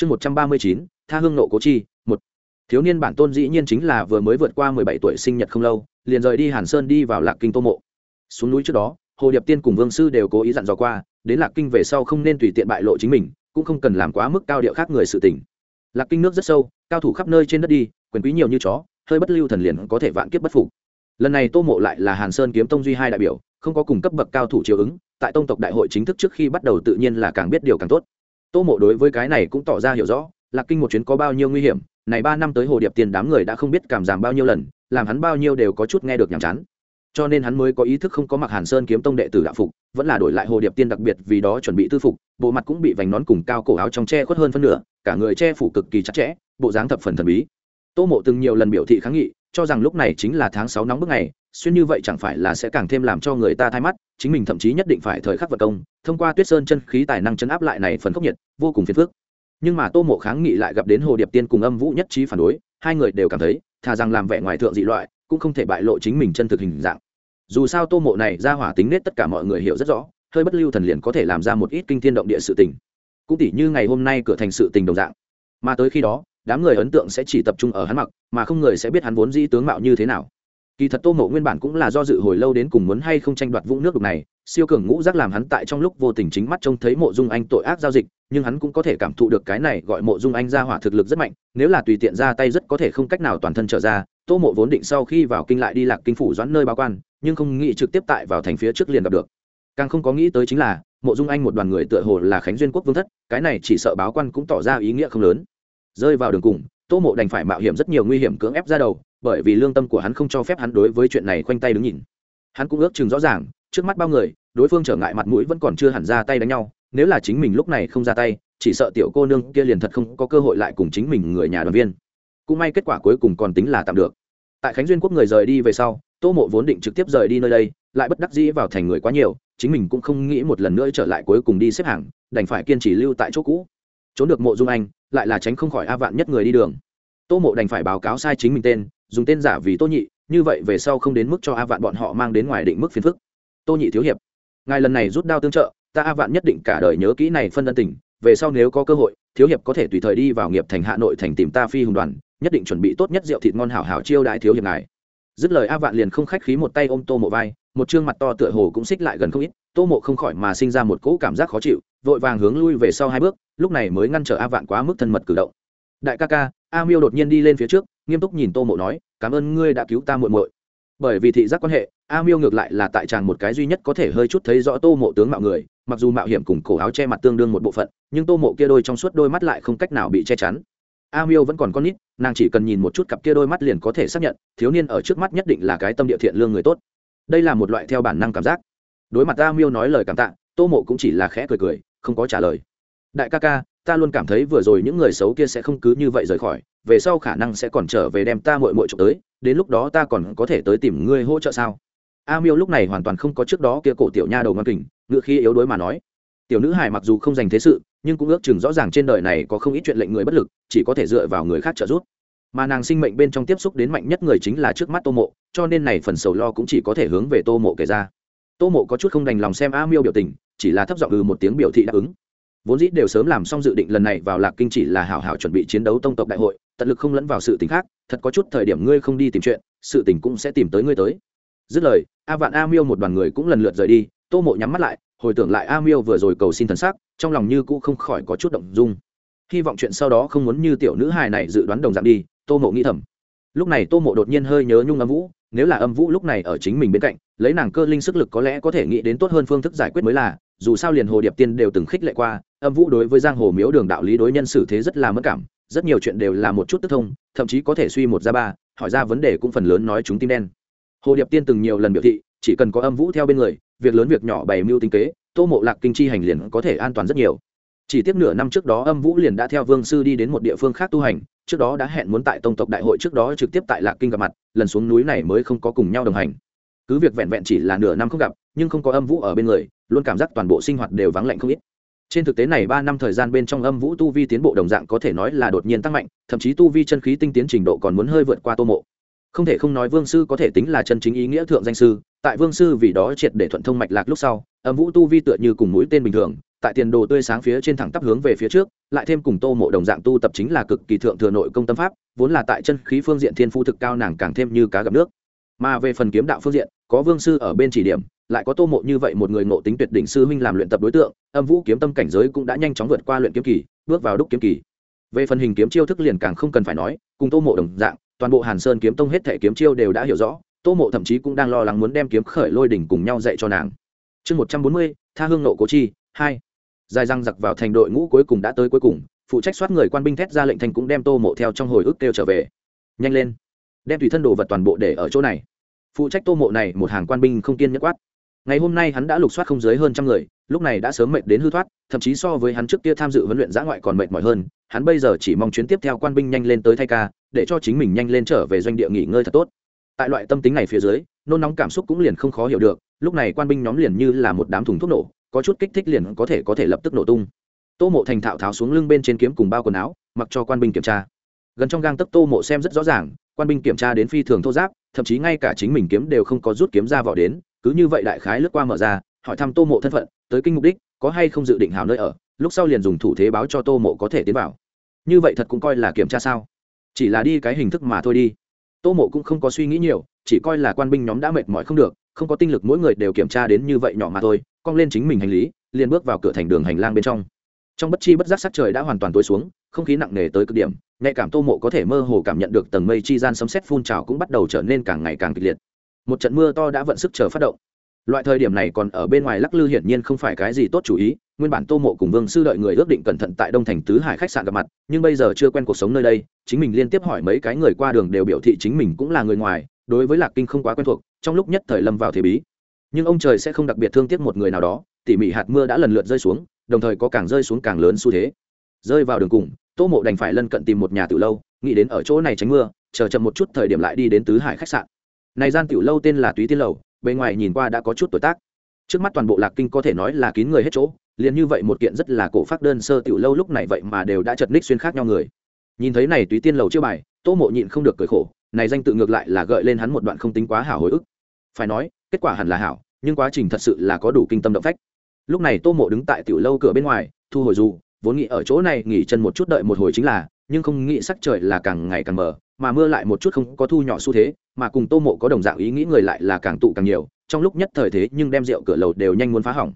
chương một trăm ba mươi chín, tha hương nộ cố chi, một. Thiếu niên bản tôn dĩ nhiên chính là vừa mới vượt qua mười bảy tuổi sinh nhật không lâu, liền rời đi hàn sơn đi vào lạc kinh tô mộ. Xuống núi trước đó, hồ điệp tiên cùng vương sư đều cố ý dặn dò qua, đến lạc kinh về sau không nên tùy tiện bại lộ chính mình, cũng không cần làm quá mức cao điệu khác người sự tỉnh lạc kinh nước rất sâu, cao thủ khắp nơi trên đất đi, quyền quý nhiều như chó, hơi bất lưu thần liền có thể vạn kiếp bất phục. Lần này tô mộ lại là hàn sơn kiếm tông duy hai đại biểu, không có cùng cấp bậc cao thủ chiều ứng, tại tông tộc đại hội chính thức trước khi bắt đầu tự nhiên là càng biết điều càng tốt tô mộ đối với cái này cũng tỏ ra hiểu rõ, lạc kinh một chuyến có bao nhiêu nguy hiểm, này ba năm tới hồ điệp tiền đám người đã không biết cảm giảm bao nhiêu lần, làm hắn bao nhiêu đều có chút nghe được nhàm chán. Cho nên hắn mới có ý thức không có mặc hàn sơn kiếm tông đệ tử đạo phục, vẫn là đổi lại hồ điệp tiên đặc biệt vì đó chuẩn bị tư phục, bộ mặt cũng bị vành nón cùng cao cổ áo trong che khuất hơn phân nửa, cả người che phủ cực kỳ chặt chẽ, bộ dáng thập phần thần bí. Tô mộ từng nhiều lần biểu thị kháng nghị cho rằng lúc này chính là tháng sáu nóng bức ngày, xuyên như vậy chẳng phải là sẽ càng thêm làm cho người ta thay mắt, chính mình thậm chí nhất định phải thời khắc vật công, thông qua tuyết sơn chân khí tài năng chấn áp lại này phần khốc nhiệt, vô cùng phiền phức. Nhưng mà tô mộ kháng nghị lại gặp đến hồ điệp tiên cùng âm vũ nhất trí phản đối, hai người đều cảm thấy, thà rằng làm vẻ ngoài thượng dị loại, cũng không thể bại lộ chính mình chân thực hình dạng. Dù sao tô mộ này ra hỏa tính nết tất cả mọi người hiểu rất rõ, hơi bất lưu thần liền có thể làm ra một ít kinh thiên động địa sự tình. Cũng tỉ như ngày hôm nay cửa thành sự tình đồng dạng. Mà tới khi đó đám người ấn tượng sẽ chỉ tập trung ở hắn mặc, mà không người sẽ biết hắn vốn dĩ tướng mạo như thế nào. Kỳ thật tô mộ nguyên bản cũng là do dự hồi lâu đến cùng muốn hay không tranh đoạt vũng nước đục này, siêu cường ngũ giác làm hắn tại trong lúc vô tình chính mắt trông thấy mộ dung anh tội ác giao dịch, nhưng hắn cũng có thể cảm thụ được cái này gọi mộ dung anh ra hỏa thực lực rất mạnh, nếu là tùy tiện ra tay rất có thể không cách nào toàn thân trở ra, tô mộ vốn định sau khi vào kinh lại đi lạc kinh phủ doãn nơi báo quan, nhưng không nghĩ trực tiếp tại vào thành phía trước liền gặp được. Càng không có nghĩ tới chính là, mộ dung anh một đoàn người tựa hồ là khánh duyên quốc vương thất, cái này chỉ sợ báo quan cũng tỏ ra ý nghĩa không lớn rơi vào đường cùng, tô mộ đành phải mạo hiểm rất nhiều nguy hiểm cưỡng ép ra đầu, bởi vì lương tâm của hắn không cho phép hắn đối với chuyện này khoanh tay đứng nhìn. Hắn cũng ước chừng rõ ràng, trước mắt bao người, đối phương trở ngại mặt mũi vẫn còn chưa hẳn ra tay đánh nhau, nếu là chính mình lúc này không ra tay, chỉ sợ tiểu cô nương kia liền thật không có cơ hội lại cùng chính mình người nhà đoàn viên. Cũng may kết quả cuối cùng còn tính là tạm được. Tại khánh duyên quốc người rời đi về sau, tô mộ vốn định trực tiếp rời đi nơi đây, lại bất đắc dĩ vào thành người quá nhiều, chính mình cũng không nghĩ một lần nữa trở lại cuối cùng đi xếp hàng, đành phải kiên trì lưu tại chỗ cũ. Trốn được mộ dung anh lại là tránh không khỏi a vạn nhất người đi đường. Tô mộ đành phải báo cáo sai chính mình tên, dùng tên giả vì tô nhị, như vậy về sau không đến mức cho a vạn bọn họ mang đến ngoài định mức phiền phức. Tô nhị thiếu hiệp, ngài lần này rút đao tương trợ, ta a vạn nhất định cả đời nhớ kỹ này phân ân tình, về sau nếu có cơ hội, thiếu hiệp có thể tùy thời đi vào nghiệp thành hà nội thành tìm ta phi hùng đoàn, nhất định chuẩn bị tốt nhất rượu thịt ngon hảo hảo chiêu đại thiếu hiệp ngài. Dứt lời a vạn liền không khách khí một tay ôm tô mộ vai, một chương mặt to tựa hồ cũng xích lại gần không ít, tô mộ không khỏi mà sinh ra một cỗ cảm giác khó chịu, vội vàng hướng lui về sau hai bước lúc này mới ngăn trở a vạn quá mức thân mật cử động. Đại ca ca, a miêu đột nhiên đi lên phía trước, nghiêm túc nhìn tô mộ nói, cảm ơn ngươi đã cứu ta muộn muội. Bởi vì thị giác quan hệ, a miêu ngược lại là tại chàng một cái duy nhất có thể hơi chút thấy rõ tô mộ tướng mạo người, mặc dù mạo hiểm cùng cổ áo che mặt tương đương một bộ phận, nhưng tô mộ kia đôi trong suốt đôi mắt lại không cách nào bị che chắn. A miêu vẫn còn con nít, nàng chỉ cần nhìn một chút cặp kia đôi mắt liền có thể xác nhận, thiếu niên ở trước mắt nhất định là cái tâm địa thiện lương người tốt. Đây là một loại theo bản năng cảm giác. Đối mặt a miêu nói lời cảm tạ, tô mộ cũng chỉ là khẽ cười cười, không có trả lời đại ca ca, ta luôn cảm thấy vừa rồi những người xấu kia sẽ không cứ như vậy rời khỏi, về sau khả năng sẽ còn trở về đem ta mội mội trộm tới, đến lúc đó ta còn có thể tới tìm ngươi hỗ trợ sao? A miêu lúc này hoàn toàn không có trước đó kia cổ tiểu nha đầu ngon kình, ngựa khi yếu đuối mà nói. Tiểu nữ hài mặc dù không dành thế sự, nhưng cũng ước chừng rõ ràng trên đời này có không ít chuyện lệnh người bất lực, chỉ có thể dựa vào người khác trợ giúp. Mà nàng sinh mệnh bên trong tiếp xúc đến mạnh nhất người chính là trước mắt tô mộ, cho nên này phần sầu lo cũng chỉ có thể hướng về tô mộ kể ra. Tô mộ có chút không đành lòng xem a miêu biểu tình, chỉ là thấp giọng ừ một tiếng biểu thị đáp ứng vốn dĩ đều sớm làm xong dự định lần này vào lạc kinh chỉ là hảo hảo chuẩn bị chiến đấu tông tộc đại hội, tận lực không lẫn vào sự tình khác, thật có chút thời điểm ngươi không đi tìm chuyện, sự tình cũng sẽ tìm tới ngươi tới. Dứt lời, a vạn a miêu một đoàn người cũng lần lượt rời đi, tô mộ nhắm mắt lại, hồi tưởng lại a miêu vừa rồi cầu xin thần sắc, trong lòng như cũ không khỏi có chút động dung. Hy vọng chuyện sau đó không muốn như tiểu nữ hài này dự đoán đồng dạng đi, tô mộ nghĩ thầm. Lúc này tô mộ đột nhiên hơi nhớ nhung âm vũ, nếu là âm vũ lúc này ở chính mình bên cạnh, lấy nàng cơ linh sức lực có lẽ có thể nghĩ đến tốt hơn phương thức giải quyết mới là dù sao liền hồ điệp tiên đều từng khích lệ qua, âm vũ đối với giang hồ miếu đường đạo lý đối nhân xử thế rất là mất cảm, rất nhiều chuyện đều là một chút tức thông, thậm chí có thể suy một ra ba, hỏi ra vấn đề cũng phần lớn nói chúng tim đen. Hồ điệp tiên từng nhiều lần biểu thị, chỉ cần có âm vũ theo bên người, việc lớn việc nhỏ bày mưu tinh kế, tô mộ lạc kinh chi hành liền có thể an toàn rất nhiều. Chỉ tiếp nửa năm trước đó âm vũ liền đã theo vương sư đi đến một địa phương khác tu hành, trước đó đã hẹn muốn tại tông tộc đại hội trước đó trực tiếp tại lạc kinh gặp mặt, lần xuống núi này mới không có cùng nhau đồng hành cứ việc vẹn vẹn chỉ là nửa năm không gặp, nhưng không có âm vũ ở bên người, luôn cảm giác toàn bộ sinh hoạt đều vắng lạnh không ít. Trên thực tế này ba năm thời gian bên trong âm vũ tu vi tiến bộ đồng dạng có thể nói là đột nhiên tăng mạnh, thậm chí tu vi chân khí tinh tiến trình độ còn muốn hơi vượt qua tô mộ. Không thể không nói vương sư có thể tính là chân chính ý nghĩa thượng danh sư, tại vương sư vì đó triệt để thuận thông mạch lạc lúc sau, âm vũ tu vi tựa như cùng mũi tên bình thường, tại tiền đồ tươi sáng phía trên thẳng tắp hướng về phía trước, lại thêm cùng tô mộ đồng dạng tu tập chính là cực kỳ thượng thừa nội công tâm pháp, vốn là tại chân khí phương diện thiên phu thực cao nàng càng thêm như cá gặp nước mà về phần kiếm đạo phương diện, có vương sư ở bên chỉ điểm, lại có tô mộ như vậy một người ngộ tính tuyệt đỉnh sư huynh làm luyện tập đối tượng, âm vũ kiếm tâm cảnh giới cũng đã nhanh chóng vượt qua luyện kiếm kỳ, bước vào đúc kiếm kỳ. Về phần hình kiếm chiêu thức liền càng không cần phải nói, cùng tô mộ đồng dạng, toàn bộ hàn sơn kiếm tông hết thể kiếm chiêu đều đã hiểu rõ, tô mộ thậm chí cũng đang lo lắng muốn đem kiếm khởi lôi đỉnh cùng nhau dạy cho nàng. Chương một trăm bốn mươi, tha hương nộ cố chi, hai. Dài răng giặc vào thành đội ngũ cuối cùng đã tới cuối cùng, phụ trách soát người quan binh thét ra lệnh thành cũng đem tô mộ theo trong hồi ức kêu trở về. Nhanh lên đem tùy thân đồ vật toàn bộ để ở chỗ này. Phụ trách tô mộ này, một hàng quan binh không kiên nhất quát. Ngày hôm nay hắn đã lục soát không dưới hơn trăm người, lúc này đã sớm mệt đến hư thoát, thậm chí so với hắn trước kia tham dự huấn luyện giã ngoại còn mệt mỏi hơn, hắn bây giờ chỉ mong chuyến tiếp theo quan binh nhanh lên tới thay ca, để cho chính mình nhanh lên trở về doanh địa nghỉ ngơi thật tốt. Tại loại tâm tính này phía dưới, nôn nóng cảm xúc cũng liền không khó hiểu được, lúc này quan binh nhóm liền như là một đám thùng thuốc nổ, có chút kích thích liền có thể có thể lập tức nổ tung. Tô mộ thành thạo tháo xuống lưng bên trên kiếm cùng bao quần áo, mặc cho quan binh kiểm tra. Gần trong gang tấc tô mộ xem rất rõ ràng quan binh kiểm tra đến phi thường thô giáp, thậm chí ngay cả chính mình kiếm đều không có rút kiếm ra vỏ đến, cứ như vậy đại khái lướt qua mở ra, hỏi thăm tô mộ thân phận, tới kinh mục đích, có hay không dự định hào nơi ở, lúc sau liền dùng thủ thế báo cho tô mộ có thể tiến vào. Như vậy thật cũng coi là kiểm tra sao? Chỉ là đi cái hình thức mà thôi đi. Tô mộ cũng không có suy nghĩ nhiều, chỉ coi là quan binh nhóm đã mệt mỏi không được, không có tinh lực mỗi người đều kiểm tra đến như vậy nhỏ mà thôi, cong lên chính mình hành lý, liền bước vào cửa thành đường hành lang bên trong. Trong bất chi bất giác sắc trời đã hoàn toàn tối xuống không khí nặng nề tới cực điểm, nhạy cảm tô mộ có thể mơ hồ cảm nhận được tầng mây chi gian sấm xét phun trào cũng bắt đầu trở nên càng ngày càng kịch liệt. Một trận mưa to đã vận sức chờ phát động. Loại thời điểm này còn ở bên ngoài lắc lư hiển nhiên không phải cái gì tốt chủ ý, nguyên bản tô mộ cùng vương sư đợi người ước định cẩn thận tại đông thành tứ hải khách sạn gặp mặt, nhưng bây giờ chưa quen cuộc sống nơi đây, chính mình liên tiếp hỏi mấy cái người qua đường đều biểu thị chính mình cũng là người ngoài, đối với lạc kinh không quá quen thuộc, trong lúc nhất thời lâm vào thế bí. Nhưng ông trời sẽ không đặc biệt thương tiếc một người nào đó, tỉ mỉ hạt mưa đã lần lượt rơi xuống, đồng thời có càng rơi xuống càng lớn xu thế. Rơi vào đường cùng tô mộ đành phải lân cận tìm một nhà tiểu lâu, nghĩ đến ở chỗ này tránh mưa, chờ chậm một chút thời điểm lại đi đến tứ hải khách sạn. Này gian tiểu lâu tên là túy tiên lầu, bề ngoài nhìn qua đã có chút tuổi tác. Trước mắt toàn bộ lạc kinh có thể nói là kín người hết chỗ, liền như vậy một kiện rất là cổ phát đơn sơ tiểu lâu lúc này vậy mà đều đã chật ních xuyên khác nhau người. Nhìn thấy này túy tiên lầu chưa bài, tô mộ nhịn không được cười khổ, này danh tự ngược lại là gợi lên hắn một đoạn không tính quá hảo hồi ức. Phải nói, kết quả hẳn là hảo, nhưng quá trình thật sự là có đủ kinh tâm động phách. Lúc này tô mộ đứng tại tiểu lâu cửa bên ngoài, thu hồi dù vốn nghĩ ở chỗ này nghỉ chân một chút đợi một hồi chính là, nhưng không nghĩ sắc trời là càng ngày càng mờ, mà mưa lại một chút không có thu nhỏ xu thế, mà cùng tô mộ có đồng dạng ý nghĩ người lại là càng tụ càng nhiều, trong lúc nhất thời thế nhưng đem rượu cửa lầu đều nhanh muốn phá hỏng.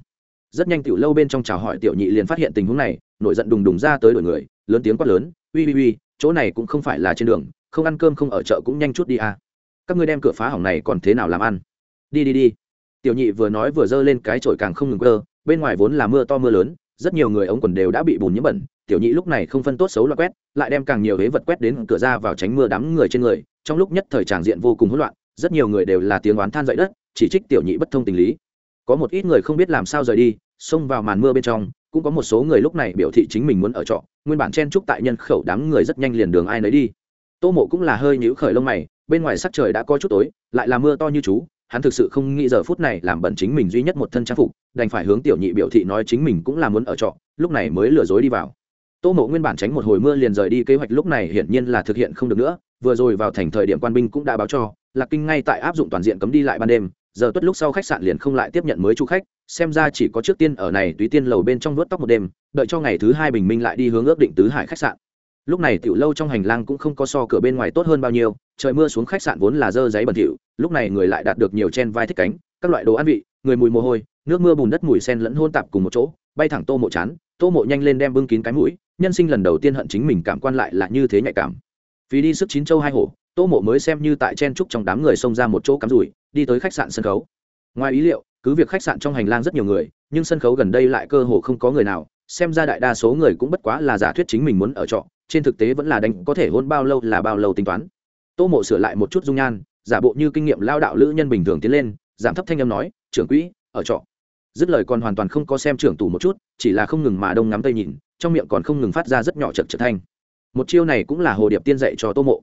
Rất nhanh tiểu lâu bên trong chào hỏi tiểu nhị liền phát hiện tình huống này, nổi giận đùng đùng ra tới đổi người, lớn tiếng quát lớn, uy uy uy, chỗ này cũng không phải là trên đường, không ăn cơm không ở chợ cũng nhanh chút đi à. các ngươi đem cửa phá hỏng này còn thế nào làm ăn? Đi đi đi. Tiểu nhị vừa nói vừa giơ lên cái chổi càng không ngừng cơ bên ngoài vốn là mưa to mưa lớn rất nhiều người ống quần đều đã bị bùn nhiễm bẩn, tiểu nhị lúc này không phân tốt xấu loại quét, lại đem càng nhiều huế vật quét đến cửa ra vào tránh mưa đám người trên người, trong lúc nhất thời tràng diện vô cùng hỗn loạn, rất nhiều người đều là tiếng oán than dậy đất, chỉ trích tiểu nhị bất thông tình lý. Có một ít người không biết làm sao rời đi, xông vào màn mưa bên trong, cũng có một số người lúc này biểu thị chính mình muốn ở trọ, nguyên bản chen trúc tại nhân khẩu đám người rất nhanh liền đường ai nấy đi. Tô mộ cũng là hơi nhũ khởi lông mày, bên ngoài sắc trời đã có chút tối, lại là mưa to như chú hắn thực sự không nghĩ giờ phút này làm bẩn chính mình duy nhất một thân trang phục, đành phải hướng tiểu nhị biểu thị nói chính mình cũng là muốn ở trọ, lúc này mới lừa dối đi vào. Tô mộ nguyên bản tránh một hồi mưa liền rời đi, kế hoạch lúc này hiển nhiên là thực hiện không được nữa, vừa rồi vào thành thời điểm quan binh cũng đã báo cho, lạc kinh ngay tại áp dụng toàn diện cấm đi lại ban đêm, giờ tuất lúc sau khách sạn liền không lại tiếp nhận mới du khách, xem ra chỉ có trước tiên ở này túy tiên lầu bên trong vớt tóc một đêm, đợi cho ngày thứ hai bình minh lại đi hướng ước định tứ hải khách sạn lúc này tiểu lâu trong hành lang cũng không có so cửa bên ngoài tốt hơn bao nhiêu, trời mưa xuống khách sạn vốn là dơ giấy bẩn thỉu, lúc này người lại đạt được nhiều chen vai thích cánh, các loại đồ ăn vị, người mùi mồ hôi, nước mưa bùn đất mùi sen lẫn hôn tạp cùng một chỗ, bay thẳng tô mộ chán, tô mộ nhanh lên đem bưng kín cái mũi, nhân sinh lần đầu tiên hận chính mình cảm quan lại là như thế nhạy cảm. Vì đi sức chín châu hai hổ, tô mộ mới xem như tại chen trúc trong đám người xông ra một chỗ cắm rủi, đi tới khách sạn sân khấu. Ngoài ý liệu, cứ việc khách sạn trong hành lang rất nhiều người, nhưng sân khấu gần đây lại cơ hồ không có người nào, xem ra đại đa số người cũng bất quá là giả thuyết chính mình muốn ở trọ trên thực tế vẫn là đánh có thể hôn bao lâu là bao lâu tính toán. Tô mộ sửa lại một chút dung nhan, giả bộ như kinh nghiệm lao đạo lữ nhân bình thường tiến lên, giảm thấp thanh âm nói, trưởng quỹ, ở trọ. Dứt lời còn hoàn toàn không có xem trưởng tù một chút, chỉ là không ngừng mà đông ngắm tây nhìn, trong miệng còn không ngừng phát ra rất nhỏ chật chật thanh. Một chiêu này cũng là hồ điệp tiên dạy cho tô mộ.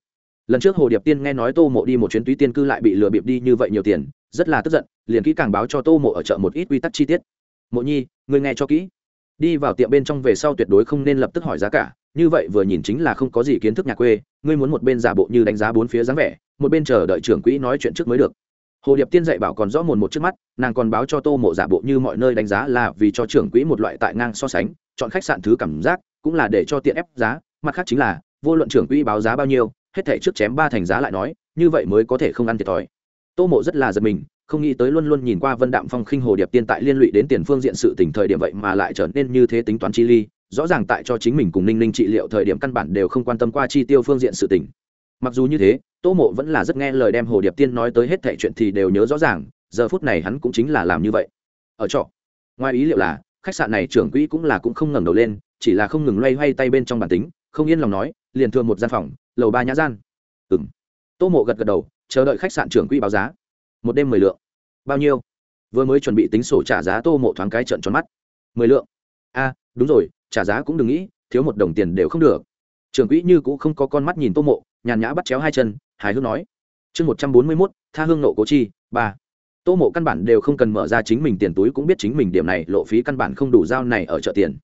Lần trước hồ điệp tiên nghe nói tô mộ đi một chuyến túy tiên cư lại bị lừa bịp đi như vậy nhiều tiền, rất là tức giận, liền kỹ càng báo cho tô mộ ở chợ một ít quy tắc chi tiết. Mộ nhi người nghe cho kỹ. Đi vào tiệm bên trong về sau tuyệt đối không nên lập tức hỏi giá cả như vậy vừa nhìn chính là không có gì kiến thức nhà quê, ngươi muốn một bên giả bộ như đánh giá bốn phía dáng vẻ, một bên chờ đợi trưởng quỹ nói chuyện trước mới được. Hồ điệp tiên dạy bảo còn rõ mồn một trước mắt, nàng còn báo cho tô mộ giả bộ như mọi nơi đánh giá là vì cho trưởng quỹ một loại tại ngang so sánh, chọn khách sạn thứ cảm giác, cũng là để cho tiện ép giá, mặt khác chính là, vô luận trưởng quỹ báo giá bao nhiêu, hết thể trước chém ba thành giá lại nói, như vậy mới có thể không ăn thiệt thòi. Tô mộ rất là giật mình, không nghĩ tới luôn luôn nhìn qua vân đạm phong khinh hồ điệp tiên tại liên lụy đến tiền phương diện sự tỉnh thời điểm vậy mà lại trở nên như thế tính toán chi ly rõ ràng tại cho chính mình cùng ninh ninh trị liệu thời điểm căn bản đều không quan tâm qua chi tiêu phương diện sự tình. mặc dù như thế, tô mộ vẫn là rất nghe lời đem hồ điệp tiên nói tới hết thệ chuyện thì đều nhớ rõ ràng, giờ phút này hắn cũng chính là làm như vậy. Ở trọ, ngoài ý liệu là, khách sạn này trưởng quỹ cũng là cũng không ngẩng đầu lên, chỉ là không ngừng loay hoay tay bên trong bản tính, không yên lòng nói, liền thường một gian phòng, lầu ba nhã gian. Ừng tô mộ gật gật đầu, chờ đợi khách sạn trưởng quỹ báo giá. Một đêm mười lượng. Bao nhiêu? Vừa mới chuẩn bị tính sổ trả giá, tô mộ thoáng cái trận tròn mắt. Mười lượng. A đúng rồi trả giá cũng đừng nghĩ, thiếu một đồng tiền đều không được. Trưởng quỹ như cũng không có con mắt nhìn tô mộ, nhàn nhã bắt chéo hai chân, hài hước nói. Chương một trăm bốn mươi mốt, tha hương nộ cố chi, ba. Tô mộ căn bản đều không cần mở ra chính mình tiền túi cũng biết chính mình điểm này, lộ phí căn bản không đủ giao này ở chợ tiền.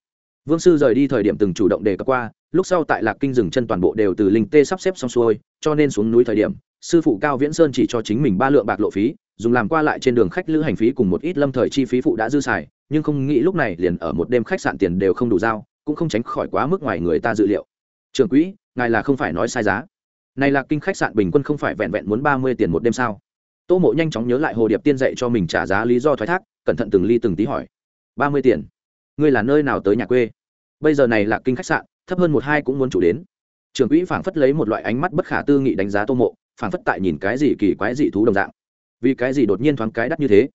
Vương sư rời đi thời điểm từng chủ động đề cập qua, lúc sau tại lạc kinh dừng chân toàn bộ đều từ linh tê sắp xếp xong xuôi, cho nên xuống núi thời điểm, sư phụ cao viễn sơn chỉ cho chính mình ba lượng bạc lộ phí, dùng làm qua lại trên đường khách lữ hành phí cùng một ít lâm thời chi phí phụ đã dư xài nhưng không nghĩ lúc này liền ở một đêm khách sạn tiền đều không đủ giao, cũng không tránh khỏi quá mức ngoài người ta dự liệu. Trưởng quỹ, ngài là không phải nói sai giá. Này là kinh khách sạn bình quân không phải vẹn vẹn muốn ba mươi tiền một đêm sao? Tô mộ nhanh chóng nhớ lại hồ điệp tiên dạy cho mình trả giá lý do thoái thác, cẩn thận từng ly từng tí hỏi. Ba mươi tiền? Ngươi là nơi nào tới nhà quê? Bây giờ này là kinh khách sạn, thấp hơn một hai cũng muốn chủ đến. Trưởng quỹ phảng phất lấy một loại ánh mắt bất khả tư nghị đánh giá tô mộ, phảng phất tại nhìn cái gì kỳ quái dị thú đồng dạng. Vì cái gì đột nhiên thoáng cái đắt như thế?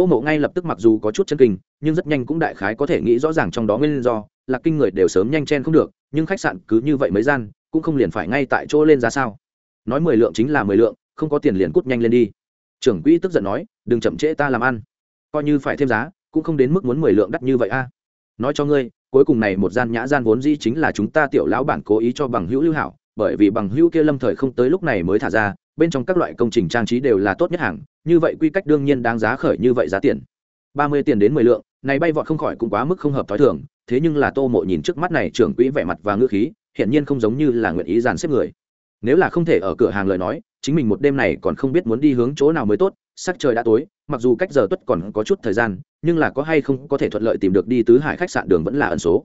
Tô mộ ngay lập tức mặc dù có chút chân kinh, nhưng rất nhanh cũng đại khái có thể nghĩ rõ ràng trong đó nguyên do là kinh người đều sớm nhanh chen không được, nhưng khách sạn cứ như vậy mấy gian, cũng không liền phải ngay tại chỗ lên giá sao. Nói mười lượng chính là mười lượng, không có tiền liền cút nhanh lên đi. Trưởng quỹ tức giận nói, đừng chậm trễ ta làm ăn. Coi như phải thêm giá, cũng không đến mức muốn mười lượng đắt như vậy a. Nói cho ngươi, cuối cùng này một gian nhã gian vốn dĩ chính là chúng ta tiểu lão bản cố ý cho bằng hữu lưu hảo, bởi vì bằng hữu kia lâm thời không tới lúc này mới thả ra bên trong các loại công trình trang trí đều là tốt nhất hàng, như vậy quy cách đương nhiên đáng giá khởi như vậy giá tiền. Ba mươi tiền đến mười lượng, này bay vọt không khỏi cũng quá mức không hợp t h ó i thường, thế nhưng là tô mộ nhìn trước mắt này trưởng quỹ vẻ mặt và ngữ khí, hiển nhiên không giống như là nguyện ý dàn xếp người. Nếu là không thể ở cửa hàng lời nói, chính mình một đêm này còn không biết muốn đi hướng chỗ nào mới tốt, sắc trời đã tối, mặc dù cách giờ tuất còn có chút thời gian, nhưng là có hay không có thể thuận lợi tìm được đi tứ hải khách sạn đường vẫn là ẩn số.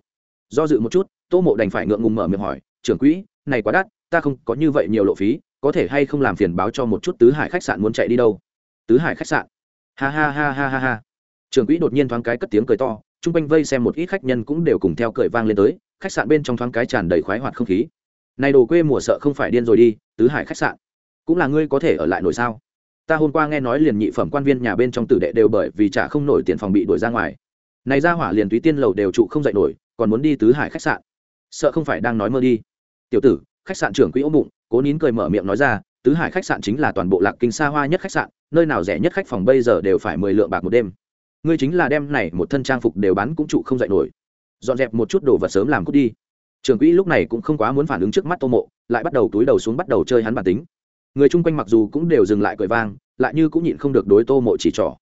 Do dự một chút, tô mộ đành phải ngượng ngùng mở miệng hỏi, trưởng quỹ, này quá đắt, ta không có như vậy nhiều lộ phí có thể hay không làm phiền báo cho một chút tứ hải khách sạn muốn chạy đi đâu? Tứ hải khách sạn? Ha ha ha ha ha ha. Trường quỹ đột nhiên thoáng cái cất tiếng cười to, chung quanh vây xem một ít khách nhân cũng đều cùng theo cười vang lên tới, khách sạn bên trong thoáng cái tràn đầy khoái hoạt không khí. Này đồ quê mùa sợ không phải điên rồi đi, tứ hải khách sạn. Cũng là ngươi có thể ở lại nổi sao? Ta hôm qua nghe nói liền nhị phẩm quan viên nhà bên trong tử đệ đều bởi vì trả không nổi tiền phòng bị đuổi ra ngoài. Này ra hỏa liền túy tiên lầu đều trụ không dậy nổi, còn muốn đi tứ hải khách sạn. Sợ không phải đang nói mơ đi. Tiểu tử khách sạn trưởng quỹ ôm bụng, cố nín cười mở miệng nói ra, tứ hải khách sạn chính là toàn bộ lạc kinh xa hoa nhất khách sạn, nơi nào rẻ nhất khách phòng bây giờ đều phải mười lượng bạc một đêm. Ngươi chính là đem này một thân trang phục đều bán cũng trụ không dạy nổi. Dọn dẹp một chút đồ vật sớm làm cút đi. Trưởng quỹ lúc này cũng không quá muốn phản ứng trước mắt tô mộ, lại bắt đầu túi đầu xuống bắt đầu chơi hắn bản tính. Người chung quanh mặc dù cũng đều dừng lại cười vang, lại như cũng nhịn không được đối tô mộ chỉ trỏ.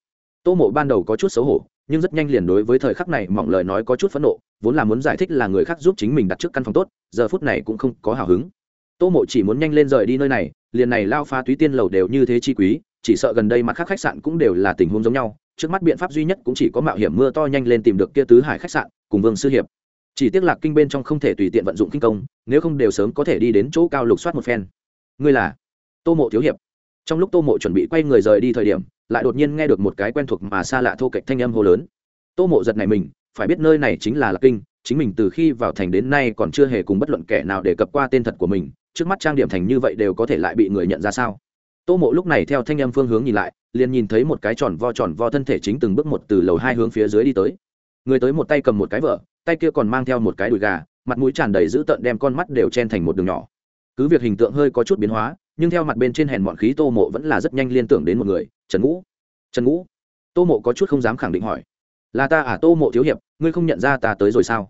Tô mộ ban đầu có chút xấu hổ nhưng rất nhanh liền đối với thời khắc này mỏng lời nói có chút phẫn nộ, vốn là muốn giải thích là người khác giúp chính mình đặt trước căn phòng tốt, giờ phút này cũng không có hào hứng. Tô mộ chỉ muốn nhanh lên rời đi nơi này, liền này lao pha túy tiên lầu đều như thế chi quý, chỉ sợ gần đây mặt khác khách sạn cũng đều là tình huống giống nhau, trước mắt biện pháp duy nhất cũng chỉ có mạo hiểm mưa to nhanh lên tìm được kia tứ hải khách sạn, cùng vương sư hiệp. Chỉ tiếc lạc kinh bên trong không thể tùy tiện vận dụng kinh công, nếu không đều sớm có thể đi đến chỗ cao lục soát một phen. Ngươi là? Tô mộ thiếu hiệp trong lúc tô mộ chuẩn bị quay người rời đi thời điểm, lại đột nhiên nghe được một cái quen thuộc mà xa lạ thô kệch thanh âm hô lớn. Tô mộ giật này mình, phải biết nơi này chính là lạc kinh, chính mình từ khi vào thành đến nay còn chưa hề cùng bất luận kẻ nào đề cập qua tên thật của mình, trước mắt trang điểm thành như vậy đều có thể lại bị người nhận ra sao? Tô mộ lúc này theo thanh âm phương hướng nhìn lại, liền nhìn thấy một cái tròn vo tròn vo thân thể chính từng bước một từ lầu hai hướng phía dưới đi tới. Người tới một tay cầm một cái vợ, tay kia còn mang theo một cái đùi gà, mặt mũi tràn đầy dữ tợn đem con mắt đều chen thành một đường nhỏ. Cứ việc hình tượng hơi có chút biến hóa nhưng theo mặt bên trên hèn mọn khí tô mộ vẫn là rất nhanh liên tưởng đến một người, trần ngũ. Trần ngũ? Tô mộ có chút không dám khẳng định hỏi. Là ta à tô mộ thiếu hiệp, ngươi không nhận ra ta tới rồi sao?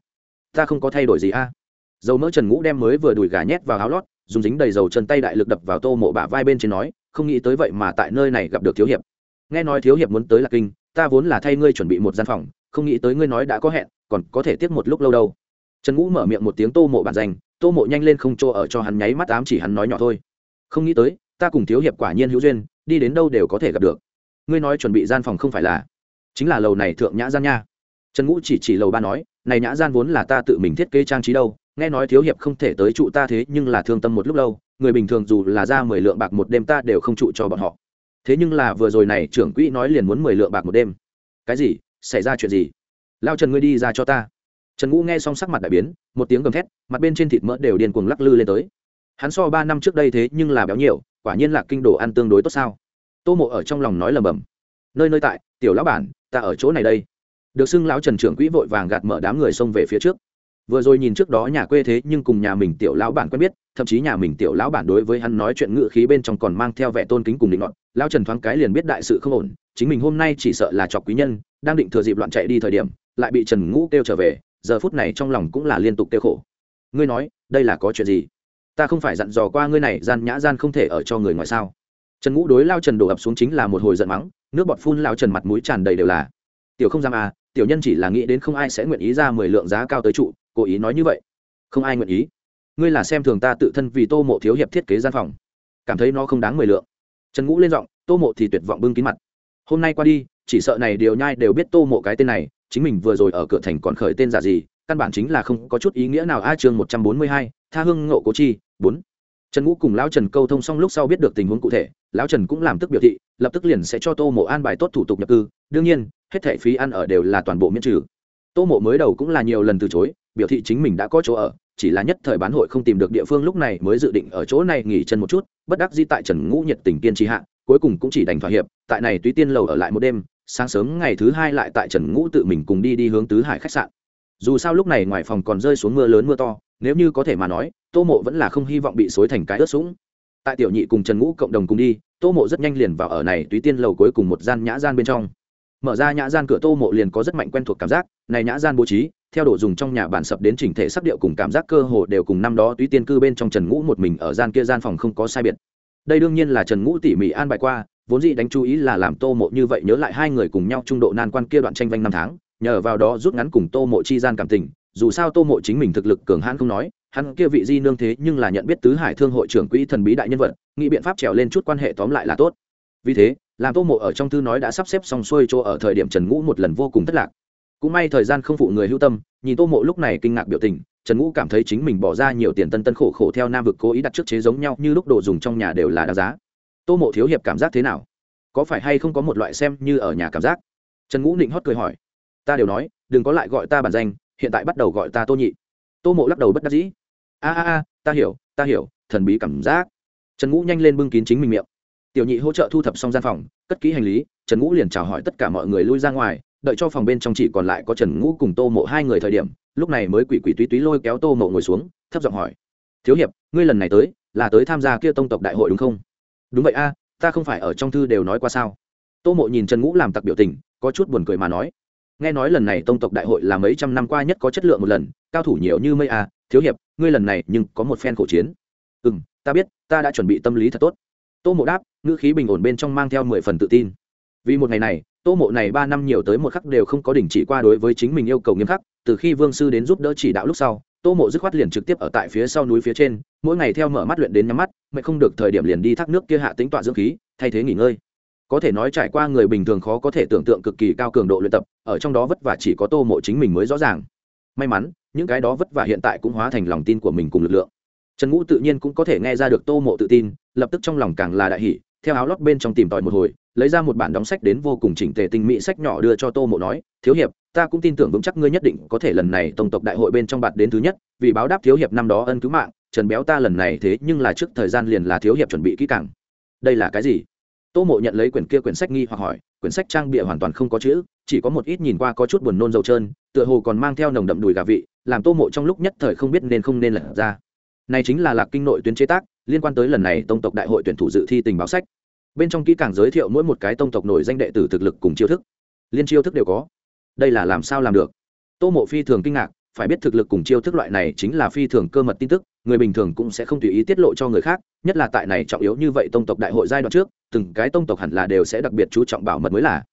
Ta không có thay đổi gì a à? dầu mỡ trần ngũ đem mới vừa đùi gà nhét vào áo lót, dùng dính đầy dầu chân tay đại lực đập vào tô mộ bả vai bên trên nói, không nghĩ tới vậy mà tại nơi này gặp được thiếu hiệp. Nghe nói thiếu hiệp muốn tới lạc kinh, ta vốn là thay ngươi chuẩn bị một gian phòng, không nghĩ tới ngươi nói đã có hẹn, còn có thể tiếp một lúc lâu đâu. Trần ngũ mở miệng một tiếng tô mộ bản danh, tô mộ nhanh lên không chỗ ở cho hắn nháy mắt ám chỉ hắn nói nhỏ thôi không nghĩ tới, ta cùng thiếu hiệp quả nhiên hữu duyên, đi đến đâu đều có thể gặp được. Ngươi nói chuẩn bị gian phòng không phải là, chính là lầu này thượng nhã gian nha. Trần ngũ chỉ chỉ lầu ba nói, này nhã gian vốn là ta tự mình thiết kế trang trí đâu, nghe nói thiếu hiệp không thể tới trụ ta thế nhưng là thương tâm một lúc lâu, người bình thường dù là ra mười lượng bạc một đêm ta đều không trụ cho bọn họ. Thế nhưng là vừa rồi này trưởng quỹ nói liền muốn mười lượng bạc một đêm. Cái gì? Xảy ra chuyện gì? Lao trần ngươi đi ra cho ta. Trần ngũ nghe xong sắc mặt đại biến, một tiếng gầm thét, mặt bên trên thịt mỡ đều điên cuồng lắc lư lên tới hắn so ba năm trước đây thế nhưng là béo nhiều, quả nhiên là kinh đồ ăn tương đối tốt sao? Tô mộ ở trong lòng nói lầm bầm. Nơi nơi tại, tiểu lão bản, ta ở chỗ này đây. Được xưng lão trần trưởng quỹ vội vàng gạt mở đám người xông về phía trước. Vừa rồi nhìn trước đó nhà quê thế nhưng cùng nhà mình tiểu lão bản quen biết, thậm chí nhà mình tiểu lão bản đối với hắn nói chuyện ngự khí bên trong còn mang theo vẻ tôn kính cùng định luận lão trần thoáng cái liền biết đại sự không ổn, chính mình hôm nay chỉ sợ là chọc quý nhân, đang định thừa dịp loạn chạy đi thời điểm, lại bị trần ngũ kêu trở về, giờ phút này trong lòng cũng là liên tục kêu khổ. Ngươi nói, đây là có chuyện gì? Ta không phải dặn dò qua ngươi này, gian nhã gian không thể ở cho người ngoài sao? Trần ngũ đối lao trần đổ ập xuống chính là một hồi giận mắng, nước bọt phun lao trần mặt mũi tràn đầy đều là. Tiểu không dám à tiểu nhân chỉ là nghĩ đến không ai sẽ nguyện ý ra mười lượng giá cao tới trụ, cố ý nói như vậy. Không ai nguyện ý. Ngươi là xem thường ta tự thân vì tô mộ thiếu hiệp thiết kế gian phòng. Cảm thấy nó không đáng mười lượng. Trần ngũ lên giọng, tô mộ thì tuyệt vọng bưng kín mặt. Hôm nay qua đi, chỉ sợ này điều nhai đều biết tô mộ cái tên này, chính mình vừa rồi ở cửa thành còn khởi tên giả gì, căn bản chính là không có chút ý nghĩa nào. A chương một trăm bốn mươi hai, tha hương ngộ cố chi bốn. Trần ngũ cùng lão trần câu thông xong lúc sau biết được tình huống cụ thể, lão trần cũng làm tức biểu thị, lập tức liền sẽ cho tô mộ an bài tốt thủ tục nhập cư. Đương nhiên, hết thẻ phí ăn ở đều là toàn bộ miễn trừ. Tô mộ mới đầu cũng là nhiều lần từ chối, biểu thị chính mình đã có chỗ ở, chỉ là nhất thời bán hội không tìm được địa phương lúc này mới dự định ở chỗ này nghỉ chân một chút, bất đắc di tại trần ngũ nhiệt tình kiên trì hạ, cuối cùng cũng chỉ đành thỏa hiệp, tại này túy tiên lầu ở lại một đêm, sáng sớm ngày thứ hai lại tại trần ngũ tự mình cùng đi đi hướng tứ hải khách sạn. Dù sao lúc này ngoài phòng còn rơi xuống mưa lớn mưa to nếu như có thể mà nói, tô mộ vẫn là không hy vọng bị xối thành cái ướt sũng. Tại tiểu nhị cùng trần ngũ cộng đồng cùng đi, tô mộ rất nhanh liền vào ở này túy tiên lầu cuối cùng một gian nhã gian bên trong. Mở ra nhã gian cửa tô mộ liền có rất mạnh quen thuộc cảm giác, này nhã gian bố trí, theo đồ dùng trong nhà bản sập đến chỉnh thể sắc điệu cùng cảm giác cơ hồ đều cùng năm đó túy tiên cư bên trong trần ngũ một mình ở gian kia gian phòng không có sai biệt. Đây đương nhiên là trần ngũ tỉ mỉ an bài qua, vốn dĩ đánh chú ý là làm tô mộ như vậy nhớ lại hai người cùng nhau trung độ nan quan kia đoạn tranh vanh năm tháng, nhờ vào đó rút ngắn cùng tô mộ chi gian cảm tình dù sao tô mộ chính mình thực lực cường hãn không nói, hắn kia vị di nương thế nhưng là nhận biết tứ hải thương hội trưởng quỹ thần bí đại nhân vật, nghĩ biện pháp trèo lên chút quan hệ tóm lại là tốt. Vì thế, làm tô mộ ở trong thư nói đã sắp xếp xong xuôi chỗ ở thời điểm trần ngũ một lần vô cùng thất lạc. Cũng may thời gian không phụ người hữu tâm, nhìn tô mộ lúc này kinh ngạc biểu tình, trần ngũ cảm thấy chính mình bỏ ra nhiều tiền tân tân khổ khổ theo nam vực cố ý đặt trước chế giống nhau như lúc đồ dùng trong nhà đều là đáng giá. Tô mộ thiếu hiệp cảm giác thế nào? Có phải hay không có một loại xem như ở nhà cảm giác? Trần ngũ định hót cười hỏi. Ta đều nói, đừng có lại gọi ta bản danh hiện tại bắt đầu gọi ta tô nhị. Tô mộ lắc đầu bất đắc dĩ. A a a, ta hiểu ta hiểu, thần bí cảm giác. Trần ngũ nhanh lên bưng kín chính mình miệng. Tiểu nhị hỗ trợ thu thập xong gian phòng, cất kỹ hành lý, trần ngũ liền chào hỏi tất cả mọi người lui ra ngoài, đợi cho phòng bên trong chỉ còn lại có trần ngũ cùng tô mộ hai người thời điểm, lúc này mới quỷ quỷ túy túy lôi kéo tô mộ ngồi xuống, thấp giọng hỏi. Thiếu hiệp, ngươi lần này tới, là tới tham gia kia tông tộc đại hội đúng không? Đúng vậy a, ta không phải ở trong thư đều nói qua sao? Tô mộ nhìn trần ngũ làm tặc biểu tình, có chút buồn cười mà nói nghe nói lần này tông tộc đại hội là mấy trăm năm qua nhất có chất lượng một lần, cao thủ nhiều như mây a thiếu hiệp, ngươi lần này nhưng có một phen khổ chiến. Ừ m ta biết, ta đã chuẩn bị tâm lý thật tốt. Tô mộ đáp, ngữ khí bình ổn bên trong mang theo mười phần tự tin. Vì một ngày này, tô mộ này ba năm nhiều tới một khắc đều không có đình chỉ qua đối với chính mình yêu cầu nghiêm khắc, từ khi vương sư đến giúp đỡ chỉ đạo lúc sau, tô mộ dứt khoát liền trực tiếp ở tại phía sau núi phía trên, mỗi ngày theo mở mắt luyện đến nhắm mắt, mẹ không được thời điểm liền đi thác nước kia hạ tính tọa dưỡng khí, thay thế nghỉ ngơi có thể nói trải qua người bình thường khó có thể tưởng tượng cực kỳ cao cường độ luyện tập, ở trong đó vất vả chỉ có tô mộ chính mình mới rõ ràng. May mắn, những cái đó vất vả hiện tại cũng hóa thành lòng tin của mình cùng lực lượng. Trần ngũ tự nhiên cũng có thể nghe ra được tô mộ tự tin, lập tức trong lòng càng là đại hỷ theo áo lót bên trong tìm tòi một hồi, lấy ra một bản đóng sách đến vô cùng chỉnh tề tinh mỹ sách nhỏ đưa cho tô mộ nói, thiếu hiệp, ta cũng tin tưởng vững chắc ngươi nhất định có thể lần này tổng tộc đại hội bên trong bạt đến thứ nhất, vì báo đáp thiếu hiệp năm đó ân cứu mạng, trần béo ta lần này thế nhưng là trước thời gian liền là thiếu hiệp chuẩn bị kỹ càng. Đây là cái gì? Tô mộ nhận lấy quyển kia quyển sách nghi hoặc hỏi, quyển sách trang bịa hoàn toàn không có chữ, chỉ có một ít nhìn qua có chút buồn nôn dầu trơn, tựa hồ còn mang theo nồng đậm đùi gà vị, làm tô mộ trong lúc nhất thời không biết nên không nên lật ra. Này chính là lạc kinh nội tuyến chế tác, liên quan tới lần này tông tộc đại hội tuyển thủ dự thi tình báo sách. Bên trong kỹ càng giới thiệu mỗi một cái tông tộc nổi danh đệ tử thực lực cùng chiêu thức. Liên chiêu thức đều có. Đây là làm sao làm được? Tô mộ phi thường kinh ngạc, phải biết thực lực cùng chiêu thức loại này chính là phi thường cơ mật tin tức, người bình thường cũng sẽ không tùy ý tiết lộ cho người khác, nhất là tại này trọng yếu như vậy tông tộc đại hội giai đoạn trước từng cái tông tộc hẳn là đều sẽ đặc biệt chú trọng bảo mật mới là.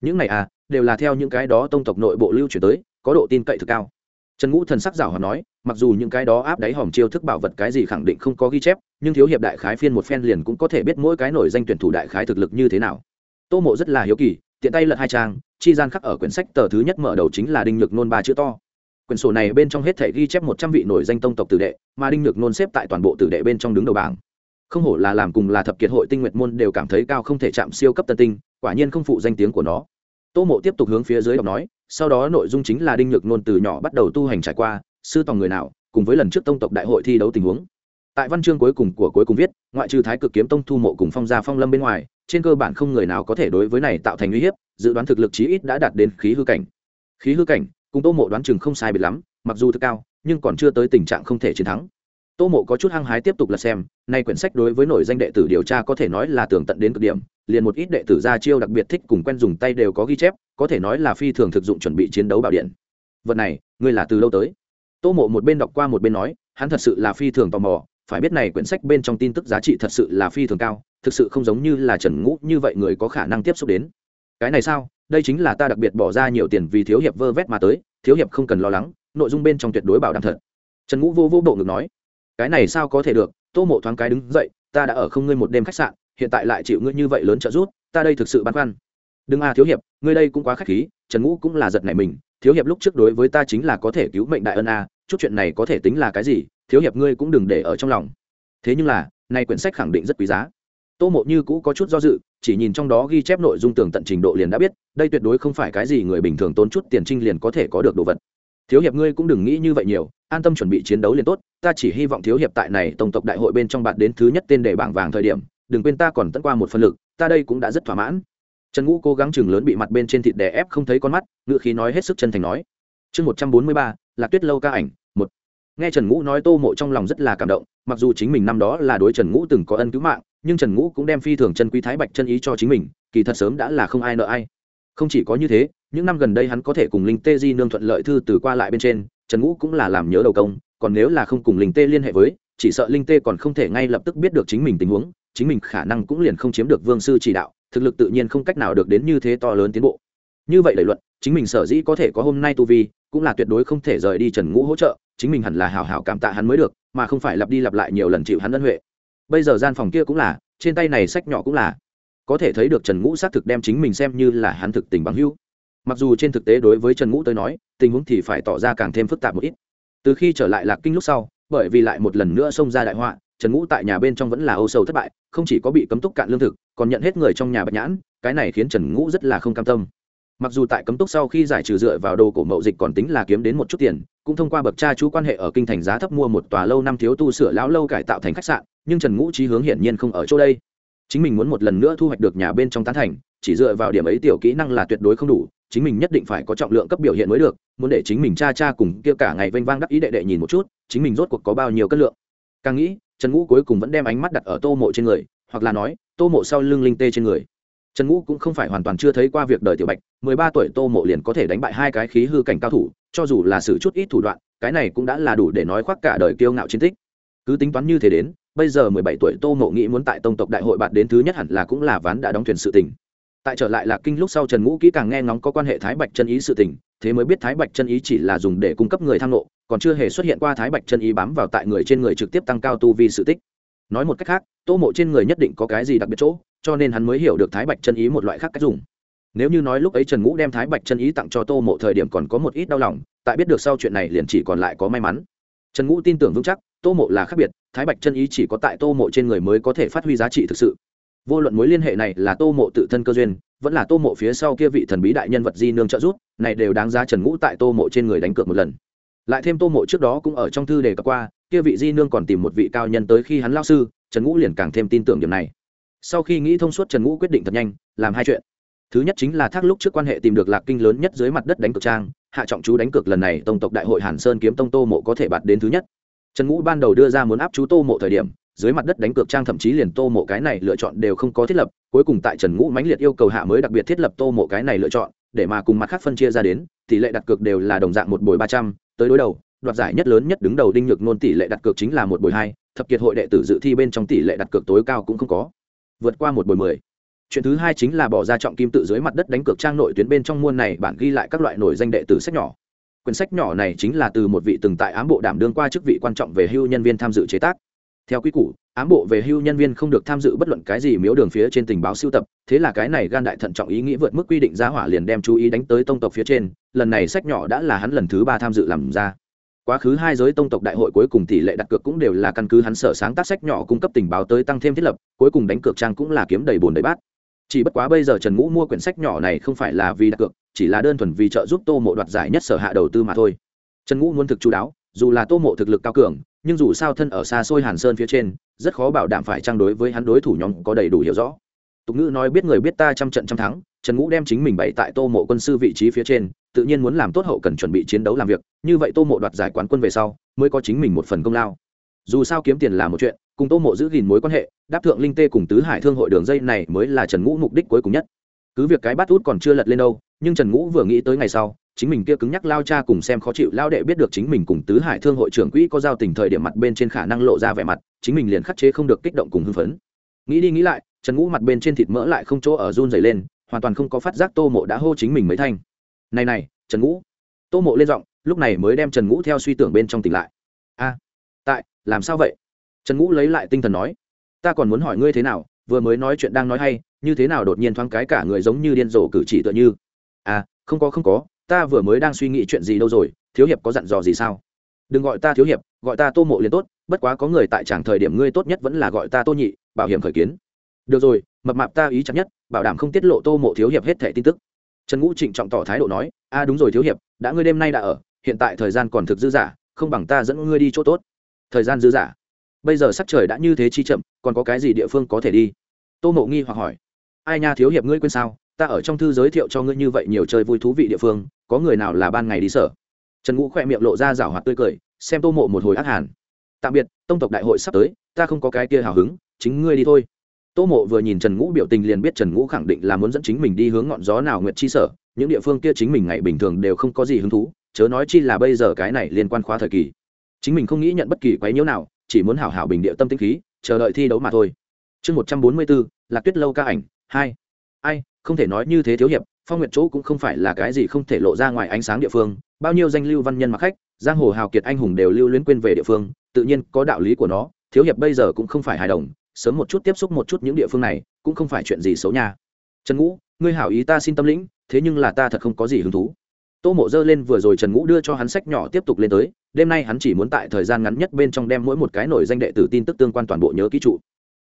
Những này à đều là theo những cái đó tông tộc nội bộ lưu truyền tới, có độ tin cậy thực cao. Trần ngũ thần sắc giảo hoạt nói, mặc dù những cái đó áp đáy hòm chiêu thức bảo vật cái gì khẳng định không có ghi chép, nhưng thiếu hiệp đại khái phiên một phen liền cũng có thể biết mỗi cái nổi danh tuyển thủ đại khái thực lực như thế nào. Tô mộ rất là hiếu kỳ, tiện tay lật hai trang, chi gian khắc ở quyển sách tờ thứ nhất mở đầu chính là đinh nhược nôn ba chữ to. Quyển sổ này bên trong hết thể ghi chép một trăm vị nổi danh tông tộc tử đệ, mà đinh nhược nôn xếp tại toàn bộ tử đệ bên trong đứng đầu bảng không hổ là làm cùng là thập kiệt hội tinh nguyệt môn đều cảm thấy cao không thể chạm siêu cấp tân tinh, quả nhiên không phụ danh tiếng của nó. Tô mộ tiếp tục hướng phía dưới đọc nói, sau đó nội dung chính là đinh nhược nôn từ nhỏ bắt đầu tu hành trải qua, sư tòng người nào, cùng với lần trước tông tộc đại hội thi đấu tình huống. Tại văn chương cuối cùng của cuối cùng viết, ngoại trừ thái cực kiếm tông thu mộ cùng phong gia phong lâm bên ngoài, trên cơ bản không người nào có thể đối với này tạo thành uy hiếp, dự đoán thực lực chí ít đã đạt đến khí hư cảnh. Khí hư cảnh, cùng tô mộ đoán chừng không sai biệt lắm, mặc dù thực cao, nhưng còn chưa tới tình trạng không thể chiến thắng tô mộ có chút hăng hái tiếp tục là xem, nay quyển sách đối với nổi danh đệ tử điều tra có thể nói là tường tận đến cực điểm, liền một ít đệ tử ra chiêu đặc biệt thích cùng quen dùng tay đều có ghi chép, có thể nói là phi thường thực dụng chuẩn bị chiến đấu bảo điện. Vật này, ngươi là từ lâu tới? Tô mộ một bên đọc qua một bên nói, hắn thật sự là phi thường tò mò, phải biết này quyển sách bên trong tin tức giá trị thật sự là phi thường cao, thực sự không giống như là trần ngũ như vậy người có khả năng tiếp xúc đến. Cái này sao? Đây chính là ta đặc biệt bỏ ra nhiều tiền vì thiếu hiệp vơ vét mà tới, thiếu hiệp không cần lo lắng, nội dung bên trong tuyệt đối bảo đảm thật. Trần ngũ vô vô bộ ngực nói cái này sao có thể được, tô mộ thoáng cái đứng dậy, ta đã ở không ngươi một đêm khách sạn, hiện tại lại chịu ngươi như vậy lớn trợ giúp, ta đây thực sự băn khoăn. Đừng à thiếu hiệp, ngươi đây cũng quá khách khí, trần ngũ cũng là giật này mình, thiếu hiệp lúc trước đối với ta chính là có thể cứu mệnh đại ân a, chút chuyện này có thể tính là cái gì, thiếu hiệp ngươi cũng đừng để ở trong lòng. Thế nhưng là nay quyển sách khẳng định rất quý giá. Tô mộ như cũ có chút do dự, chỉ nhìn trong đó ghi chép nội dung tường tận trình độ liền đã biết, đây tuyệt đối không phải cái gì người bình thường tốn chút tiền trinh liền có thể có được đồ vật thiếu hiệp ngươi cũng đừng nghĩ như vậy nhiều, an tâm chuẩn bị chiến đấu liền tốt, ta chỉ hy vọng thiếu hiệp tại này tổng tộc đại hội bên trong bạn đến thứ nhất tên đề bảng vàng thời điểm, đừng quên ta còn tận qua một phân lực, ta đây cũng đã rất thỏa mãn. Trần ngũ cố gắng chừng lớn bị mặt bên trên thịt đè ép không thấy con mắt ngự khí nói hết sức chân thành nói. Chương một trăm bốn mươi ba là tuyết lâu ca ảnh, một. Nghe trần ngũ nói tô mộ trong lòng rất là cảm động, mặc dù chính mình năm đó là đối trần ngũ từng có ân cứu mạng, nhưng trần ngũ cũng đem phi thường chân quý thái bạch chân ý cho chính mình, kỳ thật sớm đã là không ai nợ ai không chỉ có như thế, những năm gần đây hắn có thể cùng linh tê di nương thuận lợi thư từ qua lại bên trên, trần ngũ cũng là làm nhớ đầu công, còn nếu là không cùng linh tê liên hệ với, chỉ sợ linh tê còn không thể ngay lập tức biết được chính mình tình huống, chính mình khả năng cũng liền không chiếm được vương sư chỉ đạo, thực lực tự nhiên không cách nào được đến như thế to lớn tiến bộ. Như vậy đẩy luận, chính mình sở dĩ có thể có hôm nay tu vi, cũng là tuyệt đối không thể rời đi trần ngũ hỗ trợ, chính mình hẳn là hào hào cảm tạ hắn mới được, mà không phải lặp đi lặp lại nhiều lần chịu hắn ân huệ. Bây giờ gian phòng kia cũng là, trên tay này sách nhỏ cũng là có thể thấy được trần ngũ xác thực đem chính mình xem như là hắn thực tình bằng hữu. Mặc dù trên thực tế đối với trần ngũ tới nói, tình huống thì phải tỏ ra càng thêm phức tạp một ít. Từ khi trở lại lạc kinh lúc sau, bởi vì lại một lần nữa xông ra đại họa, trần ngũ tại nhà bên trong vẫn là âu sầu thất bại, không chỉ có bị cấm túc cạn lương thực, còn nhận hết người trong nhà bạch nhãn, cái này khiến trần ngũ rất là không cam tâm. Mặc dù tại cấm túc sau khi giải trừ dựa vào đồ cổ mậu dịch còn tính là kiếm đến một chút tiền, cũng thông qua bậc cha chú quan hệ ở kinh thành giá thấp mua một tòa lâu năm thiếu tu sửa lão lâu cải tạo thành khách sạn, nhưng trần ngũ trí hướng hiển nhiên không ở chỗ đây chính mình muốn một lần nữa thu hoạch được nhà bên trong tán thành, chỉ dựa vào điểm ấy tiểu kỹ năng là tuyệt đối không đủ, chính mình nhất định phải có trọng lượng cấp biểu hiện mới được, muốn để chính mình cha cha cùng kia cả ngày vênh vang đắc ý đệ đệ nhìn một chút, chính mình rốt cuộc có bao nhiêu cân lượng. Càng nghĩ, trần ngũ cuối cùng vẫn đem ánh mắt đặt ở tô mộ trên người, hoặc là nói, tô mộ sau lưng linh tê trên người. Trần ngũ cũng không phải hoàn toàn chưa thấy qua việc đời tiểu bạch, mười ba tuổi tô mộ liền có thể đánh bại hai cái khí hư cảnh cao thủ, cho dù là xử chút ít thủ đoạn, cái này cũng đã là đủ để nói khoác cả đời kiêu ngạo chiến tích. Cứ tính toán như thế đến bây giờ mười bảy tuổi tô ngộ nghĩ muốn tại tông tộc đại hội bạt đến thứ nhất hẳn là cũng là ván đã đóng thuyền sự tình. Tại trở lại lạc kinh lúc sau trần ngũ kỹ càng nghe ngóng có quan hệ thái bạch chân ý sự tình, thế mới biết thái bạch chân ý chỉ là dùng để cung cấp người tham nộ còn chưa hề xuất hiện qua thái bạch chân ý bám vào tại người trên người trực tiếp tăng cao tu vi sự tích. Nói một cách khác, tô mộ trên người nhất định có cái gì đặc biệt chỗ, cho nên hắn mới hiểu được thái bạch chân ý một loại khác cách dùng. Nếu như nói lúc ấy trần ngũ đem thái bạch chân ý tặng cho tô mộ thời điểm còn có một ít đau lòng, tại biết được sau chuyện này liền chỉ còn lại có may mắn trần ngũ tin tưởng vững chắc, tô mộ là khác biệt, thái bạch chân ý chỉ có tại tô mộ trên người mới có thể phát huy giá trị thực sự. Vô luận mối liên hệ này là tô mộ tự thân cơ duyên, vẫn là tô mộ phía sau kia vị thần bí đại nhân vật di nương trợ giúp, này đều đáng giá trần ngũ tại tô mộ trên người đánh cược một lần. Lại thêm tô mộ trước đó cũng ở trong thư đề cập qua, kia vị di nương còn tìm một vị cao nhân tới khi hắn lao sư, trần ngũ liền càng thêm tin tưởng điểm này. Sau khi nghĩ thông suốt, trần ngũ quyết định thật nhanh, làm hai chuyện. Thứ nhất chính là thác lúc trước quan hệ tìm được lạc kinh lớn nhất dưới mặt đất đánh cược trang hạ trọng chú đánh cược lần này tông tộc đại hội hàn sơn kiếm tông tô mộ có thể bạt đến thứ nhất. Trần ngũ ban đầu đưa ra muốn áp chú tô mộ thời điểm, dưới mặt đất đánh cược trang thậm chí liền tô mộ cái này lựa chọn đều không có thiết lập, cuối cùng tại trần ngũ mãnh liệt yêu cầu hạ mới đặc biệt thiết lập tô mộ cái này lựa chọn, để mà cùng mặt khác phân chia ra đến, tỷ lệ đặt cược đều là đồng dạng một buổi ba trăm, tới đối đầu, đoạt giải nhất lớn nhất đứng đầu đinh nhược nôn tỷ lệ đặt cược chính là một buổi hai, thập kiệt hội đệ tử dự thi bên trong tỷ lệ đặt cược tối cao cũng không có, vượt qua một buổi mười chuyện thứ hai chính là bỏ ra trọng kim tự dưới mặt đất đánh cược trang nội tuyến bên trong muôn này bản ghi lại các loại nổi danh đệ tử sách nhỏ. Quyển sách nhỏ này chính là từ một vị từng tại ám bộ đảm đương qua chức vị quan trọng về hưu nhân viên tham dự chế tác. Theo quy củ, ám bộ về hưu nhân viên không được tham dự bất luận cái gì miếu đường phía trên tình báo siêu tập, thế là cái này gan đại thận trọng ý nghĩ vượt mức quy định giá hỏa liền đem chú ý đánh tới tông tộc phía trên, lần này sách nhỏ đã là hắn lần thứ ba tham dự làm ra. Quá khứ hai giới tông tộc đại hội cuối cùng tỷ lệ đặt cược cũng đều là căn cứ hắn sở sáng tác sách nhỏ cung cấp tình báo tới tăng thêm thiết lập, cuối cùng đánh cược trang cũng là kiếm đầy bồn đầy bát chỉ bất quá bây giờ trần ngũ mua quyển sách nhỏ này không phải là vì đặt cược, chỉ là đơn thuần vì trợ giúp tô mộ đoạt giải nhất sở hạ đầu tư mà thôi. Trần ngũ muốn thực chú đáo, dù là tô mộ thực lực cao cường, nhưng dù sao thân ở xa xôi hàn sơn phía trên, rất khó bảo đảm phải trang đối với hắn đối thủ nhóm có đầy đủ hiểu rõ. Tục ngữ nói biết người biết ta trăm trận trăm thắng, trần ngũ đem chính mình bày tại tô mộ quân sư vị trí phía trên, tự nhiên muốn làm tốt hậu cần chuẩn bị chiến đấu làm việc, như vậy tô mộ đoạt giải quán quân về sau, mới có chính mình một phần công lao. Dù sao kiếm tiền là một chuyện cùng tô mộ giữ gìn mối quan hệ, đáp thượng linh tê cùng tứ hải thương hội đường dây này mới là trần ngũ mục đích cuối cùng nhất. Cứ việc cái bát út còn chưa lật lên đâu, nhưng trần ngũ vừa nghĩ tới ngày sau, chính mình kia cứng nhắc lao cha cùng xem khó chịu lao đệ biết được chính mình cùng tứ hải thương hội trưởng quỹ có giao tình thời điểm mặt bên trên khả năng lộ ra vẻ mặt, chính mình liền khắc chế không được kích động cùng hưng phấn. Nghĩ đi nghĩ lại, trần ngũ mặt bên trên thịt mỡ lại không chỗ ở run dày lên, hoàn toàn không có phát giác tô mộ đã hô chính mình mấy thanh. Này này, trần ngũ. Tô mộ lên giọng, lúc này mới đem trần ngũ theo suy tưởng bên trong tỉnh lại. A, tại, làm sao vậy? Trần ngũ lấy lại tinh thần nói, ta còn muốn hỏi ngươi thế nào, vừa mới nói chuyện đang nói hay, như thế nào đột nhiên thoáng cái cả người giống như điên rồ cử chỉ tựa như? À không có không có, ta vừa mới đang suy nghĩ chuyện gì đâu rồi, thiếu hiệp có dặn dò gì sao? Đừng gọi ta thiếu hiệp, gọi ta tô mộ liền tốt, bất quá có người tại chẳng thời điểm ngươi tốt nhất vẫn là gọi ta tô nhị, bảo hiểm khởi kiến. Được rồi, mập mạp ta ý chắc nhất, bảo đảm không tiết lộ tô mộ thiếu hiệp hết thẻ tin tức. Trần ngũ trịnh trọng tỏ thái độ nói, a, đúng rồi thiếu hiệp, đã ngươi đêm nay đã ở, hiện tại thời gian còn thực dư giả không bằng ta dẫn ngươi đi chỗ tốt. Thời gian dư giả bây giờ sắc trời đã như thế chi chậm, còn có cái gì địa phương có thể đi? Tô mộ nghi hoặc hỏi. Ai nha, thiếu hiệp ngươi quên sao? Ta ở trong thư giới thiệu cho ngươi như vậy nhiều chơi vui thú vị địa phương, có người nào là ban ngày đi sở? Trần ngũ khỏe miệng lộ ra rảo hoạt tươi cười, xem tô mộ một hồi ác hàn. Tạm biệt, tông tộc đại hội sắp tới, ta không có cái kia hào hứng, chính ngươi đi thôi. Tô mộ vừa nhìn trần ngũ biểu tình liền biết trần ngũ khẳng định là muốn dẫn chính mình đi hướng ngọn gió nào nguyện chi sở, những địa phương kia chính mình ngày bình thường đều không có gì hứng thú, chớ nói chi là bây giờ cái này liên quan khóa thời kỳ. Chính mình không nghĩ nhận bất kỳ quái nhiễu nào chỉ muốn hảo hảo bình địa tâm tinh khí, chờ đợi thi đấu mà thôi. Chương một trăm bốn mươi bốn, lạc tuyết lâu ca ảnh, hai. Ai, không thể nói như thế thiếu hiệp, phong nguyệt chỗ cũng không phải là cái gì không thể lộ ra ngoài ánh sáng địa phương. Bao nhiêu danh lưu văn nhân mặc khách, giang hồ hào kiệt anh hùng đều lưu luyến quên về địa phương, tự nhiên có đạo lý của nó, thiếu hiệp bây giờ cũng không phải hài đồng, sớm một chút tiếp xúc một chút những địa phương này, cũng không phải chuyện gì xấu nha. Trần ngũ, ngươi hảo ý ta xin tâm lĩnh, thế nhưng là ta thật không có gì hứng thú. Tô mộ dơ lên vừa rồi trần ngũ đưa cho hắn sách nhỏ tiếp tục lên tới đêm nay hắn chỉ muốn tại thời gian ngắn nhất bên trong đem mỗi một cái nổi danh đệ tử tin tức tương quan toàn bộ nhớ ký trụ.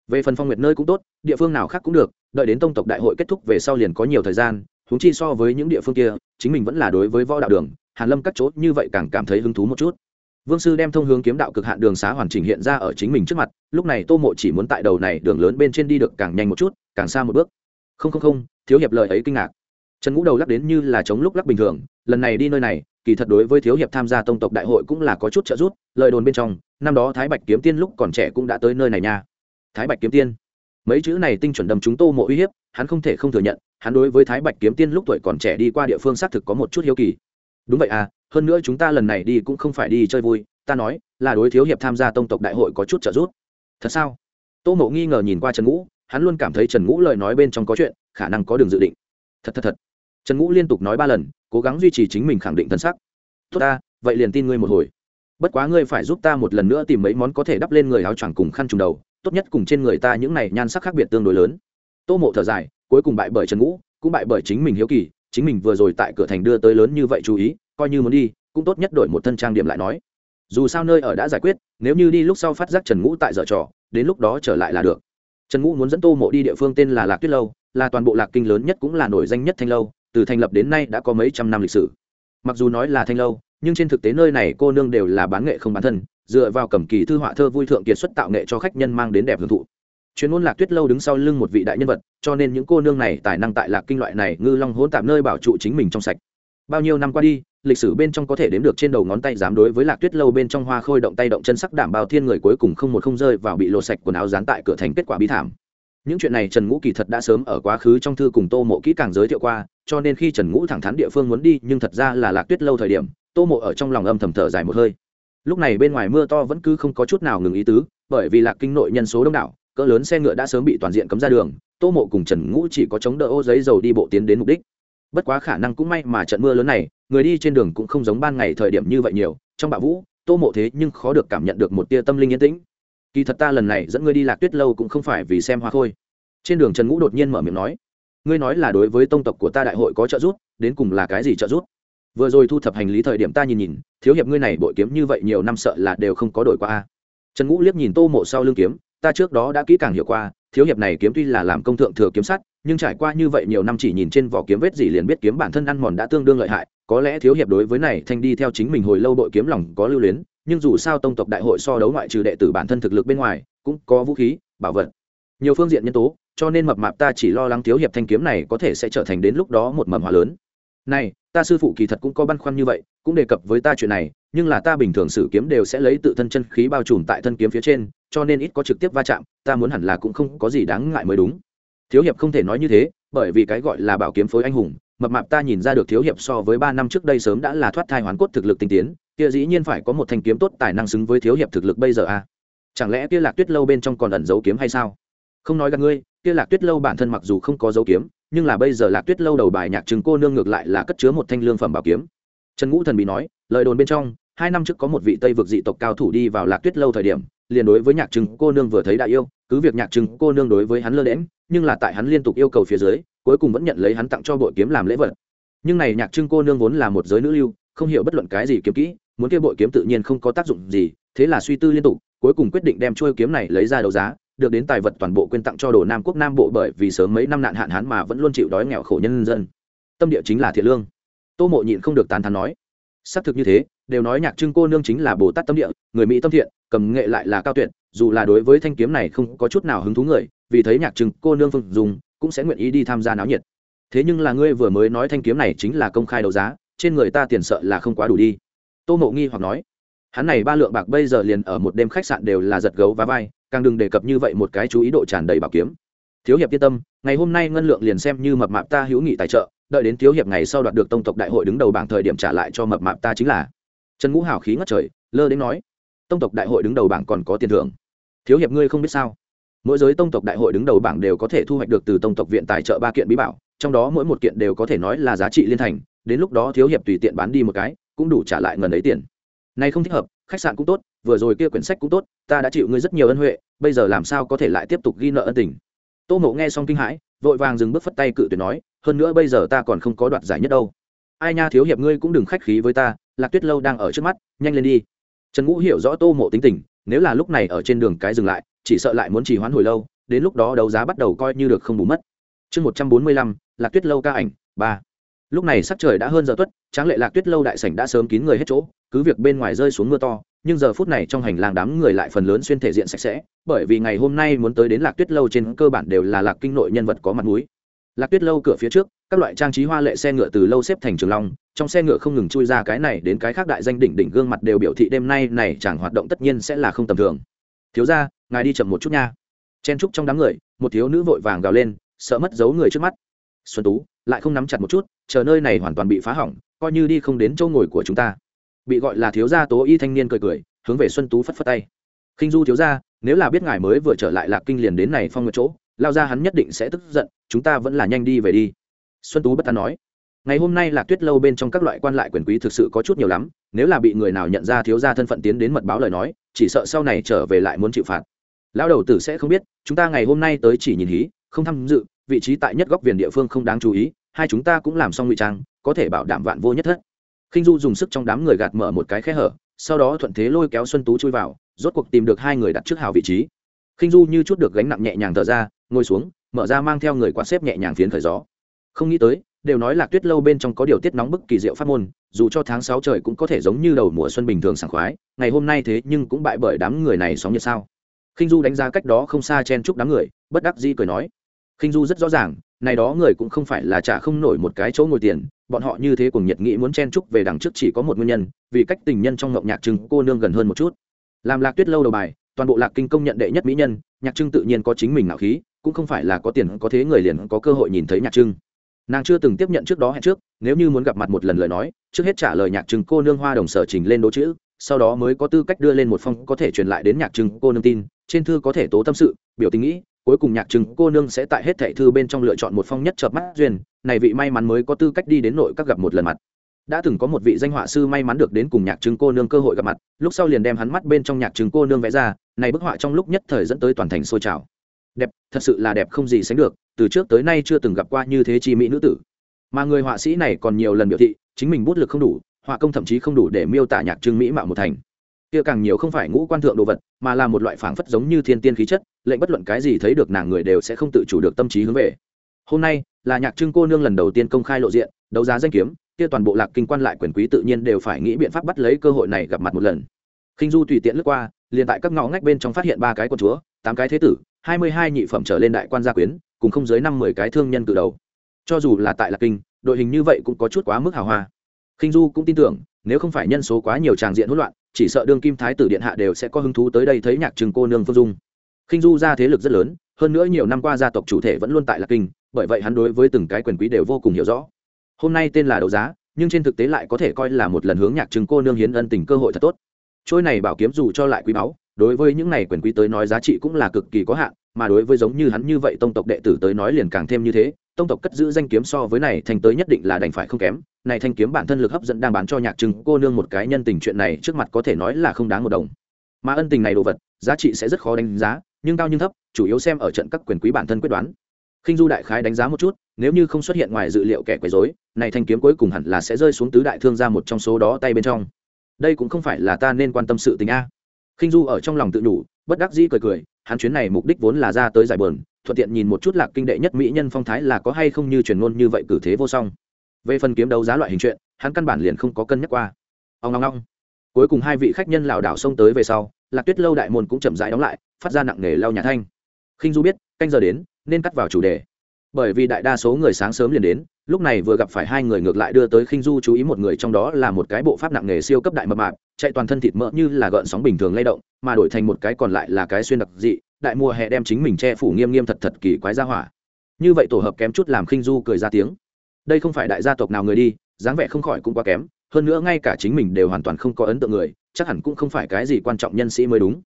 Về phần phong nguyệt nơi cũng tốt, địa phương nào khác cũng được, đợi đến tông tộc đại hội kết thúc về sau liền có nhiều thời gian, huống chi so với những địa phương kia, chính mình vẫn là đối với võ đạo đường, hàn lâm các chốt như vậy càng cảm thấy hứng thú một chút. Vương sư đem thông hướng kiếm đạo cực hạn đường xá hoàn chỉnh hiện ra ở chính mình trước mặt, lúc này tô mộ chỉ muốn tại đầu này đường lớn bên trên đi được càng nhanh một chút, càng xa một bước. Không không không, thiếu hiệp lời ấy kinh ngạc. Trần ngũ đầu lắc đến như là chống lúc lắc bình thường, lần này đi nơi này kỳ thật đối với thiếu hiệp tham gia tông tộc đại hội cũng là có chút trợ giúp, lời đồn bên trong, năm đó thái bạch kiếm tiên lúc còn trẻ cũng đã tới nơi này nha. Thái bạch kiếm tiên. Mấy chữ này tinh chuẩn đầm chúng tô mộ uy hiếp, hắn không thể không thừa nhận, hắn đối với thái bạch kiếm tiên lúc tuổi còn trẻ đi qua địa phương xác thực có một chút hiếu kỳ. Đúng vậy à hơn nữa chúng ta lần này đi cũng không phải đi chơi vui, ta nói là đối thiếu hiệp tham gia tông tộc đại hội có chút trợ giúp. Thật sao? Tô mộ nghi ngờ nhìn qua trần ngũ, hắn luôn cảm thấy trần ngũ lời nói bên trong có chuyện, khả năng có đường dự định. Thật thật thật trần ngũ liên tục nói ba lần, cố gắng duy trì chính mình khẳng định thân sắc. Tốt ta, vậy liền tin ngươi một hồi. Bất quá ngươi phải giúp ta một lần nữa tìm mấy món có thể đắp lên người áo choàng cùng khăn trùng đầu, tốt nhất cùng trên người ta những này nhan sắc khác biệt tương đối lớn. Tô mộ thở dài, cuối cùng bại bởi trần ngũ, cũng bại bởi chính mình hiếu kỳ, chính mình vừa rồi tại cửa thành đưa tới lớn như vậy chú ý, coi như muốn đi, cũng tốt nhất đổi một thân trang điểm lại nói. Dù sao nơi ở đã giải quyết, nếu như đi lúc sau phát giác trần ngũ tại dở trò, đến lúc đó trở lại là được. Trần ngũ muốn dẫn tô mộ đi địa phương tên là lạc tuyết lâu, là toàn bộ lạc kinh lớn nhất cũng là nổi danh nhất thanh lâu từ thành lập đến nay đã có mấy trăm năm lịch sử. Mặc dù nói là thanh lâu, nhưng trên thực tế nơi này cô nương đều là bán nghệ không bán thân, dựa vào cầm kỳ thư họa thơ vui thượng kiệt xuất tạo nghệ cho khách nhân mang đến đẹp hưởng thụ. Chuyên môn lạc tuyết lâu đứng sau lưng một vị đại nhân vật, cho nên những cô nương này tài năng tại lạc kinh loại này ngư long hỗn tạp nơi bảo trụ chính mình trong sạch. Bao nhiêu năm qua đi, lịch sử bên trong có thể đếm được trên đầu ngón tay dám đối với lạc tuyết lâu bên trong hoa khôi động tay động chân sắc đảm bao thiên người cuối cùng không một không rơi vào bị lộ sạch quần áo dán tại cửa thành kết quả bi thảm những chuyện này trần ngũ kỳ thật đã sớm ở quá khứ trong thư cùng tô mộ kỹ càng giới thiệu qua, cho nên khi trần ngũ thẳng thắn địa phương muốn đi, nhưng thật ra là lạc tuyết lâu thời điểm, tô mộ ở trong lòng âm thầm thở dài một hơi. Lúc này bên ngoài mưa to vẫn cứ không có chút nào ngừng ý tứ, bởi vì lạc kinh nội nhân số đông đảo, cỡ lớn xe ngựa đã sớm bị toàn diện cấm ra đường, tô mộ cùng trần ngũ chỉ có chống đỡ ô giấy dầu đi bộ tiến đến mục đích. Bất quá khả năng cũng may mà trận mưa lớn này, người đi trên đường cũng không giống ban ngày thời điểm như vậy nhiều, trong bạo vũ, tô mộ thế nhưng khó được cảm nhận được một tia tâm linh yên tĩnh kỳ thật ta lần này dẫn ngươi đi lạc tuyết lâu cũng không phải vì xem hoa khôi. Trên đường trần ngũ đột nhiên mở miệng nói, ngươi nói là đối với tông tộc của ta đại hội có trợ giúp, đến cùng là cái gì trợ giúp? Vừa rồi thu thập hành lý thời điểm ta nhìn nhìn, thiếu hiệp ngươi này bội kiếm như vậy nhiều năm sợ là đều không có đổi qua a. Trần ngũ liếc nhìn tô mộ sau lưng kiếm, ta trước đó đã kỹ càng hiểu qua, thiếu hiệp này kiếm tuy là làm công thượng thừa kiếm sắt, nhưng trải qua như vậy nhiều năm chỉ nhìn trên vỏ kiếm vết gì liền biết kiếm bản thân ăn mòn đã tương đương lợi hại, có lẽ thiếu hiệp đối với này thanh đi theo chính mình hồi lâu bội kiếm lòng có lưu luyến nhưng dù sao tông tộc đại hội so đấu ngoại trừ đệ tử bản thân thực lực bên ngoài, cũng có vũ khí, bảo vật, nhiều phương diện nhân tố, cho nên mập mạp ta chỉ lo lắng thiếu hiệp thanh kiếm này có thể sẽ trở thành đến lúc đó một mầm hòa lớn. Này, ta sư phụ kỳ thật cũng có băn khoăn như vậy, cũng đề cập với ta chuyện này, nhưng là ta bình thường sử kiếm đều sẽ lấy tự thân chân khí bao trùm tại thân kiếm phía trên, cho nên ít có trực tiếp va chạm, ta muốn hẳn là cũng không có gì đáng ngại mới đúng. Thiếu hiệp không thể nói như thế, bởi vì cái gọi là bảo kiếm phối anh hùng mập mạp ta nhìn ra được thiếu hiệp so với ba năm trước đây sớm đã là thoát thai hoán cốt thực lực tinh tiến, kia dĩ nhiên phải có một thanh kiếm tốt tài năng xứng với thiếu hiệp thực lực bây giờ à? Chẳng lẽ kia lạc tuyết lâu bên trong còn ẩn giấu kiếm hay sao? Không nói gặp ngươi, kia lạc tuyết lâu bản thân mặc dù không có dấu kiếm, nhưng là bây giờ lạc tuyết lâu đầu bài nhạc trừng cô nương ngược lại là cất chứa một thanh lương phẩm bảo kiếm. Trần ngũ thần bị nói, lời đồn bên trong, hai năm trước có một vị tây vực dị tộc cao thủ đi vào lạc tuyết lâu thời điểm, liền đối với nhạc trừng cô nương vừa thấy đại yêu, cứ việc nhạc trừng cô nương đối với hắn lơ đễm nhưng là tại hắn liên tục yêu cầu phía dưới cuối cùng vẫn nhận lấy hắn tặng cho bội kiếm làm lễ vật. Nhưng này nhạc trưng cô nương vốn là một giới nữ lưu, không hiểu bất luận cái gì kiếm kỹ, muốn kia bội kiếm tự nhiên không có tác dụng gì, thế là suy tư liên tục, cuối cùng quyết định đem trôi kiếm này lấy ra đấu giá, được đến tài vật toàn bộ quyên tặng cho đồ nam quốc nam bộ bởi vì sớm mấy năm nạn hạn hán mà vẫn luôn chịu đói nghèo khổ nhân dân. Tâm địa chính là thiện lương. Tô mộ nhịn không được tán thán nói, xác thực như thế, đều nói nhạc trưng cô nương chính là bồ tát tâm địa, người mỹ tâm thiện, cầm nghệ lại là cao tuyệt, dù là đối với thanh kiếm này không có chút nào hứng thú người, vì thấy nhạc trưng cô nương phương dùng cũng sẽ nguyện ý đi tham gia náo nhiệt. Thế nhưng là ngươi vừa mới nói thanh kiếm này chính là công khai đấu giá, trên người ta tiền sợ là không quá đủ đi. Tô mộ nghi hoặc nói. Hắn này ba lượng bạc bây giờ liền ở một đêm khách sạn đều là giật gấu và vai, càng đừng đề cập như vậy một cái chú ý độ tràn đầy bảo kiếm. Thiếu hiệp yên tâm, ngày hôm nay ngân lượng liền xem như mập mạp ta hữu nghị tài trợ, đợi đến thiếu hiệp ngày sau đoạt được tông tộc đại hội đứng đầu bảng thời điểm trả lại cho mập mạp ta chính là. Trần ngũ hảo khí ngất trời, lơ đến nói. Tông tộc đại hội đứng đầu bảng còn có tiền thưởng. Thiếu hiệp ngươi không biết sao? Mỗi giới tông tộc đại hội đứng đầu bảng đều có thể thu hoạch được từ tông tộc viện tài trợ ba kiện bí bảo, trong đó mỗi một kiện đều có thể nói là giá trị liên thành, đến lúc đó thiếu hiệp tùy tiện bán đi một cái, cũng đủ trả lại ngần ấy tiền. Nay không thích hợp, khách sạn cũng tốt, vừa rồi kia quyển sách cũng tốt, ta đã chịu ngươi rất nhiều ân huệ, bây giờ làm sao có thể lại tiếp tục ghi nợ ân tình? Tô mộ nghe xong kinh hãi, vội vàng dừng bước phất tay cự tuyệt nói, hơn nữa bây giờ ta còn không có đoạt giải nhất đâu. Ai nha thiếu hiệp ngươi cũng đừng khách khí với ta, lạc tuyết lâu đang ở trước mắt, nhanh lên đi. Trần ngũ hiểu rõ tô mộ tính tình, nếu là lúc này ở trên đường cái dừng lại chỉ sợ lại muốn trì hoãn hồi lâu, đến lúc đó đấu giá bắt đầu coi như được không bù mất. Chương một trăm bốn mươi lăm, lạc tuyết lâu ca ảnh, ba. Lúc này sắc trời đã hơn giờ tuất, tráng lệ lạc tuyết lâu đại sảnh đã sớm kín người hết chỗ, cứ việc bên ngoài rơi xuống mưa to, nhưng giờ phút này trong hành lang đám người lại phần lớn xuyên thể diện sạch sẽ, bởi vì ngày hôm nay muốn tới đến lạc tuyết lâu trên cơ bản đều là lạc kinh nội nhân vật có mặt mũi. Lạc tuyết lâu cửa phía trước, các loại trang trí hoa lệ xe ngựa từ lâu xếp thành trường long, trong xe ngựa không ngừng chui ra cái này đến cái khác đại danh đỉnh đỉnh gương mặt đều biểu thị đêm nay này chẳng hoạt động tất nhiên sẽ là không tầm thường thiếu ra, ngài đi chậm một chút nha. Chen trúc trong đám người, một thiếu nữ vội vàng gào lên, sợ mất dấu người trước mắt. Xuân tú, lại không nắm chặt một chút, chờ nơi này hoàn toàn bị phá hỏng, coi như đi không đến chỗ ngồi của chúng ta. Bị gọi là thiếu gia tố y thanh niên cười cười, hướng về xuân tú phất phất tay. Khinh du thiếu gia, nếu là biết ngài mới vừa trở lại lạc kinh liền đến này phong một chỗ, lao ra hắn nhất định sẽ tức giận, chúng ta vẫn là nhanh đi về đi. Xuân tú bất tán nói. Ngày hôm nay lạc tuyết lâu bên trong các loại quan lại quyền quý thực sự có chút nhiều lắm, nếu là bị người nào nhận ra thiếu gia thân phận tiến đến mật báo lời nói chỉ sợ sau này trở về lại muốn chịu phạt. Lão đầu tử sẽ không biết, chúng ta ngày hôm nay tới chỉ nhìn hí, không tham dự, vị trí tại nhất góc viền địa phương không đáng chú ý, hai chúng ta cũng làm xong ngụy trang, có thể bảo đảm vạn vô nhất thất. Khinh du dùng sức trong đám người gạt mở một cái khe hở, sau đó thuận thế lôi kéo xuân tú chui vào, rốt cuộc tìm được hai người đặt trước hào vị trí. Khinh du như chút được gánh nặng nhẹ nhàng thở ra, ngồi xuống, mở ra mang theo người quạt xếp nhẹ nhàng phiến khởi gió. Không nghĩ tới đều nói là tuyết lâu bên trong có điều tiết nóng bức kỳ diệu phát môn, dù cho tháng sáu trời cũng có thể giống như đầu mùa xuân bình thường sảng khoái, ngày hôm nay thế nhưng cũng bại bởi đám người này sóng như sao? Khinh du đánh giá cách đó không xa chen chúc đám người, bất đắc dĩ cười nói. Khinh du rất rõ ràng, này đó người cũng không phải là trả không nổi một cái chỗ ngồi tiền, bọn họ như thế cùng nhiệt nghĩ muốn chen chúc về đằng trước chỉ có một nguyên nhân, vì cách tình nhân trong ngộng nhạc trưng cô nương gần hơn một chút. Làm lạc tuyết lâu đầu bài, toàn bộ lạc kinh công nhận đệ nhất mỹ nhân, nhạc trưng tự nhiên có chính mình ngạo khí, cũng không phải là có tiền có thế người liền có cơ hội nhìn thấy nhạc trưng nàng chưa từng tiếp nhận trước đó hẹn trước, nếu như muốn gặp mặt một lần lời nói, trước hết trả lời nhạc trưng cô nương hoa đồng sở trình lên đỗ chữ, sau đó mới có tư cách đưa lên một phong có thể truyền lại đến nhạc trưng cô nương tin, trên thư có thể tố tâm sự, biểu tình nghĩ, cuối cùng nhạc trừng cô nương sẽ tại hết thảy thư bên trong lựa chọn một phong nhất chợp mắt duyên, này vị may mắn mới có tư cách đi đến nội các gặp một lần mặt. Đã từng có một vị danh họa sư may mắn được đến cùng nhạc trừng cô nương cơ hội gặp mặt, lúc sau liền đem hắn mắt bên trong nhạc trừng cô nương vẽ ra, này bức họa trong lúc nhất thời dẫn tới toàn thành sôi trào. Đẹp, thật sự là đẹp không gì sánh được từ trước tới nay chưa từng gặp qua như thế chi mỹ nữ tử. Mà người họa sĩ này còn nhiều lần biểu thị, chính mình bút lực không đủ, họa công thậm chí không đủ để miêu tả nhạc trưng mỹ mạo một thành. Kia càng nhiều không phải ngũ quan thượng đồ vật, mà là một loại phảng phất giống như thiên tiên khí chất, lệnh bất luận cái gì thấy được nàng người đều sẽ không tự chủ được tâm trí hướng về. Hôm nay, là nhạc trưng cô nương lần đầu tiên công khai lộ diện, đấu giá danh kiếm, kia toàn bộ lạc kinh quan lại quyền quý tự nhiên đều phải nghĩ biện pháp bắt lấy cơ hội này gặp mặt một lần. Khinh du tùy tiện lướt qua, liền tại các ngõ ngách bên trong phát hiện ba cái quân chúa, tám cái thế tử, hai mươi hai nhị phẩm trở lên đại quan gia quyến cùng không dưới năm mười cái thương nhân cự đầu. Cho dù là tại lạc kinh, đội hình như vậy cũng có chút quá mức hào hoa. Khinh du cũng tin tưởng, nếu không phải nhân số quá nhiều tràng diện hỗn loạn, chỉ sợ đương kim thái tử điện hạ đều sẽ có hứng thú tới đây thấy nhạc trừng cô nương phương dung. Khinh du ra thế lực rất lớn, hơn nữa nhiều năm qua gia tộc chủ thể vẫn luôn tại lạc kinh, bởi vậy hắn đối với từng cái quyền quý đều vô cùng hiểu rõ. Hôm nay tên là đấu giá, nhưng trên thực tế lại có thể coi là một lần hướng nhạc trừng cô nương hiến ân tình cơ hội thật tốt. Trôi này bảo kiếm dù cho lại quý báu đối với những này quyền quý tới nói giá trị cũng là cực kỳ có hạn, mà đối với giống như hắn như vậy tông tộc đệ tử tới nói liền càng thêm như thế, tông tộc cất giữ danh kiếm so với này thành tới nhất định là đành phải không kém. Này thanh kiếm bản thân lực hấp dẫn đang bán cho nhạc trừng cô nương một cái nhân tình chuyện này trước mặt có thể nói là không đáng một đồng. Mà ân tình này đồ vật, giá trị sẽ rất khó đánh giá, nhưng cao nhưng thấp, chủ yếu xem ở trận các quyền quý bản thân quyết đoán. Khinh du đại khái đánh giá một chút, nếu như không xuất hiện ngoài dự liệu kẻ quấy rối, này thanh kiếm cuối cùng hẳn là sẽ rơi xuống tứ đại thương ra một trong số đó tay bên trong. Đây cũng không phải là ta nên quan tâm sự tình a khinh du ở trong lòng tự đủ, bất đắc dĩ cười cười, hắn chuyến này mục đích vốn là ra tới giải bờn thuận tiện nhìn một chút lạc kinh đệ nhất mỹ nhân phong thái là có hay không như truyền ngôn như vậy cử thế vô song. Về phần kiếm đấu giá loại hình chuyện, hắn căn bản liền không có cân nhắc qua. Ông ngong ngong. Cuối cùng hai vị khách nhân lảo đảo xông tới về sau, lạc tuyết lâu đại môn cũng chậm rãi đóng lại, phát ra nặng nề lau nhà thanh. Khinh du biết, canh giờ đến, nên cắt vào chủ đề. Bởi vì đại đa số người sáng sớm liền đến lúc này vừa gặp phải hai người ngược lại đưa tới khinh du chú ý một người trong đó là một cái bộ pháp nặng nghề siêu cấp đại mập mạp, chạy toàn thân thịt mỡ như là gợn sóng bình thường lay động, mà đổi thành một cái còn lại là cái xuyên đặc dị, đại mùa hè đem chính mình che phủ nghiêm nghiêm thật thật kỳ quái ra hỏa. Như vậy tổ hợp kém chút làm khinh du cười ra tiếng. Đây không phải đại gia tộc nào người đi, dáng vẻ không khỏi cũng quá kém, hơn nữa ngay cả chính mình đều hoàn toàn không có ấn tượng người, chắc hẳn cũng không phải cái gì quan trọng nhân sĩ mới đúng.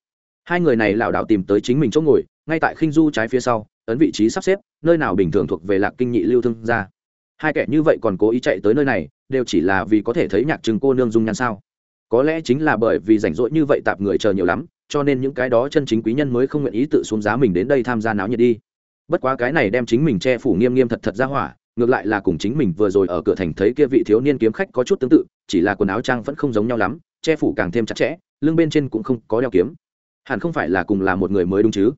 Hai người này lảo đảo tìm tới chính mình chỗ ngồi, ngay tại khinh du trái phía sau, ấn vị trí sắp xếp, nơi nào bình thường thuộc về lạc kinh nhị lưu thương gia hai kẻ như vậy còn cố ý chạy tới nơi này, đều chỉ là vì có thể thấy nhạc trừng cô nương dung nhan sao? Có lẽ chính là bởi vì rảnh rỗi như vậy tạp người chờ nhiều lắm, cho nên những cái đó chân chính quý nhân mới không nguyện ý tự xuống giá mình đến đây tham gia náo nhiệt đi. Bất quá cái này đem chính mình che phủ nghiêm nghiêm thật thật ra hỏa, ngược lại là cùng chính mình vừa rồi ở cửa thành thấy kia vị thiếu niên kiếm khách có chút tương tự, chỉ là quần áo trang vẫn không giống nhau lắm, che phủ càng thêm chặt chẽ, lưng bên trên cũng không có đeo kiếm. Hẳn không phải là cùng là một người mới đúng chứ?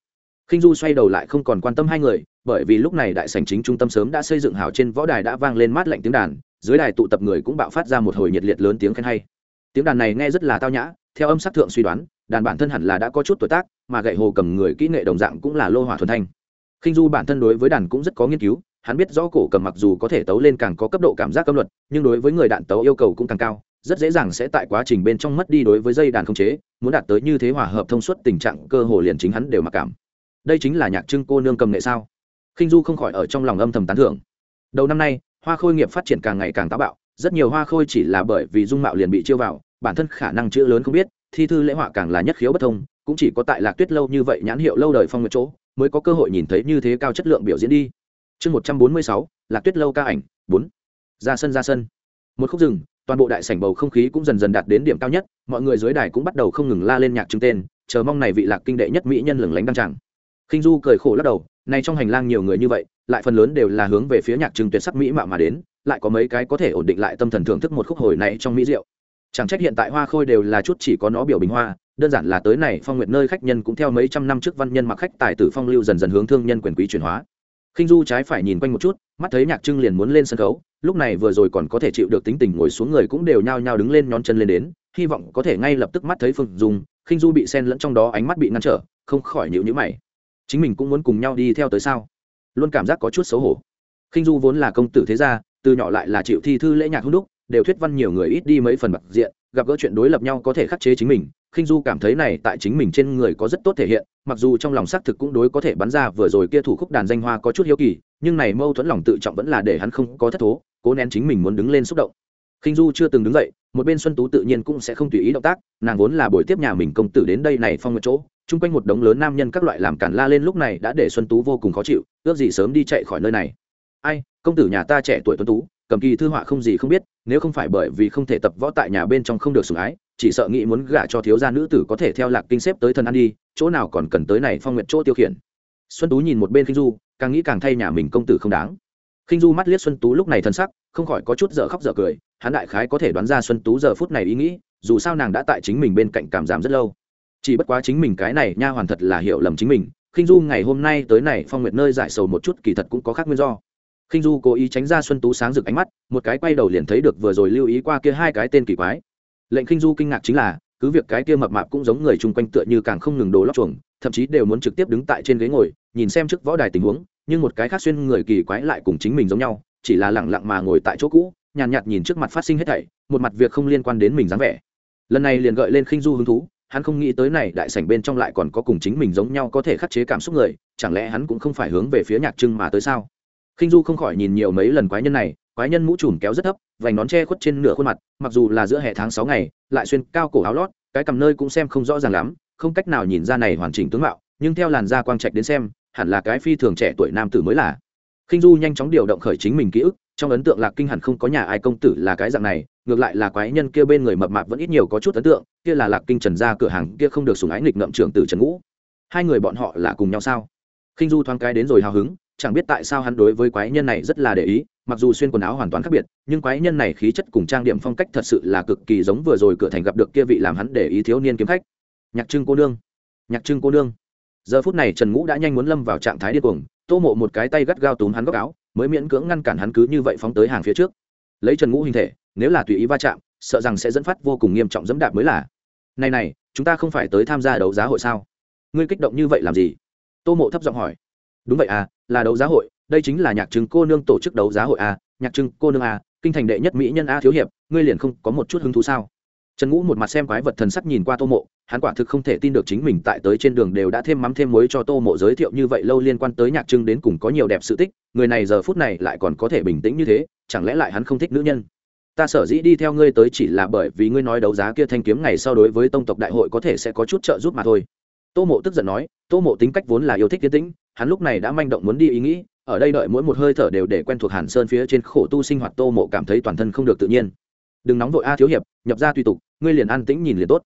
Khinh du xoay đầu lại không còn quan tâm hai người bởi vì lúc này đại sảnh chính trung tâm sớm đã xây dựng hào trên võ đài đã vang lên mát lạnh tiếng đàn, dưới đài tụ tập người cũng bạo phát ra một hồi nhiệt liệt lớn tiếng khen hay. Tiếng đàn này nghe rất là tao nhã, theo âm sắc thượng suy đoán, đàn bản thân hẳn là đã có chút tuổi tác, mà gậy hồ cầm người kỹ nghệ đồng dạng cũng là lô hỏa thuần thanh. Khinh du bản thân đối với đàn cũng rất có nghiên cứu, hắn biết rõ cổ cầm mặc dù có thể tấu lên càng có cấp độ cảm giác cấm luật, nhưng đối với người đạn tấu yêu cầu cũng càng cao, rất dễ dàng sẽ tại quá trình bên trong mất đi đối với dây đàn không chế, muốn đạt tới như thế hòa hợp thông suốt tình trạng cơ hồ liền chính hắn đều mặc cảm. Đây chính là nhạc trưng cô nương cầm nghệ sao? Khinh du không khỏi ở trong lòng âm thầm tán thưởng. Đầu năm nay, hoa khôi nghiệp phát triển càng ngày càng táo bạo, rất nhiều hoa khôi chỉ là bởi vì dung mạo liền bị chiêu vào, bản thân khả năng chữ lớn không biết, thi thư lễ họa càng là nhất khiếu bất thông, cũng chỉ có tại lạc tuyết lâu như vậy nhãn hiệu lâu đời phong nguyệt chỗ, mới có cơ hội nhìn thấy như thế cao chất lượng biểu diễn đi. Chương một trăm bốn mươi sáu, lạc tuyết lâu ca ảnh, bốn. Ra sân ra sân. Một khúc rừng, toàn bộ đại sảnh bầu không khí cũng dần dần đạt đến điểm cao nhất, mọi người dưới đài cũng bắt đầu không ngừng la lên nhạc chứng tên, chờ mong này vị lạc kinh đệ nhất mỹ nhân lừng lánh đăng tràng. Khinh du cười khổ lắc đầu này trong hành lang nhiều người như vậy, lại phần lớn đều là hướng về phía nhạc trừng tuyệt sắc mỹ mạo mà đến, lại có mấy cái có thể ổn định lại tâm thần thưởng thức một khúc hồi này trong mỹ rượu. Chẳng trách hiện tại hoa khôi đều là chút chỉ có nó biểu bình hoa, đơn giản là tới này phong nguyệt nơi khách nhân cũng theo mấy trăm năm trước văn nhân mặc khách tài tử phong lưu dần dần hướng thương nhân quyền quý chuyển hóa. Khinh du trái phải nhìn quanh một chút, mắt thấy nhạc trưng liền muốn lên sân khấu, lúc này vừa rồi còn có thể chịu được tính tình ngồi xuống người cũng đều nhao nhao đứng lên nhón chân lên đến, hy vọng có thể ngay lập tức mắt thấy phương dùng khinh du bị sen lẫn trong đó ánh mắt bị ngăn trở, không khỏi nhịu nhữ mày chính mình cũng muốn cùng nhau đi theo tới sao? Luôn cảm giác có chút xấu hổ. Khinh du vốn là công tử thế gia, từ nhỏ lại là chịu thi thư lễ nhạc hung đúc, đều thuyết văn nhiều người ít đi mấy phần bạc diện, gặp gỡ chuyện đối lập nhau có thể khắc chế chính mình. Khinh du cảm thấy này tại chính mình trên người có rất tốt thể hiện, mặc dù trong lòng xác thực cũng đối có thể bắn ra vừa rồi kia thủ khúc đàn danh hoa có chút hiếu kỳ, nhưng này mâu thuẫn lòng tự trọng vẫn là để hắn không có thất thố, cố nén chính mình muốn đứng lên xúc động khinh du chưa từng đứng dậy, một bên xuân tú tự nhiên cũng sẽ không tùy ý động tác, nàng vốn là buổi tiếp nhà mình công tử đến đây này phong một chỗ, chung quanh một đống lớn nam nhân các loại làm cản la lên lúc này đã để xuân tú vô cùng khó chịu, ước gì sớm đi chạy khỏi nơi này. Ai, công tử nhà ta trẻ tuổi tuấn tú, cầm kỳ thư họa không gì không biết, nếu không phải bởi vì không thể tập võ tại nhà bên trong không được sủng ái, chỉ sợ nghĩ muốn gả cho thiếu gia nữ tử có thể theo lạc kinh xếp tới thần ăn đi, chỗ nào còn cần tới này phong nguyện chỗ tiêu khiển. Xuân tú nhìn một bên khinh du, càng nghĩ càng thay nhà mình công tử không đáng khinh du mắt liếc xuân tú lúc này thân sắc, không khỏi có chút dở khóc dở cười, hắn đại khái có thể đoán ra xuân tú giờ phút này ý nghĩ, dù sao nàng đã tại chính mình bên cạnh cảm giảm rất lâu. Chỉ bất quá chính mình cái này nha hoàn thật là hiểu lầm chính mình, khinh du ngày hôm nay tới này phong nguyệt nơi giải sầu một chút kỳ thật cũng có khác nguyên do. Khinh du cố ý tránh ra xuân tú sáng rực ánh mắt, một cái quay đầu liền thấy được vừa rồi lưu ý qua kia hai cái tên kỳ quái. Lệnh khinh du kinh ngạc chính là, cứ việc cái kia mập mạp cũng giống người chung quanh tựa như càng không ngừng đồ lóc chuồng, thậm chí đều muốn trực tiếp đứng tại trên ghế ngồi, nhìn xem trước võ đài tình huống nhưng một cái khác xuyên người kỳ quái lại cùng chính mình giống nhau chỉ là lẳng lặng mà ngồi tại chỗ cũ nhàn nhạt, nhạt nhìn trước mặt phát sinh hết thảy một mặt việc không liên quan đến mình dáng vẻ. Lần này liền gợi lên khinh du hứng thú hắn không nghĩ tới này đại sảnh bên trong lại còn có cùng chính mình giống nhau có thể khắc chế cảm xúc người chẳng lẽ hắn cũng không phải hướng về phía nhạc trưng mà tới sao? Khinh du không khỏi nhìn nhiều mấy lần quái nhân này quái nhân mũ trùm kéo rất thấp vành nón che khuất trên nửa khuôn mặt mặc dù là giữa hè tháng sáu ngày lại xuyên cao cổ áo lót cái cầm nơi cũng xem không rõ ràng lắm không cách nào nhìn ra này hoàn chỉnh tướng mạo nhưng theo làn da quang trạch đến xem hẳn là cái phi thường trẻ tuổi nam tử mới là. Khinh du nhanh chóng điều động khởi chính mình ký ức, trong ấn tượng lạc kinh hẳn không có nhà ai công tử là cái dạng này, ngược lại là quái nhân kia bên người mập mạp vẫn ít nhiều có chút ấn tượng, kia là lạc kinh trần ra cửa hàng, kia không được sùng ái nghịch ngậm trưởng tử trần ngũ. Hai người bọn họ là cùng nhau sao? Khinh du thoáng cái đến rồi hào hứng, chẳng biết tại sao hắn đối với quái nhân này rất là để ý, mặc dù xuyên quần áo hoàn toàn khác biệt, nhưng quái nhân này khí chất cùng trang điểm phong cách thật sự là cực kỳ giống vừa rồi cửa thành gặp được kia vị làm hắn để ý thiếu niên kiếm khách. Nhạc trưng cô nương, nhạc trưng cô nương giờ phút này trần ngũ đã nhanh muốn lâm vào trạng thái điên cuồng, tô mộ một cái tay gắt gao túm hắn góc áo, mới miễn cưỡng ngăn cản hắn cứ như vậy phóng tới hàng phía trước. Lấy trần ngũ hình thể, nếu là tùy ý va chạm, sợ rằng sẽ dẫn phát vô cùng nghiêm trọng dẫm đạp mới là. Này này, chúng ta không phải tới tham gia đấu giá hội sao? Ngươi kích động như vậy làm gì? Tô mộ thấp giọng hỏi. Đúng vậy à là đấu giá hội, đây chính là nhạc trưng cô nương tổ chức đấu giá hội à nhạc trưng cô nương à kinh thành đệ nhất mỹ nhân a thiếu hiệp, ngươi liền không có một chút hứng thú sao? Trần ngũ một mặt xem quái vật thần sắc nhìn qua tô mộ, hắn quả thực không thể tin được chính mình tại tới trên đường đều đã thêm mắm thêm muối cho tô mộ giới thiệu như vậy lâu liên quan tới nhạc trưng đến cùng có nhiều đẹp sự tích, người này giờ phút này lại còn có thể bình tĩnh như thế, chẳng lẽ lại hắn không thích nữ nhân? Ta sở dĩ đi theo ngươi tới chỉ là bởi vì ngươi nói đấu giá kia thanh kiếm ngày sau đối với tông tộc đại hội có thể sẽ có chút trợ giúp mà thôi. Tô mộ tức giận nói, tô mộ tính cách vốn là yêu thích tiến tĩnh, hắn lúc này đã manh động muốn đi ý nghĩ, ở đây đợi mỗi một hơi thở đều để quen thuộc hàn sơn phía trên khổ tu sinh hoạt tô mộ cảm thấy toàn thân không được tự nhiên đừng nóng vội a, thiếu hiệp, nhập ra tùy tục, ngươi liền an tĩnh nhìn liền tốt.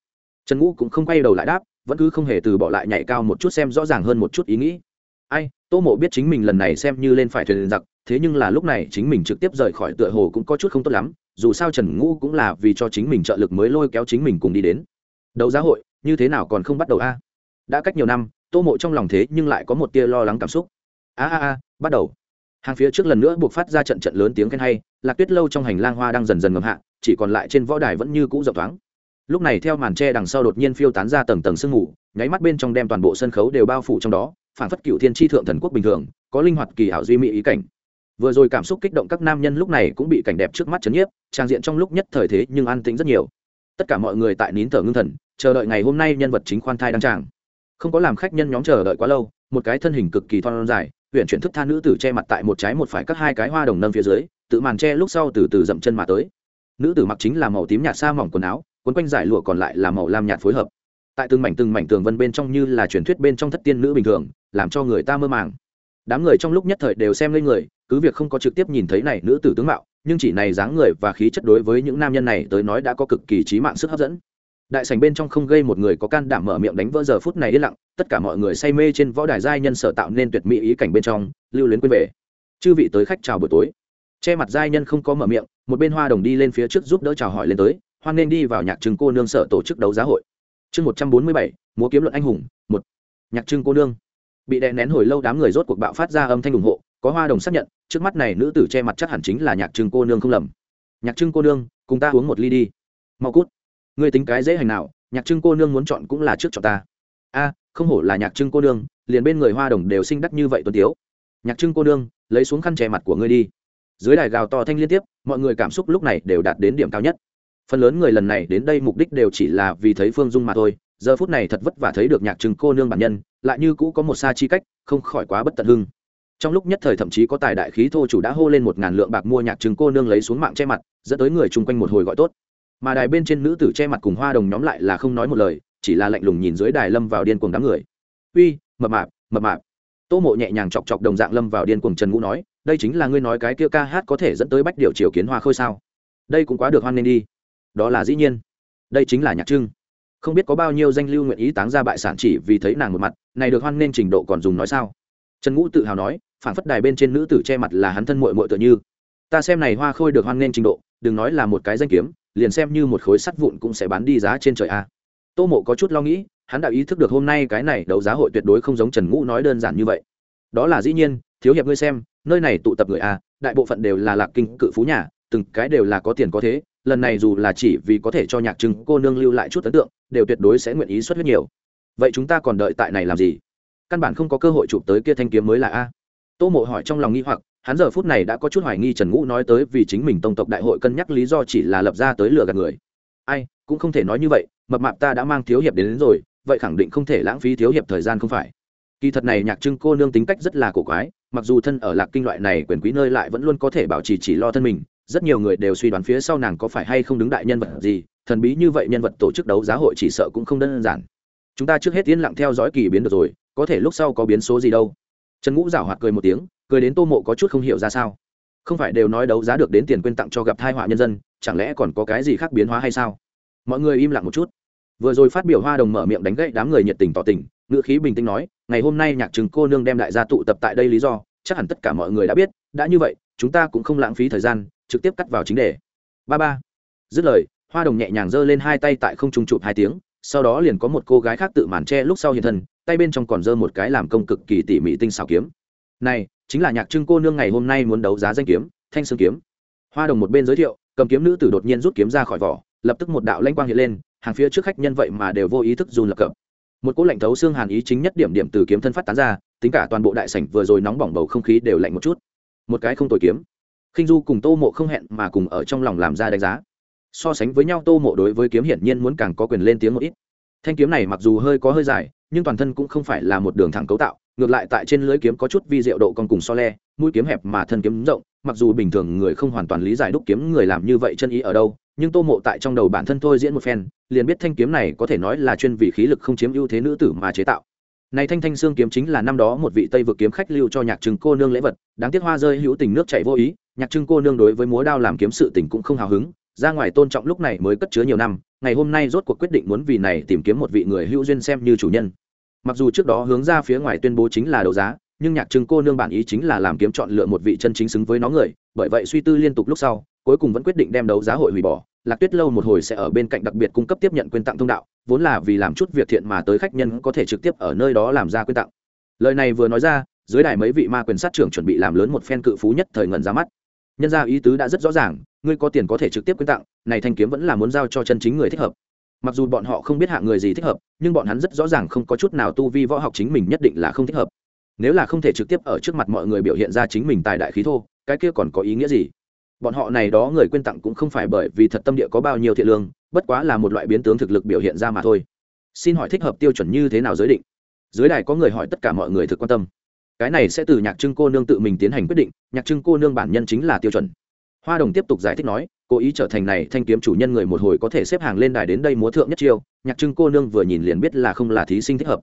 Trần ngũ cũng không quay đầu lại đáp, vẫn cứ không hề từ bỏ lại nhảy cao một chút xem rõ ràng hơn một chút ý nghĩ. Ai, tô mộ biết chính mình lần này xem như lên phải thuyền giặc, thế nhưng là lúc này chính mình trực tiếp rời khỏi tựa hồ cũng có chút không tốt lắm, dù sao trần ngũ cũng là vì cho chính mình trợ lực mới lôi kéo chính mình cùng đi đến. Đấu giá hội, như thế nào còn không bắt đầu a? Đã cách nhiều năm, tô mộ trong lòng thế nhưng lại có một tia lo lắng cảm xúc. A a a, bắt đầu. Hàng phía trước lần nữa buộc phát ra trận trận lớn tiếng khen hay, lạc tuyết lâu trong hành lang hoa đang dần dần ngầm hạ chỉ còn lại trên võ đài vẫn như cũ rộng thoáng. Lúc này theo màn tre đằng sau đột nhiên phiêu tán ra tầng tầng sương mù, nháy mắt bên trong đem toàn bộ sân khấu đều bao phủ trong đó, phản phất cựu thiên tri thượng thần quốc bình thường, có linh hoạt kỳ ảo duy mỹ ý cảnh. Vừa rồi cảm xúc kích động các nam nhân lúc này cũng bị cảnh đẹp trước mắt chấn nhiếp, trang diện trong lúc nhất thời thế nhưng an tĩnh rất nhiều. Tất cả mọi người tại nín thở ngưng thần, chờ đợi ngày hôm nay nhân vật chính khoan thai đăng tràng. Không có làm khách nhân nhóm chờ đợi quá lâu, một cái thân hình cực kỳ thon dài huyện chuyển thức tha nữ tử che mặt tại một trái một phải các hai cái hoa đồng nâng phía dưới, tự màn che lúc sau từ từ dậm chân mà tới nữ tử mặc chính là màu tím nhạt sa mỏng quần áo, quấn quanh giải lụa còn lại là màu lam nhạt phối hợp. Tại từng mảnh từng mảnh tường vân bên trong như là truyền thuyết bên trong thất tiên nữ bình thường, làm cho người ta mơ màng. Đám người trong lúc nhất thời đều xem lên người, cứ việc không có trực tiếp nhìn thấy này nữ tử tướng mạo, nhưng chỉ này dáng người và khí chất đối với những nam nhân này tới nói đã có cực kỳ trí mạng sức hấp dẫn. Đại sảnh bên trong không gây một người có can đảm mở miệng đánh vỡ giờ phút này yên lặng, tất cả mọi người say mê trên võ đài giai nhân sở tạo nên tuyệt mỹ ý cảnh bên trong, lưu luyến quên về. Chư vị tới khách chào buổi tối che mặt giai nhân không có mở miệng, một bên hoa đồng đi lên phía trước giúp đỡ chào hỏi lên tới, hoan nên đi vào nhạc trưng cô nương sở tổ chức đấu giá hội. Chương một trăm bốn mươi bảy, múa kiếm luận anh hùng, một. Nhạc trưng cô nương. Bị đè nén hồi lâu đám người rốt cuộc bạo phát ra âm thanh ủng hộ, có hoa đồng xác nhận, trước mắt này nữ tử che mặt chắc hẳn chính là nhạc trưng cô nương không lầm. Nhạc trưng cô nương, cùng ta uống một ly đi. Mau cút. Ngươi tính cái dễ hành nào, nhạc trưng cô nương muốn chọn cũng là trước chọn ta. A, không hổ là nhạc trưng cô nương, liền bên người hoa đồng đều sinh đắc như vậy tuân tiếu. Nhạc trưng cô nương, lấy xuống khăn che mặt của ngươi đi dưới đài gào to thanh liên tiếp, mọi người cảm xúc lúc này đều đạt đến điểm cao nhất. Phần lớn người lần này đến đây mục đích đều chỉ là vì thấy phương dung mà thôi. Giờ phút này thật vất vả thấy được nhạc trừng cô nương bản nhân, lại như cũ có một xa chi cách, không khỏi quá bất tận hưng. Trong lúc nhất thời thậm chí có tài đại khí thô chủ đã hô lên một ngàn lượng bạc mua nhạc trừng cô nương lấy xuống mạng che mặt, dẫn tới người chung quanh một hồi gọi tốt. Mà đài bên trên nữ tử che mặt cùng hoa đồng nhóm lại là không nói một lời, chỉ là lạnh lùng nhìn dưới đài lâm vào điên cuồng đám người. Uy, mập mạp mập mạp. Tô mộ nhẹ nhàng chọc chọc đồng dạng lâm vào điên cuồng trần ngũ nói đây chính là ngươi nói cái kia ca hát có thể dẫn tới bách điều triều kiến hoa khôi sao? Đây cũng quá được hoan nghênh đi. Đó là dĩ nhiên. Đây chính là nhạc trưng. Không biết có bao nhiêu danh lưu nguyện ý táng ra bại sản chỉ vì thấy nàng một mặt, này được hoan nghênh trình độ còn dùng nói sao? Trần ngũ tự hào nói phản phất đài bên trên nữ tử che mặt là hắn thân mội mội tựa như. Ta xem này hoa khôi được hoan nghênh trình độ, đừng nói là một cái danh kiếm, liền xem như một khối sắt vụn cũng sẽ bán đi giá trên trời a. Tô mộ có chút lo nghĩ, hắn đã ý thức được hôm nay cái này đấu giá hội tuyệt đối không giống trần ngũ nói đơn giản như vậy. Đó là dĩ nhiên, thiếu hiệp ngươi xem nơi này tụ tập người a đại bộ phận đều là lạc kinh cự phú nhà từng cái đều là có tiền có thế lần này dù là chỉ vì có thể cho nhạc trưng cô nương lưu lại chút ấn tượng đều tuyệt đối sẽ nguyện ý xuất huyết nhiều. Vậy chúng ta còn đợi tại này làm gì? Căn bản không có cơ hội chụp tới kia thanh kiếm mới là a. Tô mộ hỏi trong lòng nghi hoặc hắn giờ phút này đã có chút hoài nghi trần ngũ nói tới vì chính mình tông tộc đại hội cân nhắc lý do chỉ là lập ra tới lừa gạt người. Ai cũng không thể nói như vậy mập mạp ta đã mang thiếu hiệp đến, đến rồi vậy khẳng định không thể lãng phí thiếu hiệp thời gian không phải. Kỳ thật này nhạc trưng cô nương tính cách rất là cổ quái mặc dù thân ở lạc kinh loại này quyền quý nơi lại vẫn luôn có thể bảo trì chỉ, chỉ lo thân mình rất nhiều người đều suy đoán phía sau nàng có phải hay không đứng đại nhân vật gì thần bí như vậy nhân vật tổ chức đấu giá hội chỉ sợ cũng không đơn giản. Chúng ta trước hết yên lặng theo dõi kỳ biến được rồi có thể lúc sau có biến số gì đâu. Trần ngũ giảo hoạt cười một tiếng cười đến tô mộ có chút không hiểu ra sao. Không phải đều nói đấu giá được đến tiền quyên tặng cho gặp thai họa nhân dân chẳng lẽ còn có cái gì khác biến hóa hay sao? Mọi người im lặng một chút. Vừa rồi phát biểu hoa đồng mở miệng đánh gậy đám người nhiệt tình tỏ tình ngữ khí bình tĩnh nói, ngày hôm nay nhạc trừng cô nương đem đại gia tụ tập tại đây lý do, chắc hẳn tất cả mọi người đã biết, đã như vậy, chúng ta cũng không lãng phí thời gian, trực tiếp cắt vào chính đề. Ba ba. Dứt lời, hoa đồng nhẹ nhàng giơ lên hai tay tại không trung chụp hai tiếng, sau đó liền có một cô gái khác tự màn che lúc sau hiện thân, tay bên trong còn giơ một cái làm công cực kỳ tỉ mỉ tinh xảo kiếm. Này, chính là nhạc trưng cô nương ngày hôm nay muốn đấu giá danh kiếm, thanh sương kiếm. Hoa đồng một bên giới thiệu, cầm kiếm nữ tử đột nhiên rút kiếm ra khỏi vỏ, lập tức một đạo lanh quang hiện lên, hàng phía trước khách nhân vậy mà đều vô ý thức dùn lập cập một cỗ lạnh thấu xương hàn ý chính nhất điểm điểm từ kiếm thân phát tán ra, tính cả toàn bộ đại sảnh vừa rồi nóng bỏng bầu không khí đều lạnh một chút. Một cái không tồi kiếm. Khinh du cùng tô mộ không hẹn mà cùng ở trong lòng làm ra đánh giá. So sánh với nhau, tô mộ đối với kiếm hiển nhiên muốn càng có quyền lên tiếng một ít. Thanh kiếm này mặc dù hơi có hơi dài, nhưng toàn thân cũng không phải là một đường thẳng cấu tạo, ngược lại tại trên lưới kiếm có chút vi diệu độ còn cùng so le, mũi kiếm hẹp mà thân kiếm rộng mặc dù bình thường người không hoàn toàn lý giải đúc kiếm người làm như vậy chân ý ở đâu, nhưng tô mộ tại trong đầu bản thân thôi diễn một phen, liền biết thanh kiếm này có thể nói là chuyên vị khí lực không chiếm ưu thế nữ tử mà chế tạo. Này thanh thanh xương kiếm chính là năm đó một vị tây vực kiếm khách lưu cho nhạc trưng cô nương lễ vật, đáng tiếc hoa rơi hữu tình nước chảy vô ý, nhạc trưng cô nương đối với múa đao làm kiếm sự tình cũng không hào hứng, ra ngoài tôn trọng lúc này mới cất chứa nhiều năm, ngày hôm nay rốt cuộc quyết định muốn vì này tìm kiếm một vị người hữu duyên xem như chủ nhân. Mặc dù trước đó hướng ra phía ngoài tuyên bố chính là đấu giá nhưng nhạc trưng cô nương bản ý chính là làm kiếm chọn lựa một vị chân chính xứng với nó người, bởi vậy suy tư liên tục lúc sau, cuối cùng vẫn quyết định đem đấu giá hội hủy bỏ. Lạc tuyết lâu một hồi sẽ ở bên cạnh đặc biệt cung cấp tiếp nhận quyên tặng thông đạo, vốn là vì làm chút việc thiện mà tới khách nhân có thể trực tiếp ở nơi đó làm ra quyên tặng. Lời này vừa nói ra, dưới đài mấy vị ma quyền sát trưởng chuẩn bị làm lớn một phen cự phú nhất thời ngẩn ra mắt. Nhân ra ý tứ đã rất rõ ràng, ngươi có tiền có thể trực tiếp quyên tặng, này thanh kiếm vẫn là muốn giao cho chân chính người thích hợp. Mặc dù bọn họ không biết hạng người gì thích hợp, nhưng bọn hắn rất rõ ràng không có chút nào tu vi võ học chính mình nhất định là không thích hợp nếu là không thể trực tiếp ở trước mặt mọi người biểu hiện ra chính mình tài đại khí thô, cái kia còn có ý nghĩa gì? Bọn họ này đó người quên tặng cũng không phải bởi vì thật tâm địa có bao nhiêu thiện lương, bất quá là một loại biến tướng thực lực biểu hiện ra mà thôi. Xin hỏi thích hợp tiêu chuẩn như thế nào giới định? Dưới đài có người hỏi tất cả mọi người thực quan tâm. Cái này sẽ từ nhạc trưng cô nương tự mình tiến hành quyết định, nhạc trưng cô nương bản nhân chính là tiêu chuẩn. Hoa đồng tiếp tục giải thích nói, cố ý trở thành này thanh kiếm chủ nhân người một hồi có thể xếp hàng lên đài đến đây múa thượng nhất chiêu, nhạc trưng cô nương vừa nhìn liền biết là không là thí sinh thích hợp.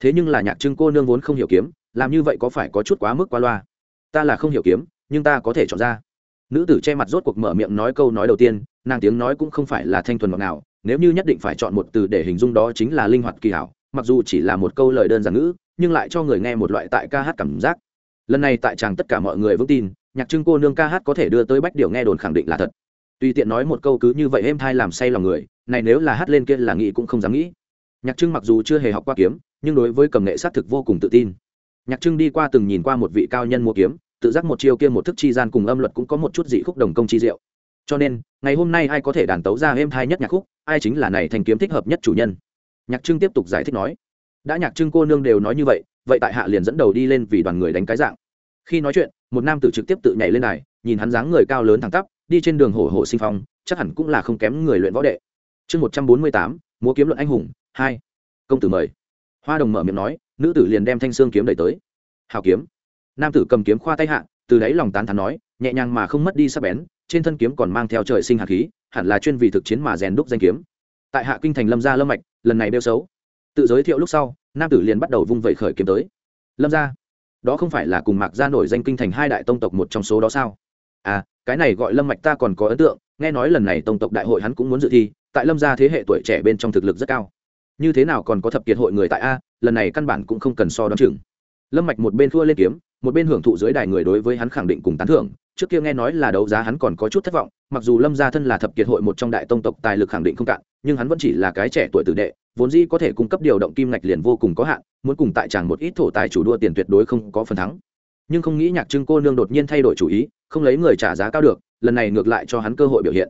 Thế nhưng là nhạc trưng cô nương vốn không hiểu kiếm làm như vậy có phải có chút quá mức qua loa? Ta là không hiểu kiếm, nhưng ta có thể chọn ra. Nữ tử che mặt rốt cuộc mở miệng nói câu nói đầu tiên, nàng tiếng nói cũng không phải là thanh thuần ngọt nào nếu như nhất định phải chọn một từ để hình dung đó chính là linh hoạt kỳ hảo, mặc dù chỉ là một câu lời đơn giản ngữ, nhưng lại cho người nghe một loại tại ca hát cảm giác. Lần này tại chàng tất cả mọi người vững tin, nhạc trưng cô nương ca hát có thể đưa tới bách điều nghe đồn khẳng định là thật. Tùy tiện nói một câu cứ như vậy êm thai làm say lòng người, này nếu là hát lên kia là nghĩ cũng không dám nghĩ. Nhạc trưng mặc dù chưa hề học qua kiếm, nhưng đối với cầm nghệ s á t thực vô cùng tự tin nhạc trưng đi qua từng nhìn qua một vị cao nhân mua kiếm, tự giác một chiêu kia một thức chi gian cùng âm luật cũng có một chút dị khúc đồng công chi diệu. Cho nên, ngày hôm nay ai có thể đàn tấu ra êm thai nhất nhạc khúc, ai chính là này thành kiếm thích hợp nhất chủ nhân. Nhạc trưng tiếp tục giải thích nói, đã nhạc trưng cô nương đều nói như vậy vậy tại hạ liền dẫn đầu đi lên vì đoàn người đánh cái dạng. Khi nói chuyện, một nam tử trực tiếp tự nhảy lên này nhìn hắn dáng người cao lớn thẳng tắp, đi trên đường hổ hổ sinh phong, chắc hẳn cũng là không kém người luyện võ đệ. Chương một trăm bốn mươi tám, múa kiếm luận anh hùng, hai. Công tử mời. Hoa đồng mở miệng nói nữ tử liền đem thanh xương kiếm đẩy tới. Hào kiếm. Nam tử cầm kiếm khoa tay hạ, từ đấy lòng tán thán nói, nhẹ nhàng mà không mất đi sắc bén, trên thân kiếm còn mang theo trời sinh hạt khí, hẳn là chuyên vì thực chiến mà rèn đúc danh kiếm. Tại hạ kinh thành lâm gia lâm mạch, lần này đeo xấu. Tự giới thiệu lúc sau, nam tử liền bắt đầu vung vẩy khởi kiếm tới. Lâm gia, đó không phải là cùng mạc gia nổi danh kinh thành hai đại tông tộc một trong số đó sao? À cái này gọi lâm mạch ta còn có ấn tượng, nghe nói lần này tông tộc đại hội hắn cũng muốn dự thi, tại lâm gia thế hệ tuổi trẻ bên trong thực lực rất cao như thế nào còn có thập kiệt hội người tại a, lần này căn bản cũng không cần so đ o chừng. Lâm mạch một bên thua lên kiếm, một bên hưởng thụ dưới đài người đối với hắn khẳng định cùng tán thưởng, trước kia nghe nói là đấu giá hắn còn có chút thất vọng, mặc dù lâm gia thân là thập kiệt hội một trong đại tông tộc, tài lực khẳng định không cạn, nhưng hắn vẫn chỉ là cái trẻ tuổi tử đệ, vốn dĩ có thể cung cấp điều động kim ngạch liền vô cùng có hạn, muốn cùng tại chàng một ít thổ tài chủ đua tiền tuyệt đối không có phần thắng. Nhưng không nghĩ nhạc trưng cô nương đột nhiên thay đổi chủ ý, không lấy người trả giá cao được, lần này ngược lại cho hắn cơ hội biểu hiện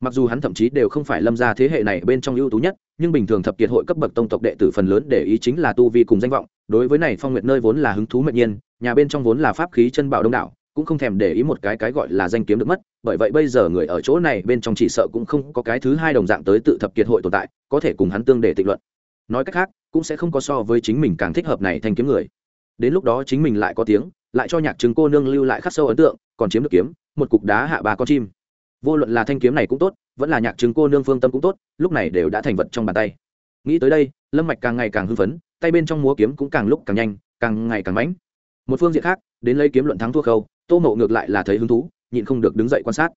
mặc dù hắn thậm chí đều không phải lâm gia thế hệ này bên trong ưu tú nhất, nhưng bình thường thập kiệt hội cấp bậc tông tộc đệ tử phần lớn để ý chính là tu vi cùng danh vọng. Đối với này phong nguyệt nơi vốn là hứng thú mệnh nhiên, nhà bên trong vốn là pháp khí chân bảo đông đảo, cũng không thèm để ý một cái cái gọi là danh kiếm được mất. Bởi vậy bây giờ người ở chỗ này bên trong chỉ sợ cũng không có cái thứ hai đồng dạng tới tự thập kiệt hội tồn tại, có thể cùng hắn tương để tịnh luận. Nói cách khác, cũng sẽ không có so với chính mình càng thích hợp này thanh kiếm người. Đến lúc đó chính mình lại có tiếng, lại cho nhạc chứng cô nương lưu lại khắc sâu ấn tượng, còn chiếm được kiếm, một cục đá hạ bà con chim vô luận là thanh kiếm này cũng tốt, vẫn là nhạc chứng cô nương phương tâm cũng tốt, lúc này đều đã thành vật trong bàn tay. Nghĩ tới đây, lâm mạch càng ngày càng hưng phấn, tay bên trong múa kiếm cũng càng lúc càng nhanh, càng ngày càng mãnh. Một phương diện khác, đến lấy kiếm luận thắng thua khâu, tô mộ ngược lại là thấy hứng thú, nhịn không được đứng dậy quan sát.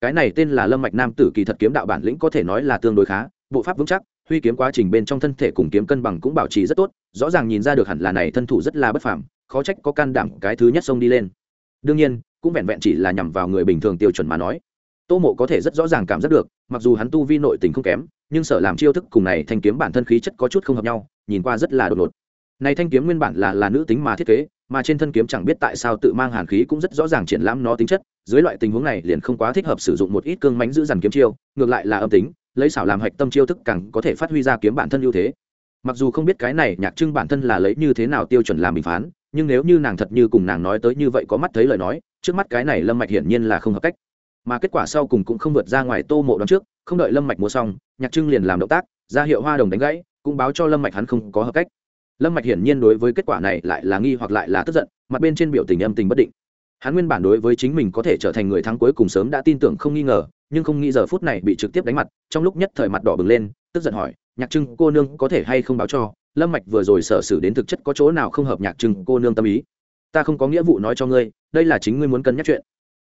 Cái này tên là lâm mạch nam tử kỳ thật kiếm đạo bản lĩnh có thể nói là tương đối khá, bộ pháp vững chắc, huy kiếm quá trình bên trong thân thể cùng kiếm cân bằng cũng bảo trì rất tốt, rõ ràng nhìn ra được hẳn là này thân thủ rất là bất phàm, khó trách có can đảm cái thứ nhất xông đi lên. Đương nhiên, cũng vẹn vẹn chỉ là nhằm vào người bình thường tiêu chuẩn mà nói tô mộ có thể rất rõ ràng cảm giác được, mặc dù hắn tu vi nội tình không kém, nhưng sở làm chiêu thức cùng này thanh kiếm bản thân khí chất có chút không hợp nhau, nhìn qua rất là đột ngột. Này thanh kiếm nguyên bản là là nữ tính mà thiết kế, mà trên thân kiếm chẳng biết tại sao tự mang hàn khí cũng rất rõ ràng triển lãm nó tính chất, dưới loại tình huống này liền không quá thích hợp sử dụng một ít cương mánh giữ dằn kiếm chiêu, ngược lại là âm tính, lấy xảo làm hạch tâm chiêu thức càng có thể phát huy ra kiếm bản thân ưu thế. Mặc dù không biết cái này nhạc trưng bản thân là lấy như thế nào tiêu chuẩn làm bình phán, nhưng nếu như nàng thật như cùng nàng nói tới như vậy có mắt thấy lời nói, trước mắt cái này lâm mạch hiển nhiên là không hợp cách mà kết quả sau cùng cũng không vượt ra ngoài tô mộ đón trước, không đợi lâm mạch mua xong, nhạc trưng liền làm động tác, ra hiệu hoa đồng đánh gãy, cũng báo cho lâm mạch hắn không có hợp cách. Lâm mạch hiển nhiên đối với kết quả này lại là nghi hoặc lại là tức giận, mặt bên trên biểu tình âm tình bất định. Hắn nguyên bản đối với chính mình có thể trở thành người thắng cuối cùng sớm đã tin tưởng không nghi ngờ, nhưng không nghĩ giờ phút này bị trực tiếp đánh mặt, trong lúc nhất thời mặt đỏ bừng lên, tức giận hỏi, nhạc trưng, cô nương có thể hay không báo cho? Lâm mạch vừa rồi sở xử đến thực chất có chỗ nào không hợp nhạc trưng, cô nương tâm ý. Ta không có nghĩa vụ nói cho ngươi, đây là chính ngươi muốn cân nhắc chuyện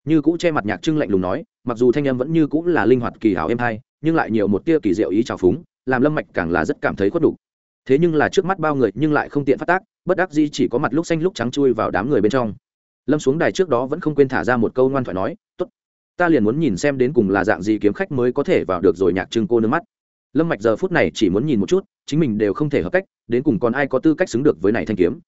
như cũ che mặt nhạc trưng lạnh lùng nói, mặc dù thanh âm vẫn như cũ là linh hoạt kỳ hảo êm hay nhưng lại nhiều một tia kỳ diệu ý trào phúng, làm lâm mạch càng là rất cảm thấy khuất đủ thế nhưng là trước mắt bao người nhưng lại không tiện phát tác, bất đắc di chỉ có mặt lúc xanh lúc trắng chui vào đám người bên trong. Lâm xuống đài trước đó vẫn không quên thả ra một câu ngoan thoại nói, tốt, ta liền muốn nhìn xem đến cùng là dạng gì kiếm khách mới có thể vào được rồi nhạc trưng cô nước mắt. Lâm mạch giờ phút này chỉ muốn nhìn một chút, chính mình đều không thể hợp cách, đến cùng còn ai có tư cách xứng được với này thanh kiếm.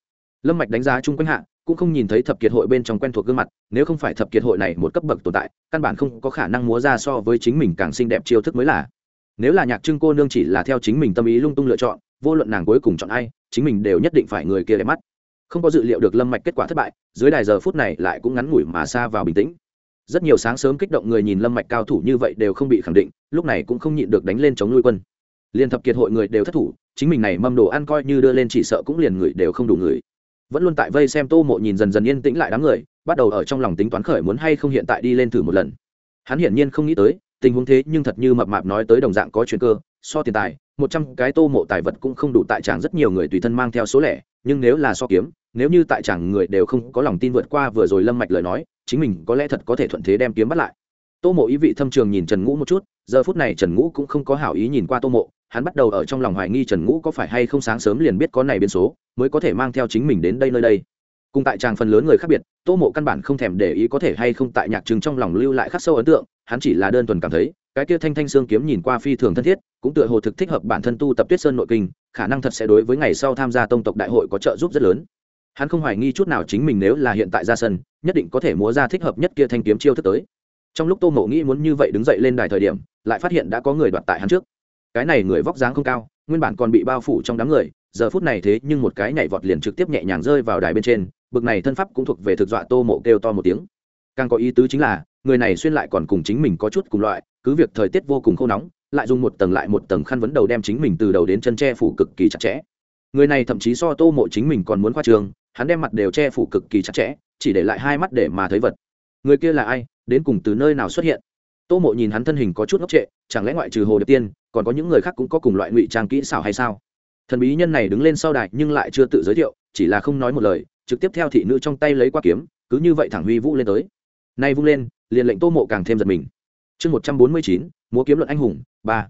Lâm mạch đánh giá chung quanh hạ cũng không nhìn thấy thập kiệt hội bên trong quen thuộc gương mặt, nếu không phải thập kiệt hội này một cấp bậc tồn tại, căn bản không có khả năng múa ra so với chính mình càng xinh đẹp chiêu thức mới là. Nếu là nhạc trưng cô nương chỉ là theo chính mình tâm ý lung tung lựa chọn, vô luận nàng cuối cùng chọn ai, chính mình đều nhất định phải người kia đẹp mắt. Không có dự liệu được lâm mạch kết quả thất bại, dưới đài giờ phút này lại cũng ngắn ngủi mà xa vào bình tĩnh. Rất nhiều sáng sớm kích động người nhìn lâm mạch cao thủ như vậy đều không bị khẳng định, lúc này cũng không nhịn được đánh lên chống nuôi quân. Liên thập kiệt hội người đều thất thủ, chính mình này mâm đồ ăn coi như đưa lên chỉ sợ cũng liền người đều không đủ người vẫn luôn tại vây xem tô mộ nhìn dần dần yên tĩnh lại đám người, bắt đầu ở trong lòng tính toán khởi muốn hay không hiện tại đi lên thử một lần. Hắn hiển nhiên không nghĩ tới, tình huống thế nhưng thật như mập mạp nói tới đồng dạng có chuyện cơ, so tiền tài, một trăm cái tô mộ tài vật cũng không đủ tại tràng rất nhiều người tùy thân mang theo số lẻ, nhưng nếu là so kiếm, nếu như tại tràng người đều không có lòng tin vượt qua vừa rồi lâm mạch lời nói, chính mình có lẽ thật có thể thuận thế đem kiếm bắt lại. Tô mộ ý vị thâm trường nhìn trần ngũ một chút, giờ phút này trần ngũ cũng không có hảo ý nhìn qua tô mộ, hắn bắt đầu ở trong lòng hoài nghi trần ngũ có phải hay không sáng sớm liền biết có này biến số mới có thể mang theo chính mình đến đây nơi đây. Cùng tại tràng phần lớn người khác biệt, tô mộ căn bản không thèm để ý có thể hay không tại nhạc trừng trong lòng lưu lại khắc sâu ấn tượng, hắn chỉ là đơn thuần cảm thấy, cái kia thanh thanh xương kiếm nhìn qua phi thường thân thiết, cũng tựa hồ thực thích hợp bản thân tu tập tuyết sơn nội kinh, khả năng thật sẽ đối với ngày sau tham gia tông tộc đại hội có trợ giúp rất lớn. Hắn không hoài nghi chút nào chính mình nếu là hiện tại ra sân, nhất định có thể múa ra thích hợp nhất kia thanh kiếm chiêu thức tới. Trong lúc tô mộ nghĩ muốn như vậy đứng dậy lên đài thời điểm, lại phát hiện đã có người đoạt tại hắn trước. Cái này người vóc dáng không cao, nguyên bản còn bị bao phủ trong đám người giờ phút này thế nhưng một cái nhảy vọt liền trực tiếp nhẹ nhàng rơi vào đài bên trên, bực này thân pháp cũng thuộc về thực dọa tô mộ kêu to một tiếng. Càng có ý tứ chính là, người này xuyên lại còn cùng chính mình có chút cùng loại, cứ việc thời tiết vô cùng khô nóng, lại dùng một tầng lại một tầng khăn vấn đầu đem chính mình từ đầu đến chân che phủ cực kỳ chặt chẽ. Người này thậm chí so tô mộ chính mình còn muốn khoa trường, hắn đem mặt đều che phủ cực kỳ chặt chẽ, chỉ để lại hai mắt để mà thấy vật. Người kia là ai, đến cùng từ nơi nào xuất hiện? Tô mộ nhìn hắn thân hình có chút ngốc trệ, chẳng lẽ ngoại trừ hồ điệp tiên, còn có những người khác cũng có cùng loại ngụy trang kỹ xảo hay sao? Thần bí nhân này đứng lên sau đài nhưng lại chưa tự giới thiệu, chỉ là không nói một lời, trực tiếp theo thị nữ trong tay lấy qua kiếm, cứ như vậy thẳng huy vũ lên tới. Nay vung lên, liền lệnh tô mộ càng thêm giật mình. Chương một trăm bốn mươi chín, múa kiếm luận anh hùng, ba.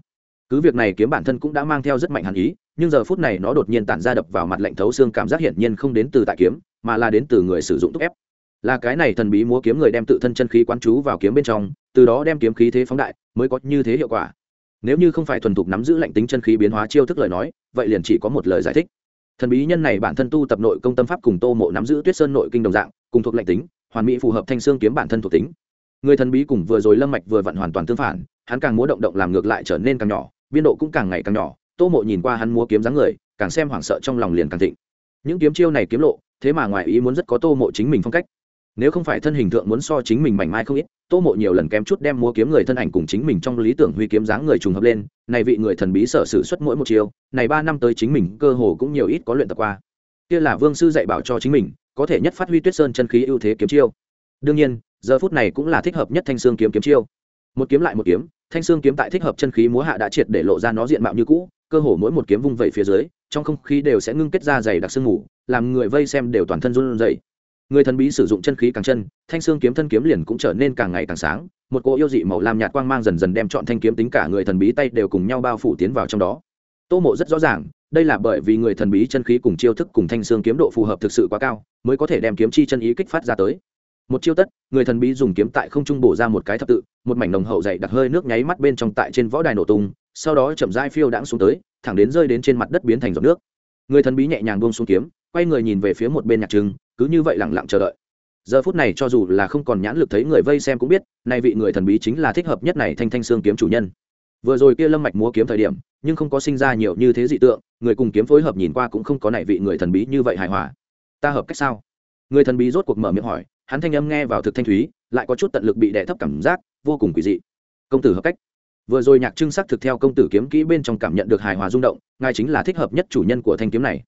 Cứ việc này kiếm bản thân cũng đã mang theo rất mạnh hàn ý, nhưng giờ phút này nó đột nhiên tản ra đập vào mặt lạnh thấu xương cảm giác hiển nhiên không đến từ tại kiếm, mà là đến từ người sử dụng thúc ép. Là cái này thần bí múa kiếm người đem tự thân chân khí quán chú vào kiếm bên trong, từ đó đem kiếm khí thế phóng đại, mới có như thế hiệu quả nếu như không phải thuần thục nắm giữ lạnh tính chân khí biến hóa chiêu thức lời nói, vậy liền chỉ có một lời giải thích. Thần bí nhân này bản thân tu tập nội công tâm pháp cùng tô mộ nắm giữ tuyết sơn nội kinh đồng dạng, cùng thuộc lạnh tính, hoàn mỹ phù hợp thanh xương kiếm bản thân thuộc tính. Người thần bí cùng vừa rồi lâm mạch vừa vặn hoàn toàn tương phản, hắn càng múa động động làm ngược lại trở nên càng nhỏ, biên độ cũng càng ngày càng nhỏ, tô mộ nhìn qua hắn múa kiếm dáng người, càng xem hoảng sợ trong lòng liền càng thịnh. Những kiếm chiêu này kiếm lộ, thế mà ngoài ý muốn rất có tô mộ chính mình phong cách nếu không phải thân hình thượng muốn so chính mình mảnh mai không ít, tô mộ nhiều lần kém chút đem múa kiếm người thân ảnh cùng chính mình trong lý tưởng huy kiếm dáng người trùng hợp lên, này vị người thần bí sở sử xuất mỗi một chiêu, này ba năm tới chính mình cơ hồ cũng nhiều ít có luyện tập qua. Kia là vương sư dạy bảo cho chính mình, có thể nhất phát huy tuyết sơn chân khí ưu thế kiếm chiêu. Đương nhiên, giờ phút này cũng là thích hợp nhất thanh xương kiếm kiếm chiêu. Một kiếm lại một kiếm, thanh xương kiếm tại thích hợp chân khí múa hạ đã triệt để lộ ra nó diện mạo như cũ, cơ hồ mỗi một kiếm vung vẩy phía dưới, trong không khí đều sẽ ngưng kết ra dày đặc sương mù, làm người vây xem đều toàn thân run rẩy người thần bí sử dụng chân khí càng chân, thanh xương kiếm thân kiếm liền cũng trở nên càng ngày càng sáng. Một cỗ yêu dị màu lam nhạt quang mang dần dần đem chọn thanh kiếm tính cả người thần bí tay đều cùng nhau bao phủ tiến vào trong đó. Tô mộ rất rõ ràng, đây là bởi vì người thần bí chân khí cùng chiêu thức cùng thanh xương kiếm độ phù hợp thực sự quá cao, mới có thể đem kiếm chi chân ý kích phát ra tới. Một chiêu tất, người thần bí dùng kiếm tại không trung bổ ra một cái thập tự, một mảnh nồng hậu dày đặc hơi nước nháy mắt bên trong tại trên võ đài nổ tung, sau đó chậm dai phiêu đãng xuống tới, thẳng đến rơi đến trên mặt đất biến thành giọt nước. Người thần bí nhẹ nhàng buông xuống kiếm, quay người nhìn về phía một bên nhạc trưng cứ như vậy lẳng lặng chờ đợi. Giờ phút này cho dù là không còn nhãn lực thấy người vây xem cũng biết, nay vị người thần bí chính là thích hợp nhất này thanh thanh xương kiếm chủ nhân. Vừa rồi kia lâm mạch múa kiếm thời điểm, nhưng không có sinh ra nhiều như thế dị tượng, người cùng kiếm phối hợp nhìn qua cũng không có này vị người thần bí như vậy hài hòa. Ta hợp cách sao? Người thần bí rốt cuộc mở miệng hỏi, hắn thanh âm nghe vào thực thanh thúy, lại có chút tận lực bị đè thấp cảm giác, vô cùng quỷ dị. Công tử hợp cách. Vừa rồi nhạc trưng sắc thực theo công tử kiếm kỹ bên trong cảm nhận được hài hòa rung động, ngài chính là thích hợp nhất chủ nhân của thanh kiếm này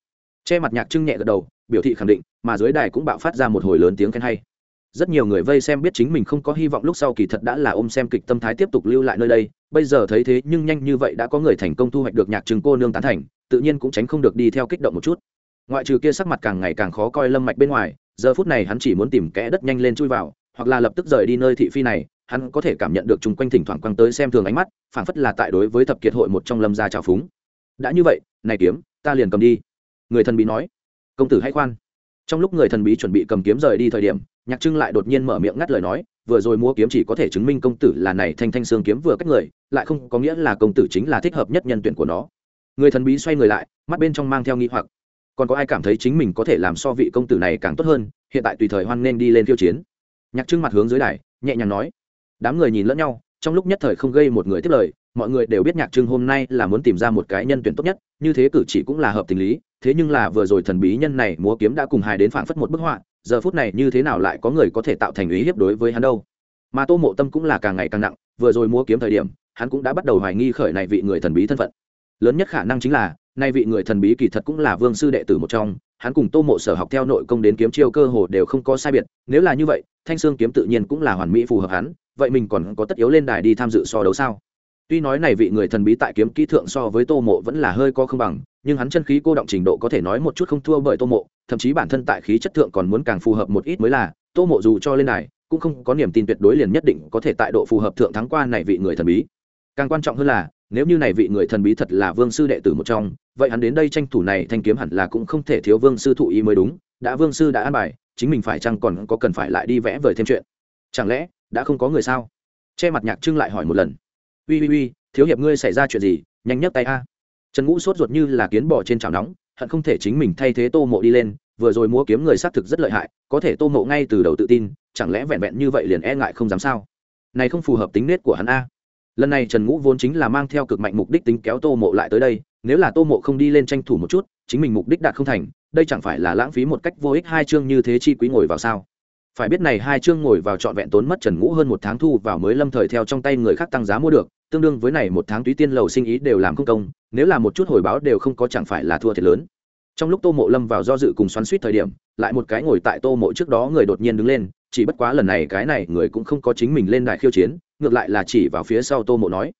che mặt nhạc trưng nhẹ gật đầu, biểu thị khẳng định, mà dưới đài cũng bạo phát ra một hồi lớn tiếng khen hay. Rất nhiều người vây xem biết chính mình không có hy vọng lúc sau kỳ thật đã là ôm xem kịch tâm thái tiếp tục lưu lại nơi đây, bây giờ thấy thế nhưng nhanh như vậy đã có người thành công thu hoạch được nhạc trưng cô nương tán thành, tự nhiên cũng tránh không được đi theo kích động một chút. Ngoại trừ kia sắc mặt càng ngày càng khó coi lâm mạch bên ngoài, giờ phút này hắn chỉ muốn tìm kẽ đất nhanh lên chui vào, hoặc là lập tức rời đi nơi thị phi này, hắn có thể cảm nhận được chung quanh thỉnh thoảng quăng tới xem thường ánh mắt, phảng phất là tại đối với thập kiệt hội một trong lâm gia trào phúng. Đã như vậy, này kiếm, ta liền cầm đi người thần bí nói, công tử hãy khoan. Trong lúc người thần bí chuẩn bị cầm kiếm rời đi thời điểm, nhạc trưng lại đột nhiên mở miệng ngắt lời nói, vừa rồi mua kiếm chỉ có thể chứng minh công tử là này thanh thanh xương kiếm vừa cách người, lại không có nghĩa là công tử chính là thích hợp nhất nhân tuyển của nó. Người thần bí xoay người lại, mắt bên trong mang theo nghi hoặc, còn có ai cảm thấy chính mình có thể làm so vị công tử này càng tốt hơn, hiện tại tùy thời hoan nên đi lên tiêu chiến. Nhạc trưng mặt hướng dưới đài, nhẹ nhàng nói, đám người nhìn lẫn nhau, trong lúc nhất thời không gây một người tiếp lời, mọi người đều biết nhạc trưng hôm nay là muốn tìm ra một cái nhân tuyển tốt nhất, như thế cử chỉ cũng là hợp tình lý thế nhưng là vừa rồi thần bí nhân này múa kiếm đã cùng hài đến phảng phất một bức họa, giờ phút này như thế nào lại có người có thể tạo thành ý hiếp đối với hắn đâu? Mà tô mộ tâm cũng là càng ngày càng nặng, vừa rồi múa kiếm thời điểm, hắn cũng đã bắt đầu hoài nghi khởi này vị người thần bí thân phận. Lớn nhất khả năng chính là nay vị người thần bí kỳ thật cũng là vương sư đệ tử một trong, hắn cùng tô mộ sở học theo nội công đến kiếm chiêu cơ hồ đều không có sai biệt, nếu là như vậy, thanh sương kiếm tự nhiên cũng là hoàn mỹ phù hợp hắn, vậy mình còn có tất yếu lên đài đi tham dự so đấu sao? Tuy nói này vị người thần bí tại kiếm kỹ thượng so với tô mộ vẫn là hơi có không bằng nhưng hắn chân khí cô động trình độ có thể nói một chút không thua bởi tô mộ, thậm chí bản thân tại khí chất thượng còn muốn càng phù hợp một ít mới là, tô mộ dù cho lên này, cũng không có niềm tin tuyệt đối liền nhất định có thể tại độ phù hợp thượng thắng qua này vị người thần bí. Càng quan trọng hơn là, nếu như này vị người thần bí thật là vương sư đệ tử một trong, vậy hắn đến đây tranh thủ này thanh kiếm hẳn là cũng không thể thiếu vương sư thụ ý mới đúng, đã vương sư đã an bài, chính mình phải chăng còn có cần phải lại đi vẽ vời thêm chuyện. Chẳng lẽ, đã không có người sao? Che mặt nhạc trưng lại hỏi một lần. Uy uy uy thiếu hiệp ngươi xảy ra chuyện gì? Nhanh nhấc tay a trần ngũ sốt ruột như là kiến bò trên chảo nóng, hận không thể chính mình thay thế tô mộ đi lên, vừa rồi múa kiếm người xác thực rất lợi hại, có thể tô mộ ngay từ đầu tự tin, chẳng lẽ vẹn vẹn như vậy liền e ngại không dám sao? Này không phù hợp tính nết của hắn a. Lần này trần ngũ vốn chính là mang theo cực mạnh mục đích tính kéo tô mộ lại tới đây, nếu là tô mộ không đi lên tranh thủ một chút, chính mình mục đích đạt không thành, đây chẳng phải là lãng phí một cách vô ích hai chương như thế chi quý ngồi vào sao? Phải biết này hai chương ngồi vào trọn vẹn tốn mất trần ngũ hơn một tháng thu vào mới lâm thời theo trong tay người khác tăng giá mua được, tương đương với này một tháng túy tiên lầu sinh ý đều làm không công, nếu là một chút hồi báo đều không có chẳng phải là thua thiệt lớn. Trong lúc tô mộ lâm vào do dự cùng xoắn suýt thời điểm, lại một cái ngồi tại tô mộ trước đó người đột nhiên đứng lên, chỉ bất quá lần này cái này người cũng không có chính mình lên đài khiêu chiến, ngược lại là chỉ vào phía sau tô mộ nói,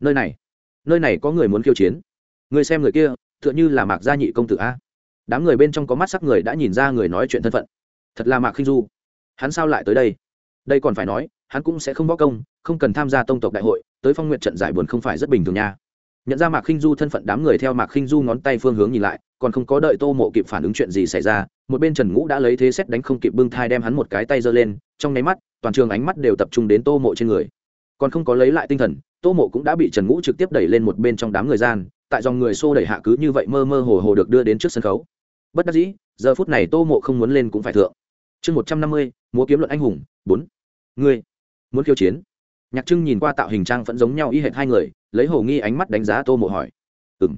nơi này nơi này có người muốn khiêu chiến. Người xem người kia, tựa như là mạc gia nhị công tử a. Đám người bên trong có mắt sắc người đã nhìn ra người nói chuyện thân phận. Thật là mạc khinh du hắn sao lại tới đây? Đây còn phải nói, hắn cũng sẽ không võ công, không cần tham gia tông tộc đại hội, tới phong nguyện trận giải buồn không phải rất bình thường nha. Nhận ra mạc khinh du thân phận đám người theo mạc khinh du ngón tay phương hướng nhìn lại, còn không có đợi tô mộ kịp phản ứng chuyện gì xảy ra, một bên trần ngũ đã lấy thế xét đánh không kịp bưng thai đem hắn một cái tay giơ lên, trong nháy mắt, toàn trường ánh mắt đều tập trung đến tô mộ trên người. Còn không có lấy lại tinh thần, tô mộ cũng đã bị trần ngũ trực tiếp đẩy lên một bên trong đám người gian, tại dòng người xô đẩy hạ cứ như vậy mơ mơ hồ hồ được đưa đến trước sân khấu. Bất đắc dĩ, giờ phút này tô mộ không muốn lên cũng phải thượng. Chương một trăm năm mươi múa kiếm luận anh hùng, bốn. Ngươi, muốn khiêu chiến? Nhạc trưng nhìn qua tạo hình trang vẫn giống nhau y hệt hai người, lấy hồ nghi ánh mắt đánh giá tô mộ hỏi. Ừ m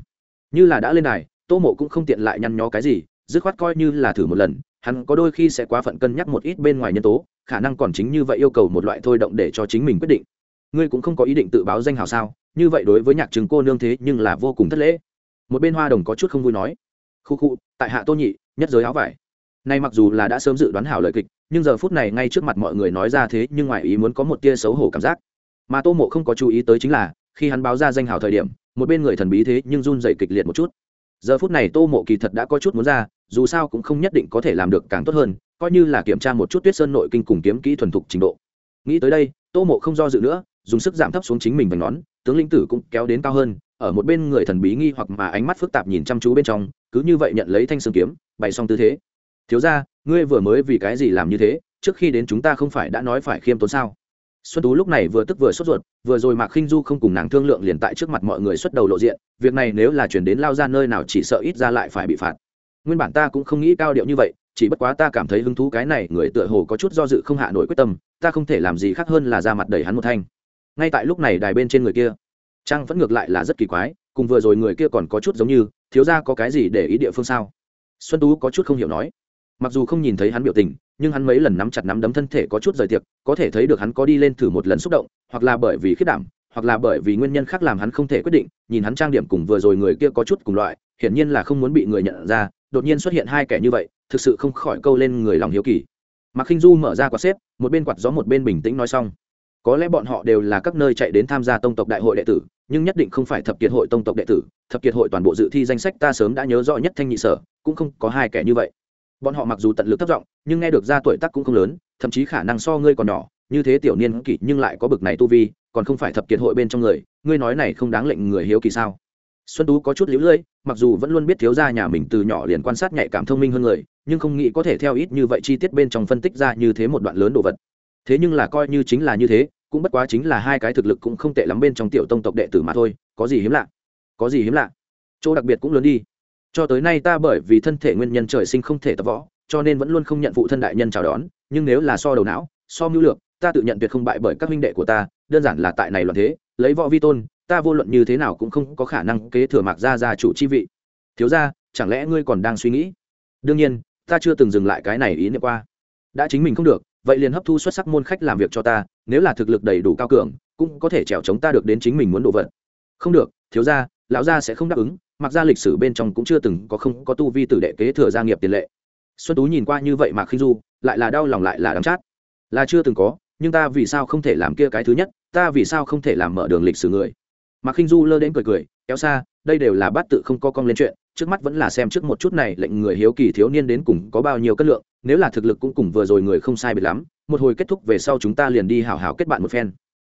như là đã lên đài, tô mộ cũng không tiện lại nhăn nhó cái gì, dứt khoát coi như là thử một lần, hắn có đôi khi sẽ quá phận cân nhắc một ít bên ngoài nhân tố, khả năng còn chính như vậy yêu cầu một loại thôi động để cho chính mình quyết định. Ngươi cũng không có ý định tự báo danh hào sao? Như vậy đối với nhạc trưng cô nương thế nhưng là vô cùng thất lễ. Một bên hoa đồng có chút không vui nói. Khu khu, tại hạ tô nhị, nhất giới áo vải nay mặc dù là đã sớm dự đoán hảo lời kịch, nhưng giờ phút này ngay trước mặt mọi người nói ra thế nhưng ngoài ý muốn có một tia xấu hổ cảm giác. Mà tô mộ không có chú ý tới chính là, khi hắn báo ra danh hào thời điểm, một bên người thần bí thế nhưng run dậy kịch liệt một chút. Giờ phút này tô mộ kỳ thật đã có chút muốn ra, dù sao cũng không nhất định có thể làm được càng tốt hơn, coi như là kiểm tra một chút tuyết sơn nội kinh cùng kiếm kỹ thuần thục trình độ. Nghĩ tới đây, tô mộ không do dự nữa, dùng sức giảm thấp xuống chính mình vành nón, tướng linh tử cũng kéo đến cao hơn, ở một bên người thần bí nghi hoặc mà ánh mắt phức tạp nhìn chăm chú bên trong, cứ như vậy nhận lấy thanh sương kiếm, bày xong tư thế thiếu ra, ngươi vừa mới vì cái gì làm như thế? Trước khi đến chúng ta không phải đã nói phải khiêm tốn sao? Xuân tú lúc này vừa tức vừa sốt ruột, vừa rồi mạc khinh du không cùng nàng thương lượng liền tại trước mặt mọi người xuất đầu lộ diện, việc này nếu là chuyển đến lao ra nơi nào chỉ sợ ít ra lại phải bị phạt. Nguyên bản ta cũng không nghĩ cao điệu như vậy, chỉ bất quá ta cảm thấy hứng thú cái này, người tựa hồ có chút do dự không hạ nổi quyết tâm, ta không thể làm gì khác hơn là ra mặt đẩy hắn một thanh. Ngay tại lúc này đài bên trên người kia, trang vẫn ngược lại là rất kỳ quái, cùng vừa rồi người kia còn có chút giống như, thiếu ra có cái gì để ý địa phương sao? Xuân tú có chút không hiểu nói mặc dù không nhìn thấy hắn biểu tình, nhưng hắn mấy lần nắm chặt nắm đấm thân thể có chút rời tiệc, có thể thấy được hắn có đi lên thử một lần xúc động, hoặc là bởi vì khiết đảm, hoặc là bởi vì nguyên nhân khác làm hắn không thể quyết định, nhìn hắn trang điểm cùng vừa rồi người kia có chút cùng loại, hiển nhiên là không muốn bị người nhận ra, đột nhiên xuất hiện hai kẻ như vậy, thực sự không khỏi câu lên người lòng hiếu kỳ. Mạc khinh du mở ra quạt xếp, một bên quạt gió một bên bình tĩnh nói xong. Có lẽ bọn họ đều là các nơi chạy đến tham gia tông tộc đại hội đệ tử, nhưng nhất định không phải thập kiệt hội tông tộc đệ tử, thập kiệt hội toàn bộ dự thi danh sách ta sớm đã nhớ rõ nhất thanh nhị sở, cũng không có hai kẻ như vậy bọn họ mặc dù tận lực thất vọng, nhưng nghe được ra tuổi tác cũng không lớn, thậm chí khả năng so ngươi còn nhỏ, như thế tiểu niên kỷ nhưng lại có bực này tu vi, còn không phải thập kiệt hội bên trong người, ngươi nói này không đáng lệnh người hiếu kỳ sao? Xuân tú có chút l lưỡi mặc dù vẫn luôn biết thiếu gia nhà mình từ nhỏ liền quan sát nhạy cảm thông minh hơn người, nhưng không nghĩ có thể theo ít như vậy chi tiết bên trong phân tích ra như thế một đoạn lớn đồ vật. Thế nhưng là coi như chính là như thế, cũng bất quá chính là hai cái thực lực cũng không tệ lắm bên trong tiểu tông tộc đệ tử mà thôi, có gì hiếm lạ? Có gì hiếm lạ? Chỗ đặc biệt cũng lớn đi cho tới nay ta bởi vì thân thể nguyên nhân trời sinh không thể tập võ, cho nên vẫn luôn không nhận phụ thân đại nhân chào đón, nhưng nếu là so đầu não, so mưu lược, ta tự nhận tuyệt không bại bởi các huynh đệ của ta, đơn giản là tại này loạn thế, lấy võ vi tôn, ta vô luận như thế nào cũng không có khả năng kế thừa mạc gia gia chủ chi vị. Thiếu ra chẳng lẽ ngươi còn đang suy nghĩ? Đương nhiên, ta chưa từng dừng lại cái này ý niệm qua. Đã chính mình không được, vậy liền hấp thu xuất sắc môn khách làm việc cho ta, nếu là thực lực đầy đủ cao cường, cũng có thể trèo chống ta được đến chính mình muốn đồ vật. Không được, thiếu ra lão gia sẽ không đáp ứng mặc ra lịch sử bên trong cũng chưa từng có không có tu vi tử đệ kế thừa gia nghiệp tiền lệ. Xuân tú nhìn qua như vậy mà khinh du, lại là đau lòng lại là đắm chát. Là chưa từng có, nhưng ta vì sao không thể làm kia cái thứ nhất, ta vì sao không thể làm mở đường lịch sử người? Mà khinh du lơ đến cười cười, kéo xa, đây đều là bát tự không có cong lên chuyện, trước mắt vẫn là xem trước một chút này lệnh người hiếu kỳ thiếu niên đến cùng có bao nhiêu cân lượng, nếu là thực lực cũng cùng vừa rồi người không sai biệt lắm, một hồi kết thúc về sau chúng ta liền đi hào hào kết bạn một phen.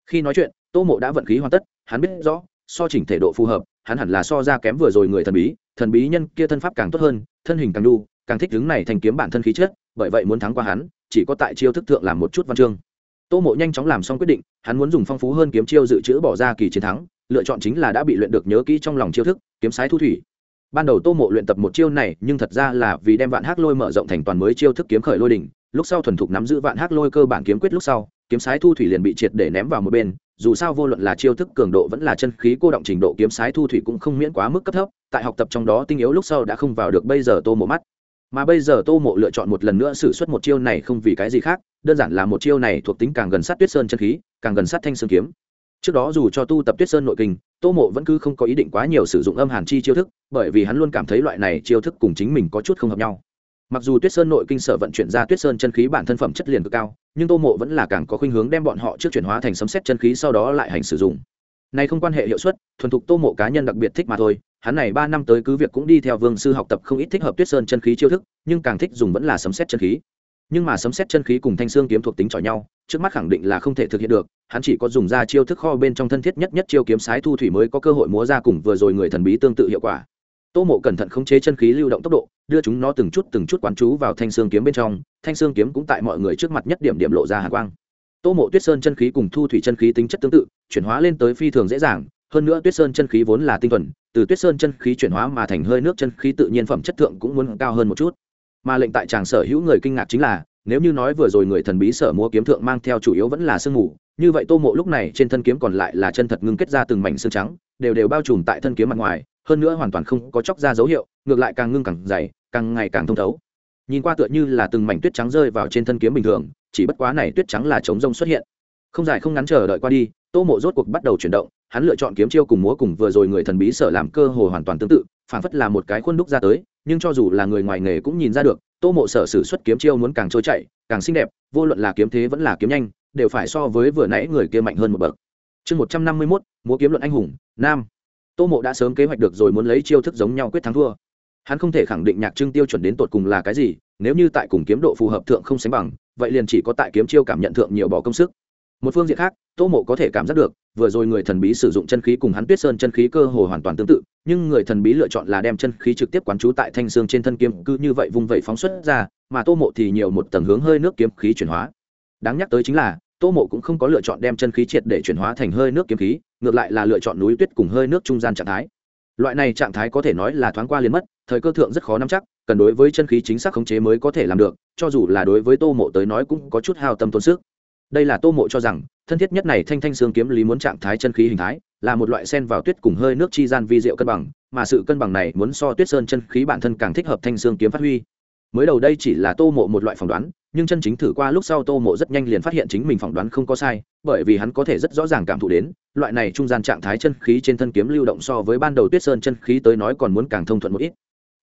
Khi nói chuyện, tô mộ đã vận khí hoàn tất, hắn biết rõ so chỉnh thể độ phù hợp, hắn hẳn là so ra kém vừa rồi người thần bí thần bí nhân kia thân pháp càng tốt hơn, thân hình càng đu, càng thích đứng này thành kiếm bản thân khí chất, bởi vậy muốn thắng qua hắn, chỉ có tại chiêu thức thượng làm một chút văn chương. Tô mộ nhanh chóng làm xong quyết định, hắn muốn dùng phong phú hơn kiếm chiêu dự trữ bỏ ra kỳ chiến thắng, lựa chọn chính là đã bị luyện được nhớ kỹ trong lòng chiêu thức, kiếm sái thu thủy. Ban đầu tô mộ luyện tập một chiêu này, nhưng thật ra là vì đem vạn hắc lôi mở rộng thành toàn mới chiêu thức kiếm khởi lôi đỉnh, lúc sau thuần thục nắm giữ vạn hắc lôi cơ bản kiếm quyết lúc sau kiếm sái thu thủy liền bị triệt để ném vào một bên, dù sao vô luận là chiêu thức cường độ vẫn là chân khí cô động trình độ kiếm sái thu thủy cũng không miễn quá mức cấp thấp, tại học tập trong đó tinh yếu lúc sau đã không vào được bây giờ tô mộ mắt. Mà bây giờ tô mộ lựa chọn một lần nữa xử suất một chiêu này không vì cái gì khác, đơn giản là một chiêu này thuộc tính càng gần sát tuyết sơn chân khí, càng gần sát thanh sơn kiếm. Trước đó dù cho tu tập tuyết sơn nội kinh, tô mộ vẫn cứ không có ý định quá nhiều sử dụng âm hàn chi chiêu thức, bởi vì hắn luôn cảm thấy loại này chiêu thức cùng chính mình có chút không hợp nhau. Mặc dù tuyết sơn nội kinh sở vận chuyển ra tuyết sơn chân khí bản thân phẩm chất liền cực cao nhưng tô mộ vẫn là càng có khuynh hướng đem bọn họ trước chuyển hóa thành sấm xét chân khí sau đó lại hành sử dụng. Này không quan hệ hiệu suất, thuần thục tô mộ cá nhân đặc biệt thích mà thôi, hắn này ba năm tới cứ việc cũng đi theo vương sư học tập không ít thích hợp tuyết sơn chân khí chiêu thức, nhưng càng thích dùng vẫn là sấm xét chân khí. Nhưng mà sấm xét chân khí cùng thanh xương kiếm thuộc tính chọi nhau, trước mắt khẳng định là không thể thực hiện được, hắn chỉ có dùng ra chiêu thức kho bên trong thân thiết nhất nhất chiêu kiếm sái thu thủy mới có cơ hội múa ra cùng vừa rồi người thần bí tương tự hiệu quả tô mộ cẩn thận khống chế chân khí lưu động tốc độ, đưa chúng nó từng chút từng chút quán chú vào thanh xương kiếm bên trong, thanh xương kiếm cũng tại mọi người trước mặt nhất điểm điểm lộ ra hạ quang. Tô mộ tuyết sơn chân khí cùng thu thủy chân khí tính chất tương tự, chuyển hóa lên tới phi thường dễ dàng, hơn nữa tuyết sơn chân khí vốn là tinh thuần, từ tuyết sơn chân khí chuyển hóa mà thành hơi nước chân khí tự nhiên phẩm chất thượng cũng muốn cao hơn một chút. Mà lệnh tại tràng sở hữu người kinh ngạc chính là, nếu như nói vừa rồi người thần bí sở múa kiếm thượng mang theo chủ yếu vẫn là sương mù, như vậy tô mộ lúc này trên thân kiếm còn lại là chân thật ngưng kết ra từng mảnh xương trắng, đều đều bao trùm tại thân kiếm mặt ngoài hơn nữa hoàn toàn không có chóc ra dấu hiệu, ngược lại càng ngưng càng dày, càng ngày càng thông thấu. Nhìn qua tựa như là từng mảnh tuyết trắng rơi vào trên thân kiếm bình thường, chỉ bất quá này tuyết trắng là chống rông xuất hiện. Không dài không ngắn chờ đợi qua đi, tô mộ rốt cuộc bắt đầu chuyển động, hắn lựa chọn kiếm chiêu cùng múa cùng vừa rồi người thần bí sở làm cơ hồ hoàn toàn tương tự phản phất là một cái khuôn đúc ra tới, nhưng cho dù là người ngoài nghề cũng nhìn ra được, tô mộ sở sử xuất kiếm chiêu muốn càng trôi chạy càng xinh đẹp, vô luận là kiếm thế vẫn là kiếm nhanh, đều phải so với vừa nãy người kia mạnh hơn một bậc. Chương một trăm năm mươi mốt, múa kiếm luận anh hùng, nam tô mộ đã sớm kế hoạch được rồi muốn lấy chiêu thức giống nhau quyết thắng thua. Hắn không thể khẳng định nhạc trưng tiêu chuẩn đến tột cùng là cái gì, nếu như tại cùng kiếm độ phù hợp thượng không sánh bằng, vậy liền chỉ có tại kiếm chiêu cảm nhận thượng nhiều bỏ công sức. Một phương diện khác, tô mộ có thể cảm giác được, vừa rồi người thần bí sử dụng chân khí cùng hắn tuyết sơn chân khí cơ hồ hoàn toàn tương tự, nhưng người thần bí lựa chọn là đem chân khí trực tiếp quán trú tại thanh xương trên thân kiếm, cứ như vậy vung vẩy phóng xuất ra, mà tô mộ thì nhiều một tầng hướng hơi nước kiếm khí chuyển hóa. Đáng nhắc tới chính là tô mộ cũng không có lựa chọn đem chân khí triệt để chuyển hóa thành hơi nước kiếm khí, ngược lại là lựa chọn núi tuyết cùng hơi nước trung gian trạng thái. Loại này trạng thái có thể nói là thoáng qua liền mất, thời cơ thượng rất khó nắm chắc, cần đối với chân khí chính xác khống chế mới có thể làm được, cho dù là đối với tô mộ tới nói cũng có chút hao tâm tốn sức. Đây là tô mộ cho rằng, thân thiết nhất này thanh thanh xương kiếm lý muốn trạng thái chân khí hình thái, là một loại sen vào tuyết cùng hơi nước chi gian vi diệu cân bằng, mà sự cân bằng này muốn so tuyết sơn chân khí bản thân càng thích hợp thanh xương kiếm phát huy. Mới đầu đây chỉ là tô mộ một loại phỏng đoán nhưng chân chính thử qua lúc sau tô mộ rất nhanh liền phát hiện chính mình phỏng đoán không có sai, bởi vì hắn có thể rất rõ ràng cảm thụ đến, loại này trung gian trạng thái chân khí trên thân kiếm lưu động so với ban đầu tuyết sơn chân khí tới nói còn muốn càng thông thuận một ít.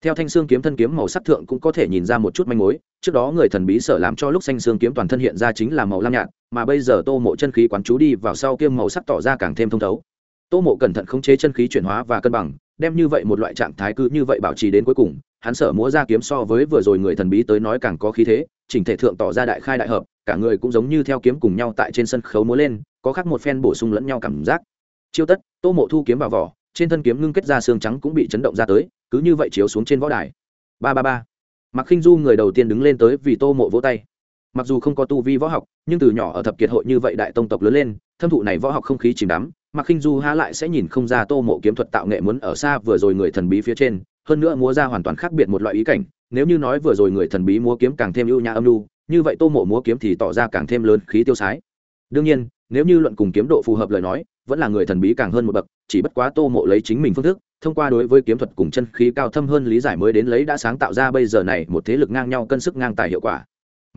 Theo thanh xương kiếm thân kiếm màu sắc thượng cũng có thể nhìn ra một chút manh mối, trước đó người thần bí sở làm cho lúc xanh xương kiếm toàn thân hiện ra chính là màu lam nhạt, mà bây giờ tô mộ chân khí quán chú đi vào sau kiêm màu sắc tỏ ra càng thêm thông thấu. Tô mộ cẩn thận khống chế chân khí chuyển hóa và cân bằng đem như vậy một loại trạng thái cứ như vậy bảo trì đến cuối cùng, hắn sở múa ra kiếm so với vừa rồi người thần bí tới nói càng có khí thế, chỉnh thể thượng tỏ ra đại khai đại hợp, cả người cũng giống như theo kiếm cùng nhau tại trên sân khấu múa lên, có khác một phen bổ sung lẫn nhau cảm giác. Chiêu tất, tô mộ thu kiếm vào vỏ, trên thân kiếm ngưng kết ra xương trắng cũng bị chấn động ra tới, cứ như vậy chiếu xuống trên võ đài. Ba ba ba. Mặc khinh du người đầu tiên đứng lên tới vì tô mộ vỗ tay. Mặc dù không có tu vi võ học, nhưng từ nhỏ ở thập kiệt hội như vậy đại tông tộc lớn lên, thâm thụ này võ học không khí chìm đắm Mạc khinh du há lại sẽ nhìn không ra tô mộ kiếm thuật tạo nghệ muốn ở xa vừa rồi người thần bí phía trên, hơn nữa múa ra hoàn toàn khác biệt một loại ý cảnh, nếu như nói vừa rồi người thần bí múa kiếm càng thêm ưu nhã âm lưu như vậy tô mộ múa kiếm thì tỏ ra càng thêm lớn khí tiêu sái. Đương nhiên, nếu như luận cùng kiếm độ phù hợp lời nói, vẫn là người thần bí càng hơn một bậc, chỉ bất quá tô mộ lấy chính mình phương thức, thông qua đối với kiếm thuật cùng chân khí cao thâm hơn lý giải mới đến lấy đã sáng tạo ra bây giờ này một thế lực ngang nhau cân sức ngang tài hiệu quả.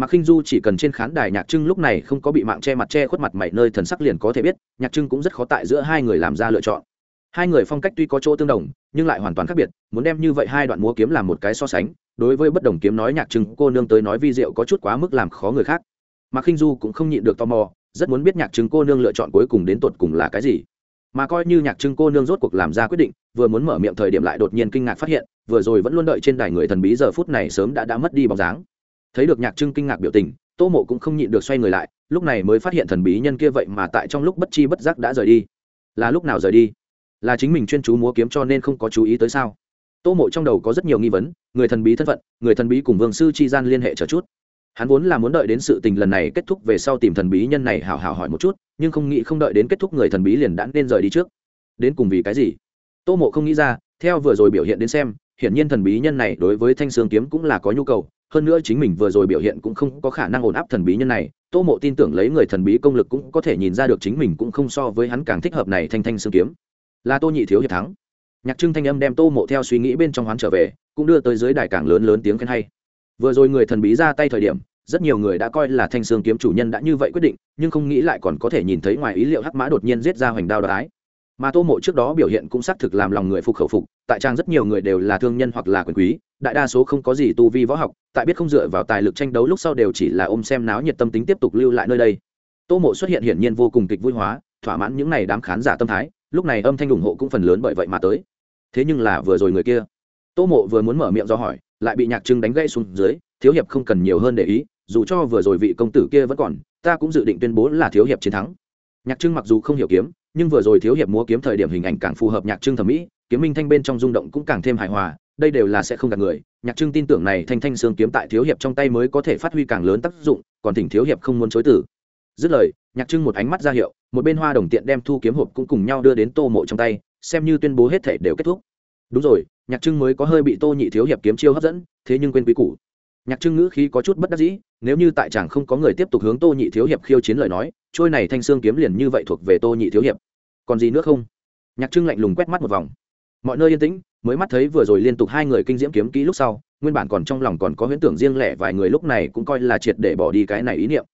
Mạc Khinh Du chỉ cần trên khán đài Nhạc Trưng lúc này không có bị mạng che mặt che khuất mặt mày nơi thần sắc liền có thể biết, Nhạc Trưng cũng rất khó tại giữa hai người làm ra lựa chọn. Hai người phong cách tuy có chỗ tương đồng, nhưng lại hoàn toàn khác biệt, muốn đem như vậy hai đoạn múa kiếm làm một cái so sánh, đối với bất đồng kiếm nói Nhạc Trưng cô nương tới nói vi diệu có chút quá mức làm khó người khác. Mạc Khinh Du cũng không nhịn được tò mò, rất muốn biết Nhạc Trưng cô nương lựa chọn cuối cùng đến tột cùng là cái gì. Mà coi như Nhạc Trưng cô nương rốt cuộc làm ra quyết định, vừa muốn mở miệng thời điểm lại đột nhiên kinh ngạc phát hiện, vừa rồi vẫn luôn đợi trên đài người thần bí giờ phút này sớm đã đã mất đi bóng dáng. Thấy được Nhạc Trưng kinh ngạc biểu tình, tô mộ cũng không nhịn được xoay người lại lúc này mới phát hiện thần bí nhân kia vậy mà tại trong lúc bất chi bất giác đã rời đi. Là lúc nào rời đi? Là chính mình chuyên chú múa kiếm cho nên không có chú ý tới sao? Tô mộ trong đầu có rất nhiều nghi vấn người thần bí thân phận người thần bí cùng vương sư chi gian liên hệ chờ chút. Hắn vốn là muốn đợi đến sự tình lần này kết thúc về sau tìm thần bí nhân này hào hào hỏi một chút nhưng không nghĩ không đợi đến kết thúc người thần bí liền đã nên rời đi trước. Đến cùng vì cái gì? Tô mộ không nghĩ ra theo vừa rồi biểu hiện đến xem hiển nhiên thần bí nhân này đối với thanh sương kiếm cũng là có nhu cầu hơn nữa chính mình vừa rồi biểu hiện cũng không có khả năng ổn áp thần bí nhân này, tô mộ tin tưởng lấy người thần bí công lực cũng có thể nhìn ra được chính mình cũng không so với hắn càng thích hợp này thanh thanh sương kiếm. Là tô nhị thiếu hiệp thắng. Nhạc trưng thanh âm đem tô mộ theo suy nghĩ bên trong hoán trở về, cũng đưa tới dưới đài càng lớn lớn tiếng khen hay. Vừa rồi người thần bí ra tay thời điểm, rất nhiều người đã coi là thanh sương kiếm chủ nhân đã như vậy quyết định, nhưng không nghĩ lại còn có thể nhìn thấy ngoài ý liệu hắc mã đột nhiên giết ra hoành đao đái mà tô mộ trước đó biểu hiện cũng xác thực làm lòng người phục khẩu phục, tại trang rất nhiều người đều là thương nhân hoặc là quyền quý, đại đa số không có gì tu vi võ học, tại biết không dựa vào tài lực tranh đấu lúc sau đều chỉ là ôm xem náo nhiệt tâm tính tiếp tục lưu lại nơi đây. Tô mộ xuất hiện hiển nhiên vô cùng kịch vui hóa, thỏa mãn những n à y đám khán giả tâm thái, lúc này âm thanh ủng hộ cũng phần lớn bởi vậy mà tới. Thế nhưng là vừa rồi người kia, tô mộ vừa muốn mở miệng do hỏi, lại bị nhạc trưng đánh gãy xuống dưới, thiếu hiệp không cần nhiều hơn để ý, dù cho vừa rồi vị công tử kia vẫn còn, ta cũng dự định tuyên bố là thiếu hiệp chiến thắng. Nhạc trưng mặc dù không hiểu kiếm nhưng vừa rồi thiếu hiệp múa kiếm thời điểm hình ảnh càng phù hợp nhạc trưng thẩm mỹ, kiếm minh thanh bên trong rung động cũng càng thêm hài hòa, đây đều là sẽ không gạt người. Nhạc trưng tin tưởng này thanh thanh xương kiếm tại thiếu hiệp trong tay mới có thể phát huy càng lớn tác dụng, còn thỉnh thiếu hiệp không muốn chối tử dứt lời, nhạc trưng một ánh mắt ra hiệu, một bên hoa đồng tiện đem thu kiếm hộp cũng cùng nhau đưa đến tô mộ trong tay, xem như tuyên bố hết thể đều kết thúc. Đúng rồi, nhạc trưng mới có hơi bị tô nhị thiếu hiệp kiếm chiêu hấp dẫn, thế nhưng quên quý củ nhạc trưng ngữ khí có chút bất đắc dĩ, nếu như tại chàng không có người tiếp tục hướng tô nhị thiếu hiệp khiêu chiến lời nói, trôi này thanh xương kiếm liền như vậy thuộc về tô nhị thiếu hiệp. Còn gì nữa không? Nhạc trưng lạnh lùng quét mắt một vòng. Mọi nơi yên tĩnh, mới mắt thấy vừa rồi liên tục hai người kinh diễm kiếm kỹ lúc sau, nguyên bản còn trong lòng còn có huyễn tưởng riêng lẻ vài người lúc này cũng coi là triệt để bỏ đi cái này ý niệm.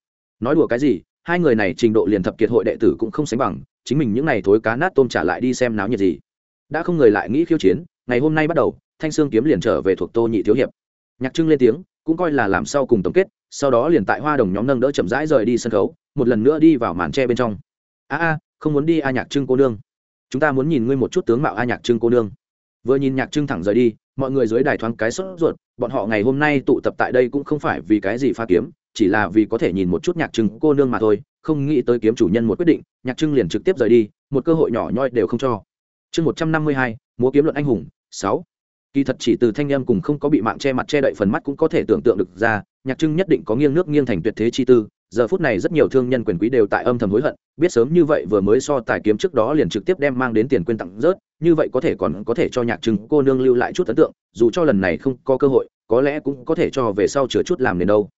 Nói đùa cái gì, hai người này trình độ liền thập kiệt hội đệ tử cũng không sánh bằng, chính mình những n à y thối cá nát tôm trả lại đi xem náo nhiệt gì. Đã không người lại nghĩ khiêu chiến, ngày hôm nay bắt đầu, thanh sương kiếm liền trở về thuộc tô nhị thiếu hiệp. Nhạc trưng lên tiếng cũng coi là làm sau cùng tổng kết, sau đó liền tại hoa đồng nhóm nâng đỡ chậm rãi rời đi sân khấu, một lần nữa đi vào màn tre bên trong. A a, không muốn đi a nhạc trưng cô nương. Chúng ta muốn nhìn ngươi một chút tướng mạo a nhạc trưng cô nương. Vừa nhìn nhạc trưng thẳng rời đi, mọi người dưới đài thoáng cái sốt ruột, bọn họ ngày hôm nay tụ tập tại đây cũng không phải vì cái gì pha kiếm, chỉ là vì có thể nhìn một chút nhạc trưng cô nương mà thôi, không nghĩ tới kiếm chủ nhân một quyết định, nhạc trưng liền trực tiếp rời đi, một cơ hội nhỏ nhoi đều không cho. Chương một trăm năm mươi hai, múa kiếm luận anh hùng, sáu kỳ thật chỉ từ thanh âm cùng không có bị mạng che mặt che đậy phần mắt cũng có thể tưởng tượng được ra, nhạc trưng nhất định có nghiêng nước nghiêng thành tuyệt thế chi tư, giờ phút này rất nhiều thương nhân quyền quý đều tại âm thầm hối hận, biết sớm như vậy vừa mới so tài kiếm trước đó liền trực tiếp đem mang đến tiền quyên tặng rớt, như vậy có thể còn có thể cho nhạc trưng cô nương lưu lại chút ấn tượng, dù cho lần này không có cơ hội, có lẽ cũng có thể cho về sau chữa chút làm nền đâu.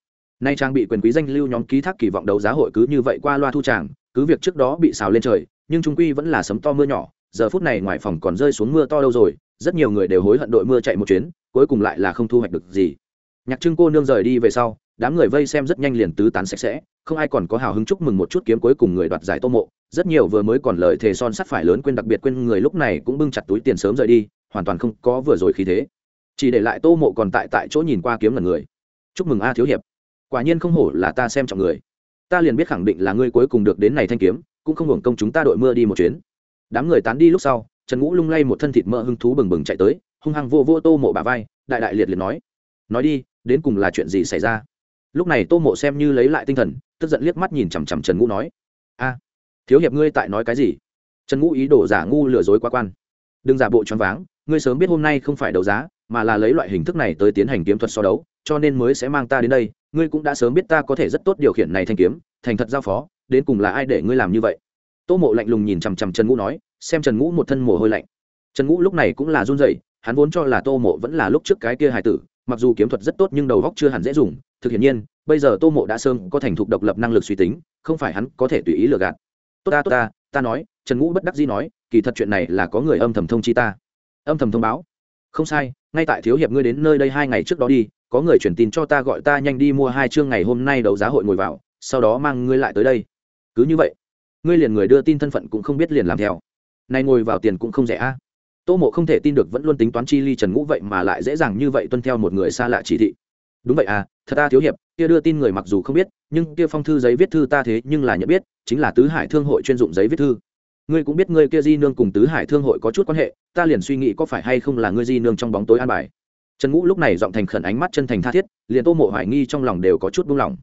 Nay trang bị quyền quý danh lưu nhóm ký thác kỳ vọng đấu giá hội cứ như vậy qua loa thu tràng, cứ việc trước đó bị xào lên trời, nhưng trung quy vẫn là sấm to mưa nhỏ, giờ phút này ngoài phòng còn rơi xuống mưa to đâu rồi rất nhiều người đều hối hận đội mưa chạy một chuyến, cuối cùng lại là không thu hoạch được gì. Nhạc trưng cô nương rời đi về sau, đám người vây xem rất nhanh liền tứ tán sạch sẽ, không ai còn có hào hứng chúc mừng một chút kiếm cuối cùng người đoạt giải tô mộ. Rất nhiều vừa mới còn lời thề son sắt phải lớn quên đặc biệt quên người lúc này cũng bưng chặt túi tiền sớm rời đi, hoàn toàn không có vừa rồi khí thế. Chỉ để lại tô mộ còn tại tại chỗ nhìn qua kiếm lần người. Chúc mừng a thiếu hiệp. Quả nhiên không hổ là ta xem trọng người. Ta liền biết khẳng định là ngươi cuối cùng được đến này thanh kiếm, cũng không hưởng công chúng ta đội mưa đi một chuyến. Đám người tán đi lúc sau trần ngũ lung lay một thân thịt mỡ hưng thú bừng bừng chạy tới, hung hăng vô vô tô mộ bà vai, đại đại liệt liệt nói nói đi, đến cùng là chuyện gì xảy ra? Lúc này tô mộ xem như lấy lại tinh thần, tức giận liếc mắt nhìn chằm chằm trần ngũ nói, a, thiếu hiệp ngươi tại nói cái gì? Trần ngũ ý đồ giả ngu lừa dối quá quan. Đừng giả bộ choáng váng, ngươi sớm biết hôm nay không phải đấu giá, mà là lấy loại hình thức này tới tiến hành kiếm thuật so đấu, cho nên mới sẽ mang ta đến đây. Ngươi cũng đã sớm biết ta có thể rất tốt điều khiển này thanh kiếm, thành thật giao phó, đến cùng là ai để ngươi làm như vậy? Tô mộ lạnh lùng nhìn chằm chằm trần ngũ nói, xem trần ngũ một thân mồ hôi lạnh. Trần ngũ lúc này cũng là run rẩy, hắn vốn cho là tô mộ vẫn là lúc trước cái kia hài tử, mặc dù kiếm thuật rất tốt nhưng đầu góc chưa hẳn dễ dùng. Thực hiện nhiên, bây giờ tô mộ đã sơn có thành thục độc lập năng lực suy tính, không phải hắn có thể tùy ý lừa gạt. Tốt ta tốt ta ta nói, trần ngũ bất đắc dĩ nói, kỳ thật chuyện này là có người âm thầm thông chi ta. Âm thầm thông báo? Không sai, ngay tại thiếu hiệp ngươi đến nơi đây hai ngày trước đó đi, có người chuyển tin cho ta gọi ta nhanh đi mua hai chương ngày hôm nay đấu giá hội ngồi vào, sau đó mang ngươi lại tới đây. Cứ như vậy ngươi liền người đưa tin thân phận cũng không biết liền làm theo. Nay ngồi vào tiền cũng không rẻ a. Tô mộ không thể tin được vẫn luôn tính toán chi ly trần ngũ vậy mà lại dễ dàng như vậy tuân theo một người xa lạ chỉ thị. Đúng vậy à thật ta thiếu hiệp, kia đưa tin người mặc dù không biết, nhưng kia phong thư giấy viết thư ta thế nhưng là nhận biết, chính là tứ hải thương hội chuyên dụng giấy viết thư. Ngươi cũng biết ngươi kia di nương cùng tứ hải thương hội có chút quan hệ, ta liền suy nghĩ có phải hay không là ngươi di nương trong bóng tối an bài. Trần ngũ lúc này giọng thành khẩn ánh mắt chân thành tha thiết, liền tô mộ hoài nghi trong lòng đều có chút buông lỏng.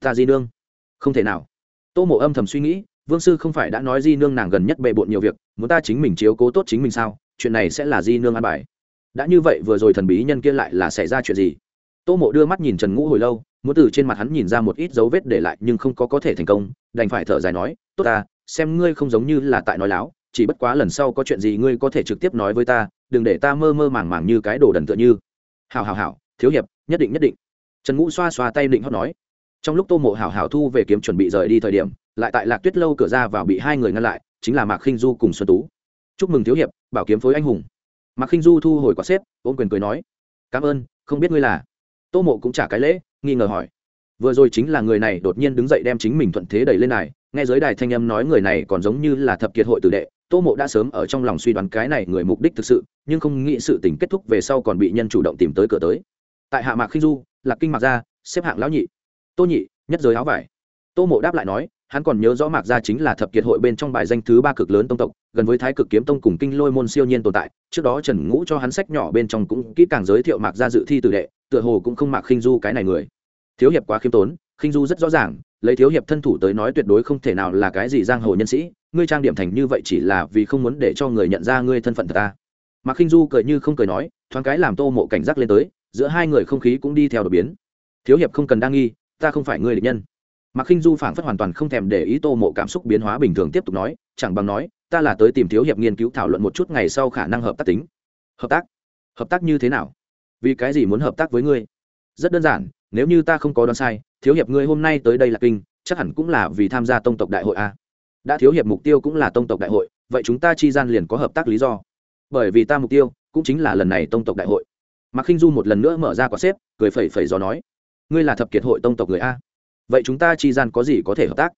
Ta di nương? Không thể nào. Tô mộ âm thầm suy nghĩ vương sư không phải đã nói di nương nàng gần nhất bề bộn nhiều việc, muốn ta chính mình chiếu cố tốt chính mình sao? Chuyện này sẽ là di nương an bài. Đã như vậy vừa rồi thần bí nhân kia lại là xảy ra chuyện gì? Tô mộ đưa mắt nhìn trần ngũ hồi lâu, muốn từ trên mặt hắn nhìn ra một ít dấu vết để lại nhưng không có có thể thành công, đành phải thở dài nói, tốt ta, xem ngươi không giống như là tại nói láo, chỉ bất quá lần sau có chuyện gì ngươi có thể trực tiếp nói với ta, đừng để ta mơ mơ màng màng như cái đồ đần tựa như. Hào hào hào thiếu hiệp, nhất định nhất định. Trần ngũ xoa xoa tay định hót nói. Trong lúc tô mộ hào hào thu về kiếm chuẩn bị rời đi thời điểm lại tại lạc tuyết lâu cửa ra vào bị hai người ngăn lại, chính là mạc khinh du cùng xuân tú. Chúc mừng thiếu hiệp, bảo kiếm phối anh hùng. Mạc khinh du thu hồi quả xếp, ôm quyền cười nói, cảm ơn, không biết ngươi là. Tô mộ cũng trả cái lễ, nghi ngờ hỏi, vừa rồi chính là người này đột nhiên đứng dậy đem chính mình thuận thế đẩy lên này, nghe giới đài thanh âm nói người này còn giống như là thập kiệt hội tử đệ. Tô mộ đã sớm ở trong lòng suy đoán cái này người mục đích thực sự, nhưng không nghĩ sự tình kết thúc về sau còn bị nhân chủ động tìm tới cửa tới. Tại hạ mạc khinh du, lạc kinh mạc gia, xếp hạng lão nhị. Tô nhị, nhất giới áo vải. Tô mộ đáp lại nói hắn còn nhớ rõ mạc gia chính là thập kiệt hội bên trong bài danh thứ ba cực lớn tông tộc, gần với thái cực kiếm tông cùng kinh lôi môn siêu nhiên tồn tại. Trước đó trần ngũ cho hắn sách nhỏ bên trong cũng kỹ càng giới thiệu mạc gia dự thi tử đệ, tựa hồ cũng không mạc khinh du cái này người. Thiếu hiệp quá khiêm tốn, khinh du rất rõ ràng, lấy thiếu hiệp thân thủ tới nói tuyệt đối không thể nào là cái gì giang hồ nhân sĩ, ngươi trang điểm thành như vậy chỉ là vì không muốn để cho người nhận ra ngươi thân phận thật ta. Mạc khinh du cười như không cười nói, thoáng cái làm tô mộ cảnh giác lên tới, giữa hai người không khí cũng đi theo đột biến. Thiếu hiệp không cần đa nghi, ta không phải ngươi địch nhân mạc khinh du phảng phất hoàn toàn không thèm để ý tô mộ cảm xúc biến hóa bình thường tiếp tục nói, chẳng bằng nói, ta là tới tìm thiếu hiệp nghiên cứu thảo luận một chút ngày sau khả năng hợp tác tính. Hợp tác? Hợp tác như thế nào? Vì cái gì muốn hợp tác với ngươi? Rất đơn giản, nếu như ta không có đoán sai, thiếu hiệp ngươi hôm nay tới đây là kinh, chắc hẳn cũng là vì tham gia tông tộc đại hội a. Đã thiếu hiệp mục tiêu cũng là tông tộc đại hội, vậy chúng ta chi gian liền có hợp tác lý do. Bởi vì ta mục tiêu cũng chính là lần này tông tộc đại hội. Mạc khinh du một lần nữa mở ra quả xếp, cười phẩy phẩy gió nói, ngươi là thập kiệt hội tông tộc người a vậy chúng ta chi gian có gì có thể hợp tác?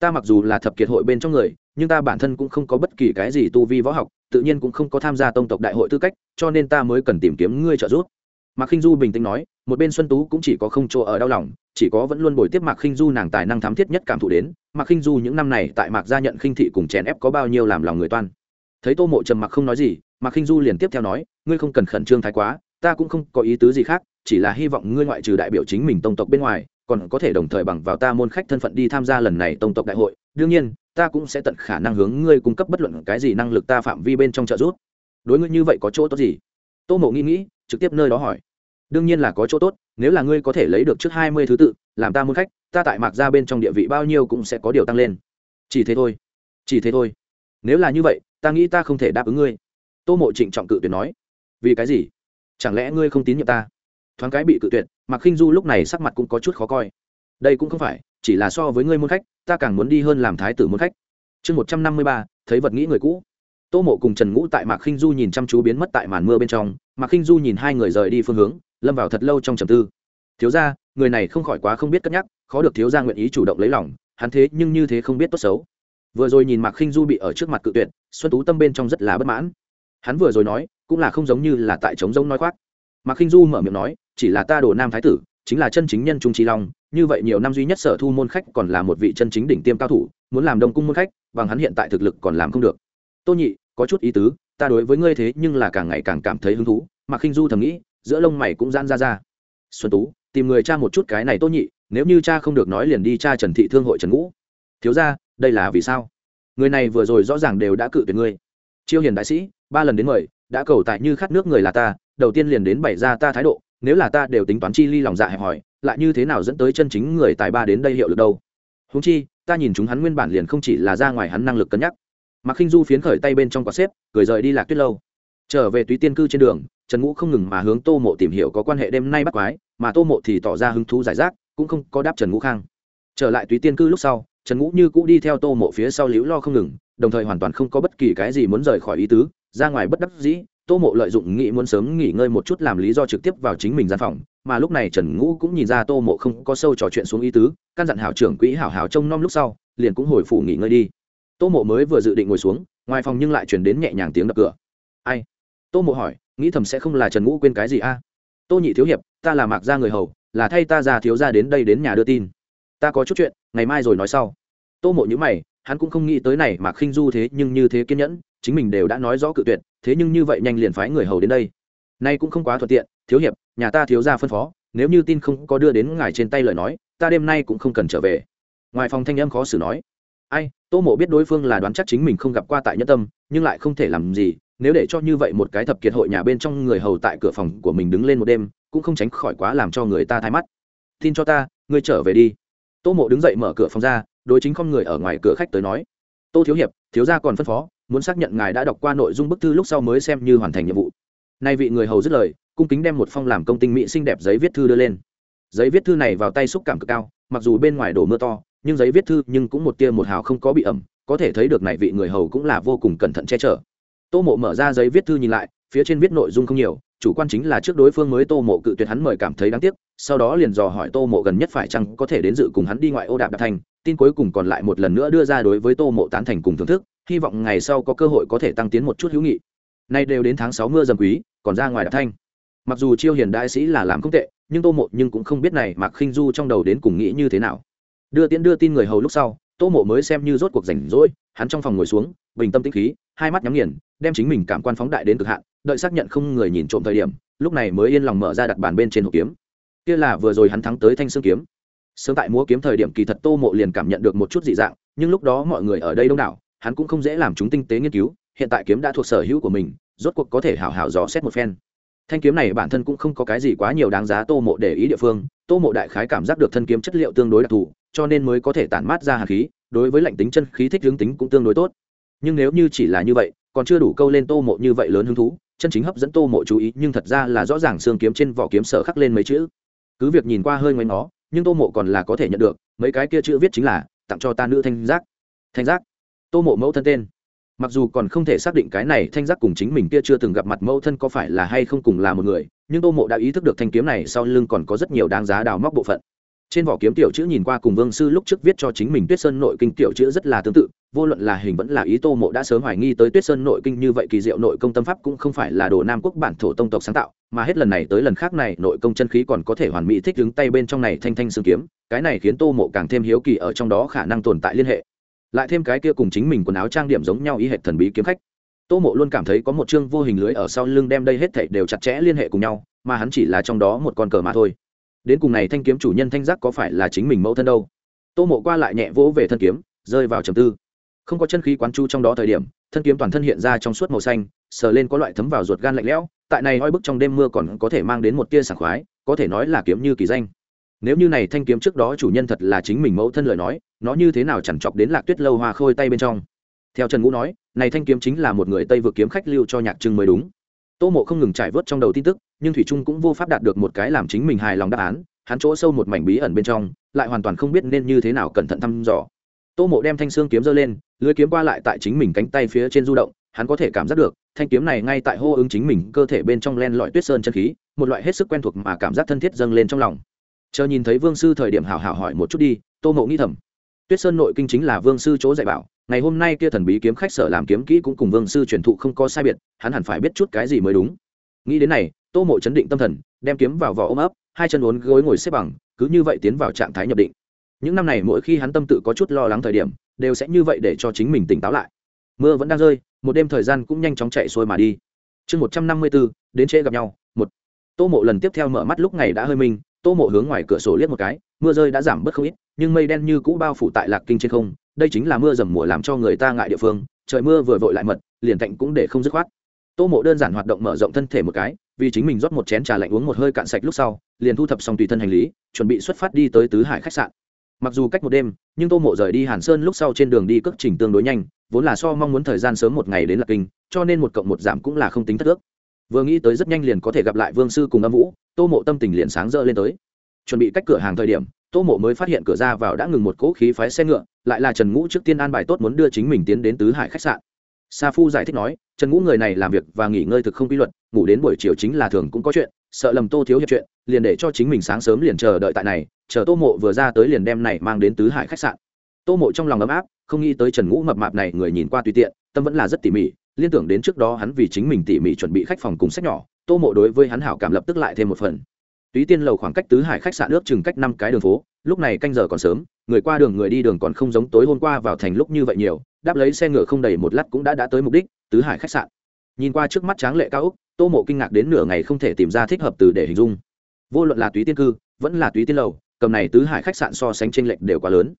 Ta mặc dù là thập kiệt hội bên trong người, nhưng ta bản thân cũng không có bất kỳ cái gì tu vi võ học, tự nhiên cũng không có tham gia tông tộc đại hội tư cách, cho nên ta mới cần tìm kiếm ngươi trợ giúp. Mạc khinh du bình tĩnh nói, một bên xuân tú cũng chỉ có không chỗ ở đau lòng, chỉ có vẫn luôn bồi tiếp mạc khinh du nàng tài năng thám thiết nhất cảm thụ đến. Mạc khinh du những năm này tại mạc gia nhận khinh thị cùng chèn ép có bao nhiêu làm lòng người toan. Thấy tô mộ trầm mặc không nói gì, mạc khinh du liền tiếp theo nói, ngươi không cần khẩn trương thái quá, ta cũng không có ý tứ gì khác, chỉ là hy vọng ngươi ngoại trừ đại biểu chính mình tông tộc bên ngoài còn có thể đồng thời bằng vào ta môn khách thân phận đi tham gia lần này tông tộc đại hội, đương nhiên, ta cũng sẽ tận khả năng hướng ngươi cung cấp bất luận cái gì năng lực ta phạm vi bên trong trợ giúp. Đối ngươi như vậy có chỗ tốt gì? Tô mộ nghĩ nghĩ, trực tiếp nơi đó hỏi. Đương nhiên là có chỗ tốt, nếu là ngươi có thể lấy được trước hai mươi thứ tự, làm ta môn khách, ta tại mạc ra bên trong địa vị bao nhiêu cũng sẽ có điều tăng lên. Chỉ thế thôi, chỉ thế thôi. Nếu là như vậy, ta nghĩ ta không thể đáp ứng ngươi. Tô mộ trịnh trọng cự tuyệt nói. Vì cái gì? Chẳng lẽ ngươi không tín nhiệm ta? Thoáng cái bị cự tuyệt Mặc khinh du lúc này sắc mặt cũng có chút khó coi. Đây cũng không phải, chỉ là so với ngươi môn khách, ta càng muốn đi hơn làm thái tử môn khách. Chương một trăm năm mươi ba, thấy vật nghĩ người cũ. Tô mộ cùng trần ngũ tại mạc khinh du nhìn chăm chú biến mất tại màn mưa bên trong, mạc khinh du nhìn hai người rời đi phương hướng, lâm vào thật lâu trong trầm tư. Thiếu ra người này không khỏi quá không biết cân nhắc, khó được thiếu ra nguyện ý chủ động lấy lòng, hắn thế nhưng như thế không biết tốt xấu. Vừa rồi nhìn mạc khinh du bị ở trước mặt cự tuyệt, xuân tú tâm bên trong rất là bất mãn. Hắn vừa rồi nói, cũng là không giống như là tại trống giống nói khoác. Mạc khinh du mở miệng nói chỉ là ta đồ nam thái tử, chính là chân chính nhân trung trí long, như vậy nhiều năm duy nhất sở thu môn khách còn là một vị chân chính đỉnh tiêm cao thủ, muốn làm đông cung môn khách, bằng hắn hiện tại thực lực còn làm không được. Tô nhị, có chút ý tứ, ta đối với ngươi thế nhưng là càng ngày càng cảm thấy hứng thú, mà khinh du thầm nghĩ, giữa lông mày cũng giãn ra ra. Xuân tú, tìm người cha một chút cái này tô nhị, nếu như cha không được nói liền đi cha trần thị thương hội trần ngũ. Thiếu ra đây là vì sao? Người này vừa rồi rõ ràng đều đã cự tuyệt ngươi. Chiêu hiền đại sĩ, ba lần đến mời, đã cầu tại như khát nước người là ta, đầu tiên liền đến bày ra ta thái độ nếu là ta đều tính toán chi ly lòng dạ hẹp hòi, lại như thế nào dẫn tới chân chính người tài ba đến đây hiệu lực đâu? Húng chi, ta nhìn chúng hắn nguyên bản liền không chỉ là ra ngoài hắn năng lực cân nhắc. Mặc khinh du phiến khởi tay bên trong quả xếp, cười rời đi lạc tuyết lâu. Trở về túy tiên cư trên đường, trần ngũ không ngừng mà hướng tô mộ tìm hiểu có quan hệ đêm nay bắt quái, mà tô mộ thì tỏ ra hứng thú giải rác, cũng không có đáp trần ngũ khang. Trở lại túy tiên cư lúc sau, trần ngũ như cũ đi theo tô mộ phía sau liễu lo không ngừng, đồng thời hoàn toàn không có bất kỳ cái gì muốn rời khỏi ý tứ, ra ngoài bất đắc dĩ tô mộ lợi dụng nghĩ muốn sớm nghỉ ngơi một chút làm lý do trực tiếp vào chính mình gian phòng, mà lúc này trần ngũ cũng nhìn ra tô mộ không có sâu trò chuyện xuống ý tứ, căn dặn hảo trưởng quỹ hảo hảo trông nom lúc sau, liền cũng hồi phủ nghỉ ngơi đi. Tô mộ mới vừa dự định ngồi xuống, ngoài phòng nhưng lại chuyển đến nhẹ nhàng tiếng đập cửa. Ai? Tô mộ hỏi, nghĩ thầm sẽ không là trần ngũ quên cái gì a? Tô nhị thiếu hiệp, ta là mạc gia người hầu, là thay ta già thiếu ra đến đây đến nhà đưa tin. Ta có chút chuyện, ngày mai rồi nói sau. Tô mộ nhữ mày, hắn cũng không nghĩ tới này mà khinh du thế nhưng như thế kiên nhẫn, chính mình đều đã nói rõ cự tuyệt thế nhưng như vậy nhanh liền phái người hầu đến đây. Nay cũng không quá thuận tiện, thiếu hiệp, nhà ta thiếu ra phân phó, nếu như tin không có đưa đến ngài trên tay lời nói, ta đêm nay cũng không cần trở về. Ngoài phòng thanh âm khó xử nói, ai, tô mộ biết đối phương là đoán chắc chính mình không gặp qua tại nhân tâm, nhưng lại không thể làm gì, nếu để cho như vậy một cái thập kiệt hội nhà bên trong người hầu tại cửa phòng của mình đứng lên một đêm, cũng không tránh khỏi quá làm cho người ta thay mắt. Tin cho ta, ngươi trở về đi. Tô mộ đứng dậy mở cửa phòng ra, đối chính không người ở ngoài cửa khách tới nói tô thiếu hiệp, thiếu gia còn phân phó, muốn xác nhận ngài đã đọc qua nội dung bức thư lúc sau mới xem như hoàn thành nhiệm vụ. Nay vị người hầu dứt lời, cung kính đem một phong làm công tinh mỹ xinh đẹp giấy viết thư đưa lên. Giấy viết thư này vào tay xúc cảm cực cao, mặc dù bên ngoài đổ mưa to, nhưng giấy viết thư nhưng cũng một tia một hào không có bị ẩm, có thể thấy được này vị người hầu cũng là vô cùng cẩn thận che chở. Tô mộ mở ra giấy viết thư nhìn lại, phía trên viết nội dung không nhiều chủ quan chính là trước đối phương mới tô mộ cự tuyệt hắn mời cảm thấy đáng tiếc, sau đó liền dò hỏi tô mộ gần nhất phải chăng có thể đến dự cùng hắn đi ngoại ô đạp đạp thành, tin cuối cùng còn lại một lần nữa đưa ra đối với tô mộ tán thành cùng thưởng thức, hy vọng ngày sau có cơ hội có thể tăng tiến một chút hữu nghị. Nay đều đến tháng sáu mưa dầm quý, còn ra ngoài đạp thanh. Mặc dù chiêu hiền đại sĩ là làm không tệ, nhưng tô mộ nhưng cũng không biết này mạc khinh du trong đầu đến cùng nghĩ như thế nào. Đưa tiễn đưa tin người hầu lúc sau, tô mộ mới xem như rốt cuộc rảnh rỗi, hắn trong phòng ngồi xuống, bình tâm tĩnh khí, hai mắt nhắm nghiền, đem chính mình cảm quan phóng đại đến cực hạn đợi xác nhận không người nhìn trộm thời điểm, lúc này mới yên lòng mở ra đặt bàn bên trên hộp kiếm. Kia là vừa rồi hắn thắng tới thanh xương kiếm. Sớm tại múa kiếm thời điểm kỳ thật tô mộ liền cảm nhận được một chút dị dạng, nhưng lúc đó mọi người ở đây đông đảo, hắn cũng không dễ làm chúng tinh tế nghiên cứu, hiện tại kiếm đã thuộc sở hữu của mình, rốt cuộc có thể hảo hảo dò xét một phen. Thanh kiếm này bản thân cũng không có cái gì quá nhiều đáng giá tô mộ để ý địa phương, tô mộ đại khái cảm giác được thân kiếm chất liệu tương đối đặc thù, cho nên mới có thể tản mát ra hạt khí, đối với lạnh tính chân khí thích hướng tính cũng tương đối tốt. Nhưng nếu như chỉ là như vậy, còn chưa đủ câu lên tô mộ như vậy lớn hứng thú chân chính hấp dẫn tô mộ chú ý, nhưng thật ra là rõ ràng xương kiếm trên vỏ kiếm sở khắc lên mấy chữ. Cứ việc nhìn qua hơi ngoáy nó, nhưng tô mộ còn là có thể nhận được, mấy cái kia chữ viết chính là, tặng cho ta nữ thanh giác. Thanh giác. Tô mộ mẫu thân tên. Mặc dù còn không thể xác định cái này thanh giác cùng chính mình kia chưa từng gặp mặt mẫu thân có phải là hay không cùng là một người, nhưng tô mộ đã ý thức được thanh kiếm này sau lưng còn có rất nhiều đáng giá đào móc bộ phận trên vỏ kiếm tiểu chữ nhìn qua cùng vương sư lúc trước viết cho chính mình tuyết sơn nội kinh tiểu chữ rất là tương tự, vô luận là hình vẫn là ý tô mộ đã sớm hoài nghi tới tuyết sơn nội kinh như vậy kỳ diệu nội công tâm pháp cũng không phải là đồ nam quốc bản thổ tông tộc sáng tạo, mà hết lần này tới lần khác này nội công chân khí còn có thể hoàn mỹ thích đứng tay bên trong này thanh thanh xương kiếm, cái này khiến tô mộ càng thêm hiếu kỳ ở trong đó khả năng tồn tại liên hệ. Lại thêm cái kia cùng chính mình quần áo trang điểm giống nhau ý hệ thần bí kiếm khách. Tô mộ luôn cảm thấy có một chương vô hình lưới ở sau lưng đem đây hết thảy đều chặt chẽ liên hệ cùng nhau, mà hắn chỉ là trong đó một con cờ mà thôi đến cùng này thanh kiếm chủ nhân thanh giác có phải là chính mình mẫu thân đâu? Tô mộ qua lại nhẹ vỗ về thân kiếm, rơi vào trầm tư. Không có chân khí quán chu trong đó thời điểm, thân kiếm toàn thân hiện ra trong suốt màu xanh, sờ lên có loại thấm vào ruột gan lạnh lẽo, tại này oi bức trong đêm mưa còn có thể mang đến một tia sảng khoái, có thể nói là kiếm như kỳ danh. Nếu như này thanh kiếm trước đó chủ nhân thật là chính mình mẫu thân lời nói, nó như thế nào chẳng chọc đến lạc tuyết lâu hoa khôi tay bên trong. Theo trần ngũ nói, này thanh kiếm chính là một người tây vượt kiếm khách lưu cho nhạc trưng mới đúng. Tô mộ không ngừng trải vớt trong đầu tin tức nhưng thủy trung cũng vô pháp đạt được một cái làm chính mình hài lòng đáp án, hắn chỗ sâu một mảnh bí ẩn bên trong, lại hoàn toàn không biết nên như thế nào cẩn thận thăm dò. Tô mộ đem thanh xương kiếm giơ lên, lưới kiếm qua lại tại chính mình cánh tay phía trên du động, hắn có thể cảm giác được, thanh kiếm này ngay tại hô ứng chính mình, cơ thể bên trong len lọi tuyết sơn chân khí, một loại hết sức quen thuộc mà cảm giác thân thiết dâng lên trong lòng. Chờ nhìn thấy vương sư thời điểm hảo hảo hỏi một chút đi, tô mộ nghĩ thầm. Tuyết sơn nội kinh chính là vương sư chỗ dạy bảo, ngày hôm nay kia thần bí kiếm khách sở làm kiếm kỹ cũng cùng vương sư truyền thụ không có sai biệt, hắn hẳn phải biết chút cái gì mới đúng. Nghĩ đến này tô mộ chấn định tâm thần, đem kiếm vào vỏ ôm ấp, hai chân uốn gối ngồi xếp bằng, cứ như vậy tiến vào trạng thái nhập định. Những năm này mỗi khi hắn tâm tự có chút lo lắng thời điểm, đều sẽ như vậy để cho chính mình tỉnh táo lại. Mưa vẫn đang rơi, một đêm thời gian cũng nhanh chóng chạy xuôi mà đi. Chương một trăm năm mươi bốn, đến trễ gặp nhau, một. Tô mộ lần tiếp theo mở mắt lúc ngày đã hơi minh tô mộ hướng ngoài cửa sổ liếc một cái, mưa rơi đã giảm bớt không ít, nhưng mây đen như cũ bao phủ tại lạc kinh trên không, đây chính là mưa dầm mùa làm cho người ta ngại địa phương, trời mưa vừa vội lại mật, liền cạnh cũng để không dứt khoát tô mộ đơn giản hoạt động mở rộng thân thể một cái, vì chính mình rót một chén trà lạnh uống một hơi cạn sạch lúc sau, liền thu thập xong tùy thân hành lý, chuẩn bị xuất phát đi tới tứ hải khách sạn. Mặc dù cách một đêm, nhưng tô mộ rời đi hàn sơn lúc sau trên đường đi cất trình tương đối nhanh, vốn là so mong muốn thời gian sớm một ngày đến lạc kinh, cho nên một cộng một giảm cũng là không tính thất ước. Vừa nghĩ tới rất nhanh liền có thể gặp lại vương sư cùng âm vũ, tô mộ tâm tình liền sáng rỡ lên tới. Chuẩn bị cách cửa hàng thời điểm, tô mộ mới phát hiện cửa ra vào đã ngừng một cỗ khí phái xe ngựa, lại là trần ngũ trước tiên an bài tốt muốn đưa chính mình tiến đến tứ hải khách sạn sa phu giải thích nói, trần ngũ người này làm việc và nghỉ ngơi thực không quy luật, ngủ đến buổi chiều chính là thường cũng có chuyện, sợ lầm tô thiếu hiệp chuyện, liền để cho chính mình sáng sớm liền chờ đợi tại này, chờ tô mộ vừa ra tới liền đem này mang đến tứ hải khách sạn. Tô mộ trong lòng ấm áp, không nghĩ tới trần ngũ mập mạp này người nhìn qua tùy tiện, tâm vẫn là rất tỉ mỉ, liên tưởng đến trước đó hắn vì chính mình tỉ mỉ chuẩn bị khách phòng cùng sách nhỏ, tô mộ đối với hắn hảo cảm lập tức lại thêm một phần. Túy tiên lầu khoảng cách tứ hải khách sạn ước chừng cách năm cái đường phố, lúc này canh giờ còn sớm, người qua đường người đi đường còn không giống tối hôm qua vào thành lúc như vậy nhiều đáp lấy xe ngựa không đầy một lát cũng đã đã tới mục đích, tứ hải khách sạn. Nhìn qua trước mắt tráng lệ cao úc, tô mộ kinh ngạc đến nửa ngày không thể tìm ra thích hợp từ để hình dung. Vô luận là túy tiên cư, vẫn là túy tiên lầu, cầm này tứ hải khách sạn so sánh tranh lệch đều quá lớn.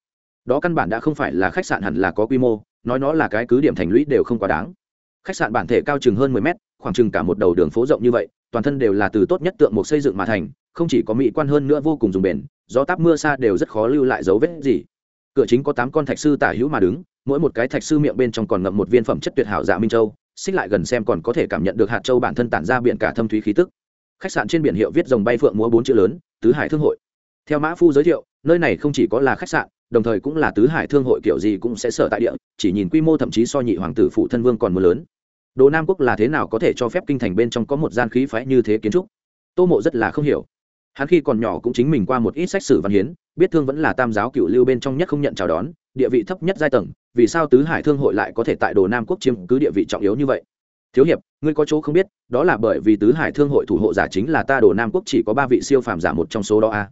Đó căn bản đã không phải là khách sạn hẳn là có quy mô, nói nó là cái cứ điểm thành lũy đều không quá đáng. Khách sạn bản thể cao chừng hơn mười mét, khoảng chừng cả một đầu đường phố rộng như vậy, toàn thân đều là từ tốt nhất tượng một xây dựng mà thành, không chỉ có mỹ quan hơn nữa vô cùng dùng bền, gió táp mưa xa đều rất khó lưu lại dấu vết gì. Cửa chính có tám con thạch sư tả hữu mà đứng mỗi một cái thạch sư miệng bên trong còn ngậm một viên phẩm chất tuyệt hảo dạ minh châu, xích lại gần xem còn có thể cảm nhận được hạt châu bản thân tản ra biển cả thâm thúy khí tức. Khách sạn trên biển hiệu viết dòng bay phượng múa bốn chữ lớn, tứ hải thương hội. Theo mã phu giới thiệu, nơi này không chỉ có là khách sạn, đồng thời cũng là tứ hải thương hội kiểu gì cũng sẽ sở tại địa, chỉ nhìn quy mô thậm chí so nhị hoàng tử phụ thân vương còn mưa lớn. Đồ nam quốc là thế nào có thể cho phép kinh thành bên trong có một gian khí phái như thế kiến trúc? Tô mộ rất là không hiểu. Hắn khi còn nhỏ cũng chính mình qua một ít sách sử văn hiến, biết thương vẫn là tam giáo cựu lưu bên trong nhất không nhận chào đón địa vị thấp nhất giai tầng, vì sao tứ hải thương hội lại có thể tại đồ nam quốc chiếm cứ địa vị trọng yếu như vậy? Thiếu hiệp, ngươi có chỗ không biết, đó là bởi vì tứ hải thương hội thủ hộ giả chính là ta, đồ nam quốc chỉ có ba vị siêu phàm giả một trong số đó a.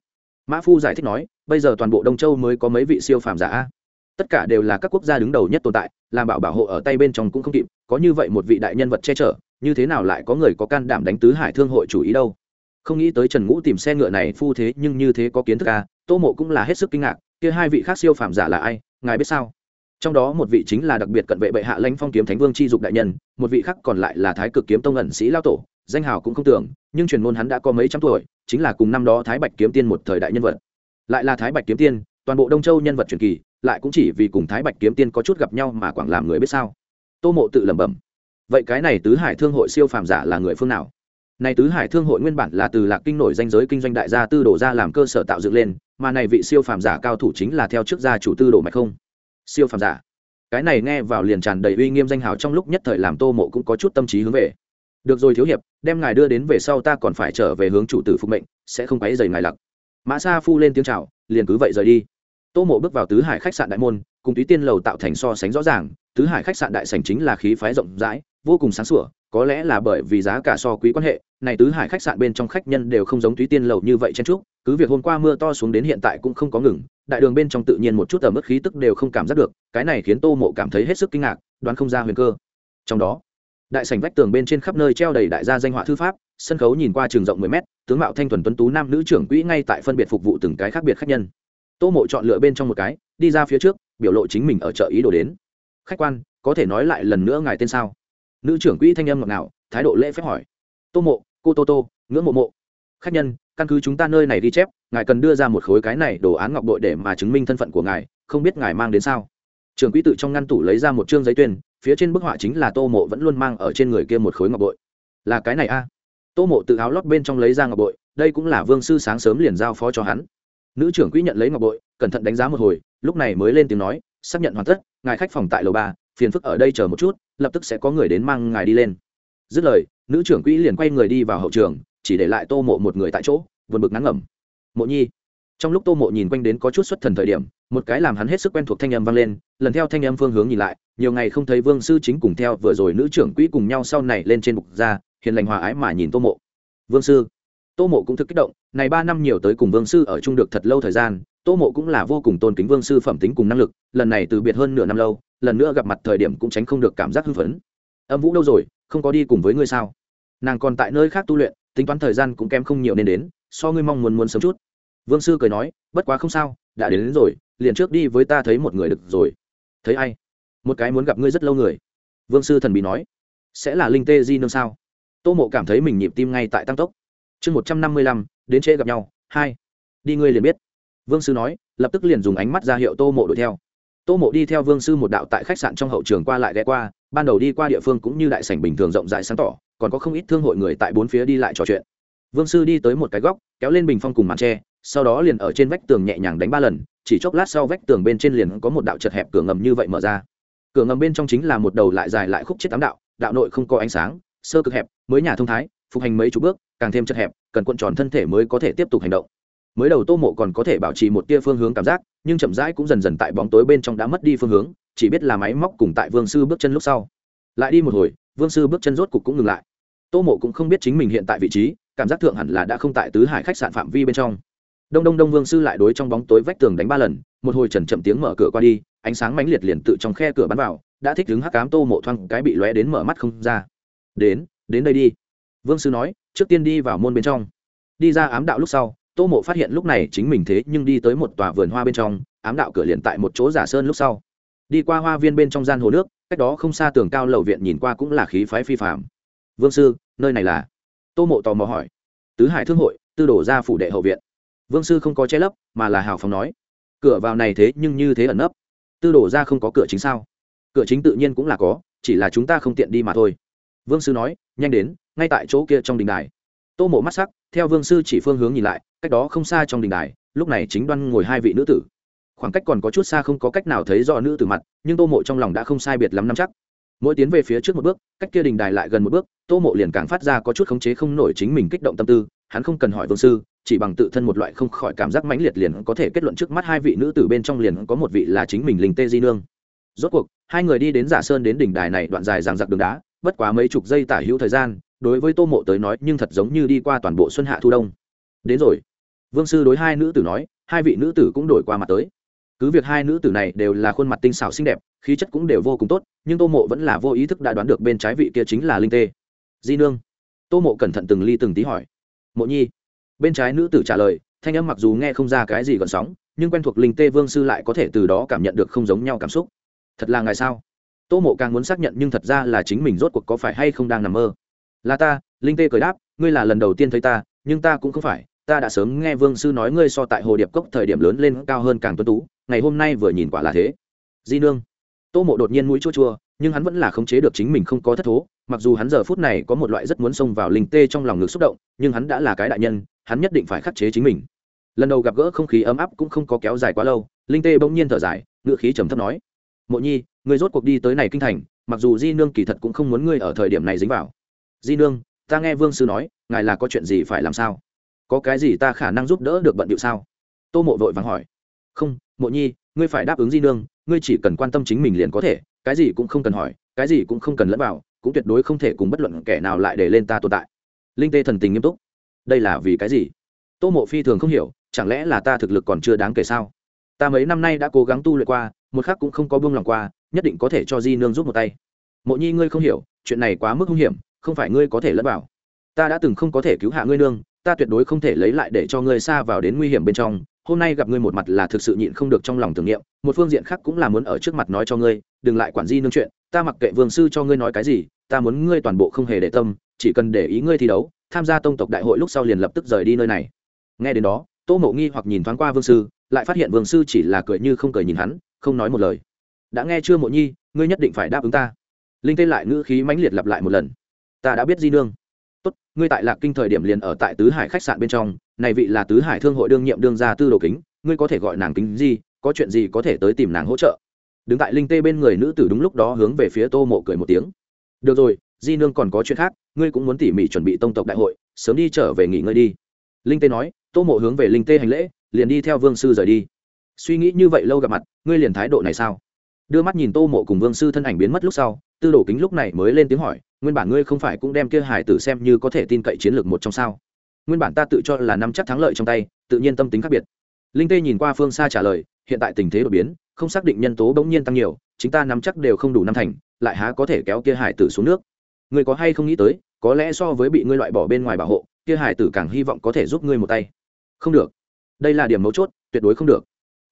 Mã phu giải thích nói, bây giờ toàn bộ đông châu mới có mấy vị siêu phàm giả a. Tất cả đều là các quốc gia đứng đầu nhất tồn tại, làm bảo bảo hộ ở tay bên trong cũng không kịp, có như vậy một vị đại nhân vật che chở, như thế nào lại có người có can đảm đánh tứ hải thương hội chủ ý đâu? Không nghĩ tới trần ngũ tìm xe ngựa này phu thế nhưng như thế có kiến thức a, tô mộ cũng là hết sức kinh ngạc, kia hai vị khác siêu phàm giả là ai? Ngài biết sao? Trong đó một vị chính là đặc biệt cận vệ bệ hạ lãnh phong kiếm thánh vương chi dục đại nhân, một vị khác còn lại là thái cực kiếm tông ẩn sĩ lao tổ, danh hào cũng không tưởng, nhưng truyền môn hắn đã có mấy trăm tuổi, chính là cùng năm đó thái bạch kiếm tiên một thời đại nhân vật. Lại là thái bạch kiếm tiên, toàn bộ đông châu nhân vật truyền kỳ, lại cũng chỉ vì cùng thái bạch kiếm tiên có chút gặp nhau mà quảng làm người biết sao? Tô mộ tự lẩm bẩm. Vậy cái này tứ hải thương hội siêu phàm giả là người phương nào? Này tứ hải thương hội nguyên bản là từ lạc kinh nổi danh giới kinh doanh đại gia tư đổ ra làm cơ sở tạo dựng lên mà này vị siêu phàm giả cao thủ chính là theo trước gia chủ tư đồ mạch không? Siêu phàm giả. Cái này nghe vào liền tràn đầy uy nghiêm danh hào trong lúc nhất thời làm tô mộ cũng có chút tâm trí hướng về. Được rồi thiếu hiệp, đem ngài đưa đến về sau ta còn phải trở về hướng chủ tử phục mệnh, sẽ không quấy dày ngài lặc. Mã sa phu lên tiếng chào, liền cứ vậy rời đi. Tô mộ bước vào tứ hải khách sạn đại môn, cùng túy tiên lầu tạo thành so sánh rõ ràng, tứ hải khách sạn đại sành chính là khí phái rộng rãi, vô cùng sáng sủa có lẽ là bởi vì giá cả so quý quan hệ, này tứ hải khách sạn bên trong khách nhân đều không giống túy tiên lầu như vậy chen trúc cứ việc hôm qua mưa to xuống đến hiện tại cũng không có ngừng, đại đường bên trong tự nhiên một chút ở mức khí tức đều không cảm giác được, cái này khiến tô mộ cảm thấy hết sức kinh ngạc, đoán không ra huyền cơ. Trong đó, đại sảnh vách tường bên trên khắp nơi treo đầy đại gia danh họa thư pháp, sân khấu nhìn qua trường rộng mười mét, tướng mạo thanh thuần tuấn tú nam nữ trưởng quỹ ngay tại phân biệt phục vụ từng cái khác biệt khách nhân. Tô mộ chọn lựa bên trong một cái, đi ra phía trước, biểu lộ chính mình ở chợ ý đồ đến. Khách quan, có thể nói lại lần nữa ngài tên sao? Nữ trưởng quỹ thanh âm ngọt ngào, thái độ lễ phép hỏi. Tô mộ, cô tô tô, ngưỡng mộ mộ. Khách nhân, căn cứ chúng ta nơi này ghi chép, ngài cần đưa ra một khối cái này đồ án ngọc bội để mà chứng minh thân phận của ngài, không biết ngài mang đến sao? Trưởng quỹ tự trong ngăn tủ lấy ra một chương giấy tuyên, phía trên bức họa chính là tô mộ vẫn luôn mang ở trên người kia một khối ngọc bội. Là cái này a? Tô mộ tự áo lót bên trong lấy ra ngọc bội, đây cũng là vương sư sáng sớm liền giao phó cho hắn. Nữ trưởng quỹ nhận lấy ngọc bội, cẩn thận đánh giá một hồi, lúc này mới lên tiếng nói, xác nhận hoàn tất, ngài khách phòng tại lầu ba phiền phức ở đây chờ một chút, lập tức sẽ có người đến mang ngài đi lên. Dứt lời, nữ trưởng quỹ liền quay người đi vào hậu trường, chỉ để lại tô mộ một người tại chỗ vượt bực nắng ngẩm. Mộ nhi. Trong lúc tô mộ nhìn quanh đến có chút xuất thần thời điểm, một cái làm hắn hết sức quen thuộc thanh âm vang lên, lần theo thanh âm phương hướng nhìn lại, nhiều ngày không thấy vương sư chính cùng theo vừa rồi nữ trưởng quỹ cùng nhau sau này lên trên bục ra, hiền lành hòa ái mà nhìn tô mộ. Vương sư. Tô mộ cũng thực kích động, này ba năm nhiều tới cùng vương sư ở chung được thật lâu thời gian, tô mộ cũng là vô cùng tôn kính vương sư phẩm tính cùng năng lực, lần này từ biệt hơn nửa năm lâu lần nữa gặp mặt thời điểm cũng tránh không được cảm giác hưng phấn. Âm vũ đâu rồi không có đi cùng với ngươi sao? Nàng còn tại nơi khác tu luyện tính toán thời gian cũng kém không nhiều nên đến so ngươi mong muốn muốn sớm chút. Vương sư cười nói bất quá không sao đã đến, đến rồi liền trước đi với ta thấy một người được rồi. Thấy ai? Một cái muốn gặp ngươi rất lâu người. Vương sư thần bí nói sẽ là linh tê di nương sao? Tô mộ cảm thấy mình nhịp tim ngay tại tăng tốc. Chương một trăm năm mươi lăm đến trễ gặp nhau hai đi ngươi liền biết. Vương sư nói lập tức liền dùng ánh mắt ra hiệu tô mộ đuổi theo tô mộ đi theo vương sư một đạo tại khách sạn trong hậu trường qua lại ghé qua, ban đầu đi qua địa phương cũng như đại sảnh bình thường rộng rãi sáng tỏ, còn có không ít thương hội người tại bốn phía đi lại trò chuyện. Vương sư đi tới một cái góc, kéo lên bình phong cùng màn tre, sau đó liền ở trên vách tường nhẹ nhàng đánh ba lần, chỉ chốc lát sau vách tường bên trên liền có một đạo chật hẹp cửa ngầm như vậy mở ra. Cửa ngầm bên trong chính là một đầu lại dài lại khúc chết tám đạo đạo nội không có ánh sáng, sơ cực hẹp, mới nhà thông thái, phục hành mấy chục bước, càng thêm chật hẹp, cần cuộn tròn thân thể mới có thể tiếp tục hành động mới đầu tô mộ còn có thể bảo trì một tia phương hướng cảm giác, nhưng chậm rãi cũng dần dần tại bóng tối bên trong đã mất đi phương hướng, chỉ biết là máy móc cùng tại vương sư bước chân lúc sau. Lại đi một hồi, vương sư bước chân rốt cục cũng ngừng lại. Tô mộ cũng không biết chính mình hiện tại vị trí, cảm giác thượng hẳn là đã không tại tứ hải khách sạn phạm vi bên trong. Đông đông đông vương sư lại đối trong bóng tối vách tường đánh ba lần, một hồi trần chậm tiếng mở cửa qua đi, ánh sáng mãnh liệt liền tự trong khe cửa bắn vào, đã thích đứng hắc cám tô mộ thoang cái bị lóe đến mở mắt không ra. Đến đến đây đi. Vương sư nói, trước tiên đi vào môn bên trong. Đi ra ám đạo lúc sau tô mộ phát hiện lúc này chính mình thế nhưng đi tới một tòa vườn hoa bên trong, ám đạo cửa liền tại một chỗ giả sơn lúc sau. Đi qua hoa viên bên trong gian hồ nước, cách đó không xa tường cao lầu viện nhìn qua cũng là khí phái phi phạm vương sư, nơi này là? Tô mộ tò mò hỏi. Tứ hải thương hội, tư đổ ra phủ đệ hậu viện. Vương sư không có che lấp, mà là hào phóng nói. Cửa vào này thế nhưng như thế ẩn nấp. Tư đổ ra không có cửa chính sao? Cửa chính tự nhiên cũng là có, chỉ là chúng ta không tiện đi mà thôi. Vương sư nói, nhanh đến, ngay tại chỗ kia trong đình đài tô mộ mắt sắc, theo vương sư chỉ phương hướng nhìn lại, cách đó không xa trong đình đài, lúc này chính đoan ngồi hai vị nữ tử. Khoảng cách còn có chút xa không có cách nào thấy rõ nữ tử mặt, nhưng tô mộ trong lòng đã không sai biệt lắm nắm chắc. Mỗi tiến về phía trước một bước, cách kia đình đài lại gần một bước, tô mộ liền càng phát ra có chút khống chế không nổi chính mình kích động tâm tư, hắn không cần hỏi vương sư, chỉ bằng tự thân một loại không khỏi cảm giác mãnh liệt liền có thể kết luận trước mắt hai vị nữ tử bên trong liền có một vị là chính mình linh tê di nương. Rốt cuộc, hai người đi đến giả sơn đến đỉnh đài này đoạn dài ràng giặc đường đá, bất quá mấy chục giây tả hữu thời gian đối với tô mộ tới nói nhưng thật giống như đi qua toàn bộ xuân hạ thu đông. Đến rồi. Vương sư đối hai nữ tử nói, hai vị nữ tử cũng đổi qua mặt tới. Cứ việc hai nữ tử này đều là khuôn mặt tinh xảo xinh đẹp, khí chất cũng đều vô cùng tốt, nhưng tô mộ vẫn là vô ý thức đã đoán được bên trái vị kia chính là linh tê. Di nương. Tô mộ cẩn thận từng ly từng tí hỏi. Mộ nhi. Bên trái nữ tử trả lời, thanh âm mặc dù nghe không ra cái gì gần sóng, nhưng quen thuộc linh tê vương sư lại có thể từ đó cảm nhận được không giống nhau cảm xúc. Thật là ngày sao? Tô mộ càng muốn xác nhận nhưng thật ra là chính mình rốt cuộc có phải hay không đang nằm mơ là ta, linh tê cười đáp, ngươi là lần đầu tiên thấy ta, nhưng ta cũng không phải. Ta đã sớm nghe vương sư nói ngươi so tại hồ điệp cốc thời điểm lớn lên cao hơn càng tuân tú, ngày hôm nay vừa nhìn quả là thế. Di nương. Tô mộ đột nhiên mũi chua chua, nhưng hắn vẫn là khống chế được chính mình không có thất thố. Mặc dù hắn giờ phút này có một loại rất muốn xông vào linh tê trong lòng ngực xúc động, nhưng hắn đã là cái đại nhân, hắn nhất định phải khắc chế chính mình. Lần đầu gặp gỡ không khí ấm áp cũng không có kéo dài quá lâu, linh tê bỗng nhiên thở dài, ngựa khí trầm thấp nói, mộ nhi người rốt cuộc đi tới này kinh thành, mặc dù di nương kỳ thật cũng không muốn ngươi ở thời điểm này dính vào di nương, ta nghe vương sư nói, ngài là có chuyện gì phải làm sao? Có cái gì ta khả năng giúp đỡ được bận điệu sao? Tô mộ vội vàng hỏi. Không, mộ nhi, ngươi phải đáp ứng di nương, ngươi chỉ cần quan tâm chính mình liền có thể, cái gì cũng không cần hỏi, cái gì cũng không cần lẫn vào, cũng tuyệt đối không thể cùng bất luận kẻ nào lại để lên ta tồn tại. Linh tê thần tình nghiêm túc. Đây là vì cái gì? Tô mộ phi thường không hiểu, chẳng lẽ là ta thực lực còn chưa đáng kể sao? Ta mấy năm nay đã cố gắng tu luyện qua, một khác cũng không có buông lòng qua, nhất định có thể cho di nương giúp một tay. Mộ nhi, ngươi không hiểu, chuyện này quá mức hung hiểm không phải ngươi có thể lẫn vào. Ta đã từng không có thể cứu hạ ngươi nương, ta tuyệt đối không thể lấy lại để cho ngươi xa vào đến nguy hiểm bên trong. Hôm nay gặp ngươi một mặt là thực sự nhịn không được trong lòng tưởng niệm, một phương diện khác cũng là muốn ở trước mặt nói cho ngươi, đừng lại quản di nương chuyện, ta mặc kệ vương sư cho ngươi nói cái gì, ta muốn ngươi toàn bộ không hề để tâm, chỉ cần để ý ngươi thi đấu, tham gia tông tộc đại hội lúc sau liền lập tức rời đi nơi này. Nghe đến đó, tô mộ nghi hoặc nhìn thoáng qua vương sư, lại phát hiện vương sư chỉ là cười như không cười nhìn hắn, không nói một lời. Đã nghe chưa, mộ nhi, ngươi nhất định phải đáp ứng ta. Linh tê lại ngữ khí mãnh liệt lặp lại một lần ta đã biết di nương. Tốt, ngươi tại lạc kinh thời điểm liền ở tại tứ hải khách sạn bên trong, này vị là tứ hải thương hội đương nhiệm đương gia tư đồ kính, ngươi có thể gọi nàng kính gì có chuyện gì có thể tới tìm nàng hỗ trợ. Đứng tại linh tê bên người nữ tử đúng lúc đó hướng về phía tô mộ cười một tiếng. Được rồi, di nương còn có chuyện khác, ngươi cũng muốn tỉ mỉ chuẩn bị tông tộc đại hội, sớm đi trở về nghỉ ngơi đi. Linh tê nói, tô mộ hướng về linh tê hành lễ, liền đi theo vương sư rời đi. Suy nghĩ như vậy lâu gặp mặt, ngươi liền thái độ này sao? Đưa mắt nhìn tô mộ cùng vương sư thân ảnh biến mất lúc sau tư đồ kính lúc này mới lên tiếng hỏi, nguyên bản ngươi không phải cũng đem kia hải tử xem như có thể tin cậy chiến lược một trong sao? Nguyên bản ta tự cho là nắm chắc thắng lợi trong tay, tự nhiên tâm tính khác biệt. Linh tê nhìn qua phương xa trả lời, hiện tại tình thế đột biến, không xác định nhân tố bỗng nhiên tăng nhiều chúng ta nắm chắc đều không đủ năm thành, lại há có thể kéo kia hải tử xuống nước? Ngươi có hay không nghĩ tới, có lẽ so với bị ngươi loại bỏ bên ngoài bảo hộ, kia hải tử càng hy vọng có thể giúp ngươi một tay. Không được. Đây là điểm mấu chốt, tuyệt đối không được.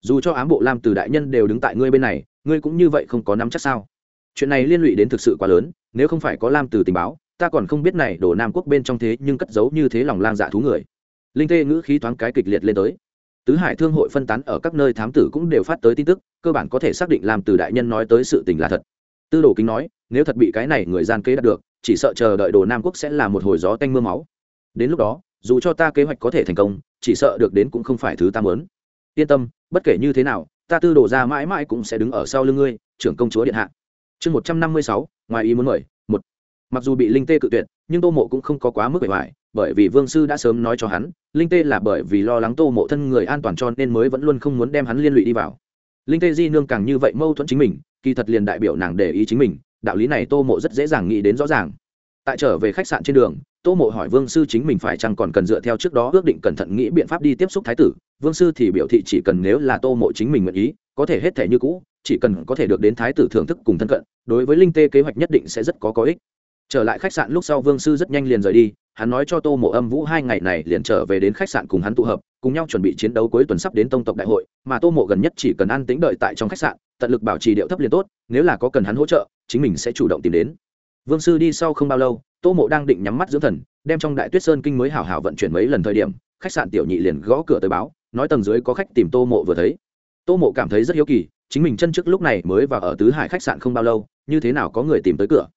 Dù cho ám bộ lam từ đại nhân đều đứng tại ngươi bên này, ngươi cũng như vậy không có nắm chắc sao? Chuyện này liên lụy đến thực sự quá lớn, nếu không phải có lam từ tình báo, ta còn không biết này đổ nam quốc bên trong thế nhưng cất giấu như thế lòng lang dạ thú người. Linh tê ngữ khí thoáng cái kịch liệt lên tới. Tứ hải thương hội phân tán ở các nơi thám tử cũng đều phát tới tin tức, cơ bản có thể xác định làm từ đại nhân nói tới sự tình là thật. Tư đồ kính nói, nếu thật bị cái này người gian kế đạt được, chỉ sợ chờ đợi đồ nam quốc sẽ là một hồi gió tanh mưa máu. Đến lúc đó, dù cho ta kế hoạch có thể thành công, chỉ sợ được đến cũng không phải thứ ta mớn yên tâm, bất kể như thế nào, ta tư đồ ra mãi mãi cũng sẽ đứng ở sau lưng ngươi, trưởng công chúa điện hạ chương một trăm năm mươi sáu, ngoài ý muốn mời, một. Mặc dù bị linh tê cự tuyệt, nhưng tô mộ cũng không có quá mức bề ngoài, bởi vì vương sư đã sớm nói cho hắn, linh tê là bởi vì lo lắng tô mộ thân người an toàn cho nên mới vẫn luôn không muốn đem hắn liên lụy đi vào. Linh tê di nương càng như vậy mâu thuẫn chính mình, kỳ thật liền đại biểu nàng để ý chính mình, đạo lý này tô mộ rất dễ dàng nghĩ đến rõ ràng. Tại trở về khách sạn trên đường, tô mộ hỏi vương sư chính mình phải chăng còn cần dựa theo trước đó ước định cẩn thận nghĩ biện pháp đi tiếp xúc thái tử, vương sư thì biểu thị chỉ cần nếu là tô mộ chính mình nguyện ý có thể hết thể như cũ, chỉ cần có thể được đến thái tử thưởng thức cùng thân cận, đối với linh tê kế hoạch nhất định sẽ rất có có ích. Trở lại khách sạn lúc sau vương sư rất nhanh liền rời đi, hắn nói cho tô mộ âm vũ hai ngày này liền trở về đến khách sạn cùng hắn tụ hợp, cùng nhau chuẩn bị chiến đấu cuối tuần sắp đến tông tộc đại hội, mà tô mộ gần nhất chỉ cần ăn tính đợi tại trong khách sạn, tận lực bảo trì điệu thấp liền tốt, nếu là có cần hắn hỗ trợ, chính mình sẽ chủ động tìm đến. Vương sư đi sau không bao lâu, tô mộ đang định nhắm mắt dưỡng thần, đem trong đại tuyết sơn kinh mới hảo hảo vận chuyển mấy lần thời điểm, khách sạn tiểu nhị liền gõ cửa tới báo, nói tầng dưới có khách tìm tô mộ vừa thấy tô mộ cảm thấy rất hiếu kỳ, chính mình chân trước lúc này mới vào ở tứ hải khách sạn không bao lâu, như thế nào có người tìm tới cửa?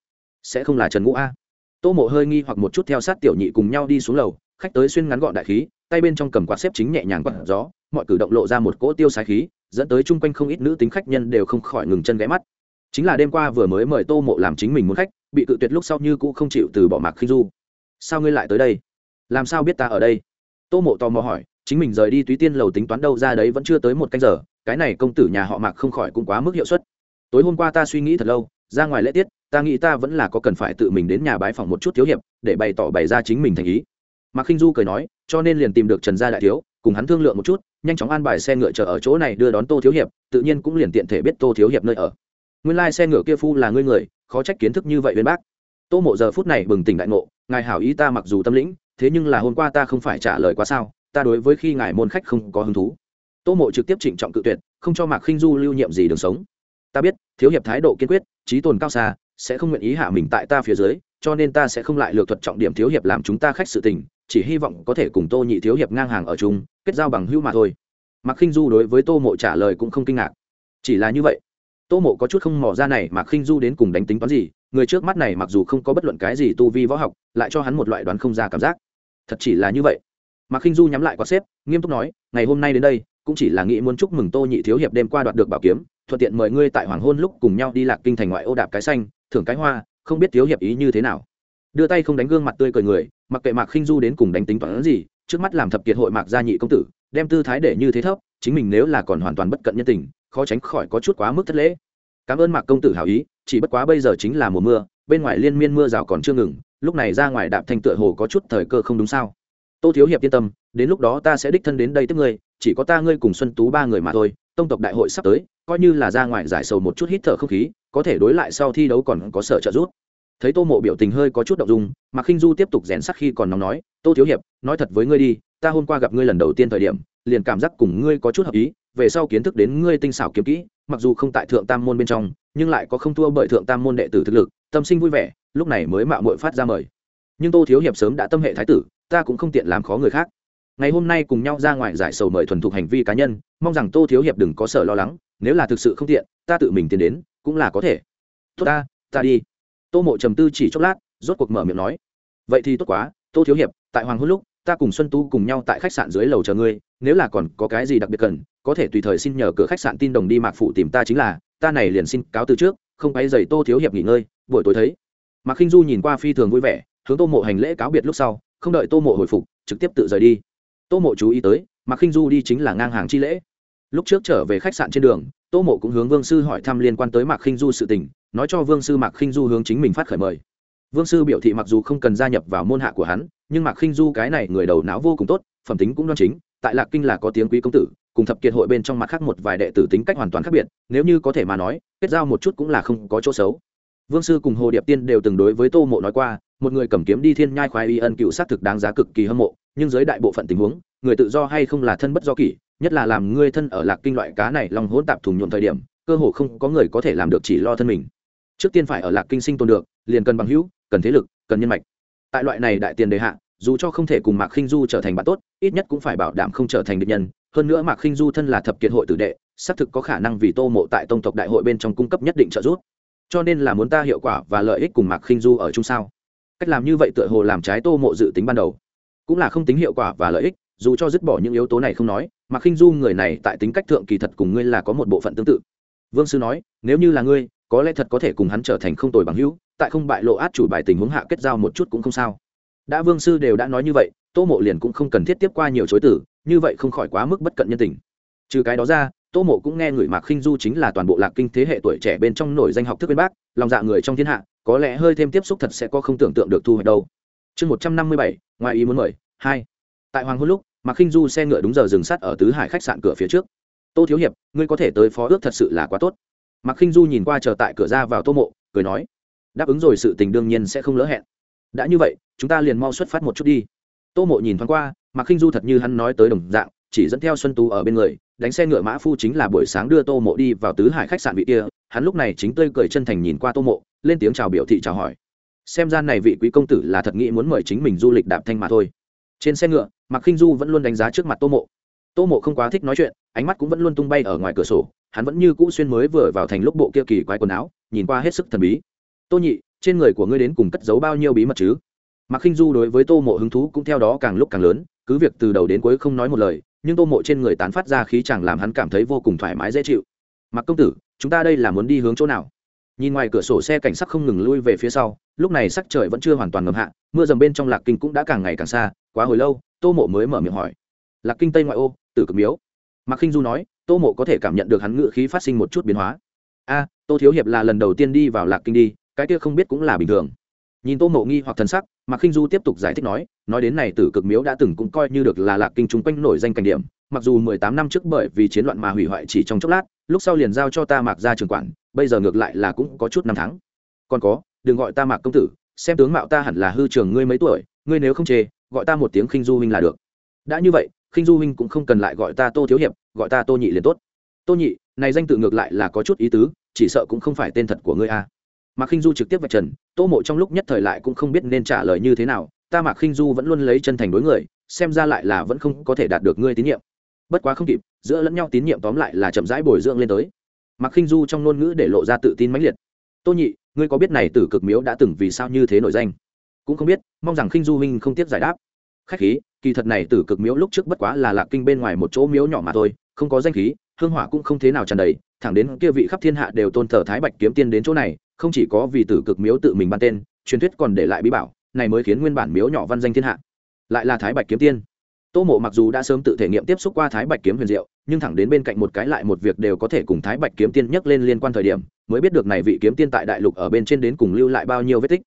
Sẽ không là trần ngũ a. Tô mộ hơi nghi hoặc một chút theo sát tiểu nhị cùng nhau đi xuống lầu, khách tới xuyên ngắn gọn đại khí, tay bên trong cầm quạt xếp chính nhẹ nhàng quạt gió, mọi cử động lộ ra một cỗ tiêu sái khí, dẫn tới chung quanh không ít nữ tính khách nhân đều không khỏi ngừng chân ghé mắt. Chính là đêm qua vừa mới mời tô mộ làm chính mình muốn khách, bị cự tuyệt lúc sau như cũ không chịu từ bỏ mạc khinh du. Sao ngươi lại tới đây? Làm sao biết ta ở đây? Tô mộ tò mò hỏi, chính mình rời đi túy tiên lầu tính toán đâu ra đấy vẫn chưa tới một canh giờ cái này công tử nhà họ mạc không khỏi cũng quá mức hiệu suất. Tối hôm qua ta suy nghĩ thật lâu, ra ngoài lễ tiết, ta nghĩ ta vẫn là có cần phải tự mình đến nhà bái phòng một chút thiếu hiệp, để bày tỏ bày ra chính mình thành ý. Mạc khinh du cười nói, cho nên liền tìm được trần gia đại thiếu, cùng hắn thương lượng một chút, nhanh chóng an bài xe ngựa chờ ở chỗ này đưa đón tô thiếu hiệp, tự nhiên cũng liền tiện thể biết tô thiếu hiệp nơi ở. Nguyên lai、like、xe ngựa kia phu là ngươi người, khó trách kiến thức như vậy bên bác. Tô mộ giờ phút này bừng tỉnh đại ngộ, ngài hảo ý ta mặc dù tâm lĩnh, thế nhưng là hôm qua ta không phải trả lời quá sao, ta đối với khi ngài môn khách không có hứng thú tô mộ trực tiếp trịnh trọng cự tuyệt, không cho mạc khinh du lưu nhiệm gì đường sống. Ta biết, thiếu hiệp thái độ kiên quyết, trí tồn cao xa, sẽ không nguyện ý hạ mình tại ta phía dưới, cho nên ta sẽ không lại lược thuật trọng điểm thiếu hiệp làm chúng ta khách sự tình, chỉ hy vọng có thể cùng tô nhị thiếu hiệp ngang hàng ở chung, kết giao bằng hữu mà thôi. Mạc khinh du đối với tô mộ trả lời cũng không kinh ngạc. Chỉ là như vậy, tô mộ có chút không mò ra này mạc khinh du đến cùng đánh tính toán gì, người trước mắt này mặc dù không có bất luận cái gì tu vi võ học, lại cho hắn một loại đoán không ra cảm giác. Thật chỉ là như vậy. Mạc khinh du nhắm lại quạt xếp, nghiêm túc nói, ngày hôm nay đến đây cũng chỉ là nghĩ muốn chúc mừng tô nhị thiếu hiệp đêm qua đoạt được bảo kiếm, thuận tiện mời ngươi tại hoàng hôn lúc cùng nhau đi lạc kinh thành ngoại ô đạp cái xanh, thưởng cái hoa, không biết thiếu hiệp ý như thế nào. Đưa tay không đánh gương mặt tươi cười người, mặc kệ mạc khinh du đến cùng đánh tính toán gì, trước mắt làm thập kiệt hội mạc gia nhị công tử, đem tư thái để như thế thấp, chính mình nếu là còn hoàn toàn bất cận nhân tình, khó tránh khỏi có chút quá mức thất lễ. Cảm ơn mạc công tử hảo ý, chỉ bất quá bây giờ chính là mùa mưa, bên ngoài liên miên mưa rào còn chưa ngừng, lúc này ra ngoài đạp thanh tựa hồ có chút thời cơ không đúng sao. Tô thiếu hiệp yên tâm, đến lúc đó ta sẽ đích thân đến đây tiếp ngươi chỉ có ta ngươi cùng xuân tú ba người mà thôi, tông tộc đại hội sắp tới, coi như là ra ngoài giải sầu một chút hít thở không khí, có thể đối lại sau thi đấu còn có sở trợ giúp. Thấy tô mộ biểu tình hơi có chút động dung mà khinh du tiếp tục rèn sắc khi còn nóng nói, tô thiếu hiệp, nói thật với ngươi đi, ta hôm qua gặp ngươi lần đầu tiên thời điểm, liền cảm giác cùng ngươi có chút hợp ý, về sau kiến thức đến ngươi tinh xảo kiếm kỹ, mặc dù không tại thượng tam môn bên trong, nhưng lại có không thua bởi thượng tam môn đệ tử thực lực, tâm sinh vui vẻ, lúc này mới mạo muội phát ra mời. Nhưng tô thiếu hiệp sớm đã tâm hệ thái tử, ta cũng không tiện làm khó người khác ngày hôm nay cùng nhau ra ngoài giải sầu mời thuần thục hành vi cá nhân, mong rằng tô thiếu hiệp đừng có sở lo lắng, nếu là thực sự không tiện, ta tự mình tiến đến, cũng là có thể. Tốt ta ta đi. Tô mộ trầm tư chỉ chốc lát, rốt cuộc mở miệng nói. Vậy thì tốt quá, tô thiếu hiệp, tại hoàng hôn lúc, ta cùng xuân tu cùng nhau tại khách sạn dưới lầu chờ ngươi, nếu là còn có cái gì đặc biệt cần, có thể tùy thời xin nhờ cửa khách sạn tin đồng đi mạc phụ tìm ta chính là, ta này liền xin cáo từ trước, không quay dày tô thiếu hiệp nghỉ ngơi, buổi tối thấy. Mạc khinh du nhìn qua phi thường vui vẻ, hướng tô mộ hành lễ cáo biệt lúc sau, không đợi tô mộ hồi phục, trực tiếp tự rời đi tô mộ chú ý tới, mạc khinh du đi chính là ngang hàng chi lễ. Lúc trước trở về khách sạn trên đường, tô mộ cũng hướng vương sư hỏi thăm liên quan tới mạc khinh du sự tình, nói cho vương sư mạc khinh du hướng chính mình phát khởi mời. Vương sư biểu thị mặc dù không cần gia nhập vào môn hạ của hắn, nhưng mạc khinh du cái này người đầu não vô cùng tốt, phẩm tính cũng đoan chính, tại lạc kinh là có tiếng quý công tử, cùng thập kiệt hội bên trong mặt khác một vài đệ tử tính cách hoàn toàn khác biệt, nếu như có thể mà nói, kết giao một chút cũng là không có chỗ xấu. Vương sư cùng hồ điệp tiên đều từng đối với tô mộ nói qua một người cầm kiếm đi thiên nhai khoái y ân cựu xác thực đáng giá cực kỳ hâm mộ, nhưng dưới đại bộ phận tình huống, người tự do hay không là thân bất do kỷ, nhất là làm ngươi thân ở lạc kinh loại cá này lòng hỗn tạp thùng nhuộm thời điểm, cơ hồ không có người có thể làm được chỉ lo thân mình. Trước tiên phải ở lạc kinh sinh tồn được, liền cần bằng hữu, cần thế lực, cần nhân mạch. Tại loại này đại tiền đề hạ, dù cho không thể cùng mạc khinh du trở thành bạn tốt, ít nhất cũng phải bảo đảm không trở thành địch nhân. Hơn nữa mạc khinh du thân là thập kiệt hội tử đệ, xác thực có khả năng vì tô mộ tại tông tộc đại hội bên trong cung cấp nhất định trợ giúp. Cho nên là muốn ta hiệu quả và lợi ích cùng mạc khinh du ở chung sao? Cách làm như vậy tựa hồ làm trái tô mộ dự tính ban đầu. Cũng là không tính hiệu quả và lợi ích, dù cho dứt bỏ những yếu tố này không nói, mà khinh du người này tại tính cách thượng kỳ thật cùng ngươi là có một bộ phận tương tự. Vương sư nói, nếu như là ngươi, có lẽ thật có thể cùng hắn trở thành không tồi bằng hữu, tại không bại lộ át chủ bài tình huống hạ kết giao một chút cũng không sao. Đã vương sư đều đã nói như vậy, tô mộ liền cũng không cần thiết tiếp qua nhiều chối tử như vậy không khỏi quá mức bất cận nhân tình. Trừ cái đó ra, tô mộ cũng nghe người mạc khinh du chính là toàn bộ lạc kinh thế hệ tuổi trẻ bên trong nổi danh học thức bên bác lòng dạ người trong thiên hạ có lẽ hơi thêm tiếp xúc thật sẽ có không tưởng tượng được thu hoạch đâu. Chương một trăm năm mươi bảy, ngoài ý muốn mời, hai. Tại hoàng hôn lúc, mạc khinh du xe ngựa đúng giờ dừng sắt ở tứ hải khách sạn cửa phía trước. Tô thiếu hiệp, ngươi có thể tới phó ước thật sự là quá tốt. Mạc khinh du nhìn qua chờ tại cửa ra vào tô mộ, cười nói, đáp ứng rồi sự tình đương nhiên sẽ không lỡ hẹn. Đã như vậy, chúng ta liền mau xuất phát một chút đi. Tô mộ nhìn thoáng qua, mạc khinh du thật như hắn nói tới đồng dạng, chỉ dẫn theo xuân tú ở bên người, đánh xe ngựa mã phu chính là buổi sáng đưa tô mộ đi vào tứ hải khách sạn vị kia, hắn lúc này chính tươi cười chân thành nhìn qua tô mộ lên tiếng chào biểu thị chào hỏi. Xem ra này vị quý công tử là thật nghĩ muốn mời chính mình du lịch đạp thanh mà thôi. Trên xe ngựa, mạc khinh du vẫn luôn đánh giá trước mặt tô mộ. Tô mộ không quá thích nói chuyện, ánh mắt cũng vẫn luôn tung bay ở ngoài cửa sổ, hắn vẫn như cũ xuyên mới vừa vào thành lúc bộ kia kỳ quái quần áo, nhìn qua hết sức thần bí. Tô nhị, trên người của ngươi đến cùng cất giấu bao nhiêu bí mật chứ? Mạc khinh du đối với tô mộ hứng thú cũng theo đó càng lúc càng lớn, cứ việc từ đầu đến cuối không nói một lời, nhưng tô mộ trên người tán phát ra khí chẳng làm hắn cảm thấy vô cùng thoải mái dễ chịu. Mạc công tử, chúng ta đây là muốn đi hướng chỗ nào? Nhìn ngoài cửa sổ xe cảnh sắc không ngừng lui về phía sau, lúc này sắc trời vẫn chưa hoàn toàn ngầm hạ, mưa dầm bên trong lạc kinh cũng đã càng ngày càng xa, quá hồi lâu, tô mộ mới mở miệng hỏi. Lạc kinh tây ngoại ô, tử cực miếu. Mạc khinh du nói, tô mộ có thể cảm nhận được hắn ngự khí phát sinh một chút biến hóa. A, tô thiếu hiệp là lần đầu tiên đi vào lạc kinh đi, cái kia không biết cũng là bình thường. Nhìn tô mộ nghi hoặc thần sắc, mạc khinh du tiếp tục giải thích nói nói đến này tử cực miếu đã từng cũng coi như được là lạc kinh chung quanh nổi danh cảnh điểm, mặc dù mười tám năm trước bởi vì chiến loạn mà hủy hoại chỉ trong chốc lát, lúc sau liền giao cho ta mạc ra trường quản bây giờ ngược lại là cũng có chút năm tháng. Còn có, đừng gọi ta mạc công tử, xem tướng mạo ta hẳn là hư trường ngươi mấy tuổi, ngươi nếu không chê, gọi ta một tiếng khinh du huynh là được. Đã như vậy, khinh du huynh cũng không cần lại gọi ta tô thiếu hiệp, gọi ta tô nhị liền tốt. Tô nhị, này danh tự ngược lại là có chút ý tứ, chỉ sợ cũng không phải tên thật của ngươi a mạc khinh du trực tiếp vạch trần, tô mộ trong lúc nhất thời lại cũng không biết nên trả lời như thế nào, ta mạc khinh du vẫn luôn lấy chân thành đối người, xem ra lại là vẫn không có thể đạt được ngươi tín nhiệm. Bất quá không kịp, giữa lẫn nhau tín nhiệm tóm lại là chậm rãi bồi dưỡng lên tới mạc khinh du trong ngôn ngữ để lộ ra tự tin mãnh liệt. Tô nhị, ngươi có biết này tử cực miếu đã từng vì sao như thế nổi danh? Cũng không biết, mong rằng khinh du huynh không tiếp giải đáp. Khách khí, kỳ thật này tử cực miếu lúc trước bất quá là lạc kinh bên ngoài một chỗ miếu nhỏ mà thôi, không có danh khí, hương hỏa cũng không thế nào tràn đầy, thẳng đến kia vị khắp thiên hạ đều tôn thờ thái bạch kiếm tiên đến chỗ này, không chỉ có vì tử cực miếu tự mình ban tên, truyền thuyết còn để lại bí bảo, này mới khiến nguyên bản miếu nhỏ văn danh thiên hạ, lại là thái bạch kiếm tiên tô mộ mặc dù đã sớm tự thể nghiệm tiếp xúc qua thái bạch kiếm huyền diệu, nhưng thẳng đến bên cạnh một cái lại một việc đều có thể cùng thái bạch kiếm tiên nhắc lên liên quan thời điểm, mới biết được này vị kiếm tiên tại đại lục ở bên trên đến cùng lưu lại bao nhiêu vết tích.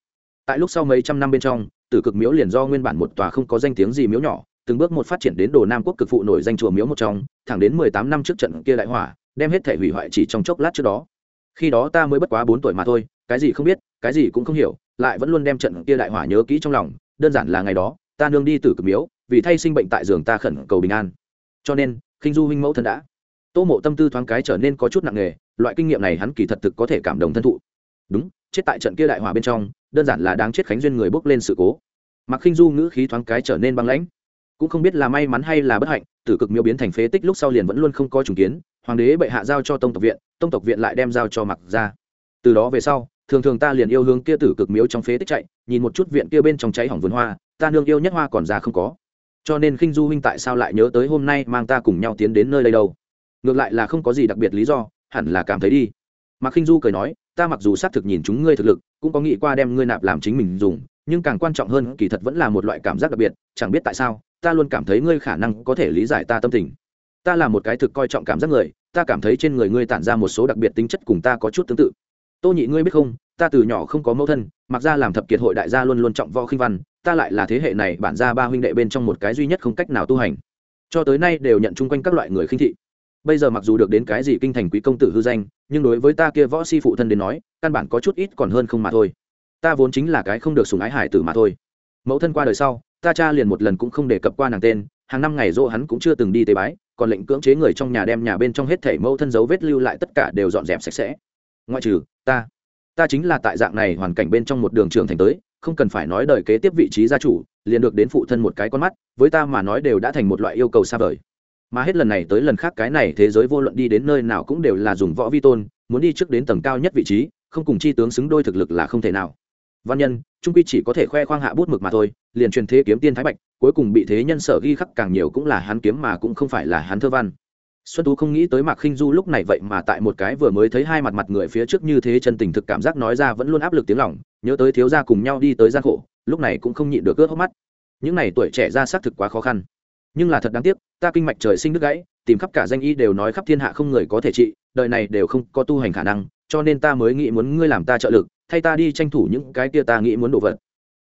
Tại lúc sau mấy trăm năm bên trong, tử cực miếu liền do nguyên bản một tòa không có danh tiếng gì miếu nhỏ, từng bước một phát triển đến đồ nam quốc cực phụ nổi danh chùa miếu một trong, thẳng đến mười tám năm trước trận kia đại hỏa, đem hết thể hủy hoại chỉ trong chốc lát trước đó. Khi đó ta mới bất quá bốn tuổi mà thôi, cái gì không biết, cái gì cũng không hiểu, lại vẫn luôn đem trận kia đại hỏa nhớ kỹ trong lòng, đơn giản là ngày đó, ta nương đi tử cực miếu vì thay sinh bệnh tại giường ta khẩn cầu bình an. Cho nên, khinh du huynh mẫu thân đã. Tô mộ tâm tư thoáng cái trở nên có chút nặng nề, loại kinh nghiệm này hắn kỳ thật thực có thể cảm động thân thụ. Đúng, chết tại trận kia đại hỏa bên trong, đơn giản là đáng chết khánh duyên người bốc lên sự cố. Mặc khinh du ngữ khí thoáng cái trở nên băng lãnh. Cũng không biết là may mắn hay là bất hạnh, tử cực miêu biến thành phế tích lúc sau liền vẫn luôn không có trùng kiến, hoàng đế bệ hạ giao cho tông tộc viện, tông tộc viện lại đem giao cho mặc ra từ đó về sau, thường thường ta liền yêu hướng kia tử cực miếu trong phế tích chạy, nhìn một chút viện kia bên trong cháy hỏng vườn hoa, ta nương yêu nhất hoa còn ra không có cho nên khinh du huynh tại sao lại nhớ tới hôm nay mang ta cùng nhau tiến đến nơi đây đâu? Ngược lại là không có gì đặc biệt lý do, hẳn là cảm thấy đi. Mà khinh du cười nói, ta mặc dù xác thực nhìn chúng ngươi thực lực, cũng có nghĩ qua đem ngươi nạp làm chính mình dùng, nhưng càng quan trọng hơn kỳ thật vẫn là một loại cảm giác đặc biệt, chẳng biết tại sao, ta luôn cảm thấy ngươi khả năng có thể lý giải ta tâm tình. Ta là một cái thực coi trọng cảm giác người, ta cảm thấy trên người ngươi tản ra một số đặc biệt tính chất cùng ta có chút tương tự. Tô nhị ngươi biết không, ta từ nhỏ không có mẫu thân, mặc ra làm thập kiệt hội đại gia luôn luôn trọng võ khinh văn ta lại là thế hệ này bản ra ba huynh đệ bên trong một cái duy nhất không cách nào tu hành. Cho tới nay đều nhận chung quanh các loại người khinh thị. Bây giờ mặc dù được đến cái gì kinh thành quý công tử hư danh, nhưng đối với ta kia võ si phụ thân đến nói, căn bản có chút ít còn hơn không mà thôi. Ta vốn chính là cái không được sùng ái hải tử mà thôi. Mẫu thân qua đời sau, ta cha liền một lần cũng không đề cập qua nàng tên, hàng năm ngày dỗ hắn cũng chưa từng đi tế bái, còn lệnh cưỡng chế người trong nhà đem nhà bên trong hết thảy mẫu thân dấu vết lưu lại tất cả đều dọn dẹp sạch sẽ. Ngoại trừ, ta. Ta chính là tại dạng này hoàn cảnh bên trong một đường trường thành tới không cần phải nói đời kế tiếp vị trí gia chủ, liền được đến phụ thân một cái con mắt, với ta mà nói đều đã thành một loại yêu cầu xa vời. Mà hết lần này tới lần khác cái này thế giới vô luận đi đến nơi nào cũng đều là dùng võ vi tôn, muốn đi trước đến tầng cao nhất vị trí, không cùng chi tướng xứng đôi thực lực là không thể nào. Văn nhân, trung quy chỉ có thể khoe khoang hạ bút mực mà thôi, liền truyền thế kiếm tiên thái bạch, cuối cùng bị thế nhân sở ghi khắc càng nhiều cũng là hắn kiếm mà cũng không phải là hắn thơ văn xuân tú không nghĩ tới mạc khinh du lúc này vậy mà tại một cái vừa mới thấy hai mặt mặt người phía trước như thế chân tình thực cảm giác nói ra vẫn luôn áp lực tiếng lòng, nhớ tới thiếu gia cùng nhau đi tới gian khổ, lúc này cũng không nhịn được ướt hốc mắt. Những n à y tuổi trẻ ra xác thực quá khó khăn. Nhưng là thật đáng tiếc, ta kinh mạch trời sinh đứt gãy, tìm khắp cả danh y đều nói khắp thiên hạ không người có thể trị, đời này đều không có tu hành khả năng, cho nên ta mới nghĩ muốn ngươi làm ta trợ lực, thay ta đi tranh thủ những cái kia ta nghĩ muốn đồ vật.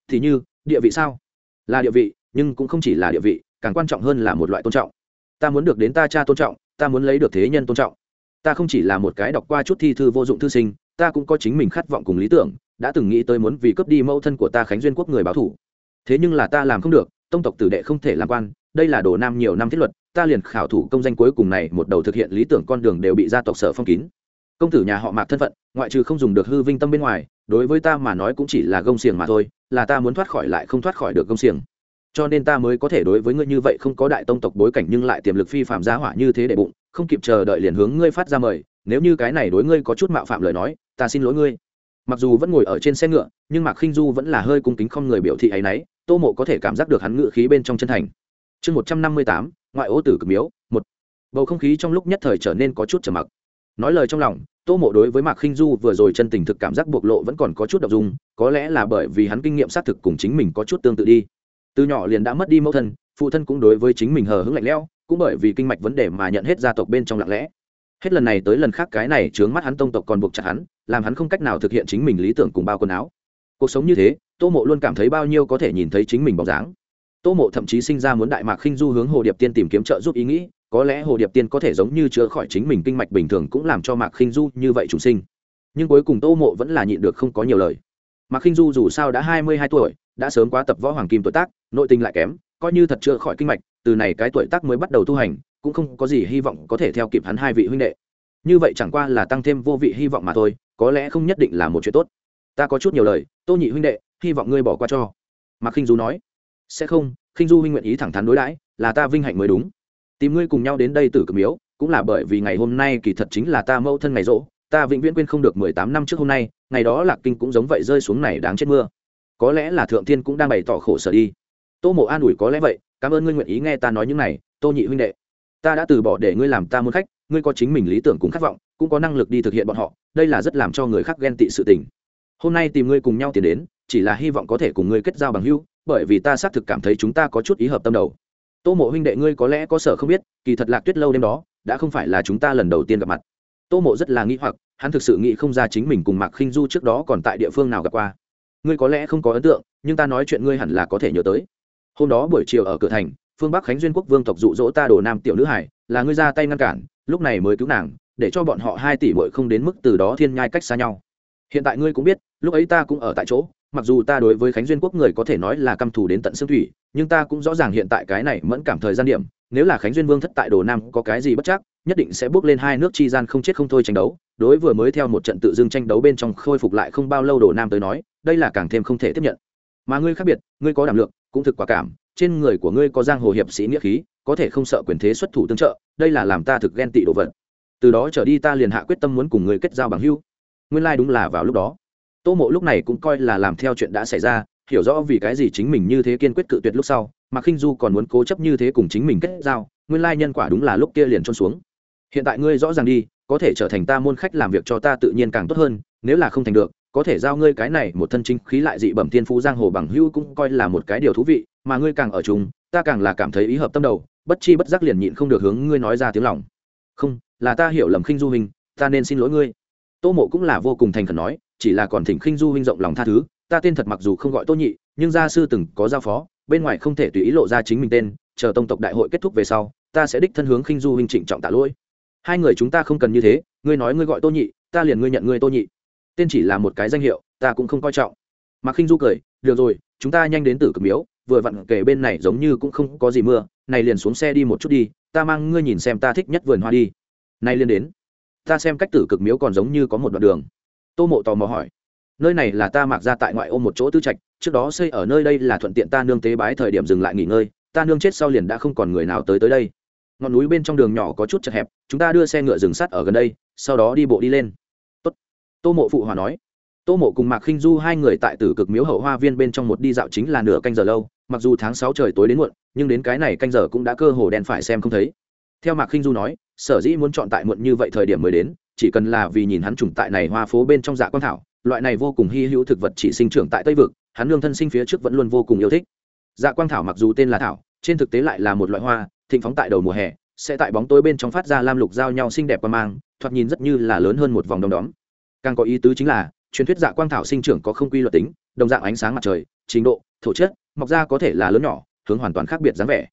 Thì như, địa vị sao? Là địa vị, nhưng cũng không chỉ là địa vị, càng quan trọng hơn là một loại tôn trọng. Ta muốn được đến ta cha tôn trọng ta muốn lấy được thế nhân tôn trọng. Ta không chỉ là một cái đọc qua chút thi thư vô dụng thư sinh, ta cũng có chính mình khát vọng cùng lý tưởng, đã từng nghĩ tới muốn vì cướp đi mẫu thân của ta khánh duyên quốc người báo thủ. Thế nhưng là ta làm không được, tông tộc tử đệ không thể làm quan, đây là đồ nam nhiều năm thiết luật, ta liền khảo thủ công danh cuối cùng này một đầu thực hiện lý tưởng con đường đều bị gia tộc sở phong kín. Công tử nhà họ mạc thân phận, ngoại trừ không dùng được hư vinh tâm bên ngoài, đối với ta mà nói cũng chỉ là gông xiềng mà thôi, là ta muốn thoát khỏi lại không thoát khỏi được gông xiềng cho nên ta mới có thể đối với ngươi như vậy không có đại tông tộc bối cảnh nhưng lại tiềm lực phi phạm giá hỏa như thế để bụng, không kịp chờ đợi liền hướng ngươi phát ra mời, nếu như cái này đối ngươi có chút mạo phạm lời nói, ta xin lỗi ngươi. Mặc dù vẫn ngồi ở trên xe ngựa, nhưng mạc khinh du vẫn là hơi cung kính không người biểu thị ấ y n ấ y tô mộ có thể cảm giác được hắn ngựa khí bên trong chân thành. Chương một trăm năm mươi tám, ngoại ô tử cực miếu, một. Bầu không khí trong lúc nhất thời trở nên có chút trầm mặc. Nói lời trong lòng, tô mộ đối với mạc khinh du vừa rồi chân tình thực cảm giác bộc lộ vẫn còn có chút đ ộ n g dung, có lẽ là bởi vì hắn kinh nghiệm xác thực cùng chính mình có chút tương tự đi từ nhỏ liền đã mất đi mẫu thân, phụ thân cũng đối với chính mình hờ hững lạnh lẽo, cũng bởi vì kinh mạch vấn đề mà nhận hết gia tộc bên trong lặng lẽ. Hết lần này tới lần khác cái này chướng mắt hắn tông tộc còn buộc chặt hắn, làm hắn không cách nào thực hiện chính mình lý tưởng cùng bao quần áo. Cuộc sống như thế, tô mộ luôn cảm thấy bao nhiêu có thể nhìn thấy chính mình bóng dáng. Tô mộ thậm chí sinh ra muốn đại mạc khinh du hướng hồ điệp tiên tìm kiếm trợ giúp ý nghĩ, có lẽ hồ điệp tiên có thể giống như chữa khỏi chính mình kinh mạch bình thường cũng làm cho mạc khinh du như vậy chủ sinh. Nhưng cuối cùng tô mộ vẫn là nhịn được không có nhiều lời mạc khinh du dù sao đã hai mươi hai tuổi, đã sớm quá tập võ hoàng kim tuổi tác, nội tình lại kém, coi như thật chữa khỏi kinh mạch, từ này cái tuổi tác mới bắt đầu tu hành, cũng không có gì hy vọng có thể theo kịp hắn hai vị huynh đệ. Như vậy chẳng qua là tăng thêm vô vị hy vọng mà thôi, có lẽ không nhất định là một chuyện tốt. Ta có chút nhiều lời, tô nhị huynh đệ, hy vọng ngươi bỏ qua cho. Mạc khinh du nói, sẽ không, khinh du huynh nguyện ý thẳng thắn đối đãi, là ta vinh hạnh mới đúng. Tìm ngươi cùng nhau đến đây tử cực miếu, cũng là bởi vì ngày hôm nay kỳ thật chính là ta mâu thân ngày rỗ ta vĩnh viễn quên không được mười tám năm trước hôm nay, ngày đó lạc kinh cũng giống vậy rơi xuống này đáng chết mưa. Có lẽ là thượng thiên cũng đang bày tỏ khổ sở đi. Tô mộ an ủi có lẽ vậy, cảm ơn ngươi nguyện ý nghe ta nói những này, tô nhị huynh đệ. Ta đã từ bỏ để ngươi làm ta muốn khách, ngươi có chính mình lý tưởng cũng khát vọng, cũng có năng lực đi thực hiện bọn họ, đây là rất làm cho người khác ghen tị sự tình. Hôm nay tìm ngươi cùng nhau tiến đến, chỉ là hy vọng có thể cùng ngươi kết giao bằng hữu, bởi vì ta xác thực cảm thấy chúng ta có chút ý hợp tâm đầu. Tô mộ huynh đệ ngươi có lẽ có sở không biết, kỳ thật lạc tuyết lâu đêm đó, đã không phải là chúng ta lần đầu tiên gặp mặt. Tô mộ rất là nghĩ hoặc hắn thực sự nghĩ không ra chính mình cùng mạc khinh du trước đó còn tại địa phương nào gặp qua. Ngươi có lẽ không có ấn tượng, nhưng ta nói chuyện ngươi hẳn là có thể nhớ tới. Hôm đó buổi chiều ở cửa thành, phương bắc khánh duyên quốc vương tộc dụ dỗ ta đồ nam tiểu nữ hải, là ngươi ra tay ngăn cản, lúc này mới cứu nàng, để cho bọn họ hai tỷ bội không đến mức từ đó thiên nhai cách xa nhau. Hiện tại ngươi cũng biết, lúc ấy ta cũng ở tại chỗ, mặc dù ta đối với khánh duyên quốc người có thể nói là căm thù đến tận xương thủy, nhưng ta cũng rõ ràng hiện tại cái này mẫn cảm thời gian điểm, nếu là khánh duyên vương thất tại đồ nam có cái gì bất chắc, nhất định sẽ bước lên hai nước chi gian không chết không thôi tranh đấu đối vừa mới theo một trận tự dưng tranh đấu bên trong khôi phục lại không bao lâu đồ nam tới nói, đây là càng thêm không thể tiếp nhận. Mà ngươi khác biệt, ngươi có đảm lượng, cũng thực quả cảm, trên người của ngươi có giang hồ hiệp sĩ nghĩa khí, có thể không sợ quyền thế xuất thủ tương trợ, đây là làm ta thực ghen tị đồ vật. Từ đó trở đi ta liền hạ quyết tâm muốn cùng ngươi kết giao bằng hưu nguyên lai、like、đúng là vào lúc đó. Tô mộ lúc này cũng coi là làm theo chuyện đã xảy ra, hiểu rõ vì cái gì chính mình như thế kiên quyết cự tuyệt lúc sau, mà khinh du còn muốn cố chấp như thế cùng chính mình kết giao, nguyên lai nhân quả đúng là lúc kia liền trôn xuống. Hiện tại ngươi rõ ràng đi có thể trở thành ta môn khách làm việc cho ta tự nhiên càng tốt hơn, nếu là không thành được, có thể giao ngươi cái này một thân chính khí lại dị bẩm thiên phú giang hồ bằng hữu cũng coi là một cái điều thú vị, mà ngươi càng ở chúng ta càng là cảm thấy ý hợp tâm đầu, bất chi bất giác liền nhịn không được hướng ngươi nói ra tiếng lòng. Không, là ta hiểu lầm khinh du hình ta nên xin lỗi ngươi. Tô mộ cũng là vô cùng thành khẩn nói, chỉ là còn thỉnh khinh du huynh rộng lòng tha thứ, ta tên thật mặc dù không gọi tô nhị, nhưng gia sư từng có giao phó, bên ngoài không thể tùy ý lộ ra chính mình tên, chờ tông tộc đại hội kết thúc về sau, ta sẽ đích thân hướng khinh du huynh trịnh trọng tạ lỗi hai người chúng ta không cần như thế, ngươi nói ngươi gọi tô nhị, ta liền ngươi nhận ngươi tô nhị. Tên chỉ là một cái danh hiệu, ta cũng không coi trọng. Mạc khinh du cười, được rồi, chúng ta nhanh đến tử cực miếu, vừa vặn kể bên này giống như cũng không có gì mưa, này liền xuống xe đi một chút đi, ta mang ngươi nhìn xem ta thích nhất vườn hoa đi. Nay liền đến. Ta xem cách tử cực miếu còn giống như có một đoạn đường. Tô mộ tò mò hỏi. Nơi này là ta mặc ra tại ngoại ô một chỗ tư trạch, trước đó xây ở nơi đây là thuận tiện ta nương tế bái thời điểm dừng lại nghỉ ngơi, ta nương chết sau liền đã không còn người nào tới tới đây ngọn núi bên trong đường nhỏ có chút chật hẹp, chúng ta đưa xe ngựa dừng sắt ở gần đây, sau đó đi bộ đi lên. Tốt. tô mộ phụ hòa nói. Tô mộ cùng mạc khinh du hai người tại tử cực miếu hậu hoa viên bên trong một đi dạo chính là nửa canh giờ lâu, mặc dù tháng sáu trời tối đến muộn, nhưng đến cái này canh giờ cũng đã cơ hồ đen phải xem không thấy. Theo mạc khinh du nói, sở dĩ muốn chọn tại muộn như vậy thời điểm mới đến, chỉ cần là vì nhìn hắn trùng tại này hoa phố bên trong dạ quan thảo, loại này vô cùng hy hữu thực vật chỉ sinh trưởng tại tây vực, hắn lương thân sinh phía trước vẫn luôn vô cùng yêu thích. Dạ quang thảo mặc dù tên là thảo, trên thực tế lại là một loại hoa thịnh phóng tại đầu mùa hè, sẽ tại bóng tối bên trong phát ra lam lục giao nhau xinh đẹp qua mang, thoạt nhìn rất như là lớn hơn một vòng đom đóm. Càng có ý tứ chính là, truyền thuyết dạ quang thảo sinh trưởng có không quy luật tính, đồng dạng ánh sáng mặt trời, trình độ, thổ chất, mọc ra có thể là lớn nhỏ, hướng hoàn toàn khác biệt dáng vẻ.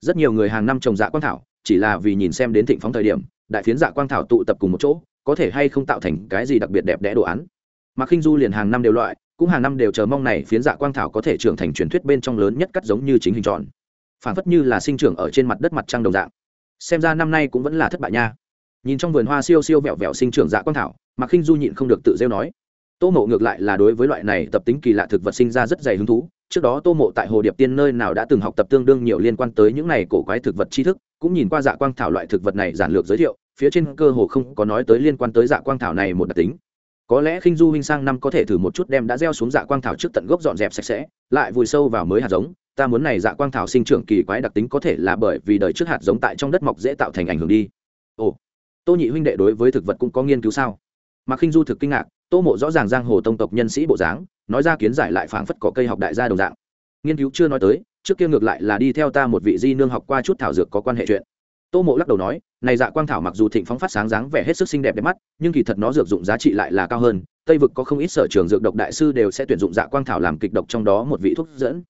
Rất nhiều người hàng năm trồng dạ quang thảo, chỉ là vì nhìn xem đến thịnh phóng thời điểm, đại phiến dạ quang thảo tụ tập cùng một chỗ, có thể hay không tạo thành cái gì đặc biệt đẹp đẽ đồ án. Mà khinh du liền hàng năm đều loại, cũng hàng năm đều chờ mong này phiến dạ quang thảo có thể trưởng thành truyền thuyết bên trong lớn nhất cắt giống như chính hình tròn phản phất như là sinh trưởng ở trên mặt đất mặt trăng đồng dạng. Xem ra năm nay cũng vẫn là thất bại nha. Nhìn trong vườn hoa siêu siêu vẹo vẹo sinh trưởng dạ quang thảo mà khinh du nhịn không được tự rêu nói. Tô mộ ngược lại là đối với loại này tập tính kỳ lạ thực vật sinh ra rất dày hứng thú. Trước đó tô mộ tại hồ điệp tiên nơi nào đã từng học tập tương đương nhiều liên quan tới những này cổ quái thực vật tri thức, cũng nhìn qua dạ quang thảo loại thực vật này giản lược giới thiệu, phía trên cơ hồ không có nói tới liên quan tới dạ quang thảo này một đặc tính. Có lẽ khinh du huynh sang năm có thể thử một chút đem đã gieo xuống dạ quang thảo trước tận gốc dọn dẹp sạch sẽ, lại vùi sâu vào mới hạt giống ta muốn này dạ quang thảo sinh trưởng kỳ quái đặc tính có thể là bởi vì đời trước hạt giống tại trong đất mọc dễ tạo thành ảnh hưởng đi. Ồ, tô nhị huynh đệ đối với thực vật cũng có nghiên cứu sao? Mạc khinh du thực kinh ngạc, tô mộ rõ ràng giang hồ tông tộc nhân sĩ bộ dáng, nói ra kiến giải lại phảng phất có cây học đại gia đồng dạng. Nghiên cứu chưa nói tới, trước kia ngược lại là đi theo ta một vị di nương học qua chút thảo dược có quan hệ chuyện. Tô mộ lắc đầu nói, này dạ quang thảo mặc dù thịnh phóng phát sáng dáng vẻ hết sức xinh đẹp đẹp mắt, nhưng kỳ thật nó dược dụng giá trị lại là cao hơn, tây vực có không ít sở trường dược độc đại sư đều sẽ tuyển dụng dạ quang thảo làm kịch độc trong đó một vị thuốc dẫn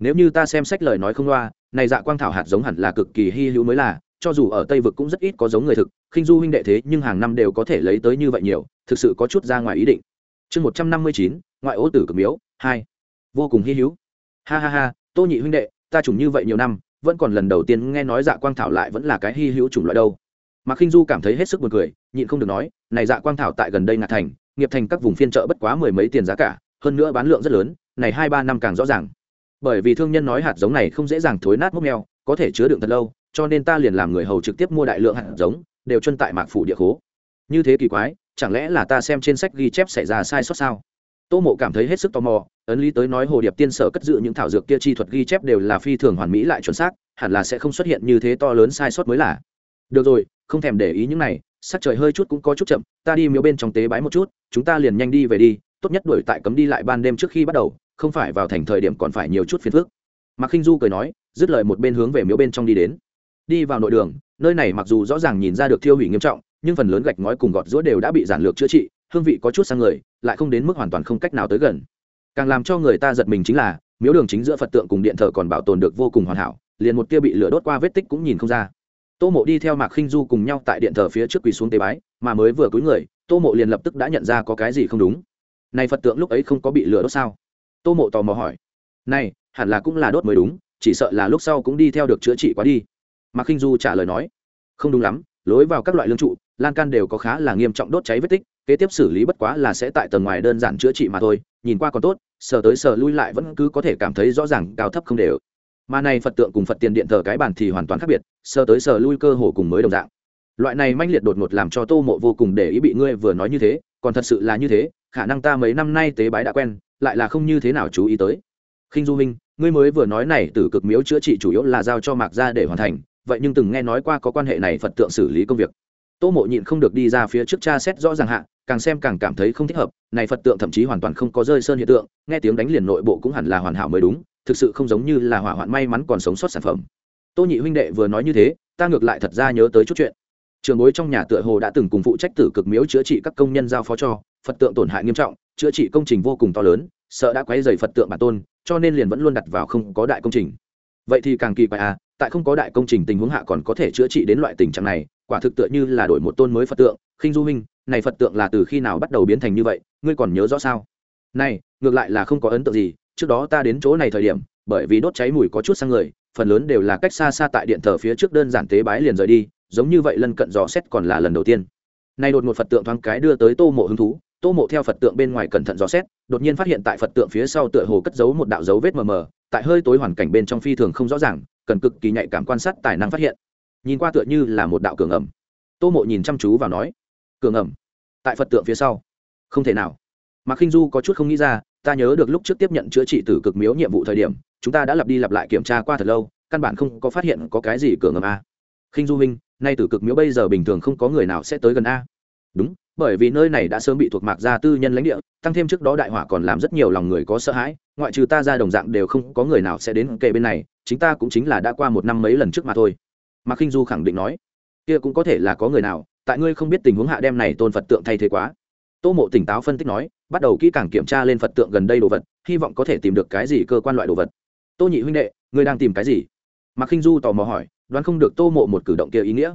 nếu như ta xem sách lời nói không loa, này dạ quang thảo hạt giống hẳn là cực kỳ hy hữu mới là, cho dù ở tây vực cũng rất ít có giống người thực, khinh du huynh đệ thế nhưng hàng năm đều có thể lấy tới như vậy nhiều, thực sự có chút ra ngoài ý định. Chương một trăm năm mươi chín, ngoại ô tử cực miếu, hai. Vô cùng hy hữu. Ha ha ha, tô nhị huynh đệ, ta trùng như vậy nhiều năm, vẫn còn lần đầu tiên nghe nói dạ quang thảo lại vẫn là cái hy hữu chủng loại đâu. Mà khinh du cảm thấy hết sức buồn cười, nhịn không được nói, này dạ quang thảo tại gần đây ngạt thành, nghiệp thành các vùng phiên chợ bất quá mười mấy tiền giá cả, hơn nữa bán lượng rất lớn, này hai ba năm càng rõ ràng bởi vì thương nhân nói hạt giống này không dễ dàng thối nát mốc meo có thể chứa đựng thật lâu, cho nên ta liền làm người hầu trực tiếp mua đại lượng hạt giống, đều chân tại mạc phủ địa khố. Như thế kỳ quái, chẳng lẽ là ta xem trên sách ghi chép xảy ra sai sót sao? Tô mộ cảm thấy hết sức tò mò, ấn lý tới nói hồ điệp tiên sở cất giữ những thảo dược kia chi thuật ghi chép đều là phi thường hoàn mỹ lại chuẩn xác, hẳn là sẽ không xuất hiện như thế to lớn sai sót mới là. Được rồi, không thèm để ý những này, sắc trời hơi chút cũng có chút chậm, ta đi miếu bên trong tế bái một chút, chúng ta liền nhanh đi về đi, tốt nhất đuổi tại cấm đi lại ban đêm trước khi bắt đầu không phải vào thành thời điểm còn phải nhiều chút phiền phức. Mạc khinh du cười nói, dứt lời một bên hướng về miếu bên trong đi đến. Đi vào nội đường, nơi này mặc dù rõ ràng nhìn ra được thiêu hủy nghiêm trọng, nhưng phần lớn gạch ngói cùng gọt rũa đều đã bị giản lược chữa trị, hương vị có chút sang người, lại không đến mức hoàn toàn không cách nào tới gần. Càng làm cho người ta giật mình chính là, miếu đường chính giữa phật tượng cùng điện thờ còn bảo tồn được vô cùng hoàn hảo, liền một tia bị lửa đốt qua vết tích cũng nhìn không ra. Tô mộ đi theo mạc khinh du cùng nhau tại điện thờ phía trước quỳ xuống tế bái, mà mới vừa cúi người, tô mộ liền lập tức đã nhận ra có cái gì không đúng. Này phật tượng lúc ấy không có bị lửa đốt sao? Tô mộ tò mò hỏi. Này, hẳn là cũng là đốt mới đúng, chỉ sợ là lúc sau cũng đi theo được chữa trị quá đi. Mạc khinh du trả lời nói. Không đúng lắm, lối vào các loại lương trụ, lan can đều có khá là nghiêm trọng đốt cháy vết tích, kế tiếp xử lý bất quá là sẽ tại tầng ngoài đơn giản chữa trị mà thôi, nhìn qua còn tốt, sờ tới sờ lui lại vẫn cứ có thể cảm thấy rõ ràng cao thấp không đều. Mà này phật tượng cùng phật tiền điện thờ cái bản thì hoàn toàn khác biệt, sờ tới sờ lui cơ hồ cùng mới đồng dạng. Loại này manh liệt đột ngột làm cho tô mộ vô cùng để ý bị ngươi vừa nói như thế, còn thật sự là như thế khả năng ta mấy năm nay tế bái đã quen, lại là không như thế nào chú ý tới. Khinh du minh, ngươi mới vừa nói này từ cực miếu chữa trị chủ yếu là giao cho mạc Gia để hoàn thành, vậy nhưng từng nghe nói qua có quan hệ này phật tượng xử lý công việc. Tô mộ nhịn không được đi ra phía trước cha xét rõ ràng hạ, càng xem càng cảm thấy không thích hợp, này phật tượng thậm chí hoàn toàn không có rơi sơn hiện tượng, nghe tiếng đánh liền nội bộ cũng hẳn là hoàn hảo mới đúng, thực sự không giống như là hỏa hoạn may mắn còn sống sót sản phẩm. Tô nhị huynh đệ vừa nói như thế, ta ngược lại thật ra nhớ tới chút chuyện trường bối trong nhà tựa hồ đã từng cùng phụ trách tử cực miếu chữa trị các công nhân giao phó cho, phật tượng tổn hại nghiêm trọng, chữa trị công trình vô cùng to lớn, sợ đã quấy dày phật tượng bản tôn, cho nên liền vẫn luôn đặt vào không có đại công trình. Vậy thì càng kỳ quái à tại không có đại công trình tình huống hạ còn có thể chữa trị đến loại tình trạng này, quả thực tựa như là đổi một tôn mới phật tượng. Khinh du huynh này phật tượng là từ khi nào bắt đầu biến thành như vậy, ngươi còn nhớ rõ sao? Này, ngược lại là không có ấn tượng gì, trước đó ta đến chỗ này thời điểm, bởi vì đốt cháy mùi có chút sang người, phần lớn đều là cách xa xa tại điện thờ phía trước đơn giản tế bái liền rời đi giống như vậy lân cận dò xét còn là lần đầu tiên. Nay đột một phật tượng thoáng cái đưa tới tô mộ hứng thú, tô mộ theo phật tượng bên ngoài cẩn thận dò xét, đột nhiên phát hiện tại phật tượng phía sau tựa hồ cất giấu một đạo dấu vết mờ mờ, tại hơi tối hoàn cảnh bên trong phi thường không rõ ràng, cần cực kỳ nhạy cảm quan sát tài năng phát hiện. Nhìn qua tựa như là một đạo cường ẩm. Tô mộ nhìn chăm chú vào nói, cường ẩm? Tại phật tượng phía sau? Không thể nào. Mà khinh du có chút không nghĩ ra, ta nhớ được lúc trước tiếp nhận chữa trị từ cực miếu nhiệm vụ thời điểm, chúng ta đã lặp đi lặp lại kiểm tra qua thật lâu, căn bản không có phát hiện có cái gì cường ẩm a khinh du minh nay từ cực miếu bây giờ bình thường không có người nào sẽ tới gần a. Đúng, bởi vì nơi này đã sớm bị thuộc mạc gia tư nhân lãnh địa, tăng thêm trước đó đại hỏa còn làm rất nhiều lòng người có sợ hãi, ngoại trừ ta ra đồng dạng đều không có người nào sẽ đến kề bên này, chính ta cũng chính là đã qua một năm mấy lần trước mà thôi. Mạc khinh du khẳng định nói, kia cũng có thể là có người nào, tại ngươi không biết tình huống hạ đem này tôn phật tượng thay thế quá. Tô mộ tỉnh táo phân tích nói, bắt đầu kỹ càng kiểm tra lên phật tượng gần đây đồ vật, hy vọng có thể tìm được cái gì cơ quan loại đồ vật. Tô nhị huynh đệ, ngươi đang tìm cái gì? Mạc khinh du tò mò hỏi đoán không được tô mộ một cử động kia ý nghĩa.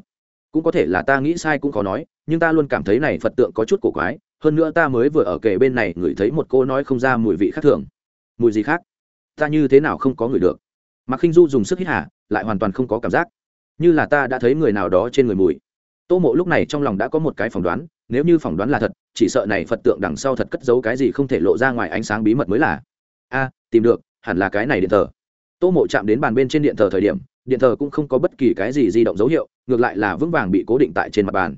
Cũng có thể là ta nghĩ sai cũng khó nói, nhưng ta luôn cảm thấy này phật tượng có chút cổ quái, hơn nữa ta mới vừa ở kề bên này ngửi thấy một cô nói không ra mùi vị khác thường. Mùi gì khác? Ta như thế nào không có ngửi được? Mặc khinh du dùng sức hít hả lại hoàn toàn không có cảm giác. Như là ta đã thấy người nào đó trên người mùi. Tô mộ lúc này trong lòng đã có một cái phỏng đoán, nếu như phỏng đoán là thật, chỉ sợ này phật tượng đằng sau thật cất giấu cái gì không thể lộ ra ngoài ánh sáng bí mật mới là. A, tìm được, hẳn là cái này điện thờ. Tô mộ chạm đến bàn bên trên điện thờ thời điểm điện thờ cũng không có bất kỳ cái gì di động dấu hiệu, ngược lại là vững vàng bị cố định tại trên mặt bàn.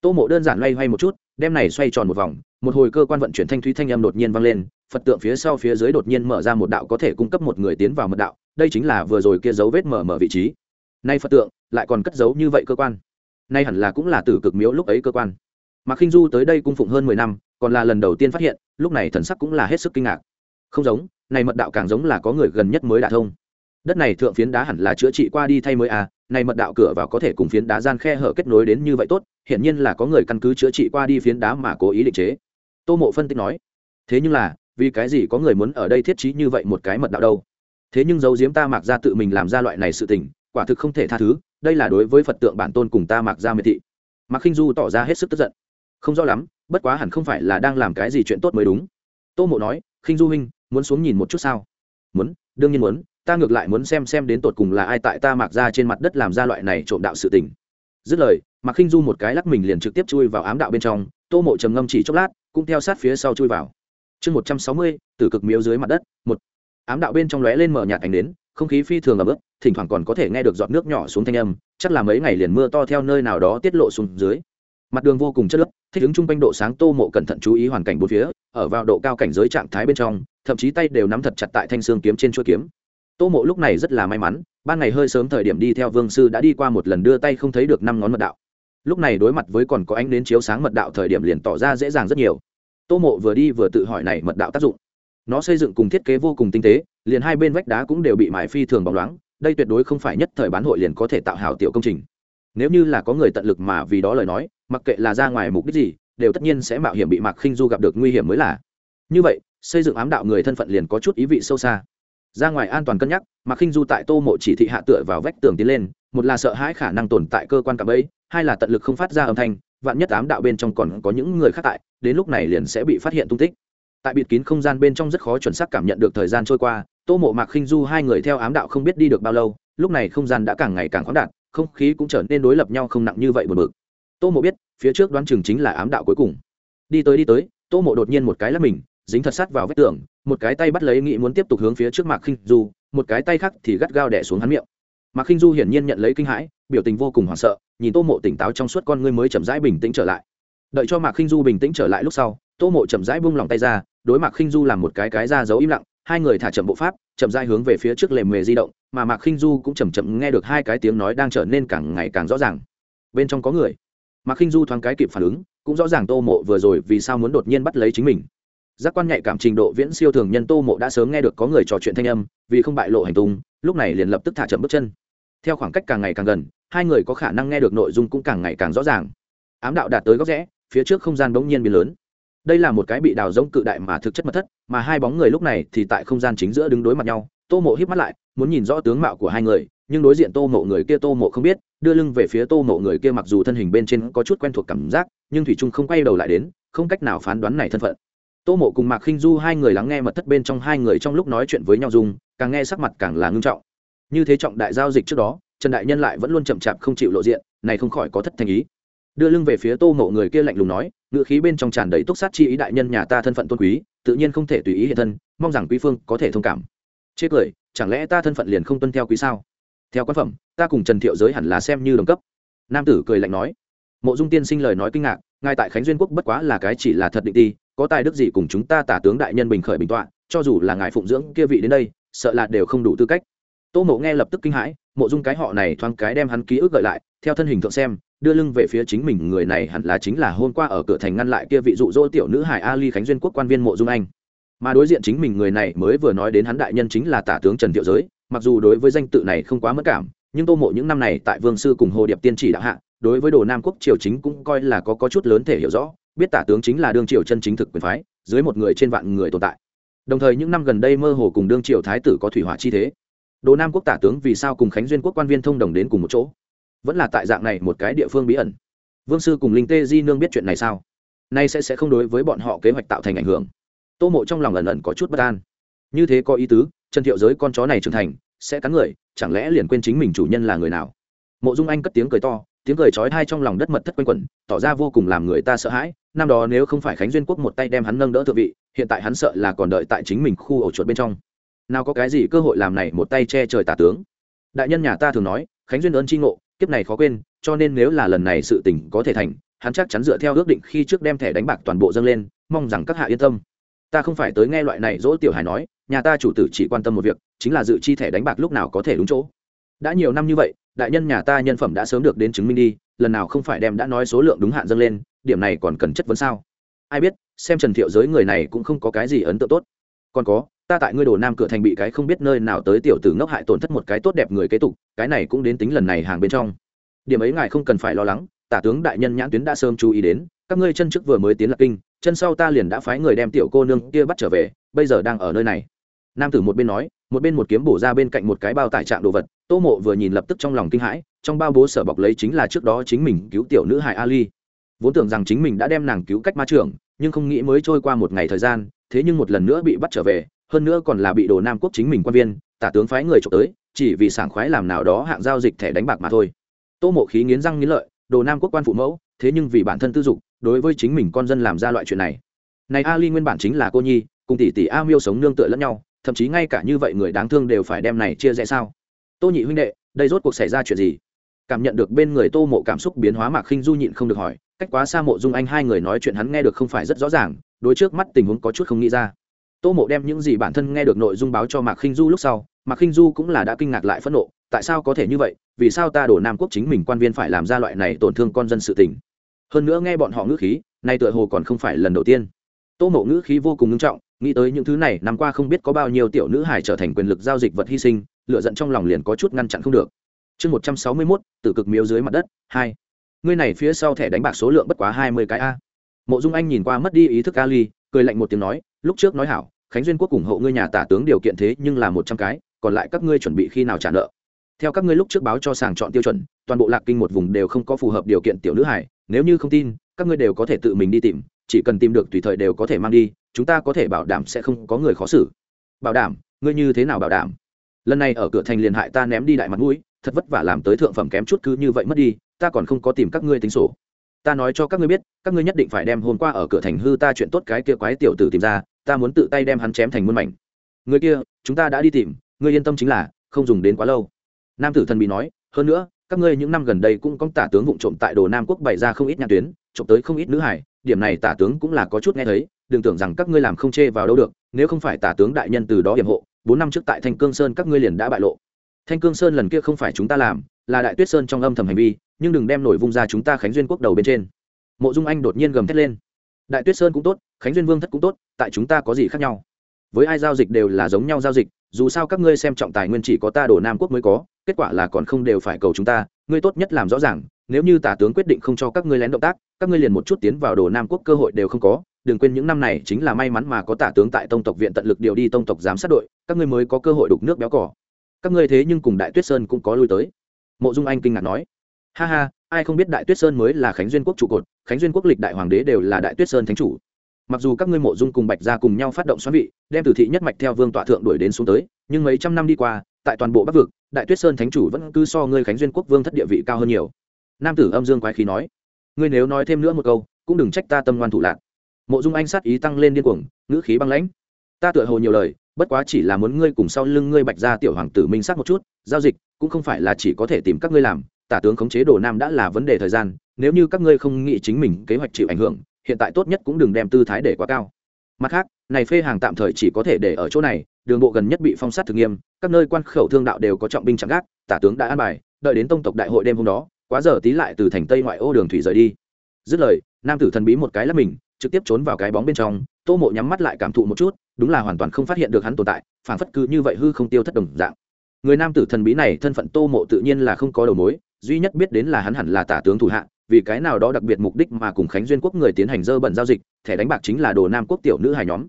Tô mộ đơn giản loay hoay một chút, đem này xoay tròn một vòng, một hồi cơ quan vận chuyển thanh thúy thanh âm đột nhiên vang lên, phật tượng phía sau phía dưới đột nhiên mở ra một đạo có thể cung cấp một người tiến vào mật đạo, đây chính là vừa rồi kia dấu vết mở mở vị trí. Nay phật tượng lại còn cất giấu như vậy cơ quan. Nay hẳn là cũng là tử cực miếu lúc ấy cơ quan. Mà khinh du tới đây cung phụng hơn mười năm, còn là lần đầu tiên phát hiện, lúc này thần sắc cũng là hết sức kinh ngạc. Không giống, này mật đạo càng giống là có người gần nhất mới đả thông đất này thượng phiến đá hẳn là chữa trị qua đi thay mới à này mật đạo cửa vào có thể cùng phiến đá gian khe hở kết nối đến như vậy tốt hiện nhiên là có người căn cứ chữa trị qua đi phiến đá mà cố ý định chế. Tô mộ phân tích nói, thế nhưng là, vì cái gì có người muốn ở đây thiết trí như vậy một cái mật đạo đâu? Thế nhưng dấu diếm ta mặc ra tự mình làm ra loại này sự tình, quả thực không thể tha thứ, đây là đối với phật tượng bản tôn cùng ta mặc ra miệt thị. Mặc khinh du tỏ ra hết sức tức giận. Không rõ lắm, bất quá hẳn không phải là đang làm cái gì chuyện tốt mới đúng. Tô mộ nói, khinh du huynh, muốn xuống nhìn một chút sao? Muốn, đương nhiên muốn ta ngược lại muốn xem xem đến tột cùng là ai tại ta mặc ra trên mặt đất làm ra loại này trộm đạo sự tình. Dứt lời mặc khinh du một cái lắc mình liền trực tiếp chui vào ám đạo bên trong, tô mộ trầm ngâm chỉ chốc lát, cũng theo sát phía sau chui vào. Chương một trăm sáu mươi từ cực miếu dưới mặt đất, một. Ám đạo bên trong lóe lên mở nhạt ánh đến, không khí phi thường ấm ức, thỉnh thoảng còn có thể nghe được giọt nước nhỏ xuống thanh âm, chắc là mấy ngày liền mưa to theo nơi nào đó tiết lộ xuống dưới. Mặt đường vô cùng chất lớp thích ứng chung quanh độ sáng, tô mộ cẩn thận chú ý hoàn cảnh bốn phía, ở vào độ cao cảnh giới trạng thái bên trong, thậm chí tay đều nắm thật chặt tại thanh xương kiếm trên chuôi kiếm tô mộ lúc này rất là may mắn, ban ngày hơi sớm thời điểm đi theo vương sư đã đi qua một lần đưa tay không thấy được năm ngón mật đạo. Lúc này đối mặt với còn có ánh đến chiếu sáng mật đạo thời điểm liền tỏ ra dễ dàng rất nhiều. Tô mộ vừa đi vừa tự hỏi này mật đạo tác dụng. Nó xây dựng cùng thiết kế vô cùng tinh tế, liền hai bên vách đá cũng đều bị mài phi thường bóng loáng, đây tuyệt đối không phải nhất thời bán hội liền có thể tạo hào tiểu công trình. Nếu như là có người tận lực mà vì đó lời nói, mặc kệ là ra ngoài mục đích gì, đều tất nhiên sẽ mạo hiểm bị mạc khinh du gặp được nguy hiểm mới là. Như vậy, xây dựng ám đạo người thân phận liền có chút ý vị sâu xa ra ngoài an toàn cân nhắc, mà khinh du tại tô mộ chỉ thị hạ tựa vào vách tường tiến lên, một là sợ hãi khả năng tồn tại cơ quan cạm ấy, hai là tận lực không phát ra âm thanh, vạn nhất ám đạo bên trong còn có những người khác tại, đến lúc này liền sẽ bị phát hiện tung tích. Tại bịt kín không gian bên trong rất khó chuẩn xác cảm nhận được thời gian trôi qua, tô mộ mạc khinh du hai người theo ám đạo không biết đi được bao lâu, lúc này không gian đã càng ngày càng khoáng đạt, không khí cũng trở nên đối lập nhau không nặng như vậy một mực tô mộ biết, phía trước đoán chừng chính là ám đạo cuối cùng. Đi tới đi tới, tô mộ đột nhiên một cái lắp mình, dính thật sát vào vách tường một cái tay bắt lấy nghĩ muốn tiếp tục hướng phía trước mạc khinh du, một cái tay khác thì gắt gao đẻ xuống hắn miệng. Mạc khinh du hiển nhiên nhận lấy kinh hãi, biểu tình vô cùng hoảng sợ, nhìn tô mộ tỉnh táo trong suốt con ngươi mới chậm rãi bình tĩnh trở lại. Đợi cho mạc khinh du bình tĩnh trở lại lúc sau, tô mộ chậm rãi buông lòng tay ra, đối mạc khinh du làm một cái cái ra giấu im lặng, hai người thả chậm bộ pháp, chậm rãi hướng về phía trước lề mề di động, mà mạc khinh du cũng chậm chậm nghe được hai cái tiếng nói đang trở nên càng ngày càng rõ ràng. Bên trong có người. Mạc khinh du thoáng cái kịp phản ứng, cũng rõ ràng tô mộ vừa rồi vì sao muốn đột nhiên bắt lấy chính mình giác quan nhạy cảm trình độ viễn siêu thường nhân tô mộ đã sớm nghe được có người trò chuyện thanh âm, vì không bại lộ hành tung, lúc này liền lập tức thả chậm bước chân. Theo khoảng cách càng ngày càng gần, hai người có khả năng nghe được nội dung cũng càng ngày càng rõ ràng. Ám đạo đạt tới góc rẽ, phía trước không gian bỗng nhiên biến lớn. Đây là một cái bị đào giống cự đại mà thực chất mật thất, mà hai bóng người lúc này thì tại không gian chính giữa đứng đối mặt nhau. Tô mộ hít mắt lại, muốn nhìn rõ tướng mạo của hai người, nhưng đối diện tô mộ người kia tô mộ không biết, đưa lưng về phía tô mộ người kia mặc dù thân hình bên trên có chút quen thuộc cảm giác, nhưng thủy trung không quay đầu lại đến, không cách nào phán đoán này thân phận tô mộ cùng mạc khinh du hai người lắng nghe mật thất bên trong hai người trong lúc nói chuyện với nhau dùng càng nghe sắc mặt càng là ngưng trọng. Như thế trọng đại giao dịch trước đó, trần đại nhân lại vẫn luôn chậm chạp không chịu lộ diện, này không khỏi có thất thành ý. Đưa lưng về phía tô mộ người kia lạnh lùng nói ngựa khí bên trong tràn đầy túc sát chi ý đại nhân nhà ta thân phận tôn quý, tự nhiên không thể tùy ý hiện thân, mong rằng quý phương có thể thông cảm. Chê cười, chẳng lẽ ta thân phận liền không tuân theo quý sao? Theo quan phẩm, ta cùng trần thiệu giới hẳn là xem như đồng cấp. Nam tử cười lạnh nói. Mộ dung tiên sinh lời nói kinh ngạc ngay tại khánh duyên quốc bất quá là cái chỉ là thật định ti có tài đức gì cùng chúng ta tả tướng đại nhân bình khởi bình tọa cho dù là ngài phụng dưỡng kia vị đến đây sợ là đều không đủ tư cách. Tô mộ nghe lập tức kinh hãi mộ dung cái họ này thoáng cái đem hắn ký ức gợi lại theo thân hình thượng xem đưa lưng về phía chính mình người này hẳn là chính là hôm qua ở cửa thành ngăn lại kia vị dụ dỗ tiểu nữ hải ali khánh duyên quốc quan viên mộ dung anh. Mà đối diện chính mình người này mới vừa nói đến hắn đại nhân chính là tả tướng trần thiệu giới mặc dù đối với danh tự này không quá mất cảm nhưng tô mộ những năm này tại vương sư cùng hồ điệp tiên chỉ đạo hạ đối với đồ nam quốc triều chính cũng coi là có, có chút lớn thể hiểu rõ biết tả tướng chính là đương triều chân chính thực quyền phái, dưới một người trên vạn người tồn tại. Đồng thời những năm gần đây mơ hồ cùng đương triều thái tử có thủy hỏa chi thế. Đồ nam quốc tả tướng vì sao cùng khánh duyên quốc quan viên thông đồng đến cùng một chỗ? Vẫn là tại dạng này một cái địa phương bí ẩn. Vương sư cùng linh tê di nương biết chuyện này sao? Nay sẽ sẽ không đối với bọn họ kế hoạch tạo thành ảnh hưởng. Tô mộ trong lòng lần lần có chút bất an. Như thế có ý tứ, chân thiệu giới con chó này trưởng thành, sẽ cắn người, chẳng lẽ liền quên chính mình chủ nhân là người nào? Mộ dung anh cất tiếng cười to, tiếng cười trói thai trong lòng đất mật thất quanh quẩn, tỏ ra vô cùng làm người ta sợ hãi năm đó nếu không phải khánh duyên quốc một tay đem hắn nâng đỡ thượng vị, hiện tại hắn sợ là còn đợi tại chính mình khu ổ chuột bên trong. Nào có cái gì cơ hội làm này một tay che trời tả tướng. Đại nhân nhà ta thường nói, khánh duyên ơn tri ngộ, kiếp này khó quên, cho nên nếu là lần này sự tình có thể thành, hắn chắc chắn dựa theo ước định khi trước đem thẻ đánh bạc toàn bộ dâng lên, mong rằng các hạ yên tâm. Ta không phải tới nghe loại này dỗ tiểu hải nói, nhà ta chủ tử chỉ quan tâm một việc, chính là dự chi thẻ đánh bạc lúc nào có thể đúng chỗ. Đã nhiều năm như vậy, đại nhân nhà ta nhân phẩm đã sớm được đến chứng minh đi, lần nào không phải đem đã nói số lượng đúng hạn dâng lên điểm này còn cần chất vấn sao? Ai biết, xem trần thiệu giới người này cũng không có cái gì ấn tượng tốt. Còn có, ta tại ngươi đồ nam cửa thành bị cái không biết nơi nào tới tiểu tử ngốc hại tổn thất một cái tốt đẹp người kế tục, cái này cũng đến tính lần này hàng bên trong. Điểm ấy ngài không cần phải lo lắng, tả tướng đại nhân nhãn tuyến đã sớm chú ý đến, các ngươi chân trước vừa mới tiến lạc kinh, chân sau ta liền đã phái người đem tiểu cô nương kia bắt trở về, bây giờ đang ở nơi này. Nam tử một bên nói, một bên một kiếm bổ ra bên cạnh một cái bao tải trạng đồ vật, tô mộ vừa nhìn lập tức trong lòng kinh hãi, trong bao bố sở bọc lấy chính là trước đó chính mình cứu tiểu nữ hải ali vốn tưởng rằng chính mình đã đem nàng cứu cách ma trưởng nhưng không nghĩ mới trôi qua một ngày thời gian, thế nhưng một lần nữa bị bắt trở về, hơn nữa còn là bị đồ nam quốc chính mình quan viên, tả tướng phái người trộm tới, chỉ vì sảng khoái làm nào đó hạng giao dịch thẻ đánh bạc mà thôi. Tô mộ khí nghiến răng nghiến lợi, đồ nam quốc quan phụ mẫu, thế nhưng vì bản thân tư dục, đối với chính mình con dân làm ra loại chuyện này. Này ali nguyên bản chính là cô nhi, cùng tỷ tỷ a miêu sống nương tựa lẫn nhau, thậm chí ngay cả như vậy người đáng thương đều phải đem này chia rẽ sao? Tô nhị huynh đệ, đây rốt cuộc xảy ra chuyện gì? Cảm nhận được bên người tô mộ cảm xúc biến hóa mạc khinh du nhịn không được hỏi cách quá xa mộ dung anh hai người nói chuyện hắn nghe được không phải rất rõ ràng, đối trước mắt tình huống có chút không nghĩ ra. Tô mộ đem những gì bản thân nghe được nội dung báo cho mạc khinh du lúc sau, mạc khinh du cũng là đã kinh ngạc lại phẫn nộ, tại sao có thể như vậy, vì sao ta đổ nam quốc chính mình quan viên phải làm ra loại này tổn thương con dân sự tình. Hơn nữa nghe bọn họ ngữ khí, nay tựa hồ còn không phải lần đầu tiên. Tô mộ ngữ khí vô cùng nghiêm trọng, nghĩ tới những thứ này, năm qua không biết có bao nhiêu tiểu nữ hải trở thành quyền lực giao dịch vật hy sinh lựa giận trong lòng liền có chút ngăn chặn không được. Chương một trăm sáu mươi mốt từ cực miếu dưới mặt đất, hai ngươi này phía sau thẻ đánh bạc số lượng bất quá hai mươi cái a. Mộ dung anh nhìn qua mất đi ý thức ali, cười lạnh một tiếng nói, lúc trước nói hảo, khánh duyên quốc ủng hộ ngươi nhà tả tướng điều kiện thế nhưng là một trăm cái, còn lại các ngươi chuẩn bị khi nào trả nợ? Theo các ngươi lúc trước báo cho sàng chọn tiêu chuẩn, toàn bộ lạc kinh một vùng đều không có phù hợp điều kiện tiểu nữ hải, nếu như không tin, các ngươi đều có thể tự mình đi tìm, chỉ cần tìm được tùy thời đều có thể mang đi, chúng ta có thể bảo đảm sẽ không có người khó xử. Bảo đảm, ngươi như thế nào bảo đảm? Lần này ở cửa thành liền hại ta ném đi đại mặt mũi, thật vất vả làm tới thượng phẩm kém chút cứ như vậy mất đi ta còn không có tìm các ngươi tính sổ. Ta nói cho các ngươi biết, các ngươi nhất định phải đem hôm qua ở cửa thành hư ta chuyện tốt cái kia quái tiểu tử tìm ra, ta muốn tự tay đem hắn chém thành muôn mảnh. Người kia, chúng ta đã đi tìm, ngươi yên tâm chính là, không dùng đến quá lâu. Nam tử thần bị nói, hơn nữa, các ngươi những năm gần đây cũng có tả tướng vụ trộm tại đồ nam quốc bày ra không ít nhang tuyến, trộm tới không ít nữ hải, điểm này tả tướng cũng là có chút nghe thấy, đừng tưởng rằng các ngươi làm không chê vào đâu được, nếu không phải tả tướng đại nhân từ đó điểm hộ, bốn năm trước tại thanh cương sơn các ngươi liền đã bại lộ. Thanh cương sơn lần kia không phải chúng ta làm, là đại tuyết sơn trong âm thầm hành vi nhưng đừng đem nổi vung ra chúng ta khánh duyên quốc đầu bên trên. Mộ dung anh đột nhiên gầm thét lên. Đại tuyết sơn cũng tốt, khánh duyên vương thất cũng tốt, tại chúng ta có gì khác nhau? Với ai giao dịch đều là giống nhau giao dịch, dù sao các ngươi xem trọng tài nguyên chỉ có ta đổ nam quốc mới có, kết quả là còn không đều phải cầu chúng ta, ngươi tốt nhất làm rõ ràng, nếu như tả tướng quyết định không cho các ngươi lén động tác, các ngươi liền một chút tiến vào đồ nam quốc cơ hội đều không có, đừng quên những năm này chính là may mắn mà có tả tướng tại tông tộc viện tận lực điều đi tông tộc giám sát đội, các ngươi mới có cơ hội đục nước béo cỏ. Các ngươi thế nhưng cùng đại tuyết sơn cũng có lui tới. Mộ dung anh kinh ngạc nói ha ha, ai không biết đại tuyết sơn mới là khánh duyên quốc trụ cột, khánh duyên quốc lịch đại hoàng đế đều là đại tuyết sơn thánh chủ. Mặc dù các ngươi mộ dung cùng bạch ra cùng nhau phát động xoắn vị, đem từ thị nhất mạch theo vương tọa thượng đuổi đến xuống tới, nhưng mấy trăm năm đi qua, tại toàn bộ bắc vực, đại tuyết sơn thánh chủ vẫn cứ so ngươi khánh duyên quốc vương thất địa vị cao hơn nhiều. Nam tử âm dương quái khí nói, ngươi nếu nói thêm nữa một câu, cũng đừng trách ta tâm ngoan thủ lạc. Mộ dung anh sát ý tăng lên điên cuồng, ngữ khí băng lãnh. Ta tựa hồ nhiều lời, bất quá chỉ là muốn ngươi cùng sau lưng ngươi bạch ra tiểu hoàng tử minh sát một chút, giao dịch, cũng không phải là chỉ có thể tìm các ngươi làm tả tướng khống chế đồ nam đã là vấn đề thời gian, nếu như các ngươi không nghĩ chính mình kế hoạch chịu ảnh hưởng, hiện tại tốt nhất cũng đừng đem tư thái để quá cao. Mặt khác, này phê hàng tạm thời chỉ có thể để ở chỗ này, đường bộ gần nhất bị phong sát thực nghiêm, các nơi quan khẩu thương đạo đều có trọng binh chặn gác, tả tướng đã an bài, đợi đến tông tộc đại hội đêm hôm đó, quá giờ tí lại từ thành tây ngoại ô đường thủy rời đi. Dứt lời, nam tử thần bí một cái là mình, trực tiếp trốn vào cái bóng bên trong, tô mộ nhắm mắt lại cảm thụ một chút, đúng là hoàn toàn không phát hiện được hắn tồn tại phản phất cứ như vậy hư không tiêu thất đồng dạng. Người nam tử thần bí này thân phận tô mộ tự nhiên là không có đầu mối duy nhất biết đến là hắn hẳn là tả tướng thủ hạ, vì cái nào đó đặc biệt mục đích mà cùng khánh duyên quốc người tiến hành dơ bẩn giao dịch, thẻ đánh bạc chính là đồ nam quốc tiểu nữ hài nhóm.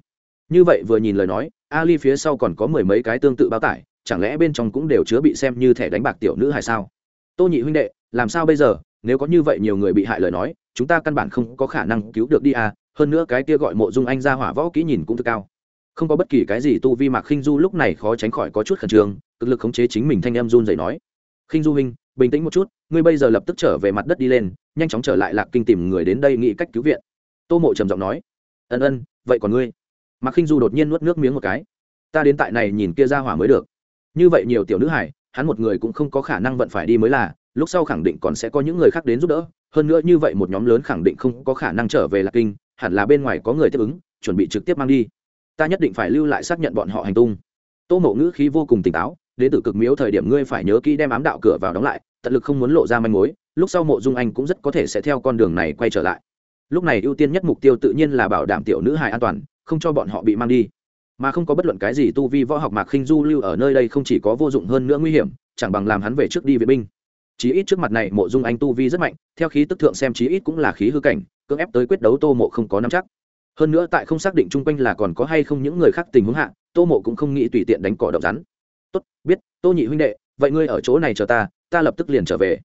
Như vậy vừa nhìn lời nói, ali phía sau còn có mười mấy cái tương tự bao tải, chẳng lẽ bên trong cũng đều chứa bị xem như thẻ đánh bạc tiểu nữ hài sao? Tô nhị huynh đệ, làm sao bây giờ? Nếu có như vậy nhiều người bị hại lời nói, chúng ta căn bản không có khả năng cứu được đi à hơn nữa cái kia gọi mộ dung anh ra hỏa võ kỹ nhìn cũng thực cao. Không có bất kỳ cái gì tu vi mạc khinh du lúc này khó tránh khỏi có chút khẩn trương, cực lực khống chế chính mình thanh em run dậy nói. Khinh du huynh bình tĩnh một chút, ngươi bây giờ lập tức trở về mặt đất đi lên, nhanh chóng trở lại lạc kinh tìm người đến đây nghĩ cách cứu viện. Tô mộ trầm giọng nói. Ân ân, vậy còn ngươi? Mạc khinh du đột nhiên nuốt nước miếng một cái. Ta đến tại này nhìn kia ra hỏa mới được. Như vậy nhiều tiểu nữ hải hắn một người cũng không có khả năng vận phải đi mới là, lúc sau khẳng định còn sẽ có những người khác đến giúp đỡ. Hơn nữa như vậy một nhóm lớn khẳng định không có khả năng trở về lạc kinh, hẳn là bên ngoài có người tiếp ứng, chuẩn bị trực tiếp mang đi. Ta nhất định phải lưu lại xác nhận bọn họ hành tung. Tô mộ ngữ khí vô cùng tỉnh táo, đến từ cực miếu thời điểm ngươi phải nhớ kỹ đem ám đạo cửa vào đóng lại tận lực không muốn lộ ra manh mối, lúc sau mộ dung anh cũng rất có thể sẽ theo con đường này quay trở lại. Lúc này ưu tiên nhất mục tiêu tự nhiên là bảo đảm tiểu nữ hài an toàn, không cho bọn họ bị mang đi. Mà không có bất luận cái gì tu vi võ học mạc khinh du lưu ở nơi đây không chỉ có vô dụng hơn nữa nguy hiểm, chẳng bằng làm hắn về trước đi vệ binh. Chí ít trước mặt này mộ dung anh tu vi rất mạnh, theo khí tức thượng xem chí ít cũng là khí hư cảnh, cưỡng ép tới quyết đấu tô mộ không có nắm chắc. Hơn nữa tại không xác định chung quanh là còn có hay không những người khác tình huống hạ, tô mộ cũng không nghĩ tùy tiện đánh cỏ động rắn. Tốt, biết, tô nhị huynh đệ, vậy ngươi ở chỗ này chờ ta ta lập tức liền trở về.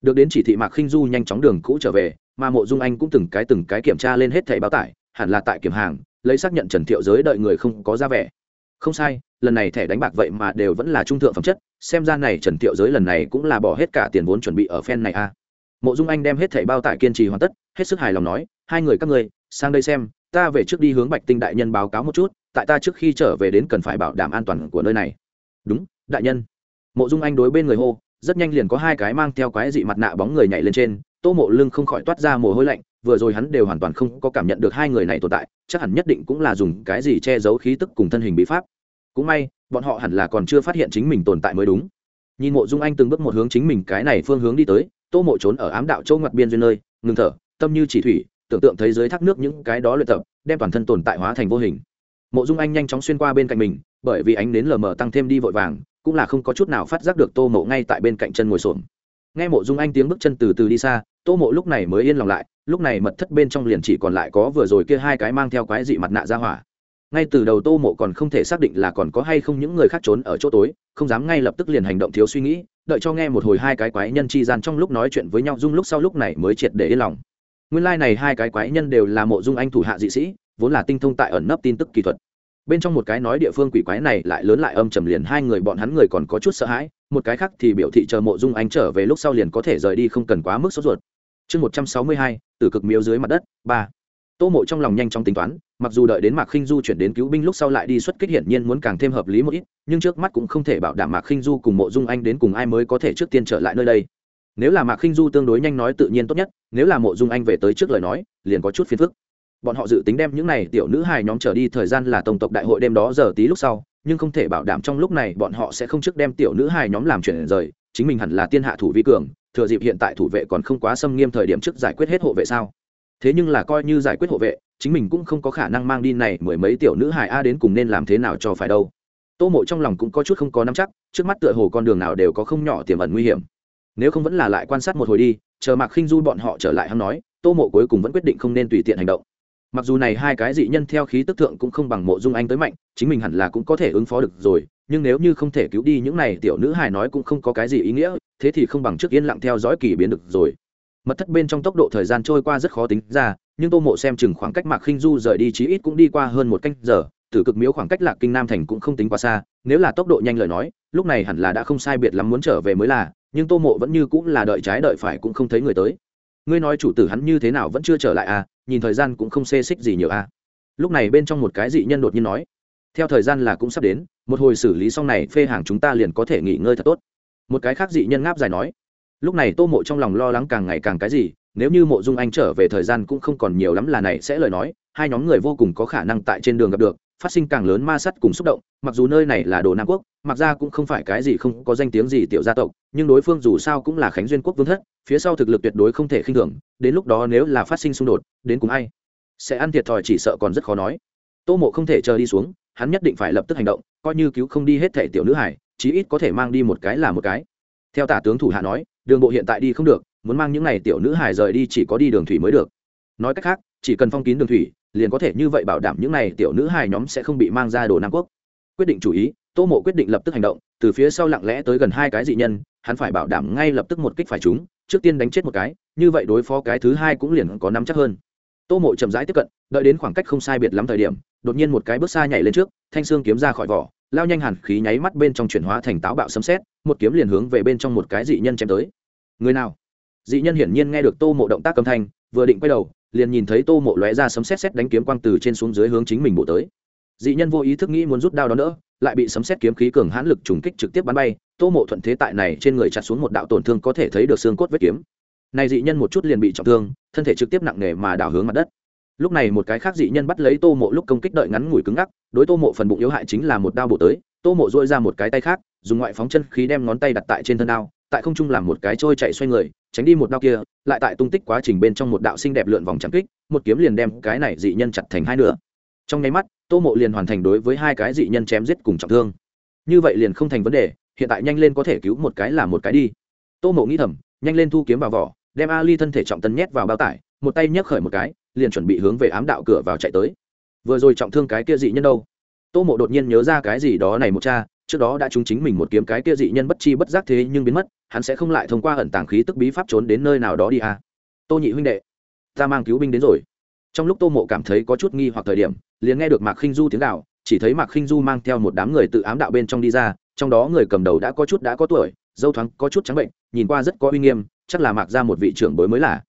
Được đến chỉ thị mạc khinh du nhanh chóng đường cũ trở về, mà mộ dung anh cũng từng cái từng cái kiểm tra lên hết thẻ báo tải, hẳn là tại kiểm hàng, lấy xác nhận trần thiệu giới đợi người không có ra vẻ. Không sai, lần này thẻ đánh bạc vậy mà đều vẫn là trung thượng phẩm chất, xem ra này trần thiệu giới lần này cũng là bỏ hết cả tiền vốn chuẩn bị ở phen này a. Mộ dung anh đem hết thẻ bao tải kiên trì hoàn tất, hết sức hài lòng nói, hai người các ngươi, sang đây xem, ta về trước đi hướng bạch tinh đại nhân báo cáo một chút, tại ta trước khi trở về đến cần phải bảo đảm an toàn của nơi này. Đúng, đại nhân. Mộ dung anh đối bên người hô rất nhanh liền có hai cái mang theo quái dị mặt nạ bóng người nhảy lên trên, tô mộ lưng không khỏi toát ra mồ hôi lạnh, vừa rồi hắn đều hoàn toàn không có cảm nhận được hai người này tồn tại, chắc hẳn nhất định cũng là dùng cái gì che giấu khí tức cùng thân hình bí pháp. Cũng may, bọn họ hẳn là còn chưa phát hiện chính mình tồn tại mới đúng. Nhìn mộ dung anh từng bước một hướng chính mình cái này phương hướng đi tới, tô mộ trốn ở ám đạo châu ngoặt biên duyên nơi, ngừng thở, tâm như chỉ thủy, tưởng tượng thấy dưới thác nước những cái đó luyện tập, đem toàn thân tồn tại hóa thành vô hình. Mộ dung anh nhanh chóng xuyên qua bên cạnh mình, bởi vì ánh đến lờ mờ tăng thêm đi vội vàng cũng là không có chút nào phát giác được tô mộ ngay tại bên cạnh chân ngồi xổm. Nghe mộ dung anh tiếng bước chân từ từ đi xa, tô mộ lúc này mới yên lòng lại, lúc này mật thất bên trong liền chỉ còn lại có vừa rồi kia hai cái mang theo quái dị mặt nạ ra hỏa. Ngay từ đầu tô mộ còn không thể xác định là còn có hay không những người khác trốn ở chỗ tối, không dám ngay lập tức liền hành động thiếu suy nghĩ, đợi cho nghe một hồi hai cái quái nhân chi gian trong lúc nói chuyện với nhau dung lúc sau lúc này mới triệt để yên lòng. Nguyên lai、like、này hai cái quái nhân đều là mộ dung anh thủ hạ dị sĩ, vốn là tinh thông tại ẩn nấp tin tức kỹ thuật bên trong một cái nói địa phương quỷ quái này lại lớn lại âm trầm liền hai người bọn hắn người còn có chút sợ hãi, một cái khác thì biểu thị chờ mộ dung anh trở về lúc sau liền có thể rời đi không cần quá mức sốt ruột. Chương một trăm sáu mươi hai từ cực miếu dưới mặt đất, ba. Tô mộ trong lòng nhanh chóng tính toán, mặc dù đợi đến mạc khinh du chuyển đến cứu binh lúc sau lại đi xuất kích hiển nhiên muốn càng thêm hợp lý một ít, nhưng trước mắt cũng không thể bảo đảm mạc khinh du cùng mộ dung anh đến cùng ai mới có thể trước tiên trở lại nơi đây. Nếu là mạc khinh du tương đối nhanh nói tự nhiên tốt nhất, nếu là mộ dung anh về tới trước lời nói, liền có chút phiền phức bọn họ dự tính đem những này tiểu nữ hài nhóm trở đi thời gian là tổng tộc đại hội đêm đó giờ tí lúc sau, nhưng không thể bảo đảm trong lúc này bọn họ sẽ không trước đem tiểu nữ hài nhóm làm chuyển rời, chính mình hẳn là tiên hạ thủ vi cường, thừa dịp hiện tại thủ vệ còn không quá xâm nghiêm thời điểm trước giải quyết hết hộ vệ sao. Thế nhưng là coi như giải quyết hộ vệ, chính mình cũng không có khả năng mang đi này mười mấy tiểu nữ hài a đến cùng nên làm thế nào cho phải đâu. Tô mộ trong lòng cũng có chút không có nắm chắc, trước mắt tựa hồ con đường nào đều có không nhỏ tiềm ẩn nguy hiểm. Nếu không vẫn là lại quan sát một hồi đi, chờ mạc khinh du bọn họ trở lại hắn nói, tô mộ cuối cùng vẫn quyết định không nên tùy tiện hành động mặc dù này hai cái dị nhân theo khí tức thượng cũng không bằng mộ dung anh tới mạnh, chính mình hẳn là cũng có thể ứng phó được rồi, nhưng nếu như không thể cứu đi những này tiểu nữ hài nói cũng không có cái gì ý nghĩa, thế thì không bằng trước yên lặng theo dõi kỳ biến được rồi. Mật thất bên trong tốc độ thời gian trôi qua rất khó tính ra, nhưng tô mộ xem chừng khoảng cách mạc khinh du rời đi chí ít cũng đi qua hơn một canh giờ, tử cực miếu khoảng cách lạc kinh nam thành cũng không tính quá xa, nếu là tốc độ nhanh lời nói, lúc này hẳn là đã không sai biệt lắm muốn trở về mới là, nhưng tô mộ vẫn như cũng là đợi trái đợi phải cũng không thấy người tới. Ngươi nói chủ tử hắn như thế nào vẫn chưa trở lại à nhìn thời gian cũng không xê xích gì nhiều à lúc này bên trong một cái dị nhân đột nhiên nói, theo thời gian là cũng sắp đến, một hồi xử lý xong này, phê hàng chúng ta liền có thể nghỉ ngơi thật tốt. Một cái khác dị nhân ngáp dài nói, lúc này tô mộ trong lòng lo lắng càng ngày càng cái gì, nếu như mộ dung anh trở về thời gian cũng không còn nhiều lắm là này sẽ lời nói, hai nhóm người vô cùng có khả năng tại trên đường gặp được phát sinh càng lớn ma sắt cùng xúc động, mặc dù nơi này là đồ nam quốc, mặc ra cũng không phải cái gì không có danh tiếng gì tiểu gia tộc, nhưng đối phương dù sao cũng là khánh duyên quốc vương thất, phía sau thực lực tuyệt đối không thể khinh thường, đến lúc đó nếu là phát sinh xung đột, đến cùng ai sẽ ăn thiệt thòi chỉ sợ còn rất khó nói. Tô mộ không thể chờ đi xuống, hắn nhất định phải lập tức hành động, coi như cứu không đi hết thể tiểu nữ hải chí ít có thể mang đi một cái là một cái. Theo tả tướng thủ hạ nói, đường bộ hiện tại đi không được, muốn mang những n à y tiểu nữ hải rời đi chỉ có đi đường thủy mới được. Nói cách khác, chỉ cần phong kín đường thủy liền có thể như vậy bảo đảm những này tiểu nữ hài nhóm sẽ không bị mang ra đồ nam quốc. Quyết định chủ ý, tô mộ quyết định lập tức hành động, từ phía sau lặng lẽ tới gần hai cái dị nhân, hắn phải bảo đảm ngay lập tức một kích phải chúng trước tiên đánh chết một cái, như vậy đối phó cái thứ hai cũng liền có nắm chắc hơn. Tô mộ chậm rãi tiếp cận, đợi đến khoảng cách không sai biệt lắm thời điểm, đột nhiên một cái bước xa nhảy lên trước, thanh xương kiếm ra khỏi vỏ, lao nhanh hẳn khí nháy mắt bên trong chuyển hóa thành táo bạo sấm xét một kiếm liền hướng về bên trong một cái dị nhân chém tới. Người nào? Dị nhân hiển nhiên nghe được tô mộ động tác âm thanh, vừa định quay đầu liền nhìn thấy tô mộ lóe ra sấm xét xét đánh kiếm quang từ trên xuống dưới hướng chính mình bổ tới. Dị nhân vô ý thức nghĩ muốn rút đao đó nữa, lại bị sấm xét kiếm khí cường hãn lực trùng kích trực tiếp bắn bay, tô mộ thuận thế tại này trên người chặt xuống một đạo tổn thương có thể thấy được xương cốt vết kiếm. Này dị nhân một chút liền bị trọng thương, thân thể trực tiếp nặng nề mà đảo hướng mặt đất. Lúc này một cái khác dị nhân bắt lấy tô mộ lúc công kích đợi ngắn ngủi cứng ngắc, đối tô mộ phần bụng yếu hại chính là một đao bổ tới, tô mộ dội ra một cái tay khác, dùng ngoại phóng chân khí đem ngón tay đặt tại trên thân đao tại không trung làm một cái trôi chạy xoay người, tránh đi một đao kia, lại tại tung tích quá trình bên trong một đạo xinh đẹp lượn vòng trắng kích, một kiếm liền đem cái này dị nhân chặt thành hai nửa. Trong nháy mắt, tô mộ liền hoàn thành đối với hai cái dị nhân chém giết cùng trọng thương. Như vậy liền không thành vấn đề, hiện tại nhanh lên có thể cứu một cái là một cái đi. Tô mộ nghĩ thầm, nhanh lên thu kiếm vào vỏ, đem ali thân thể trọng tân nhét vào bao tải, một tay nhấc khởi một cái, liền chuẩn bị hướng về ám đạo cửa vào chạy tới. Vừa rồi trọng thương cái kia dị nhân đâu? Tô mộ đột nhiên nhớ ra cái gì đó này một cha trước đó đã trúng chính mình một kiếm cái kia dị nhân bất chi bất giác thế nhưng biến mất, hắn sẽ không lại thông qua ẩn tàng khí tức bí pháp trốn đến nơi nào đó đi à. tô nhị huynh đệ, ta mang cứu binh đến rồi. Trong lúc tô mộ cảm thấy có chút nghi hoặc thời điểm, liền nghe được mạc khinh du tiếng đạo chỉ thấy mạc khinh du mang theo một đám người tự ám đạo bên trong đi ra, trong đó người cầm đầu đã có chút đã có tuổi, dâu thoáng, có chút trắng bệnh, nhìn qua rất có uy nghiêm, chắc là mạc ra một vị trưởng bối mới là.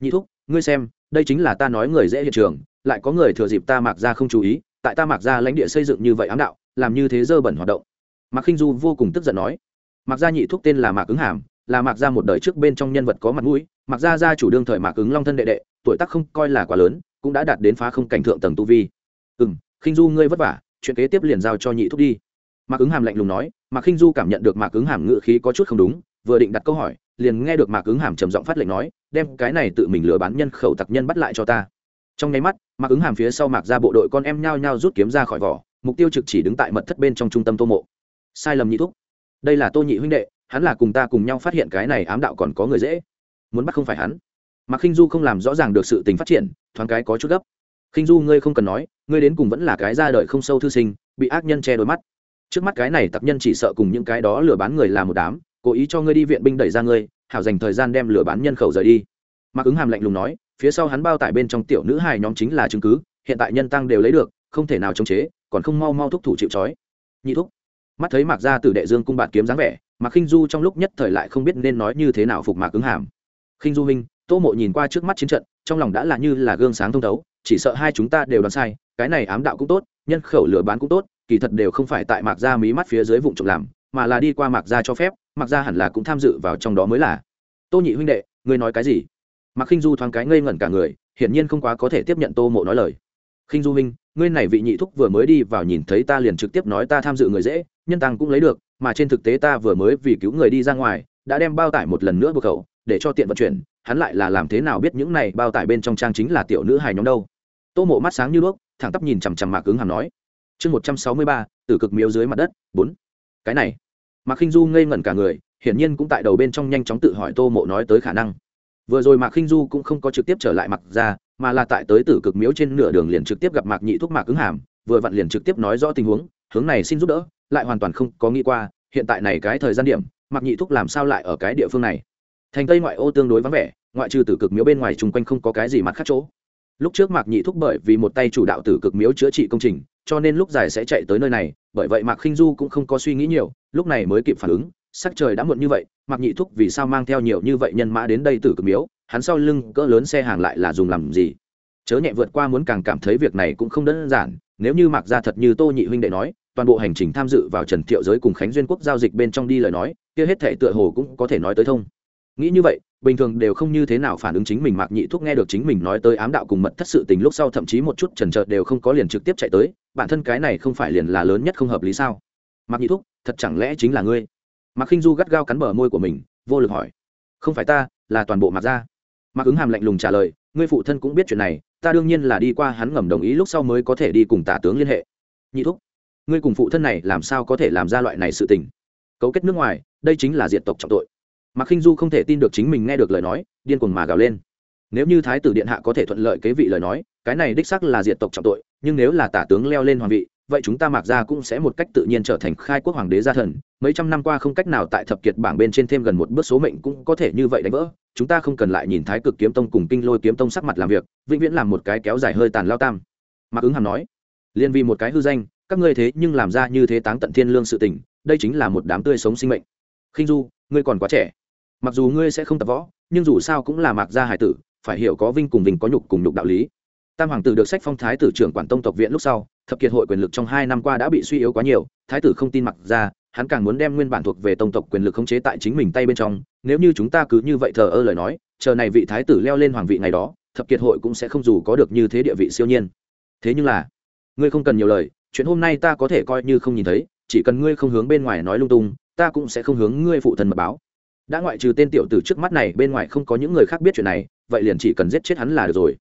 Nhị thúc, ngươi xem, đây chính là ta nói người dễ hiện trường, lại có người thừa dịp ta mạc ra không chú ý, tại ta mạc ra lãnh địa xây dựng như vậy ám đạo, làm như thế dơ bẩn hoạt động mạc khinh du vô cùng tức giận nói, mạc gia nhị thúc tên là mạc ứng hàm, là mạc gia một đời trước bên trong nhân vật có mặt mũi, mạc gia gia chủ đương thời mạc ứng long thân đệ đệ, tuổi tác không coi là quá lớn, cũng đã đạt đến phá không cảnh thượng tầng tu vi. Ừ m khinh du ngươi vất vả, chuyện kế tiếp liền giao cho nhị thúc đi. Mạc ứng hàm lạnh lùng nói, mạc khinh du cảm nhận được mạc ứng hàm ngự khí có chút không đúng, vừa định đặt câu hỏi, liền nghe được mạc ứng hàm trầm giọng phát lệnh nói, đem cái này tự mình lừa bán nhân khẩu tặc nhân bắt lại cho ta. Trong nháy mắt, mạc ứng hàm phía sau mạc ra bộ đội con em nhao nhao rút kiếm ra khỏi vỏ, mục tiêu trực chỉ đứng tại mật thất bên trong trung tâm tô mộ sai lầm nhị thúc. Đây là tô nhị huynh đệ, hắn là cùng ta cùng nhau phát hiện cái này ám đạo còn có người dễ. Muốn bắt không phải hắn. Mặc khinh du không làm rõ ràng được sự tình phát triển, thoáng cái có chút gấp. Khinh du, ngươi không cần nói, ngươi đến cùng vẫn là cái ra đời không sâu thư sinh, bị ác nhân che đôi mắt. Trước mắt cái này tập nhân chỉ sợ cùng những cái đó lừa bán người là một đám, cố ý cho ngươi đi viện binh đẩy ra ngươi, hảo dành thời gian đem lừa bán nhân khẩu rời đi. Mạc ứng hàm lạnh lùng nói, phía sau hắn bao tải bên trong tiểu nữ hài nhóm chính là chứng cứ, hiện tại nhân tăng đều lấy được, không thể nào chống chế, còn không mau mau thúc thủ chịu trói. Nhị thúc mắt thấy mạc gia tử đệ dương cung bạt kiếm dáng vẻ mạc khinh du trong lúc nhất thời lại không biết nên nói như thế nào phục mạc ứng hàm. Khinh du minh tô mộ nhìn qua trước mắt chiến trận, trong lòng đã là như là gương sáng thông thấu, chỉ sợ hai chúng ta đều đoán sai, cái này ám đạo cũng tốt, nhân khẩu lừa bán cũng tốt, kỳ thật đều không phải tại mạc gia mí mắt phía dưới vụ trộm làm, mà là đi qua mạc gia cho phép, mạc gia hẳn là cũng tham dự vào trong đó mới là. Tô nhị huynh đệ, ngươi nói cái gì? Mạc khinh du thoáng cái ngây ngẩn cả người, hiển nhiên không quá có thể tiếp nhận tô mộ nói lời. Khinh du huynh, ngươi này vị nhị thúc vừa mới đi vào nhìn thấy ta liền trực tiếp nói ta tham dự người dễ nhân tăng cũng lấy được, mà trên thực tế ta vừa mới vì cứu người đi ra ngoài, đã đem bao tải một lần nữa buộc khẩu, để cho tiện vận chuyển, hắn lại là làm thế nào biết những này bao tải bên trong trang chính là tiểu nữ hài nhóm đâu. Tô mộ mắt sáng như đuốc, thẳng tắp nhìn chằm chằm mạc cứng hàm nói. Chương một trăm sáu mươi ba từ cực miếu dưới mặt đất, bốn. Cái này. Mạc khinh du ngây ngẩn cả người, hiển nhiên cũng tại đầu bên trong nhanh chóng tự hỏi tô mộ nói tới khả năng. Vừa rồi mạc khinh du cũng không có trực tiếp trở lại mặc ra, mà là tại tới tử cực miếu trên nửa đường liền trực tiếp gặp mạc nhị thuốc mạc cứng hàm, vừa vặn liền trực tiếp nói rõ tình huống, hướng này xin giúp đỡ lại hoàn toàn không có nghĩ qua, hiện tại này cái thời gian điểm, mạc nhị thúc làm sao lại ở cái địa phương này? Thành tây ngoại ô tương đối vắng vẻ, ngoại trừ tử cực miếu bên ngoài chung quanh không có cái gì mặt khác chỗ. Lúc trước mạc nhị thúc bởi vì một tay chủ đạo tử cực miếu chữa trị công trình, cho nên lúc dài sẽ chạy tới nơi này, bởi vậy mạc khinh du cũng không có suy nghĩ nhiều, lúc này mới kịp phản ứng, sắc trời đã muộn như vậy, mạc nhị thúc vì sao mang theo nhiều như vậy nhân mã đến đây tử cực miếu, hắn sau lưng cỡ lớn xe hàng lại là dùng làm gì? Chớ nhẹ vượt qua muốn càng cảm thấy việc này cũng không đơn giản, nếu như mạc ra thật như tô nhị huynh đệ nói toàn bộ hành trình tham dự vào trần thiệu giới cùng khánh duyên quốc giao dịch bên trong đi lời nói, kia hết thể tựa hồ cũng có thể nói tới thông. Nghĩ như vậy, bình thường đều không như thế nào phản ứng chính mình mạc nhị thúc nghe được chính mình nói tới ám đạo cùng mật thất sự tình lúc sau thậm chí một chút trần trợt đều không có liền trực tiếp chạy tới, bản thân cái này không phải liền là lớn nhất không hợp lý sao? Mạc nhị thúc, thật chẳng lẽ chính là ngươi? Mạc khinh du gắt gao cắn bờ môi của mình, vô lực hỏi. Không phải ta, là toàn bộ mạc gia. Mạc ứng hàm lạnh lùng trả lời, ngươi phụ thân cũng biết chuyện này, ta đương nhiên là đi qua hắn ngầm đồng ý lúc sau mới có thể đi cùng tả tướng liên hệ. Nhị thúc ngươi cùng phụ thân này làm sao có thể làm ra loại này sự tình? Cấu kết nước ngoài, đây chính là diệt tộc trọng tội. Mạc khinh du không thể tin được chính mình nghe được lời nói, điên cuồng mà gào lên. Nếu như thái tử điện hạ có thể thuận lợi kế vị lời nói, cái này đích sắc là diệt tộc trọng tội, nhưng nếu là tả tướng leo lên hoàng vị, vậy chúng ta mạc ra cũng sẽ một cách tự nhiên trở thành khai quốc hoàng đế gia thần. Mấy trăm năm qua không cách nào tại thập kiệt bảng bên trên thêm gần một bước số mệnh cũng có thể như vậy đánh vỡ. Chúng ta không cần lại nhìn thái cực kiếm tông cùng kinh lôi kiếm tông sắc mặt làm việc, vĩnh viễn làm một cái kéo dài hơi tàn lao tam. Mạc ứng hàm nói, liên vì một cái hư danh các ngươi thế nhưng làm ra như thế táng tận thiên lương sự tình, đây chính là một đám tươi sống sinh mệnh. Khinh du, ngươi còn quá trẻ. Mặc dù ngươi sẽ không tập võ, nhưng dù sao cũng là mạc gia hải tử, phải hiểu có vinh cùng vinh có nhục cùng nhục đạo lý. Tam hoàng tử được sách phong thái tử trưởng quản tông tộc viện lúc sau, thập kiệt hội quyền lực trong hai năm qua đã bị suy yếu quá nhiều, thái tử không tin mặc ra hắn càng muốn đem nguyên bản thuộc về tông tộc quyền lực khống chế tại chính mình tay bên trong, nếu như chúng ta cứ như vậy thờ ơ lời nói, chờ này vị thái tử leo lên hoàng vị ngày đó, thập kiệt hội cũng sẽ không dù có được như thế địa vị siêu nhiên. Thế nhưng là, ngươi không cần nhiều lời chuyện hôm nay ta có thể coi như không nhìn thấy, chỉ cần ngươi không hướng bên ngoài nói lung tung, ta cũng sẽ không hướng ngươi phụ thân mật báo. Đã ngoại trừ tên tiểu tử trước mắt này, bên ngoài không có những người khác biết chuyện này, vậy liền chỉ cần giết chết hắn là được rồi.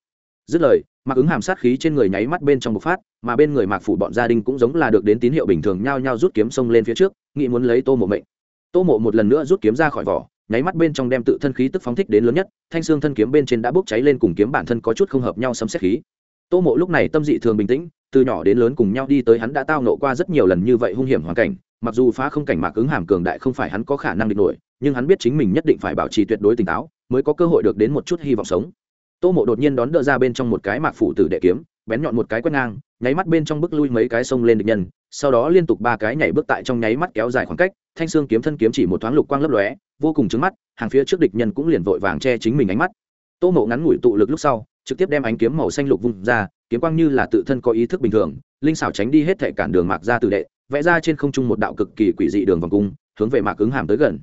Dứt lời mặc ứng hàm sát khí trên người nháy mắt bên trong bộc phát, mà bên người mạc phủ bọn gia đình cũng giống là được đến tín hiệu bình thường nhao nhao rút kiếm xông lên phía trước, nghĩ muốn lấy tô mộ mệnh. Tô mộ một lần nữa rút kiếm ra khỏi vỏ, nháy mắt bên trong đem tự thân khí tức phóng thích đến lớn nhất, thanh xương thân kiếm bên trên đã bốc cháy lên cùng kiếm bản thân có chút không hợp nhau sấm xét khí. Tô mộ lúc này tâm dị thường bình tĩnh từ nhỏ đến lớn cùng nhau đi tới hắn đã tao nộ qua rất nhiều lần như vậy hung hiểm hoàn cảnh, mặc dù phá không cảnh mạc ứng hàm cường đại không phải hắn có khả năng địch nổi, nhưng hắn biết chính mình nhất định phải bảo trì tuyệt đối tỉnh táo, mới có cơ hội được đến một chút hy vọng sống. Tô mộ đột nhiên đón đỡ ra bên trong một cái mạc phủ tử đệ kiếm, bén nhọn một cái quét ngang, nháy mắt bên trong bước lui mấy cái sông lên địch nhân, sau đó liên tục ba cái nhảy bước tại trong nháy mắt kéo dài khoảng cách, thanh xương kiếm thân kiếm chỉ một thoáng lục quang lấp lóe, vô cùng trứng mắt, hàng phía trước địch nhân cũng liền vội vàng che chính mình ánh mắt. Tô mộ ngắn ngủi tụ lực lúc sau trực tiếp đem ánh kiếm màu xanh lục vung ra, kiếm quang như là tự thân có ý thức bình thường, linh xảo tránh đi hết thể cản đường mạc ra tử đệ, vẽ ra trên không trung một đạo cực kỳ quỷ dị đường vòng cung, hướng về mạc ứng hàm tới gần.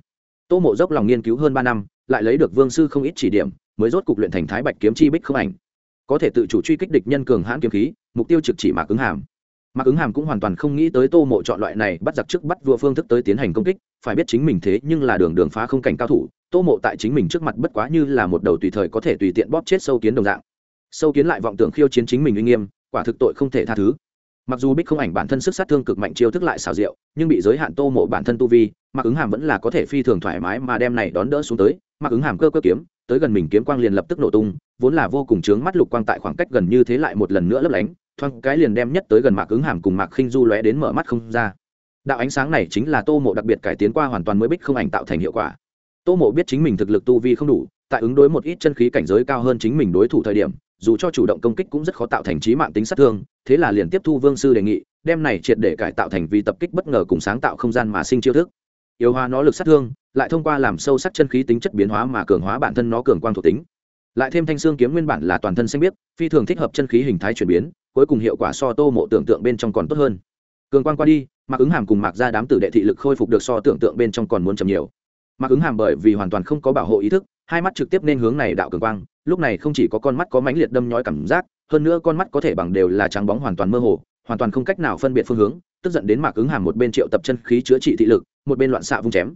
Tô mộ dốc lòng nghiên cứu hơn ba năm, lại lấy được vương sư không ít chỉ điểm, mới rốt cục luyện thành thái bạch kiếm chi bích không ảnh. Có thể tự chủ truy kích địch nhân cường hãn kiếm khí, mục tiêu trực chỉ mạc ứng hàm. Mạc ứng hàm cũng hoàn toàn không nghĩ tới tô mộ chọn loại này bắt giặc trước bắt vua phương thức tới tiến hành công kích, phải biết chính mình thế nhưng là đường đường phá không cảnh cao thủ, tô mộ tại chính mình trước mặt bất quá như là một đầu tùy thời có thể tùy tiện bóp chết sâu kiến đồng dạng sâu kiến lại vọng tưởng khiêu chiến chính mình uy nghiêm, quả thực tội không thể tha thứ. Mặc dù bích không ảnh bản thân sức sát thương cực mạnh chiêu thức lại xào rượu nhưng bị giới hạn tô mộ bản thân tu vi mặc ứng hàm vẫn là có thể phi thường thoải mái mà đem này đón đỡ xuống tới. Mặc ứng hàm cơ cơ kiếm, tới gần mình kiếm quang liền lập tức nổ tung, vốn là vô cùng chướng mắt lục quang tại khoảng cách gần như thế lại một lần nữa lấp lánh, thoáng cái liền đem nhất tới gần mạc ứng hàm cùng mạc khinh du lóe đến mở mắt không ra. Đạo ánh sáng này chính là tô mộ đặc biệt cải tiến qua hoàn toàn mới bích không ảnh tạo thành hiệu quả. Tô mộ biết chính mình thực lực tu vi không đủ, tại ứng đối một ít chân khí cảnh giới cao hơn chính mình đối thủ thời điểm dù cho chủ động công kích cũng rất khó tạo thành trí mạng tính sát thương, thế là liền tiếp thu vương sư đề nghị, đem này triệt để cải tạo thành vì tập kích bất ngờ cùng sáng tạo không gian mà sinh chiêu thức. Yếu hóa nó lực sát thương, lại thông qua làm sâu sắc chân khí tính chất biến hóa mà cường hóa bản thân nó cường quang thuộc tính. Lại thêm thanh xương kiếm nguyên bản là toàn thân xanh biếc, phi thường thích hợp chân khí hình thái chuyển biến, cuối cùng hiệu quả so tô mộ tưởng tượng bên trong còn tốt hơn. Cường quang qua đi mặc ứng hàm cùng mặc ra đám tử đệ thị lực khôi phục được so tưởng tượng bên trong còn muốn chậm nhiều. Mặc ứng hàm bởi vì hoàn toàn không có bảo hộ ý thức hai mắt trực tiếp nên hướng này đạo cường quang, lúc này không chỉ có con mắt có mãnh liệt đâm nhói cảm giác, hơn nữa con mắt có thể bằng đều là trắng bóng hoàn toàn mơ hồ, hoàn toàn không cách nào phân biệt phương hướng, tức giận đến mạc ứng hàm một bên triệu tập chân khí chữa trị thị lực, một bên loạn xạ vung chém.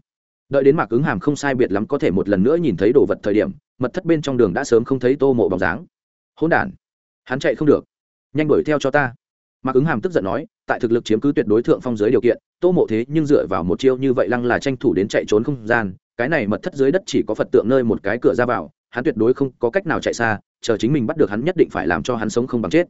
Đợi đến mạc ứng hàm không sai biệt lắm có thể một lần nữa nhìn thấy đồ vật thời điểm, mật thất bên trong đường đã sớm không thấy tô mộ bóng dáng. Hỗn đản, hắn chạy không được. Nhanh đuổi theo cho ta. Mạc ứng hàm tức giận nói tại thực lực chiếm cứ tuyệt đối thượng phong giới điều kiện, tô mộ thế nhưng dựa vào một chiêu như vậy lăng là tranh thủ đến chạy trốn không gian, cái này mật thất dưới đất chỉ có phật tượng nơi một cái cửa ra vào, hắn tuyệt đối không có cách nào chạy xa, chờ chính mình bắt được hắn nhất định phải làm cho hắn sống không bằng chết.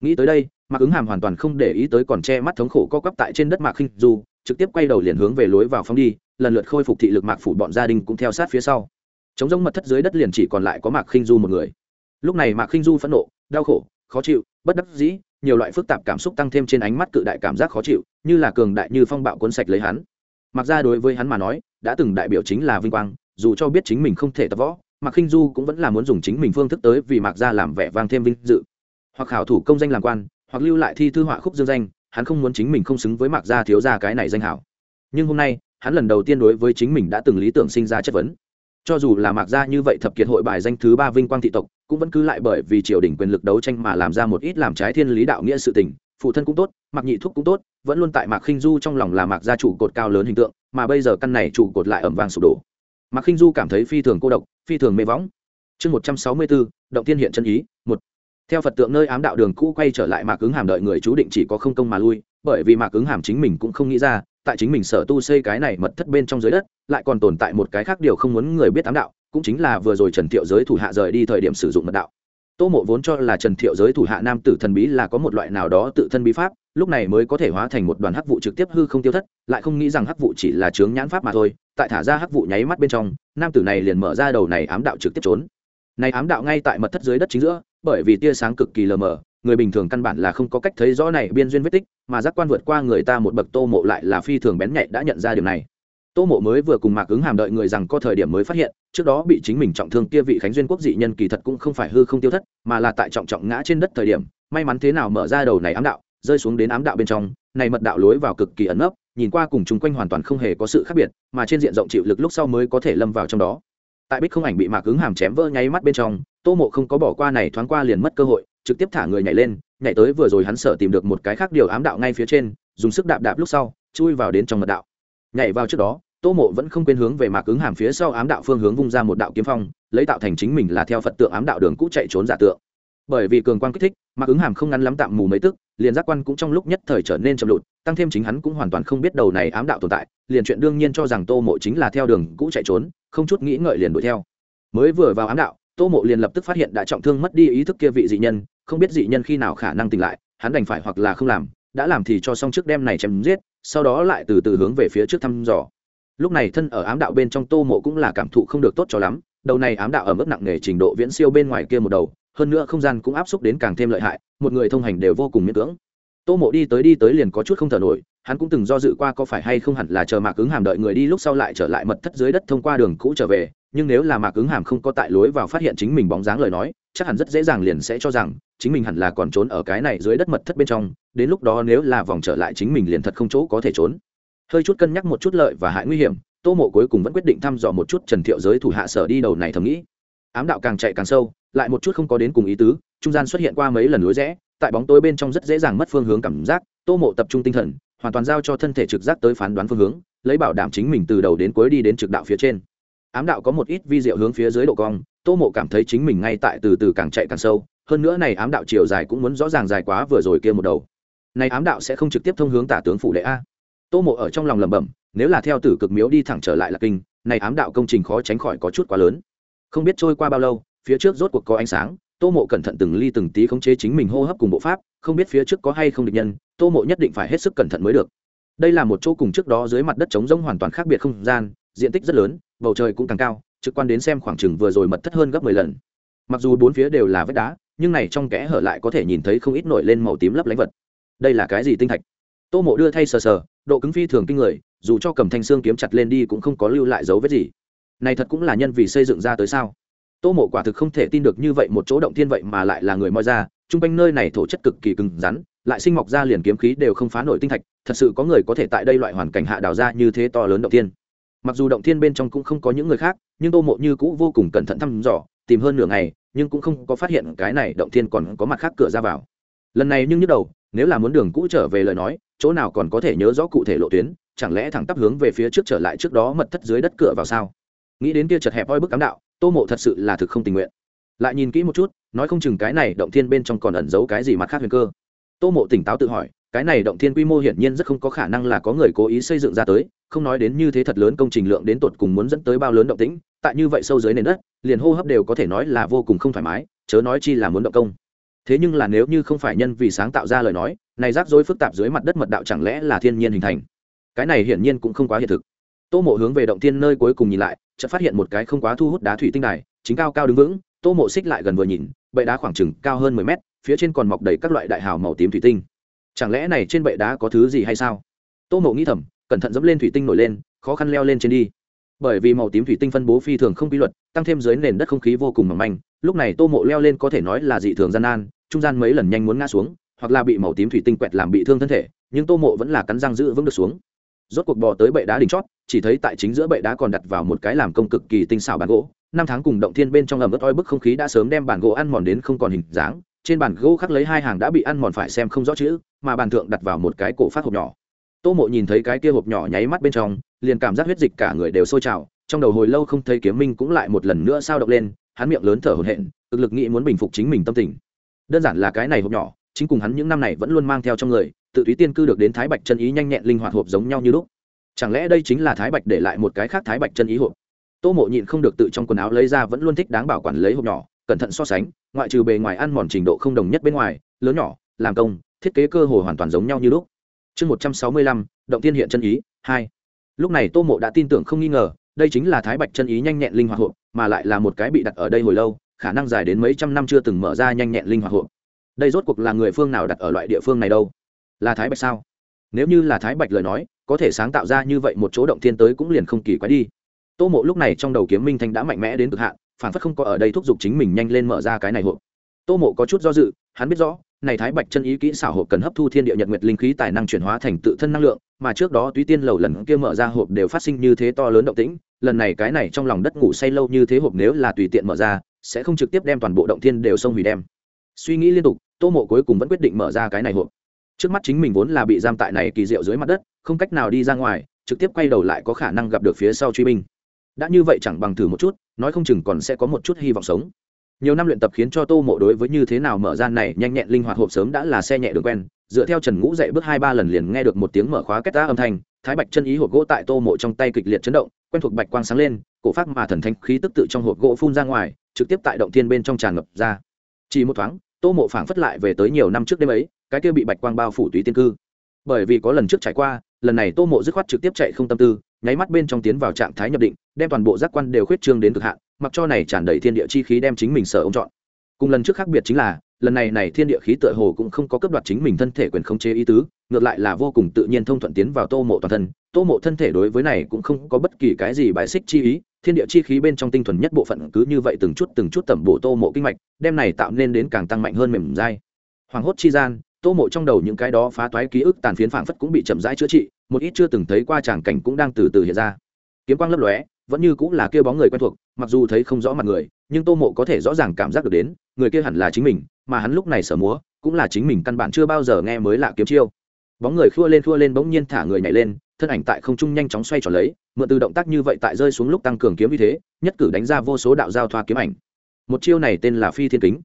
Nghĩ tới đây, mạc ứng hàm hoàn toàn không để ý tới còn che mắt thống khổ co quắp tại trên đất mạc khinh du, trực tiếp quay đầu liền hướng về lối vào phóng đi, lần lượt khôi phục thị lực mạc phủ bọn gia đình cũng theo sát phía sau. Chống giống mật thất dưới đất liền chỉ còn lại có mạc khinh du một người. Lúc này mạc khinh du phẫn nộ, đau khổ, khó chịu, bất đắc dĩ nhiều loại phức tạp cảm xúc tăng thêm trên ánh mắt cự đại cảm giác khó chịu, như là cường đại như phong bạo cuốn sạch lấy hắn. Mặc ra đối với hắn mà nói, đã từng đại biểu chính là vinh quang, dù cho biết chính mình không thể tập võ, mạc khinh du cũng vẫn là muốn dùng chính mình phương thức tới vì mạc ra làm vẻ vang thêm vinh dự. Hoặc khảo thủ công danh làm quan, hoặc lưu lại thi thư họa khúc dương danh, hắn không muốn chính mình không xứng với mạc gia thiếu gia cái này danh hảo. Nhưng hôm nay, hắn lần đầu tiên đối với chính mình đã từng lý tưởng sinh ra chất vấn. Cho dù là mạc gia như vậy thập kiệt hội bài danh thứ ba vinh quang thị tộc cũng vẫn cứ lại bởi vì triều đình quyền lực đấu tranh mà làm ra một ít làm trái thiên lý đạo nghĩa sự tình, phụ thân cũng tốt, mặc nhị thúc cũng tốt, vẫn luôn tại mạc khinh du trong lòng là mạc gia chủ cột cao lớn hình tượng, mà bây giờ căn này trụ cột lại ẩm vàng sụp đổ. Mạc khinh du cảm thấy phi thường cô độc, phi thường mê võng. Chương một trăm sáu mươi bốn, động tiên hiện chân ý, một. Theo phật tượng nơi ám đạo đường cũ quay trở lại mạc ứng hàm đợi người chú định chỉ có không công mà lui, bởi vì mạc ứng hàm chính mình cũng không nghĩ ra, tại chính mình sở tu xây cái này mật thất bên trong dưới đất, lại còn tồn tại một cái khác điều không muốn người biết ám đạo cũng chính là vừa rồi trần thiệu giới thủ hạ rời đi thời điểm sử dụng mật đạo. Tô mộ vốn cho là trần thiệu giới thủ hạ nam tử thần bí là có một loại nào đó tự thân bí pháp, lúc này mới có thể hóa thành một đoàn hắc vụ trực tiếp hư không tiêu thất, lại không nghĩ rằng hắc vụ chỉ là chướng nhãn pháp mà thôi, tại thả ra hắc vụ nháy mắt bên trong, nam tử này liền mở ra đầu này ám đạo trực tiếp trốn. Này ám đạo ngay tại mật thất dưới đất chính giữa, bởi vì tia sáng cực kỳ lờ mờ, người bình thường căn bản là không có cách thấy rõ này biên duyên vết tích, mà giác quan vượt qua người ta một bậc tô mộ lại là phi thường bén nhạy đã nhận ra điều này tô mộ mới vừa cùng mạc ứng hàm đợi người rằng có thời điểm mới phát hiện, trước đó bị chính mình trọng thương kia vị khánh duyên quốc dị nhân kỳ thật cũng không phải hư không tiêu thất, mà là tại trọng trọng ngã trên đất thời điểm, may mắn thế nào mở ra đầu này ám đạo, rơi xuống đến ám đạo bên trong, này mật đạo lối vào cực kỳ ẩn ấp nhìn qua cùng chung quanh hoàn toàn không hề có sự khác biệt, mà trên diện rộng chịu lực lúc sau mới có thể lâm vào trong đó. Tại bích không ảnh bị mạc ứng hàm chém vỡ nháy mắt bên trong, tô mộ không có bỏ qua này thoáng qua liền mất cơ hội, trực tiếp thả người nhảy lên, nhảy tới vừa rồi hắn sợ tìm được một cái khác điều ám đạo ngay phía trên, dùng sức đạp đạp lúc sau, chui vào đến trong mật đạo nhảy vào trước đó, tô mộ vẫn không quên hướng về mạc ứng hàm phía sau ám đạo phương hướng vung ra một đạo kiếm phong, lấy tạo thành chính mình là theo phật tượng ám đạo đường cũ chạy trốn giả tượng. Bởi vì cường quan kích thích, mạc ứng hàm không ngắn lắm tạm mù mấy tức, liền giác quan cũng trong lúc nhất thời trở nên chậm lụt, tăng thêm chính hắn cũng hoàn toàn không biết đầu này ám đạo tồn tại, liền chuyện đương nhiên cho rằng tô mộ chính là theo đường cũ chạy trốn, không chút nghĩ ngợi liền đuổi theo. Mới vừa vào ám đạo, tô mộ liền lập tức phát hiện đã trọng thương mất đi ý thức kia vị dị nhân, không biết dị nhân khi nào khả năng tỉnh lại, hắn đành phải hoặc là không làm đã làm thì cho xong trước đêm này chém giết, sau đó lại từ từ hướng về phía trước thăm dò. Lúc này thân ở ám đạo bên trong tô mộ cũng là cảm thụ không được tốt cho lắm, đầu này ám đạo ở mức nặng nề trình độ viễn siêu bên ngoài kia một đầu, hơn nữa không gian cũng áp xúc đến càng thêm lợi hại, một người thông hành đều vô cùng miễn cưỡng. Tô mộ đi tới đi tới liền có chút không thở nổi, hắn cũng từng do dự qua có phải hay không hẳn là chờ mạc ứng hàm đợi người đi lúc sau lại trở lại mật thất dưới đất thông qua đường cũ trở về, nhưng nếu là mạc ứng hàm không có tại lối vào phát hiện chính mình bóng dáng lời nói chắc hẳn rất dễ dàng liền sẽ cho rằng chính mình hẳn là còn trốn ở cái này dưới đất mật thất bên trong, đến lúc đó nếu là vòng trở lại chính mình liền thật không chỗ có thể trốn. Hơi chút cân nhắc một chút lợi và hại nguy hiểm, tô mộ cuối cùng vẫn quyết định thăm dò một chút trần thiệu giới thủ hạ sở đi đầu này thầm nghĩ. Ám đạo càng chạy càng sâu, lại một chút không có đến cùng ý tứ, trung gian xuất hiện qua mấy lần lối rẽ, tại bóng tối bên trong rất dễ dàng mất phương hướng cảm giác, tô mộ tập trung tinh thần, hoàn toàn giao cho thân thể trực giác tới phán đoán phương hướng, lấy bảo đảm chính mình từ đầu đến cuối đi đến trực đạo phía trên ám đạo có một ít vi diệu hướng phía dưới độ cong, tô mộ cảm thấy chính mình ngay tại từ từ càng chạy càng sâu, hơn nữa này ám đạo chiều dài cũng muốn rõ ràng dài quá vừa rồi kia một đầu. Này ám đạo sẽ không trực tiếp thông hướng tả tướng phủ đệ a. Tô mộ ở trong lòng lẩm bẩm, nếu là theo tử cực miếu đi thẳng trở lại là kinh, này ám đạo công trình khó tránh khỏi có chút quá lớn. Không biết trôi qua bao lâu, phía trước rốt cuộc có ánh sáng, tô mộ cẩn thận từng ly từng tí khống chế chính mình hô hấp cùng bộ pháp, không biết phía trước có hay không địch nhân, tô mộ nhất định phải hết sức cẩn thận mới được. Đây là một chỗ cùng trước đó dưới mặt đất trống rỗng hoàn toàn khác biệt không gian, diện tích rất lớn bầu trời cũng càng cao, trực quan đến xem khoảng chừng vừa rồi mật thất hơn gấp mười lần. Mặc dù bốn phía đều là vách đá, nhưng này trong kẽ hở lại có thể nhìn thấy không ít nổi lên màu tím lấp lánh vật. Đây là cái gì tinh thạch? Tô mộ đưa thay sờ sờ, độ cứng phi thường kinh người, dù cho cầm thanh xương kiếm chặt lên đi cũng không có lưu lại dấu vết gì. Này thật cũng là nhân vì xây dựng ra tới sao? Tô mộ quả thực không thể tin được như vậy một chỗ động thiên vậy mà lại là người moi ra t r u n g quanh nơi này thổ chất cực kỳ cứng rắn, lại sinh mọc ra liền kiếm khí đều không phá nổi tinh thạch, thật sự có người có thể tại đây loại hoàn cảnh hạ đào ra như thế to lớn động thiên mặc dù động thiên bên trong cũng không có những người khác, nhưng tô mộ như cũ vô cùng cẩn thận thăm dò, tìm hơn nửa ngày, nhưng cũng không có phát hiện cái này động thiên còn có mặt khác cửa ra vào. Lần này nhưng nhức đầu, nếu là muốn đường cũ trở về lời nói, chỗ nào còn có thể nhớ rõ cụ thể lộ tuyến, chẳng lẽ thẳng tắp hướng về phía trước trở lại trước đó mật thất dưới đất cửa vào sao? Nghĩ đến kia chật hẹp oi bức cám đạo, tô mộ thật sự là thực không tình nguyện. Lại nhìn kỹ một chút, nói không chừng cái này động thiên bên trong còn ẩn giấu cái gì mặt khác huyền cơ. Tô mộ tỉnh táo tự hỏi, cái này động thiên quy mô hiển nhiên rất không có khả năng là có người cố ý xây dựng ra tới không nói đến như thế thật lớn công trình lượng đến tột cùng muốn dẫn tới bao lớn động tĩnh, tại như vậy sâu dưới nền đất, liền hô hấp đều có thể nói là vô cùng không thoải mái, chớ nói chi là muốn động công. Thế nhưng là nếu như không phải nhân vì sáng tạo ra lời nói, này rắc rối phức tạp dưới mặt đất mật đạo chẳng lẽ là thiên nhiên hình thành? Cái này hiển nhiên cũng không quá hiện thực. Tô mộ hướng về động thiên nơi cuối cùng nhìn lại, chợt phát hiện một cái không quá thu hút đá thủy tinh này chính cao cao đứng vững, tô mộ xích lại gần vừa nhìn, bệ đá khoảng chừng cao hơn mười mét, phía trên còn mọc đầy các loại đại hào màu tím thủy tinh. Chẳng lẽ này trên bệ đá có thứ gì hay sao? Tô mộ nghĩ thầm cẩn thận dẫm lên thủy tinh nổi lên, khó khăn leo lên trên đi. Bởi vì màu tím thủy tinh phân bố phi thường không quy luật, tăng thêm dưới nền đất không khí vô cùng mỏng manh, lúc này tô mộ leo lên có thể nói là dị thường gian nan, trung gian mấy lần nhanh muốn ngã xuống, hoặc là bị màu tím thủy tinh quẹt làm bị thương thân thể, nhưng tô mộ vẫn là cắn răng giữ vững được xuống. Rốt cuộc bò tới bệ đá đỉnh chót, chỉ thấy tại chính giữa bệ đá còn đặt vào một cái làm công cực kỳ tinh xảo bàn gỗ. Năm tháng cùng động thiên bên trong ẩm ướt oi bức không khí đã sớm đem bàn gỗ ăn mòn đến không còn hình dáng, trên bàn gỗ khắc lấy hai hàng đã bị ăn mòn phải xem không rõ chữ, mà bàn thượng đặt vào một cái cổ phát hộp nhỏ tô mộ nhìn thấy cái kia hộp nhỏ nháy mắt bên trong, liền cảm giác huyết dịch cả người đều sôi trào, trong đầu hồi lâu không thấy kiếm minh cũng lại một lần nữa sao động lên, hắn miệng lớn thở hổn hển, cực lực nghĩ muốn bình phục chính mình tâm tình. Đơn giản là cái này hộp nhỏ, chính cùng hắn những năm này vẫn luôn mang theo trong người, tự túy tiên cư được đến thái bạch chân ý nhanh nhẹn linh hoạt hộp giống nhau như lúc. Chẳng lẽ đây chính là thái bạch để lại một cái khác thái bạch chân ý hộp? Tô mộ nhịn không được tự trong quần áo lấy ra vẫn luôn thích đáng bảo quản lấy hộp nhỏ, cẩn thận so sánh, ngoại trừ bề ngoài ăn mòn trình độ không đồng nhất bên ngoài, lớn nhỏ, làm công, thiết kế cơ hồ hoàn toàn giống nhau như lúc chương một trăm sáu mươi lăm, động tiên hiện chân ý, hai. Lúc này tô mộ đã tin tưởng không nghi ngờ, đây chính là thái bạch chân ý nhanh nhẹn linh hoạt hộp, mà lại là một cái bị đặt ở đây hồi lâu, khả năng dài đến mấy trăm năm chưa từng mở ra nhanh nhẹn linh hoạt hộp. Đây rốt cuộc là người phương nào đặt ở loại địa phương này đâu? Là thái bạch sao? Nếu như là thái bạch lời nói, có thể sáng tạo ra như vậy một chỗ động thiên tới cũng liền không kỳ quái đi. Tô mộ lúc này trong đầu kiếm minh thanh đã mạnh mẽ đến cực hạn phản phất không có ở đây thúc giục chính mình nhanh lên mở ra cái này hộp. Tô mộ có chút do dự, hắn biết rõ này thái bạch chân ý kỹ xảo hộp cần hấp thu thiên địa nhật nguyệt linh khí tài năng chuyển hóa thành tự thân năng lượng, mà trước đó túy tiên lầu lần kia mở ra hộp đều phát sinh như thế to lớn động tĩnh, lần này cái này trong lòng đất ngủ say lâu như thế hộp nếu là tùy tiện mở ra, sẽ không trực tiếp đem toàn bộ động thiên đều xông hủy đem. Suy nghĩ liên tục, tô mộ cuối cùng vẫn quyết định mở ra cái này hộp. Trước mắt chính mình vốn là bị giam tại này kỳ diệu dưới mặt đất, không cách nào đi ra ngoài, trực tiếp quay đầu lại có khả năng gặp được phía sau truy binh. Đã như vậy chẳng bằng thử một chút, nói không chừng còn sẽ có một chút hy vọng sống nhiều năm luyện tập khiến cho tô mộ đối với như thế nào mở gian này nhanh nhẹn linh hoạt hộp sớm đã là xe nhẹ đường quen. Dựa theo trần ngũ dậy bước hai ba lần liền nghe được một tiếng mở khóa kết ra âm thanh, thái bạch chân ý hộp gỗ tại tô mộ trong tay kịch liệt chấn động, quen thuộc bạch quang sáng lên, cổ phát mà thần thanh khí tức tự trong hộp gỗ phun ra ngoài, trực tiếp tại động thiên bên trong tràn ngập ra. Chỉ một thoáng, tô mộ phảng phất lại về tới nhiều năm trước đêm ấy, cái kia bị bạch quang bao phủ tùy tiên cư. Bởi vì có lần trước trải qua, lần này tô mộ dứt khoát trực tiếp chạy không tâm tư nháy mắt bên trong tiến vào trạng thái nhập định, đem toàn bộ giác quan đều khuyết trương đến cực hạn, mặc cho này tràn đầy thiên địa chi khí đem chính mình sở ông chọn cùng lần trước khác biệt chính là, lần này này thiên địa khí tựa hồ cũng không có cấp đoạt chính mình thân thể quyền khống chế ý tứ, ngược lại là vô cùng tự nhiên thông thuận tiến vào tô mộ toàn thân. Tô mộ thân thể đối với này cũng không có bất kỳ cái gì bài xích chi ý, thiên địa chi khí bên trong tinh thuần nhất bộ phận cứ như vậy từng chút từng chút tẩm bổ tô mộ kinh mạch, đem này tạo nên đến càng tăng mạnh hơn mềm dai. Hoàng hốt chi gian tô mộ trong đầu những cái đó phá toái ký ức tàn phiến phảng phất cũng bị chậm rãi chữa trị, một ít chưa từng thấy qua tràng cảnh cũng đang từ từ hiện ra. Kiếm quang lấp lóe, vẫn như cũng là kêu bóng người quen thuộc, mặc dù thấy không rõ mặt người, nhưng tô mộ có thể rõ ràng cảm giác được đến, người kia hẳn là chính mình, mà hắn lúc này sở múa, cũng là chính mình căn bản chưa bao giờ nghe mới lạ kiếm chiêu. Bóng người khua lên khua lên bỗng nhiên thả người nhảy lên, thân ảnh tại không trung nhanh chóng xoay tròn lấy, mượn từ động tác như vậy tại rơi xuống lúc tăng cường kiếm như thế, nhất cử đánh ra vô số đạo giao thoa kiếm ảnh. Một chiêu này tên là phi thiên kính.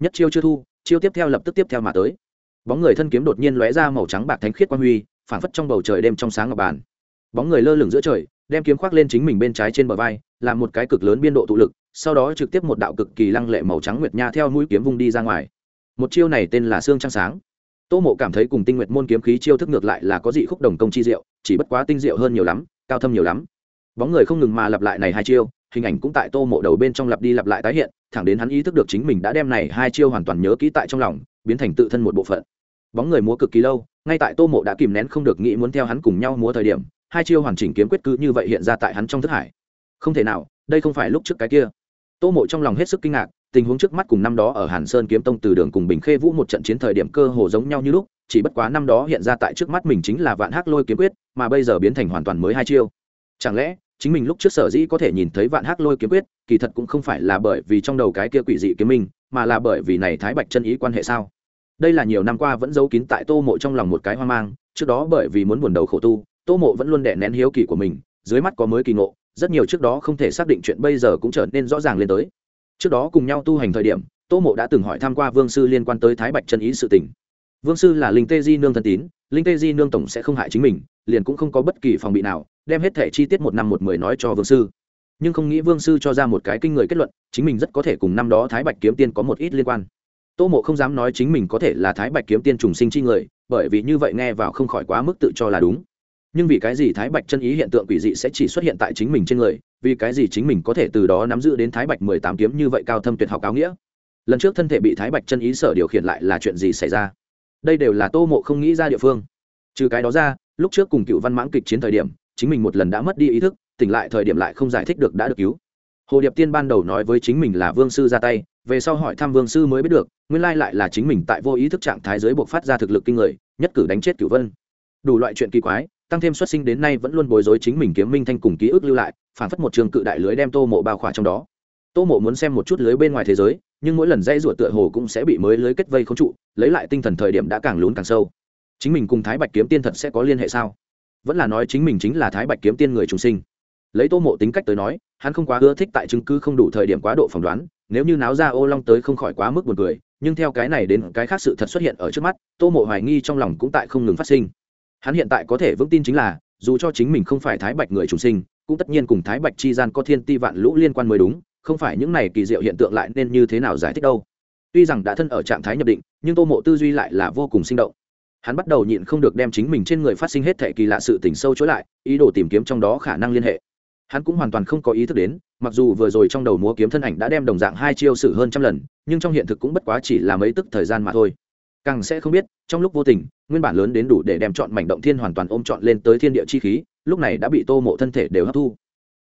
Nhất chiêu chưa thu, chiêu tiếp theo lập tức tiếp theo mà tới bóng người thân kiếm đột nhiên lóe ra màu trắng bạc thánh khiết quang huy, phảng phất trong bầu trời đêm trong sáng ngọc bàn. Bóng người lơ lửng giữa trời, đem kiếm khoác lên chính mình bên trái trên bờ vai, làm một cái cực lớn biên độ tụ lực, sau đó trực tiếp một đạo cực kỳ lăng lệ màu trắng nguyệt nha theo mũi kiếm vung đi ra ngoài. Một chiêu này tên là xương trăng sáng. Tô mộ cảm thấy cùng tinh nguyệt môn kiếm khí chiêu thức ngược lại là có dị khúc đồng công chi diệu, chỉ bất quá tinh diệu hơn nhiều lắm, cao thâm nhiều lắm. Bóng người không ngừng mà lặp lại này hai chiêu, hình ảnh cũng tại tô mộ đầu bên trong lặp đi lặp lại tái hiện, thẳng đến hắn ý thức được chính mình đã đem này hai chiêu hoàn toàn nhớ kỹ tại trong lòng biến thành tự thân một bộ phận. Bóng người múa cực kỳ lâu, ngay tại tô mộ đã kìm nén không được nghĩ muốn theo hắn cùng nhau múa thời điểm, hai chiêu hoàn chỉnh kiếm quyết cứ như vậy hiện ra tại hắn trong thức hải. Không thể nào, đây không phải lúc trước cái kia. Tô mộ trong lòng hết sức kinh ngạc, tình huống trước mắt cùng năm đó ở hàn sơn kiếm tông từ đường cùng bình khê vũ một trận chiến thời điểm cơ hồ giống nhau như lúc, chỉ bất quá năm đó hiện ra tại trước mắt mình chính là vạn hắc lôi kiếm quyết, mà bây giờ biến thành hoàn toàn mới hai chiêu. Chẳng lẽ chính mình lúc trước sở dĩ có thể nhìn thấy vạn hắc lôi kiếm quyết, kỳ thật cũng không phải là bởi vì trong đầu cái kia quỷ dị kiếm minh, mà là bởi vì này thái bạch chân ý quan hệ sao? Đây là nhiều năm qua vẫn giấu kín tại tô mộ trong lòng một cái hoang mang, trước đó bởi vì muốn buồn đầu khổ tu, tô mộ vẫn luôn đè nén hiếu kỳ của mình, dưới mắt có mới kỳ ngộ, rất nhiều trước đó không thể xác định chuyện bây giờ cũng trở nên rõ ràng lên tới. Trước đó cùng nhau tu hành thời điểm, tô mộ đã từng hỏi tham q u a vương sư liên quan tới thái bạch chân ý sự tình. Vương sư là linh tê di nương thân tín, linh tê di nương tổng sẽ không hại chính mình, liền cũng không có bất kỳ phòng bị nào đem hết thẻ chi tiết một năm một mười nói cho vương sư. Nhưng không nghĩ vương sư cho ra một cái kinh người kết luận, chính mình rất có thể cùng năm đó thái bạch kiếm tiên có một ít liên quan. Tô mộ không dám nói chính mình có thể là thái bạch kiếm tiên trùng sinh chi người, bởi vì như vậy nghe vào không khỏi quá mức tự cho là đúng. Nhưng vì cái gì thái bạch chân ý hiện tượng quỷ dị sẽ chỉ xuất hiện tại chính mình trên người, vì cái gì chính mình có thể từ đó nắm giữ đến thái bạch mười tám kiếm như vậy cao thâm tuyệt học áo nghĩa? Lần trước thân thể bị thái bạch chân ý sở điều khiển lại là chuyện gì xảy ra? Đây đều là tô mộ không nghĩ ra địa phương. Trừ cái đó ra, lúc trước cùng cựu văn mãng kịch chiến thời điểm chính mình một lần đã mất đi ý thức, tỉnh lại thời điểm lại không giải thích được đã được cứu. Hồ điệp tiên ban đầu nói với chính mình là vương sư ra tay, về sau hỏi thăm vương sư mới biết được, nguyên lai lại là chính mình tại vô ý thức trạng thái giới buộc phát ra thực lực kinh người, nhất cử đánh chết cửu vân. Đủ loại chuyện kỳ quái, tăng thêm xuất sinh đến nay vẫn luôn bối rối chính mình kiếm minh thanh cùng ký ức lưu lại, phản phất một trường cự đại lưới đem tô mộ bao khỏa trong đó. Tô mộ muốn xem một chút lưới bên ngoài thế giới, nhưng mỗi lần dây rủa tựa hồ cũng sẽ bị mới lưới kết vây không trụ, lấy lại tinh thần thời điểm đã càng lún càng sâu. Chính mình cùng thái bạch kiếm tiên thật sẽ có liên hệ sao? Vẫn là nói chính mình chính là thái bạch kiếm tiên người trùng sinh. Lấy tô mộ tính cách tới nói, hắn không quá ưa thích tại chứng cứ không đủ thời điểm quá độ phỏng đoán, nếu như náo ra ô long tới không khỏi quá mức buồn cười, nhưng theo cái này đến cái khác sự thật xuất hiện ở trước mắt, tô mộ hoài nghi trong lòng cũng tại không ngừng phát sinh. Hắn hiện tại có thể vững tin chính là, dù cho chính mình không phải thái bạch người trùng sinh, cũng tất nhiên cùng thái bạch chi gian có thiên ti vạn lũ liên quan mới đúng, không phải những này kỳ diệu hiện tượng lại nên như thế nào giải thích đâu. Tuy rằng đã thân ở trạng thái nhập định, nhưng tô mộ tư duy lại là vô cùng sinh động hắn bắt đầu nhịn không được đem chính mình trên người phát sinh hết thệ kỳ lạ sự tỉnh sâu chối lại, ý đồ tìm kiếm trong đó khả năng liên hệ. Hắn cũng hoàn toàn không có ý thức đến, mặc dù vừa rồi trong đầu múa kiếm thân ảnh đã đem đồng dạng hai chiêu sử hơn trăm lần, nhưng trong hiện thực cũng bất quá chỉ là mấy tức thời gian mà thôi. Càng sẽ không biết, trong lúc vô tình, nguyên bản lớn đến đủ để đem chọn mảnh động thiên hoàn toàn ôm trọn lên tới thiên địa chi khí, lúc này đã bị tô mộ thân thể đều hấp thu.